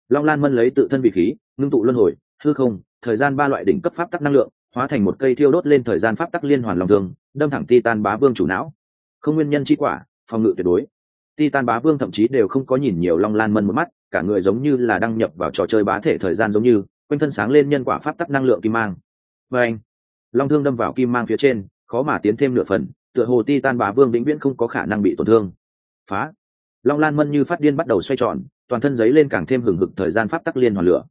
Long lan mân lấy tự thân vị khí, ngưng tụ luân hồi, hư không, thời gian ba loại đỉnh cấp pháp tắc năng lượng, hóa thành một cây thiêu đốt lên thời gian pháp tắc liên hoàn long thương đâm thẳng titan bá vương chủ não. Không nguyên nhân chi quả, phòng ngự tuyệt đối. Titan bá vương thậm chí đều không có nhìn nhiều long lan mân một mắt, cả người giống như là đăng nhập vào trò chơi bá thể thời gian giống như, quanh thân sáng lên nhân quả pháp tắc năng lượng kim mang. Và anh, long thương đâm vào kim mang phía trên, khó mà tiến thêm nửa phần, tựa hồ Titan bá vương vĩnh viễn không có khả năng bị tổn thương. Phá. Long lan mân như phát điên bắt đầu xoay tròn, toàn thân giấy lên càng thêm hừng hực thời gian pháp tắc liên hoàn lửa.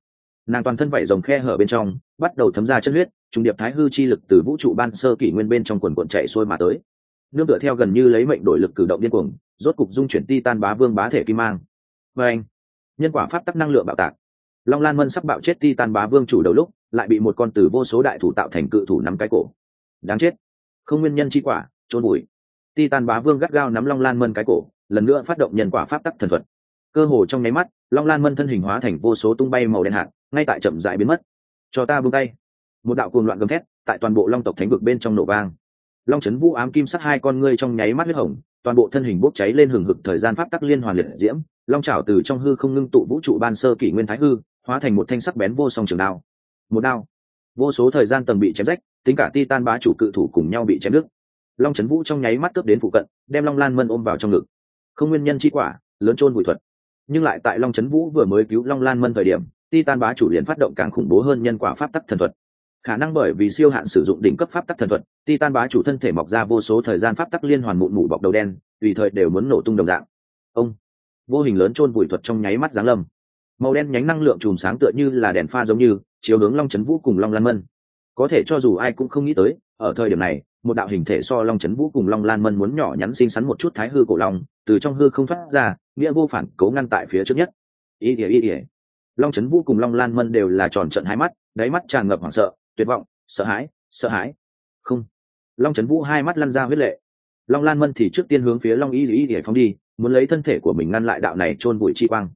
Nàng toàn thân vẩy rồng khe hở bên trong bắt đầu thấm ra chân huyết, trùng điệp thái hư chi lực từ vũ trụ ban sơ kỷ nguyên bên trong quần quận chạy xuôi mà tới. Nương tựa theo gần như lấy mệnh đổi lực cử động điên cuồng, rốt cục dung chuyển ti tan bá vương bá thể kim mang. Và anh, nhân quả pháp tắc năng lượng bạo tạc. Long lan mân sắp bạo chết ti tan bá vương chủ đầu lúc, lại bị một con tử vô số đại thủ tạo thành cự thủ nắm cái cổ. Đáng chết. Không nguyên nhân chi quả trốn bụi ti tan bá vương gắt gao nắm long lan mân cái cổ, lần nữa phát động nhân quả pháp tắc thần thuật. Cơ hồ trong nháy mắt, long lan mân thân hình hóa thành vô số tung bay màu đen hạt, ngay tại chậm dại biến mất cho ta buông tay. Một đạo cuồng loạn gầm thét tại toàn bộ long tộc thánh vực bên trong nổ vang. Long trấn vũ ám kim sắc hai con ngươi trong nháy mắt huyết hồng, toàn bộ thân hình bốc cháy lên hừng hực thời gian pháp tắc liên hoàn liệt diễm, long trào từ trong hư không ngưng tụ vũ trụ ban sơ kỷ nguyên thái hư, hóa thành một thanh sắc bén vô song trường đao. Một đao. Vô số thời gian tầng bị chém rách, tính cả ti tan bá chủ cự thủ cùng nhau bị chém đứt. Long trấn vũ trong nháy mắt cướp đến phụ cận, đem long lan mân ôm vào trong ngực. Không nguyên nhân chi quả, lớn trôn bụi thuật. Nhưng lại tại long trấn vũ vừa mới cứu long lan mân thời điểm Titan bá chủ liền phát động càng khủng bố hơn nhân quả pháp tắc thần thuật. Khả năng bởi vì siêu hạn sử dụng đỉnh cấp pháp tắc thần thuật, Titan bá chủ thân thể mọc ra vô số thời gian pháp tắc liên hoàn mụn mủ bọc đầu đen, tùy thời đều muốn nổ tung đồng dạng. Ông, vô hình lớn chôn vùi thuật trong nháy mắt giáng lâm. Màu đen nhánh năng lượng chùm sáng tựa như là đèn pha giống như, chiếu hướng long trấn vũ cùng long lan mân. Có thể cho dù ai cũng không nghĩ tới, ở thời điểm này, một đạo hình thể so long trấn vũ cùng long lan mân muốn nhỏ nhắn xinh xắn một chút thái hư cổ long, từ trong hư không thoát ra, nghĩa vô phản cố ngăn tại phía trước nhất. Ý ỉa ý ỉa long trấn vũ cùng long lan mân đều là tròn trận hai mắt, đáy mắt tràn ngập hoảng sợ, tuyệt vọng, sợ hãi sợ hãi. Không. Long trấn vũ hai mắt lăn ra huyết lệ. Long lan mân thì trước tiên hướng phía long y y để phóng đi, muốn lấy thân thể của mình ngăn lại đạo này chôn bụi chi quang.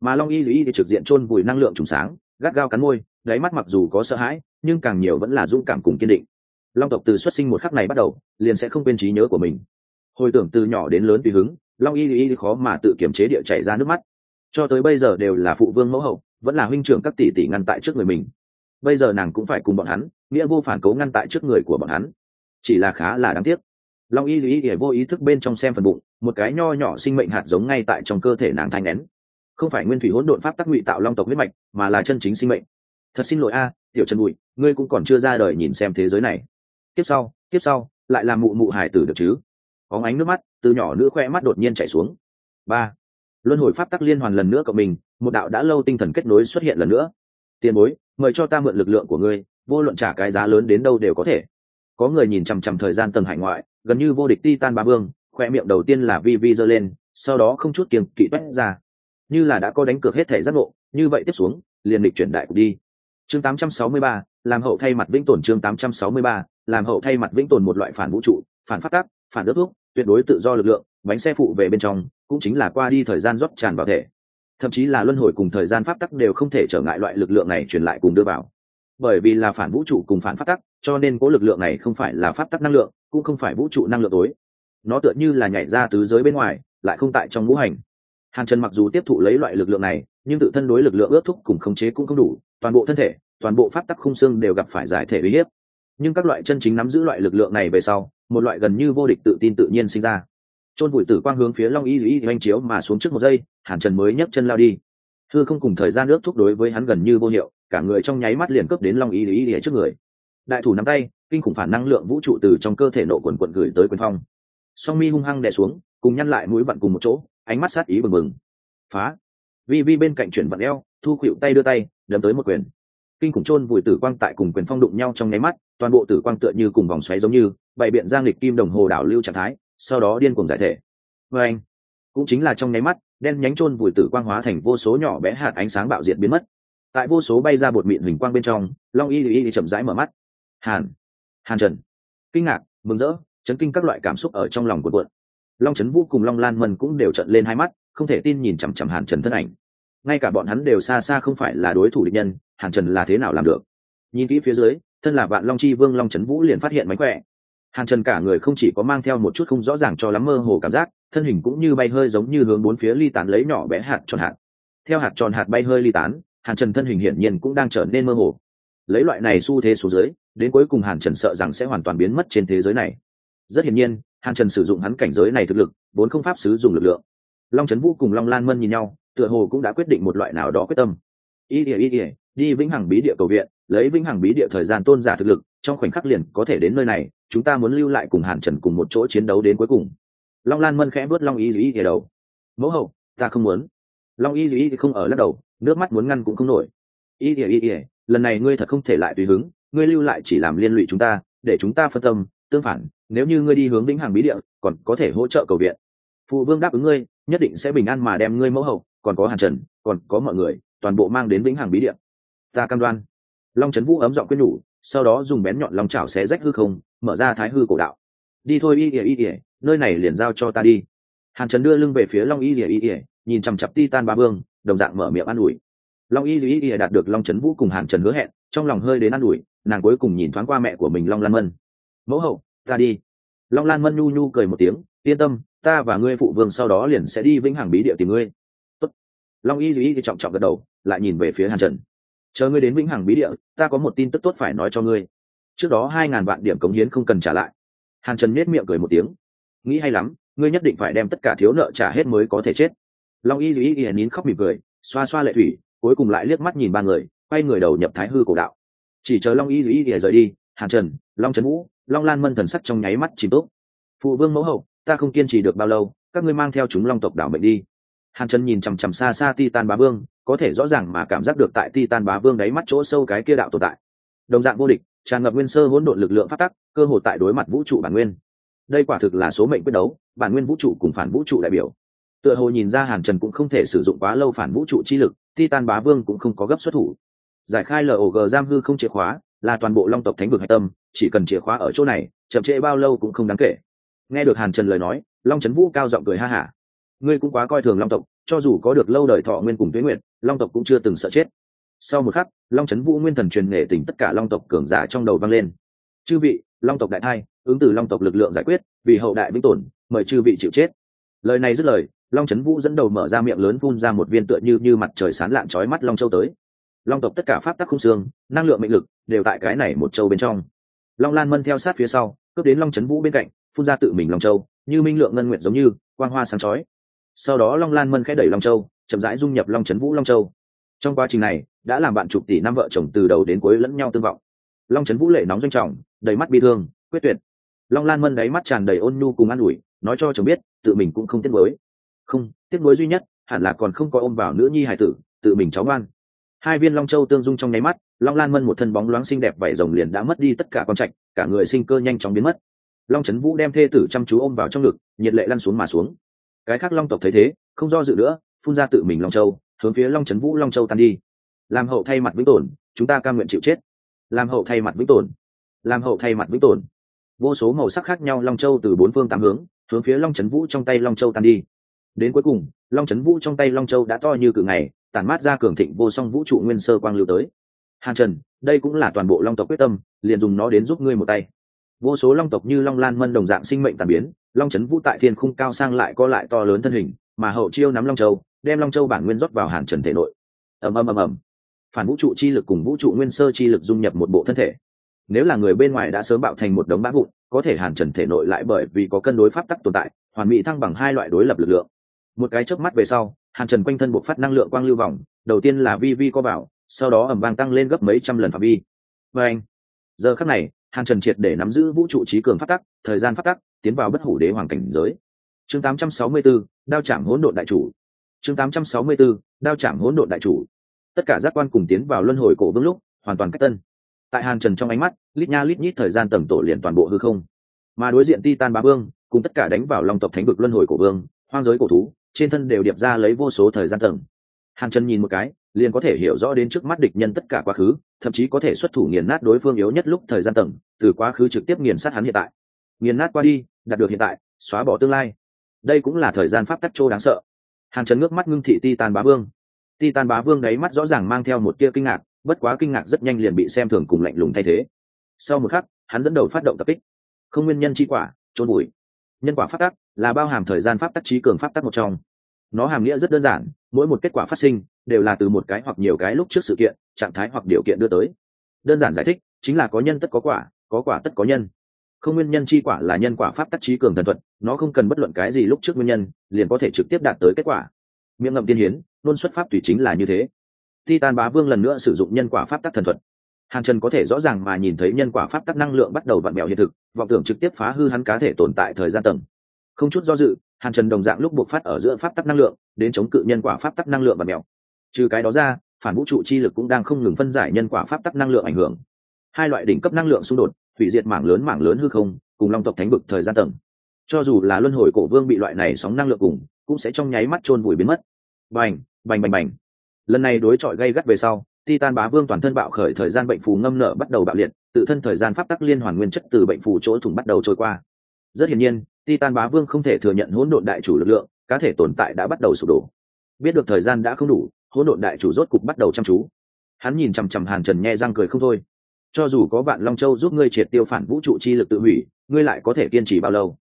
Mà long y y thì trực diện chôn bụi năng lượng trùng sáng, gắt gao cắn môi, đáy mắt mặc dù có sợ hãi, nhưng càng nhiều vẫn là dũng cảm cùng kiên định. Long tộc từ xuất sinh một khắc này bắt đầu, liền sẽ không quên trí nhớ của mình. Hồi tưởng từ nhỏ đến lớn tùy hứng, long y y khó mà tự kiềm chế địa chảy ra nước mắt cho tới bây giờ đều là phụ vương mẫu hậu, vẫn là huynh trưởng các tỷ tỷ ngăn tại trước người mình. Bây giờ nàng cũng phải cùng bọn hắn, nghĩa vô phản cố ngăn tại trước người của bọn hắn. Chỉ là khá là đáng tiếc. Long y y ỉa vô ý thức bên trong xem phần bụng, một cái nho nhỏ sinh mệnh hạt giống ngay tại trong cơ thể nàng thanh nén. Không phải nguyên thủy hỗn độn pháp tắc ngụy tạo long tộc huyết mạch, mà là chân chính sinh mệnh. Thật xin lỗi a, tiểu trần bụi, ngươi cũng còn chưa ra đời nhìn xem thế giới này. Tiếp sau tiếp sau, lại là mụ mụ hải tử được chứ? Có ánh nước mắt từ nhỏ nữ khoe mắt đột nhiên chảy xuống. Ba luân hồi pháp tắc liên hoàn lần nữa cộng mình một đạo đã lâu tinh thần kết nối xuất hiện lần nữa. Tiền bối mời cho ta mượn lực lượng của ngươi vô luận trả cái giá lớn đến đâu đều có thể. Có người nhìn chằm chằm thời gian tầng hải ngoại gần như vô địch ti tan ba vương khoe miệng đầu tiên là vi vi giơ lên sau đó không chút kiềm kỵ toét ra. Như là đã có đánh cược hết thể giác ngộ như vậy tiếp xuống liền địch chuyển đại cục đi. Chương 863, làm hậu thay mặt vĩnh tồn chương 863, làm hậu thay mặt vĩnh tồn một loại phản vũ trụ phản phát tác phản ước thuốc tuyệt đối tự do lực lượng bánh xe phụ về bên trong cũng chính là qua đi thời gian rót tràn vào thể. Thậm chí là luân hồi cùng thời gian pháp tắc đều không thể trở ngại loại lực lượng này truyền lại cùng đưa vào. Bởi vì là phản vũ trụ cùng phản pháp tắc, cho nên cố lực lượng này không phải là pháp tắc năng lượng, cũng không phải vũ trụ năng lượng tối. Nó tựa như là nhảy ra tứ giới bên ngoài, lại không tại trong ngũ hành. Hàn trần mặc dù tiếp thụ lấy loại lực lượng này, nhưng tự thân đối lực lượng ước thúc cùng khống chế cũng không đủ, toàn bộ thân thể, toàn bộ pháp tắc khung xương đều gặp phải giải thể uy hiếp. Nhưng các loại chân chính nắm giữ loại lực lượng này về sau, một loại gần như vô địch tự tin tự nhiên sinh ra chôn vùi tử quang hướng phía long y y oanh chiếu mà xuống trước một giây, hàn trần mới nhấc chân lao đi. Thư không cùng thời gian ước thúc đối với hắn gần như vô hiệu, cả người trong nháy mắt liền cướp đến long y y y trước người. Đại thủ nắm tay, kinh khủng phản năng lượng vũ trụ từ trong cơ thể nộ quần quận gửi tới quyền phong. Song mi hung hăng đè xuống, cùng nhăn lại mũi vặn cùng một chỗ, ánh mắt sát ý bừng bừng. Phá. Vi vi bên cạnh chuyển vặn eo, thu khuỵu tay đưa tay, đấm tới một quyền. Kinh khủng chôn vùi tử quang tại cùng quyền phong đụng nhau trong nháy mắt, toàn bộ tử quang tựa như cùng vòng xoáy giống như, bày biện giang lịch kim đồng hồ đảo lưu trạng thái sau đó điên cuồng giải thể. Và anh, cũng chính là trong nháy mắt, đen nhánh chôn vùi tử quang hóa thành vô số nhỏ bé hạt ánh sáng bạo diệt biến mất. Tại vô số bay ra bột mịn hình quang bên trong, long y y chậm rãi mở mắt. Hàn hàn trần. Kinh ngạc, mừng rỡ, chấn kinh các loại cảm xúc ở trong lòng cuộn cuộn. Long trấn vũ cùng long lan mân cũng đều trận lên hai mắt, không thể tin nhìn chằm chằm hàn trần thân ảnh. Ngay cả bọn hắn đều xa xa không phải là đối thủ địch nhân, hàn trần là thế nào làm được? Nhìn kỹ phía dưới, thân là vạn long chi vương long trấn vũ liền phát hiện mánh khỏe hàn trần cả người không chỉ có mang theo một chút không rõ ràng cho lắm mơ hồ cảm giác, thân hình cũng như bay hơi giống như hướng bốn phía ly tán lấy nhỏ bé hạt tròn hạt. Theo hạt tròn hạt bay hơi ly tán, hàn trần thân hình hiển nhiên cũng đang trở nên mơ hồ. Lấy loại này xu thế xuống dưới, đến cuối cùng hàn trần sợ rằng sẽ hoàn toàn biến mất trên thế giới này. Rất hiển nhiên, hàn trần sử dụng hắn cảnh giới này thực lực, vốn không pháp sử dụng lực lượng. Long trấn vũ cùng long lan mân nhìn nhau, tựa hồ cũng đã quyết định một loại nào đó quyết tâm. Ý ỉa ý ỉa đi vĩnh hằng bí địa cầu viện, lấy vĩnh hằng bí địa thời gian tôn giả thực lực trong khoảnh khắc liền có thể đến nơi này, chúng ta muốn lưu lại cùng hàn trần cùng một chỗ chiến đấu đến cuối cùng. Long lan mân khẽ vớt long y dĩ thì đầu. Mẫu hậu, ta không muốn. Long y dĩ không ở lắc đầu, nước mắt muốn ngăn cũng không nổi. Y ỉa y ỉa lần này ngươi thật không thể lại tùy hứng, ngươi lưu lại chỉ làm liên lụy chúng ta, để chúng ta phân tâm, tương phản, nếu như ngươi đi hướng vĩnh hằng bí địa, còn có thể hỗ trợ cầu viện. Phụ vương đáp ứng ngươi, nhất định sẽ bình an mà đem ngươi mẫu hậu, còn có hàn trần, còn có mọi người, toàn bộ mang đến vĩnh hằng bí địa. Ta cam đoan. Long trấn vũ ấm giọng quyết nhủ sau đó dùng bén nhọn lòng chảo xé rách hư không, mở ra thái hư cổ đạo. Đi thôi, y ỉa y ỉa nơi này liền giao cho ta đi. Hàn trần đưa lưng về phía long y ỉa y ỉa nhìn chằm chặp ti tan ba vương, đồng dạng mở miệng an ủi. Long y y y đạt được long trấn vũ cùng hàn trần hứa hẹn, trong lòng hơi đến an ủi, nàng cuối cùng nhìn thoáng qua mẹ của mình long lan mân. Mẫu hậu, ta đi. Long lan mân nhu nhu cười một tiếng, yên tâm, ta và ngươi phụ vương sau đó liền sẽ đi vĩnh hằng bí địa tìm ngươi. Tốt. long y duy trọng trọng gật đầu, lại nhìn về phía hàn trần chờ ngươi đến vĩnh hằng bí địa, ta có một tin tức tốt phải nói cho ngươi. Trước đó hai ngàn vạn điểm cống hiến không cần trả lại. Hàn trần nết miệng cười một tiếng. Nghĩ hay lắm, ngươi nhất định phải đem tất cả thiếu nợ trả hết mới có thể chết. Long y dù ý ý nín khóc mỉm cười, xoa xoa lệ thủy, cuối cùng lại liếc mắt nhìn ba người, quay người đầu nhập thái hư cổ đạo. Chỉ chờ long y dù ý ý rời đi, hàn trần, long trấn vũ, long lan mân thần sắc trong nháy mắt chìm tốt phụ vương mẫu hậu, ta không kiên trì được bao lâu, các ngươi mang theo chúng long tộc đảo mệnh đi. Hàn trần nhìn chằm chằm xa xa ti tan bá vương có thể rõ ràng mà cảm giác được tại titan bá vương đáy mắt chỗ sâu cái kia đạo tồn tại. Đồng dạng vô địch, tràn ngập nguyên sơ hỗn độn lực lượng phát tắc, cơ hội tại đối mặt vũ trụ bản nguyên. Đây quả thực là số mệnh quyết đấu, bản nguyên vũ trụ cùng phản vũ trụ đại biểu. Tựa hồ nhìn ra hàn trần cũng không thể sử dụng quá lâu phản vũ trụ chi lực, titan bá vương cũng không có gấp xuất thủ. Giải khai log giam hư không chìa khóa, là toàn bộ long tộc thánh vực hạch tâm, chỉ cần chìa khóa ở chỗ này, chậm trễ bao lâu cũng không đáng kể. Nghe được hàn trần lời nói, long trấn vũ cao giọng cười ha hả. Ngươi cũng quá coi thường long tộc cho dù có được lâu đời thọ nguyên cùng tuế nguyện long tộc cũng chưa từng sợ chết. Sau một khắc, long trấn vũ nguyên thần truyền nghệ tỉnh tất cả long tộc cường giả trong đầu vang lên. Chư vị, long tộc đại thai, ứng từ long tộc lực lượng giải quyết, vì hậu đại vĩnh tổn mời chư vị chịu chết. Lời này dứt lời, long trấn vũ dẫn đầu mở ra miệng lớn phun ra một viên tựa như như mặt trời sán lạn trói mắt long châu tới. Long tộc tất cả pháp tắc không xương, năng lượng mệnh lực, đều tại cái này một châu bên trong. Long lan mân theo sát phía sau, cướp đến long trấn vũ bên cạnh, phun ra tự mình long châu, như minh lượng ngân nguyện giống như, quang hoa sáng chói sau đó long lan mân khẽ đẩy long châu, chậm rãi dung nhập long trấn vũ long châu. Trong quá trình này, đã làm bạn chục tỷ năm vợ chồng từ đầu đến cuối lẫn nhau tương vọng. Long trấn vũ lệ nóng doanh trọng, đầy mắt bi thương, quyết tuyệt. Long lan mân đáy mắt tràn đầy ôn nhu cùng an ủi, nói cho chồng biết, tự mình cũng không tiếc mới không, tiếc mới duy nhất, hẳn là còn không có ôm vào nữ nhi hải tử, tự mình cháu ngoan. Hai viên long châu tương dung trong nháy mắt, long lan mân một thân bóng loáng xinh đẹp vảy rồng liền đã mất đi tất cả con trạch, cả người sinh cơ nhanh chóng biến mất. Long trấn vũ đem thê tử chăm chú ôm vào trong ngực, nhiệt lệ lăn xuống mà xuống cái khác long tộc thấy thế, không do dự nữa, phun ra tự mình long châu, hướng phía long trấn vũ long châu tan đi. Làm hậu thay mặt vĩnh tồn, chúng ta cam nguyện chịu chết. Làm hậu thay mặt vĩnh tồn, làm hậu thay mặt vĩnh tồn. Vô số màu sắc khác nhau long châu từ bốn phương tám hướng hướng phía long trấn vũ trong tay long châu tan đi. Đến cuối cùng, long trấn vũ trong tay long châu đã to như cự ngày, tản mát ra cường thịnh vô song vũ trụ nguyên sơ quang lưu tới. Hàn trần, đây cũng là toàn bộ long tộc quyết tâm, liền dùng nó đến giúp ngươi một tay. Vô số long tộc như long lan mân đồng dạng sinh mệnh tàn biến long trấn vũ tại thiên khung cao sang lại co lại to lớn thân hình mà hậu chiêu nắm long châu đem long châu bản nguyên rót vào hàn trần thể nội. Ầm ầm ầm ầm. Phản vũ trụ chi lực cùng vũ trụ nguyên sơ chi lực dung nhập một bộ thân thể. Nếu là người bên ngoài đã sớm bạo thành một đống bã vụn có thể hàn trần thể nội lại bởi vì có cân đối pháp tắc tồn tại hoàn mỹ thăng bằng hai loại đối lập lực lượng. Một cái chớp mắt về sau hàn trần quanh thân buộc phát năng lượng quang lưu vòng đầu tiên là vi vi co bảo, sau đó ẩm vang tăng lên gấp mấy trăm lần phạm vi. Và anh giờ khắc này hàn trần triệt để nắm giữ vũ trụ trí cường phát tắc thời gian phát tắc tiến vào bất hủ đế hoàng cảnh giới. Chương 864, đao chạm hỗn độn đại chủ. Chương 864, đao chạm hỗn độn đại chủ. Tất cả giác quan cùng tiến vào luân hồi cổ vương lúc hoàn toàn cách tân. Tại hàn trần trong ánh mắt lít nha lít nhít thời gian tầng tổ liền toàn bộ hư không. Mà đối diện Ti Tan bá vương cùng tất cả đánh vào long tộc thánh vực luân hồi cổ vương hoang giới cổ thú trên thân đều điệp ra lấy vô số thời gian tầng. Hàn trần nhìn một cái liền có thể hiểu rõ đến trước mắt địch nhân tất cả quá khứ, thậm chí có thể xuất thủ nghiền nát đối phương yếu nhất lúc thời gian tầng, từ quá khứ trực tiếp nghiền sát hắn hiện tại. Nghiền nát qua đi, đạt được hiện tại, xóa bỏ tương lai. Đây cũng là thời gian pháp tắc trô đáng sợ. Hàn trần ngước mắt ngưng thị ti tàn bá vương. Ti tàn bá vương đấy mắt rõ ràng mang theo một tia kinh ngạc, bất quá kinh ngạc rất nhanh liền bị xem thường cùng lạnh lùng thay thế. Sau một khắc, hắn dẫn đầu phát động tập kích. Không nguyên nhân chi quả trôn bụi nhân quả pháp tắc là bao hàm thời gian pháp tắc trí cường pháp tắc một trong. Nó hàm nghĩa rất đơn giản, mỗi một kết quả phát sinh đều là từ một cái hoặc nhiều cái lúc trước sự kiện, trạng thái hoặc điều kiện đưa tới. Đơn giản giải thích, chính là có nhân tất có quả có quả tất có nhân. Không nguyên nhân chi quả là nhân quả pháp tắc trí cường thần thuật nó không cần bất luận cái gì lúc trước nguyên nhân, liền có thể trực tiếp đạt tới kết quả. Miệng ngậm tiên hiến luôn xuất pháp tùy chính là như thế. Titan bá vương lần nữa sử dụng nhân quả pháp tắc thần thuật hàn trần có thể rõ ràng mà nhìn thấy nhân quả pháp tắc năng lượng bắt đầu vặn mẹo hiện thực, vọng tưởng trực tiếp phá hư hắn cá thể tồn tại thời gian tầng. Không chút do dự, hàn trần đồng dạng lúc buộc phát ở giữa pháp tắc năng lượng, đến chống cự nhân quả pháp tắc năng lượng và mèo trừ cái đó ra, phản vũ trụ chi lực cũng đang không ngừng phân giải nhân quả pháp tắc năng lượng ảnh hưởng. Hai loại đỉnh cấp năng lượng xung đột, hủy diệt mảng lớn mảng lớn hư không, cùng long tộc thánh vực thời gian tầng. Cho dù là luân hồi cổ vương bị loại này sóng năng lượng cùng, cũng sẽ trong nháy mắt chôn vùi biến mất. Bành bành bành bành. Lần này đối chọi gây gắt về sau, titan bá vương toàn thân bạo khởi thời gian bệnh phù ngâm nở bắt đầu bạo liệt, tự thân thời gian pháp tắc liên hoàn nguyên chất từ bệnh phù chỗ thủng bắt đầu trôi qua. Rất hiển nhiên, titan bá vương không thể thừa nhận hỗn độn đại chủ lực lượng, cá thể tồn tại đã bắt đầu sụp đổ. Biết được thời gian đã không đủ hỗn độn đại chủ rốt cục bắt đầu chăm chú. Hắn nhìn chằm chằm hàn trần nghe răng cười không thôi. Cho dù có vạn long châu giúp ngươi triệt tiêu phản vũ trụ chi lực tự hủy, ngươi lại có thể kiên trì bao lâu?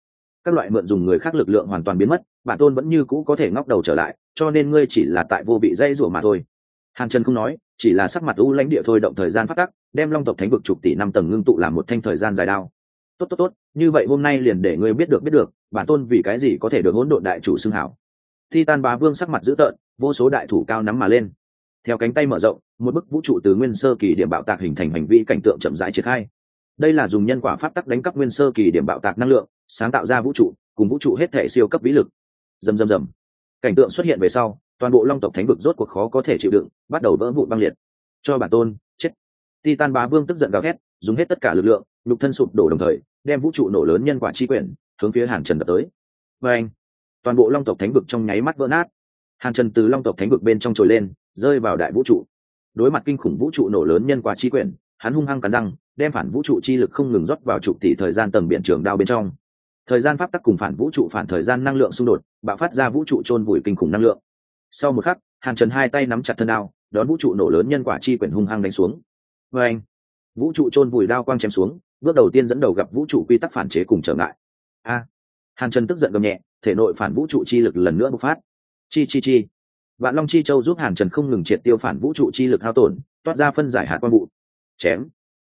Các loại mượn dùng người khác lực lượng hoàn toàn biến mất, bản tôn vẫn như cũ có thể ngóc đầu trở lại, cho nên ngươi chỉ là tại vô bị dây rủa mà thôi. Hàn trần không nói, chỉ là sắc mặt u lãnh địa thôi động thời gian phát tắc, đem long tộc thánh vực chục tỷ năm tầng ngưng tụ làm một thanh thời gian dài đao. Tốt tốt tốt, như vậy hôm nay liền để ngươi biết được biết được, bản tôn vì cái gì có thể được hỗn độn đại chủ xưng hảo. Titan bá vương sắc mặt dữ tợn vô số đại thủ cao nắm mà lên. Theo cánh tay mở rộng, một bức vũ trụ từ nguyên sơ kỳ điểm bạo tạc hình thành hành vi cảnh tượng chậm rãi triển khai. Đây là dùng nhân quả pháp tắc đánh cắp nguyên sơ kỳ điểm bạo tạc năng lượng, sáng tạo ra vũ trụ, cùng vũ trụ hết thể siêu cấp vĩ lực. Dầm dầm dầm cảnh tượng xuất hiện về sau, toàn bộ long tộc thánh vực rốt cuộc khó có thể chịu đựng, bắt đầu vỡ vụn băng liệt. Cho bản tôn, chết. Titan bá vương tức giận gào thét, dùng hết tất cả lực lượng lục thân sụp đổ đồng thời, đem vũ trụ nổ lớn nhân quả chi quyển hướng phía hàn trần đập tới. Và anh, toàn bộ long tộc thánh vực trong nháy mắt vỡ nát hàn trần từ long tộc thánh vực bên trong trồi lên, rơi vào đại vũ trụ. Đối mặt kinh khủng vũ trụ nổ lớn nhân quả chi quyển, hắn hung hăng cắn răng, đem phản vũ trụ chi lực không ngừng rót vào trụ tỷ thời gian tầng biển trường đao bên trong. Thời gian pháp tắc cùng phản vũ trụ phản thời gian năng lượng xung đột, bạo phát ra vũ trụ chôn vùi kinh khủng năng lượng. Sau một khắc, hàn trần hai tay nắm chặt thân đao, đón vũ trụ nổ lớn nhân quả chi quyển hung hăng đánh xuống. Vê anh vũ trụ chôn vùi đao quang chém xuống, bước đầu tiên dẫn đầu gặp vũ trụ quy tắc phản chế cùng trở ngại. A! Hàn trần tức giận gầm nhẹ, thể nội phản vũ trụ chi lực lần nữa bộc phát chi chi chi. Vạn long chi châu giúp hàn trần không ngừng triệt tiêu phản vũ trụ chi lực hao tổn, toát ra phân giải hạt quang vụ. Chém.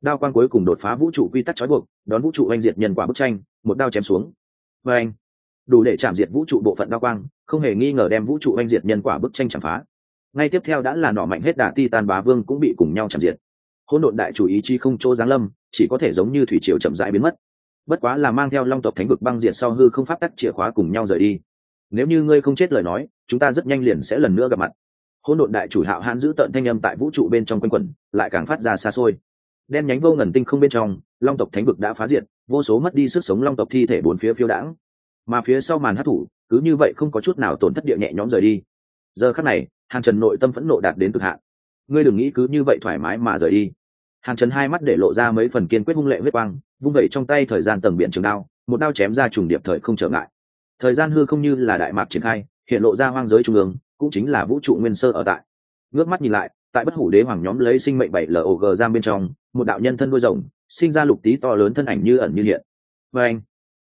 Đao quang cuối cùng đột phá vũ trụ quy tắc trói buộc, đón vũ trụ oanh diệt nhân quả bức tranh, một đao chém xuống. Và anh đủ để chạm diệt vũ trụ bộ phận đao quang, không hề nghi ngờ đem vũ trụ oanh diệt nhân quả bức tranh chạm phá. Ngay tiếp theo đã là nọ mạnh hết đả ti tan bá vương cũng bị cùng nhau chạm diệt. Hỗn độn đại chủ ý chi không chỗ giáng lâm, chỉ có thể giống như thủy triều chậm rãi biến mất. Bất quá là mang theo long tộc thánh vực băng diệt sau hư không pháp tắc chìa khóa cùng nhau rời đi. Nếu như ngươi không chết lời nói chúng ta rất nhanh liền sẽ lần nữa gặp mặt. Hỗn độn đại chủ hạo hãn giữ tận thanh âm tại vũ trụ bên trong quanh quẩn, lại càng phát ra xa xôi. Đen nhánh vô ngần tinh không bên trong, long tộc thánh vực đã phá diệt, vô số mất đi sức sống long tộc thi thể bốn phía phiêu đãng. Mà phía sau màn hát thủ, cứ như vậy không có chút nào tổn thất địa nhẹ nhõm rời đi. Giờ khắc này, hàn trần nội tâm phẫn nộ đạt đến cực hạn. Ngươi đừng nghĩ cứ như vậy thoải mái mà rời đi. Hàn trần hai mắt để lộ ra mấy phần kiên quyết hung lệ huyết quang, vung vẩy trong tay thời gian tầng biển trường đao, một đao chém ra trùng điệp thời không trở ngại. Thời gian hư không như là đại mạc triển khai hiện lộ ra hoang giới trung ương, cũng chính là vũ trụ nguyên sơ ở tại. Ngước mắt nhìn lại, tại bất hủ đế hoàng nhóm lấy sinh mệnh bảy log giam bên trong, một đạo nhân thân đôi rồng, sinh ra lục tí to lớn thân ảnh như ẩn như hiện. Và anh,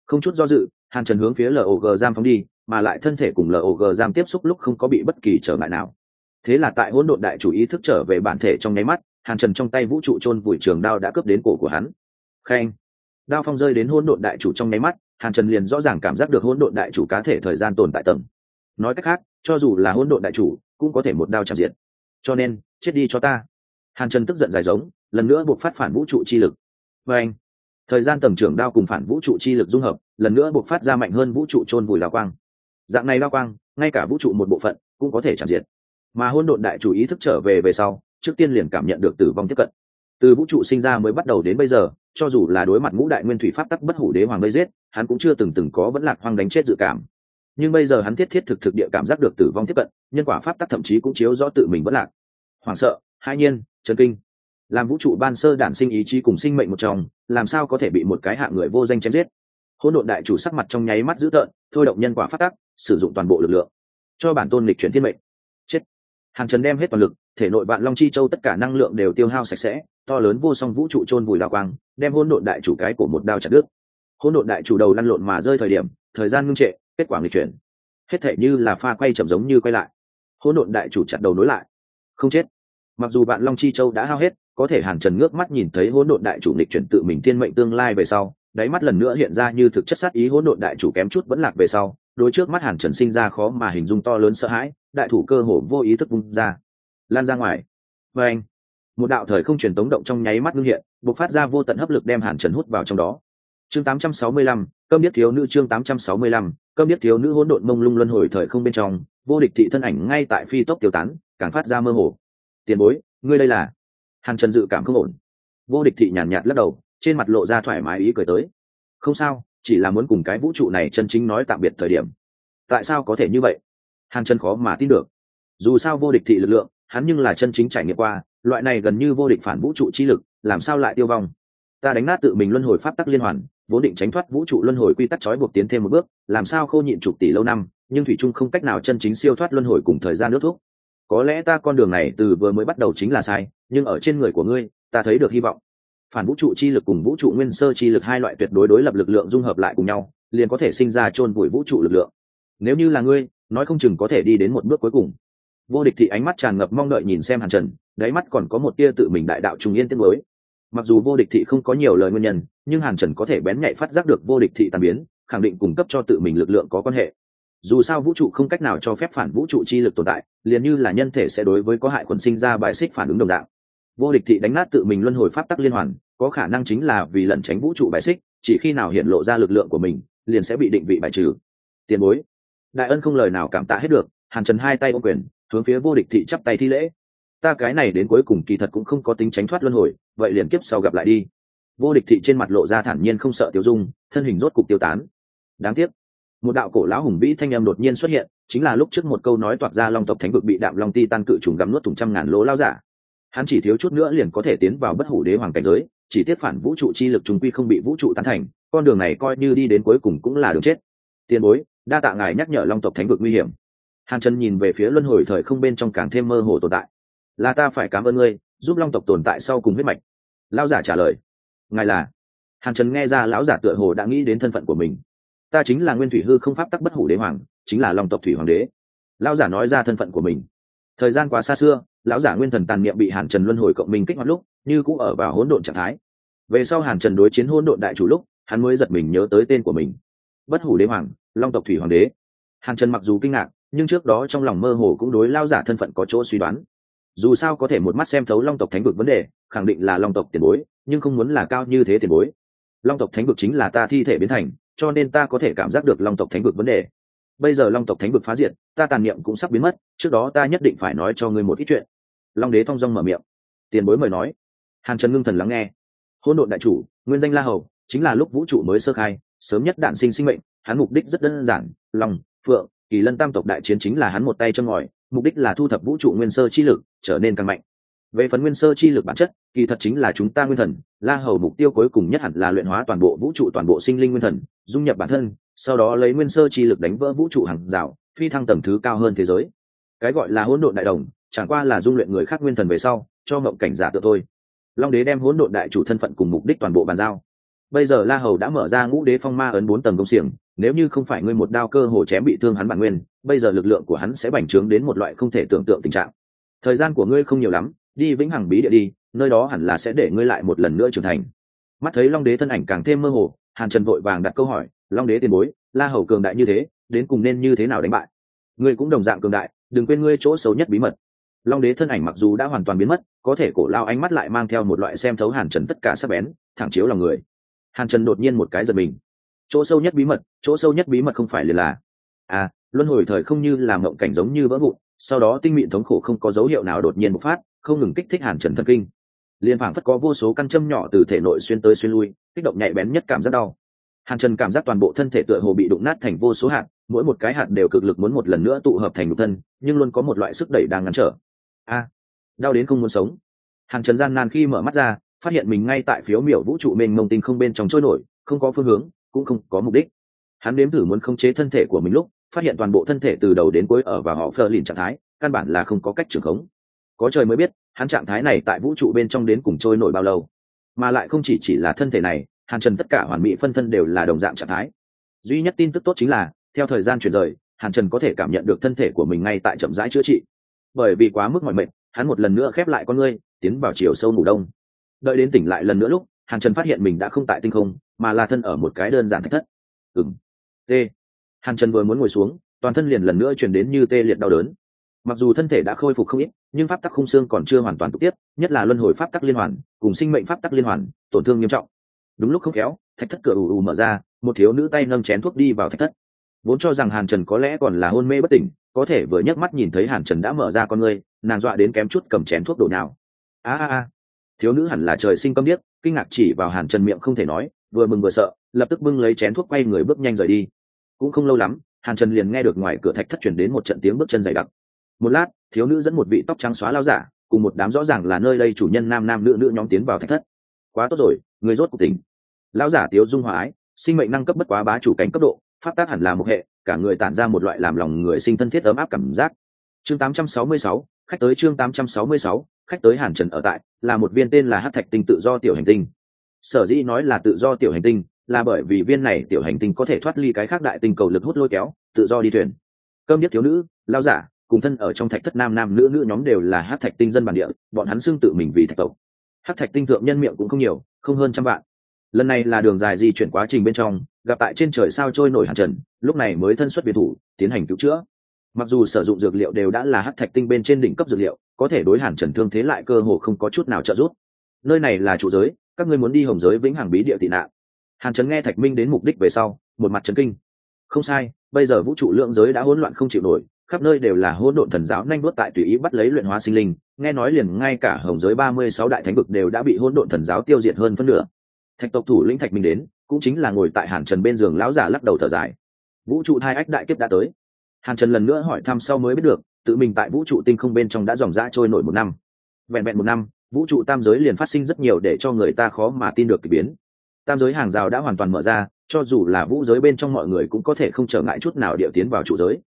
không chút do dự, hàn trần hướng phía log giam phóng đi, mà lại thân thể cùng log giam tiếp xúc lúc không có bị bất kỳ trở ngại nào. Thế là tại hỗn độn đại chủ ý thức trở về bản thể trong nháy mắt, hàn trần trong tay vũ trụ chôn vùi trường đao đã cướp đến cổ của hắn. Khen đao phong rơi đến hỗn độn đại chủ trong nháy mắt, hàn trần liền rõ ràng cảm giác được hỗn độn đại chủ cá thể thời gian tồn tại tầng nói cách khác, cho dù là hỗn độn đại chủ, cũng có thể một đao chạm diệt. Cho nên, chết đi cho ta. Hàn trần tức giận dài giống, lần nữa buộc phát phản vũ trụ chi lực. Và anh, thời gian tầm trưởng đao cùng phản vũ trụ chi lực dung hợp, lần nữa buộc phát ra mạnh hơn vũ trụ trôn vùi lao quang. Dạng này lao quang, ngay cả vũ trụ một bộ phận, cũng có thể chạm diệt. Mà hôn độn đại chủ ý thức trở về về sau, trước tiên liền cảm nhận được tử vong tiếp cận. Từ vũ trụ sinh ra mới bắt đầu đến bây giờ, cho dù là đối mặt ngũ đại nguyên thủy pháp tắc bất hủ đế hoàng gây giết, hắn cũng chưa từng từng có vẫn lạc hoang đánh chết dự cảm nhưng bây giờ hắn thiết thiết thực thực địa cảm giác được tử vong tiếp cận, nhân quả pháp tắc thậm chí cũng chiếu rõ tự mình vẫn lạc. Hoảng sợ, hai nhiên chân kinh. Làm vũ trụ ban sơ đản sinh ý chí cùng sinh mệnh một chồng làm sao có thể bị một cái hạng người vô danh chém giết? Hỗn độn đại chủ sắc mặt trong nháy mắt dữ tợn, thôi động nhân quả phát tắc, sử dụng toàn bộ lực lượng. Cho bản tôn lịch chuyển thiên mệnh. Chết. Hàng trần đem hết toàn lực, thể nội vạn long chi châu tất cả năng lượng đều tiêu hao sạch sẽ, to lớn vô song vũ trụ chôn vùi đào quang, đem hỗn độn đại chủ cái của một đao chặt đứt. Hỗn độn đại chủ đầu lăn lộn mà rơi thời điểm, thời gian ngưng trệ kết quả nghịch chuyển. Hết thể như là pha quay chậm giống như quay lại. Hỗn độn đại chủ chặt đầu nối lại. Không chết. Mặc dù bạn long chi châu đã hao hết có thể hàn trần ngước mắt nhìn thấy hỗn độn đại chủ lịch chuyển tự mình thiên mệnh tương lai về sau đáy mắt lần nữa hiện ra như thực chất sát ý hỗn độn đại chủ kém chút vẫn lạc về sau đôi trước mắt hàn trần sinh ra khó mà hình dung to lớn sợ hãi đại thủ cơ hồ vô ý thức vung ra. Lan ra ngoài. Và anh một đạo thời không truyền tống động trong nháy mắt ngưng hiện b ộ c phát ra vô tận hấp lực đem hàn trần hút vào trong đó. Chương 865, cơm biết thiếu nữ chương 865, cơm biết thiếu nữ hỗn độn mông lung luân hồi thời không bên trong vô địch thị thân ảnh ngay tại phi tốc tiêu tán càng phát ra mơ hồ. Tiền bối ngươi đây là? Hàn trần dự cảm không ổn. Vô địch thị nhàn nhạt, nhạt lắc đầu trên mặt lộ ra thoải mái ý cười tới. Không sao chỉ là muốn cùng cái vũ trụ này chân chính nói tạm biệt thời điểm. Tại sao có thể như vậy? Hàn trần khó mà tin được. Dù sao vô địch thị lực lượng hắn nhưng là chân chính trải nghiệm qua loại này gần như vô địch phản vũ trụ chi lực làm sao lại tiêu vong? Ta đánh nát tự mình luân hồi pháp tắc liên hoàn vốn định tránh thoát vũ trụ luân hồi quy tắc trói buộc tiến thêm một bước, làm sao khô nhịn chục tỷ lâu năm, nhưng thủy trung không cách nào chân chính siêu thoát luân hồi cùng thời gian nước thuốc. Có lẽ ta con đường này từ vừa mới bắt đầu chính là sai, nhưng ở trên người của ngươi, ta thấy được hy vọng. Phản vũ trụ chi lực cùng vũ trụ nguyên sơ chi lực hai loại tuyệt đối đối lập lực lượng dung hợp lại cùng nhau, liền có thể sinh ra chôn vùi vũ trụ lực lượng. Nếu như là ngươi, nói không chừng có thể đi đến một bước cuối cùng. Vô địch thị ánh mắt tràn ngập mong đợi nhìn xem hàn trần, đáy mắt còn có một tia tự mình đại đạo trùng yên tiết mới mặc dù vô địch thị không có nhiều lời nguyên nhân, nhưng hàn trần có thể bén nhạy phát giác được vô địch thị tàn biến, khẳng định cung cấp cho tự mình lực lượng có quan hệ. Dù sao vũ trụ không cách nào cho phép phản vũ trụ chi lực tồn tại, liền như là nhân thể sẽ đối với có hại quần sinh ra bài xích phản ứng đồng dạng. Vô địch thị đánh nát tự mình luân hồi pháp tắc liên hoàn, có khả năng chính là vì lẩn tránh vũ trụ bài xích, chỉ khi nào hiện lộ ra lực lượng của mình, liền sẽ bị định vị bài trừ. Tiền bối. Đại ân không lời nào cảm tạ hết được, hàn trần hai tay ô quyền, hướng phía vô địch thị chắp tay thi lễ ta cái này đến cuối cùng kỳ thật cũng không có tính tránh thoát luân hồi, vậy liền kiếp sau gặp lại đi. Vô địch thị trên mặt lộ ra thản nhiên không sợ tiêu dung, thân hình rốt cục tiêu tán. Đáng tiếc, một đạo cổ lão hùng vĩ thanh âm đột nhiên xuất hiện, chính là lúc trước một câu nói toạc ra long tộc thánh vực bị đạm long ti tan cự trùng gắm nuốt thùng trăm ngàn lỗ lao giả. Hắn chỉ thiếu chút nữa liền có thể tiến vào bất hủ đế hoàng cảnh giới, chỉ tiếp phản vũ trụ chi lực chúng quy không bị vũ trụ tán thành, con đường này coi như đi đến cuối cùng cũng là đường chết. Tiền bối, đa tạ ngài nhắc nhở long tộc thánh vực nguy hiểm. Hàn trần nhìn về phía luân hồi thời không bên trong càng thêm mơ hồ tồn tại là ta phải cảm ơn ngươi, giúp long tộc tồn tại sau cùng huyết mạch. Lão giả trả lời, ngài là. Hàn trần nghe ra lão giả tựa hồ đã nghĩ đến thân phận của mình. Ta chính là nguyên thủy hư không pháp tắc bất hủ đế hoàng, chính là long tộc thủy hoàng đế. Lão giả nói ra thân phận của mình. Thời gian quá xa xưa, lão giả nguyên thần tàn niệm bị hàn trần luân hồi cộng minh kích hoạt lúc, như cũng ở vào hỗn độn trạng thái. Về sau hàn trần đối chiến hỗn độn đại chủ lúc, hắn mới giật mình nhớ tới tên của mình. Bất hủ đế hoàng, long tộc thủy hoàng đế. Hàn trần mặc dù kinh ngạc, nhưng trước đó trong lòng mơ hồ cũng đối lao giả thân phận có chỗ suy đoán dù sao có thể một mắt xem thấu long tộc thánh vực vấn đề, khẳng định là long tộc tiền bối, nhưng không muốn là cao như thế tiền bối. Long tộc thánh vực chính là ta thi thể biến thành, cho nên ta có thể cảm giác được long tộc thánh vực vấn đề. Bây giờ long tộc thánh vực phá diệt, ta tàn niệm cũng sắp biến mất, trước đó ta nhất định phải nói cho ngươi một ít chuyện. Long đế thong dong mở miệng. Tiền bối mời nói. Hàn trần ngưng thần lắng nghe. Hôn đ ộ đại chủ, nguyên danh la hầu, chính là lúc vũ trụ mới sơ khai, sớm nhất đạn sinh sinh mệnh, hắn mục đích rất đơn giản, lòng, phượng, kỳ lân tam tộc đại chiến chính là hắn một tay chân ngòi mục đích là thu thập vũ trụ nguyên sơ chi lực, trở nên càng mạnh. Về phần nguyên sơ chi lực bản chất, kỳ thật chính là chúng ta nguyên thần, la hầu mục tiêu cuối cùng nhất hẳn là luyện hóa toàn bộ vũ trụ toàn bộ sinh linh nguyên thần, dung nhập bản thân, sau đó lấy nguyên sơ chi lực đánh vỡ vũ trụ hàng rào, phi thăng tầng thứ cao hơn thế giới. Cái gọi là hỗn độn đại đồng, chẳng qua là dung luyện người khác nguyên thần về sau, cho mộng cảnh giả tự thôi. Long đế đem hỗn độn đại chủ thân phận cùng mục đích toàn bộ bàn giao. Bây giờ la hầu đã mở ra ngũ đế phong ma ấn bốn tầng công xiềng, nếu như không phải ngươi một đao cơ hồ chém bị thương hắn bản nguyên bây giờ lực lượng của hắn sẽ bành trướng đến một loại không thể tưởng tượng tình trạng. Thời gian của ngươi không nhiều lắm, đi vĩnh hằng bí địa đi, nơi đó hẳn là sẽ để ngươi lại một lần nữa trưởng thành. Mắt thấy long đế thân ảnh càng thêm mơ hồ, hàn trần vội vàng đặt câu hỏi, long đế tiền bối, la hầu cường đại như thế, đến cùng nên như thế nào đánh bại? Ngươi cũng đồng dạng cường đại, đừng quên ngươi chỗ xấu nhất bí mật. Long đế thân ảnh mặc dù đã hoàn toàn biến mất, có thể cổ lao ánh mắt lại mang theo một loại xem thấu hàn trần tất cả sắc bén, thẳng chiếu lòng người. Hàn trần đột nhiên một cái giật mình. Chỗ sâu nhất bí mật, chỗ sâu nhất bí mật không phải liền là à luân hồi thời không như làm mộng cảnh giống như vỡ vụn, sau đó tinh mịn thống khổ không có dấu hiệu nào đột nhiên bộc phát, không ngừng kích thích hàn trần thần kinh. Liên phảng phất có vô số căn châm nhỏ từ thể nội xuyên tới xuyên lui, kích động nhạy bén nhất cảm giác đau. Hàn trần cảm giác toàn bộ thân thể tựa hồ bị đụng nát thành vô số hạt, mỗi một cái hạt đều cực lực muốn một lần nữa tụ hợp thành một thân, nhưng luôn có một loại sức đẩy đang ngăn trở. A, đau đến không muốn sống. Hàn trần gian nan khi mở mắt ra, phát hiện mình ngay tại phiếu miểu vũ trụ mênh mông tinh không bên trong trôi nổi, không có phương hướng, cũng không có mục đích. Hắn nếm thử muốn khống chế thân thể của mình lúc phát hiện toàn bộ thân thể từ đầu đến cuối ở và họ phơ lìn trạng thái, căn bản là không có cách trưởng khống. Có trời mới biết, hắn trạng thái này tại vũ trụ bên trong đến cùng trôi nổi bao lâu. Mà lại không chỉ chỉ là thân thể này, hàn trần tất cả hoàn mỹ phân thân đều là đồng dạng trạng thái. Duy nhất tin tức tốt chính là, theo thời gian chuyển rời, hàn trần có thể cảm nhận được thân thể của mình ngay tại chậm rãi chữa trị. Bởi vì quá mức mọi mệnh hắn một lần nữa khép lại con ngươi, tiến vào chiều sâu ngủ đông. Đợi đến tỉnh lại lần nữa lúc, hàn trần phát hiện mình đã không tại tinh không, mà là thân ở một cái đơn giản thách thất. Ừng t hàn trần vừa muốn ngồi xuống, toàn thân liền lần nữa truyền đến như tê liệt đau đớn. Mặc dù thân thể đã khôi phục không ít, nhưng pháp tắc khung xương còn chưa hoàn toàn tục tiếp, nhất là luân hồi pháp tắc liên hoàn, cùng sinh mệnh pháp tắc liên hoàn, tổn thương nghiêm trọng. Đúng lúc không khéo, thạch thất cửa ù ù mở ra, một thiếu nữ tay nâng chén thuốc đi vào thạch thất. Vốn cho rằng hàn trần có lẽ còn là hôn mê bất tỉnh, có thể vừa nhấc mắt nhìn thấy hàn trần đã mở ra con ngươi, nàng dọa đến kém chút cầm chén thuốc đổ nào a a a. Thiếu nữ hẳn là trời sinh câm điếc, kinh ngạc chỉ vào hàn trần miệng không thể nói, vừa mừng vừa sợ, lập tức bưng lấy chén thuốc quay người bước nhanh rời đi cũng không lâu lắm hàn trần liền nghe được ngoài cửa thạch thất chuyển đến một trận tiếng bước chân dày đặc. Một lát thiếu nữ dẫn một vị tóc trắng xóa lao giả cùng một đám rõ ràng là nơi đây chủ nhân nam nam nữ nữ nhóm tiến vào thạch thất. Quá tốt rồi người rốt cuộc tỉnh. Lao giả tiếu dung hòa ái sinh mệnh năng cấp bất quá bá chủ cánh cấp độ pháp tác hẳn là một hệ cả người tản ra một loại làm lòng người sinh thân thiết ấm áp cảm giác. Chương 866, khách tới chương 866, khách tới hàn trần ở tại là một viên tên là hát thạch tinh tự do tiểu hành tinh. Sở dĩ nói là tự do tiểu hành tinh là bởi vì viên này tiểu hành tinh có thể thoát ly cái khác đại tinh cầu lực hút lôi kéo, tự do đi thuyền. Cơm nhất thiếu nữ, lao giả, cùng thân ở trong thạch thất nam nam nữ nữ nhóm đều là hát thạch tinh dân bản địa, bọn hắn xưng tự mình vì thạch tộc. Hát thạch tinh thượng nhân miệng cũng không nhiều, không hơn trăm vạn. Lần này là đường dài di chuyển quá trình bên trong, gặp tại trên trời sao trôi nổi hạt trần, lúc này mới thân xuất biệt thủ, tiến hành cứu chữa. Mặc dù sử dụng dược liệu đều đã là hát thạch tinh bên trên đỉnh cấp dược liệu, có thể đối hàn trần thương thế lại cơ hồ không có chút nào trợ giúp. Nơi này là trụ giới, các ngươi muốn đi hồng giới vĩnh hằng bí địa tị nạn hàn trấn nghe thạch minh đến mục đích về sau, một mặt trấn kinh. Không sai, bây giờ vũ trụ lượng giới đã hỗn loạn không chịu nổi, khắp nơi đều là hỗn độn thần giáo nhanh đuốt tại tùy ý bắt lấy luyện hóa sinh linh, nghe nói liền ngay cả hồng giới ba mươi sáu đại thánh vực đều đã bị hỗn độn thần giáo tiêu diệt hơn phân nửa. Thạch tộc thủ lĩnh thạch minh đến, cũng chính là ngồi tại hàn trần bên giường lão giả lắc đầu thở dài. Vũ trụ hai ách đại kiếp đã tới. Hàn trần lần nữa hỏi thăm sau mới biết được, tự mình tại vũ trụ tinh không bên trong đã dòng dã trôi nổi một năm. Vẹn vẹn một năm, vũ trụ tam giới liền phát sinh rất nhiều để cho người ta khó mà tin được kỳ biến tam giới hàng rào đã hoàn toàn mở ra, cho dù là vũ giới bên trong mọi người cũng có thể không trở ngại chút nào địa tiến vào trụ giới.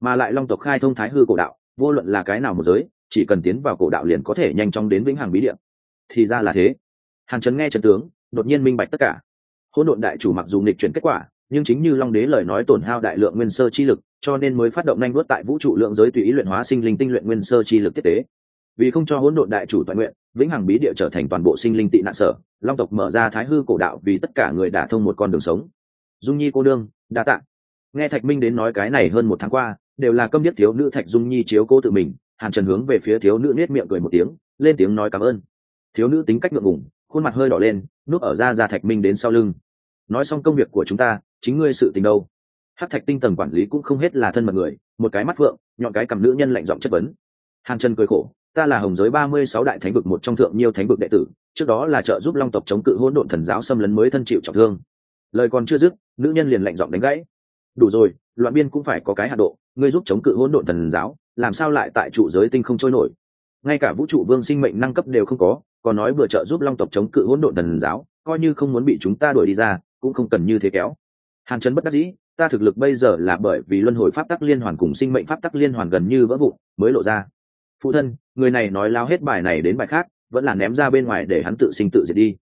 Mà lại long tộc khai thông thái hư cổ đạo, vô luận là cái nào một giới, chỉ cần tiến vào cổ đạo liền có thể nhanh chóng đến vĩnh hằng bí địa. Thì ra là thế. Hàn Trấn nghe trần tướng, đột nhiên minh bạch tất cả. Hỗn độn đại chủ mặc dù nghịch chuyển kết quả, nhưng chính như long đế lời nói tổn hao đại lượng nguyên sơ chi lực, cho nên mới phát động nhanh đuốt tại vũ trụ lượng giới tùy ý luyện hóa sinh linh tinh luyện nguyên sơ chi lực tiếp tế vì không cho hỗn độn đại chủ toàn nguyện, vĩnh hằng bí địa trở thành toàn bộ sinh linh tị nạn sở, long tộc mở ra thái hư cổ đạo vì tất cả người đả thông một con đường sống. Dung nhi cô đương, đa tạ. Nghe thạch minh đến nói cái này hơn một tháng qua, đều là câm điếc thiếu nữ thạch dung nhi chiếu cố tự mình, hàn trần hướng về phía thiếu nữ nết miệng cười một tiếng, lên tiếng nói cảm ơn. Thiếu nữ tính cách ngượng ngùng, khuôn mặt hơi đỏ lên núp ở ra ra thạch minh đến sau lưng. Nói xong công việc của chúng ta, chính ngươi sự tình đâu? Hát thạch tinh tầng quản lý cũng không hết là thân mật người, một cái mắt phượng nhọn cái cầm nữ nhân lạnh giọng chất vấn. Hàn trần cười khổ ta là hồng giới ba mươi sáu đại thánh vực một trong thượng nhiêu thánh vực đệ tử, trước đó là trợ giúp long tộc chống cự hỗn độn thần giáo xâm lấn mới thân chịu trọng thương. Lời còn chưa dứt, nữ nhân liền lạnh giọng đánh gãy. Đủ rồi, loạn biên cũng phải có cái hạ độ, ngươi giúp chống cự hỗn độn thần giáo, làm sao lại tại trụ giới tinh không trôi nổi? Ngay cả vũ trụ vương sinh mệnh năng cấp đều không có, còn nói vừa trợ giúp long tộc chống cự hỗn độn thần giáo, coi như không muốn bị chúng ta đuổi đi ra, cũng không cần như thế kéo. Hàn trấn bất đắc dĩ, ta thực lực bây giờ là bởi vì luân hồi pháp tắc liên hoàn cùng sinh mệnh pháp tắc liên hoàn gần như vỡ vụn, mới lộ ra phụ thân, người này nói lao hết bài này đến bài khác, vẫn là ném ra bên ngoài để hắn tự sinh tự diệt đi.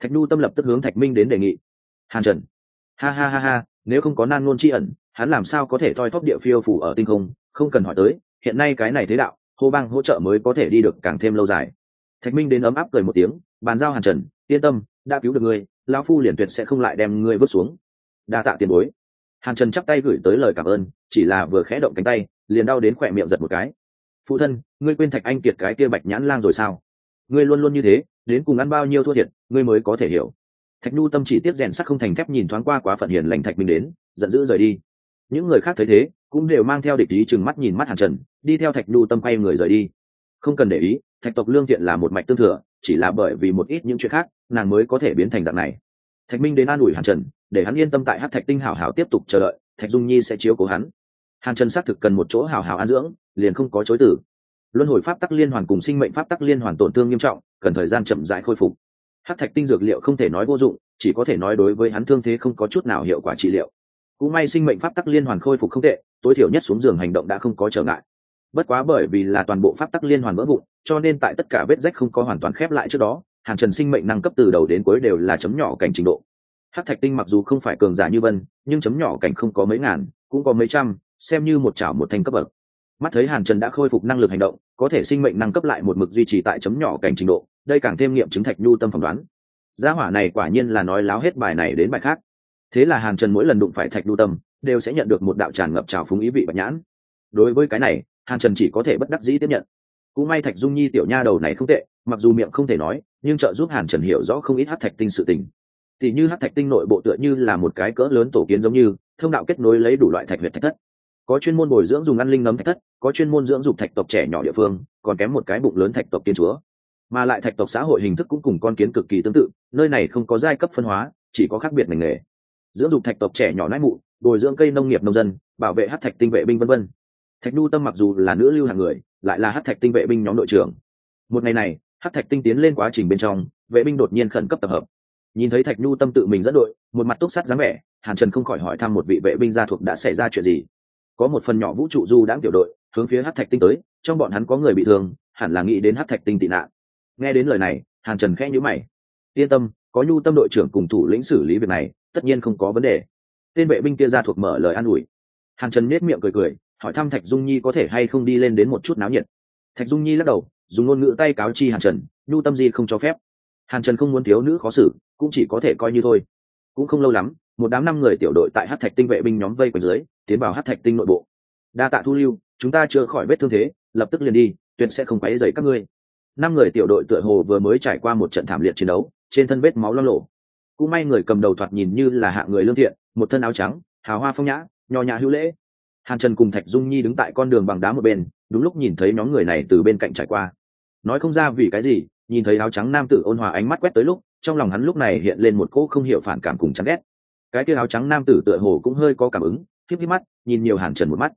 Thạch nhu tâm lập tức hướng thạch minh đến đề nghị. Hàn trần. Ha ha ha ha, nếu không có nan ngôn tri ẩn, hắn làm sao có thể thoi thóp địa phiêu phủ ở tinh không? Không cần hỏi tới, hiện nay cái này thế đạo, hô bang hỗ trợ mới có thể đi được càng thêm lâu dài. Thạch minh đến ấm áp cười một tiếng, bàn giao hàn trần, yên tâm, đã cứu được ngươi, lão phu liền tuyệt sẽ không lại đem ngươi vứt xuống. Đa tạ tiền bối. Hàn trần chắp tay gửi tới lời cảm ơn, chỉ là vừa khẽ động cánh tay, liền đau đến khỏe miệng giật một cái phụ thân, ngươi quên thạch anh kiệt cái kia bạch nhãn lang rồi sao? Ngươi luôn luôn như thế, đến cùng ăn bao nhiêu thua thiệt, ngươi mới có thể hiểu. Thạch nhu tâm chỉ tiếp rèn sắc không thành thép nhìn thoáng qua quá phận hiền lành thạch minh đến, giận dữ rời đi. Những người khác thấy thế, cũng đều mang theo địch ý chừng mắt nhìn mắt hàn trần, đi theo thạch nhu tâm quay người rời đi. Không cần để ý, thạch tộc lương thiện là một mạch tương thừa, chỉ là bởi vì một ít những chuyện khác, nàng mới có thể biến thành dạng này. Thạch minh đến an ủi hàn trần, để hắn yên tâm tại hát thạch tinh hảo hảo tiếp tục chờ đợi, thạch dung nhi sẽ chiếu cố hắn hàn trần xác thực cần một chỗ hảo hảo an dưỡng, liền không có chối tử luân hồi pháp tắc liên hoàn cùng sinh mệnh pháp tắc liên hoàn tổn thương nghiêm trọng, cần thời gian chậm rãi khôi phục. Hát thạch tinh dược liệu không thể nói vô dụng, chỉ có thể nói đối với hắn thương thế không có chút nào hiệu quả trị liệu. Cũng may sinh mệnh pháp tắc liên hoàn khôi phục không tệ, tối thiểu nhất xuống giường hành động đã không có trở ngại. Bất quá bởi vì là toàn bộ pháp tắc liên hoàn vỡ vụn, cho nên tại tất cả vết rách không có hoàn toàn khép lại trước đó hàng trần sinh mệnh năng cấp từ đầu đến cuối đều là chấm nhỏ cảnh trình độ. Hát thạch tinh mặc dù không phải cường giả như vân, nhưng chấm nhỏ cảnh không có mấy ngàn, cũng có mấy trăm xem như một chảo một thanh cấp bậc. Mắt thấy hàn trần đã khôi phục năng lực hành động, có thể sinh mệnh năng cấp lại một mực duy trì tại chấm nhỏ cảnh trình độ, đây càng thêm nghiệm chứng thạch nhu tâm phỏng đoán. Gia hỏa này quả nhiên là nói láo hết bài này đến bài khác. Thế là hàn trần mỗi lần đụng phải thạch nhu tâm, đều sẽ nhận được một đạo tràn ngập trào phúng ý vị bạch nhãn. Đối với cái này, hàn trần chỉ có thể bất đắc dĩ tiếp nhận. Cũng may thạch dung nhi tiểu nha đầu này không tệ, mặc dù miệng không thể nói, nhưng trợ giúp hàn trần hiểu rõ không ít hát thạch tinh sự tình. Thì như hát thạch tinh nội bộ tựa như là một cái cỡ lớn tổ kiến giống như, thông đạo kết nối lấy đủ loại thạch huyệt thạch thất có chuyên môn bồi dưỡng dùng ăn linh nấm thạch thất, có chuyên môn dưỡng dục thạch tộc trẻ nhỏ địa phương, còn kém một cái bụng lớn thạch tộc kiến chúa. Mà lại thạch tộc xã hội hình thức cũng cùng con kiến cực kỳ tương tự, nơi này không có giai cấp phân hóa, chỉ có khác biệt ngành nghề. Dưỡng dục thạch tộc trẻ nhỏ nãi mụ, bồi dưỡng cây nông nghiệp nông dân, bảo vệ hát thạch tinh vệ binh v v thạch nhu tâm mặc dù là nữ lưu hàng người, lại là hát thạch tinh vệ binh nhóm đội trưởng. Một ngày này, hát thạch tinh tiến lên quá trình bên trong, vệ binh đột nhiên khẩn cấp tập hợp. Nhìn thấy thạch nhu tâm tự mình dẫn đội, một mặt túc sắt dáng vẻ, hàn trần không khỏi hỏi thăm một vị vệ binh gia thuộc đã xảy ra chuyện gì có một phần nhỏ vũ trụ du đãng tiểu đội, hướng phía hát thạch tinh tới, trong bọn hắn có người bị thương, hẳn là nghĩ đến hát thạch tinh tị nạn. Nghe đến lời này, hàn trần khẽ nhữ mày. Yên tâm, có nhu tâm đội trưởng cùng thủ lĩnh xử lý việc này, tất nhiên không có vấn đề. Tên vệ binh kia ra thuộc mở lời an ủi. Hàn trần nết miệng cười cười, hỏi thăm thạch dung nhi có thể hay không đi lên đến một chút náo nhiệt. Thạch dung nhi lắc đầu, dùng ngôn ngữ tay cáo chi hàn trần, nhu tâm di không cho phép. Hàn trần không muốn thiếu nữ khó xử, cũng chỉ có thể coi như thôi. Cũng không lâu lắm, một đám năm người tiểu đội tại hát thạch tinh vệ binh nhóm vây quanh dưới tiến vào hát thạch tinh nội bộ. Đa tạ thu lưu, chúng ta chưa khỏi vết thương thế, lập tức liền đi, tuyệt sẽ không quấy dày các ngươi. Năm người tiểu đội tựa hồ vừa mới trải qua một trận thảm liệt chiến đấu, trên thân vết máu lo lộ. Cũng may người cầm đầu thoạt nhìn như là hạ người lương thiện, một thân áo trắng, hào hoa phong nhã, nho nhã hữu lễ. Hàn trần cùng thạch dung nhi đứng tại con đường bằng đá một bên, đúng lúc nhìn thấy nhóm người này từ bên cạnh trải qua. Nói không ra vì cái gì, nhìn thấy áo trắng nam tử ôn hòa ánh mắt quét tới lúc, trong lòng hắn lúc này hiện lên một cỗ không hiểu phản cảm cùng chán ghét. Cái kia áo trắng nam tử tựa hồ cũng hơi có cảm ứng híp híp mắt nhìn nhiều hàn trần một mắt.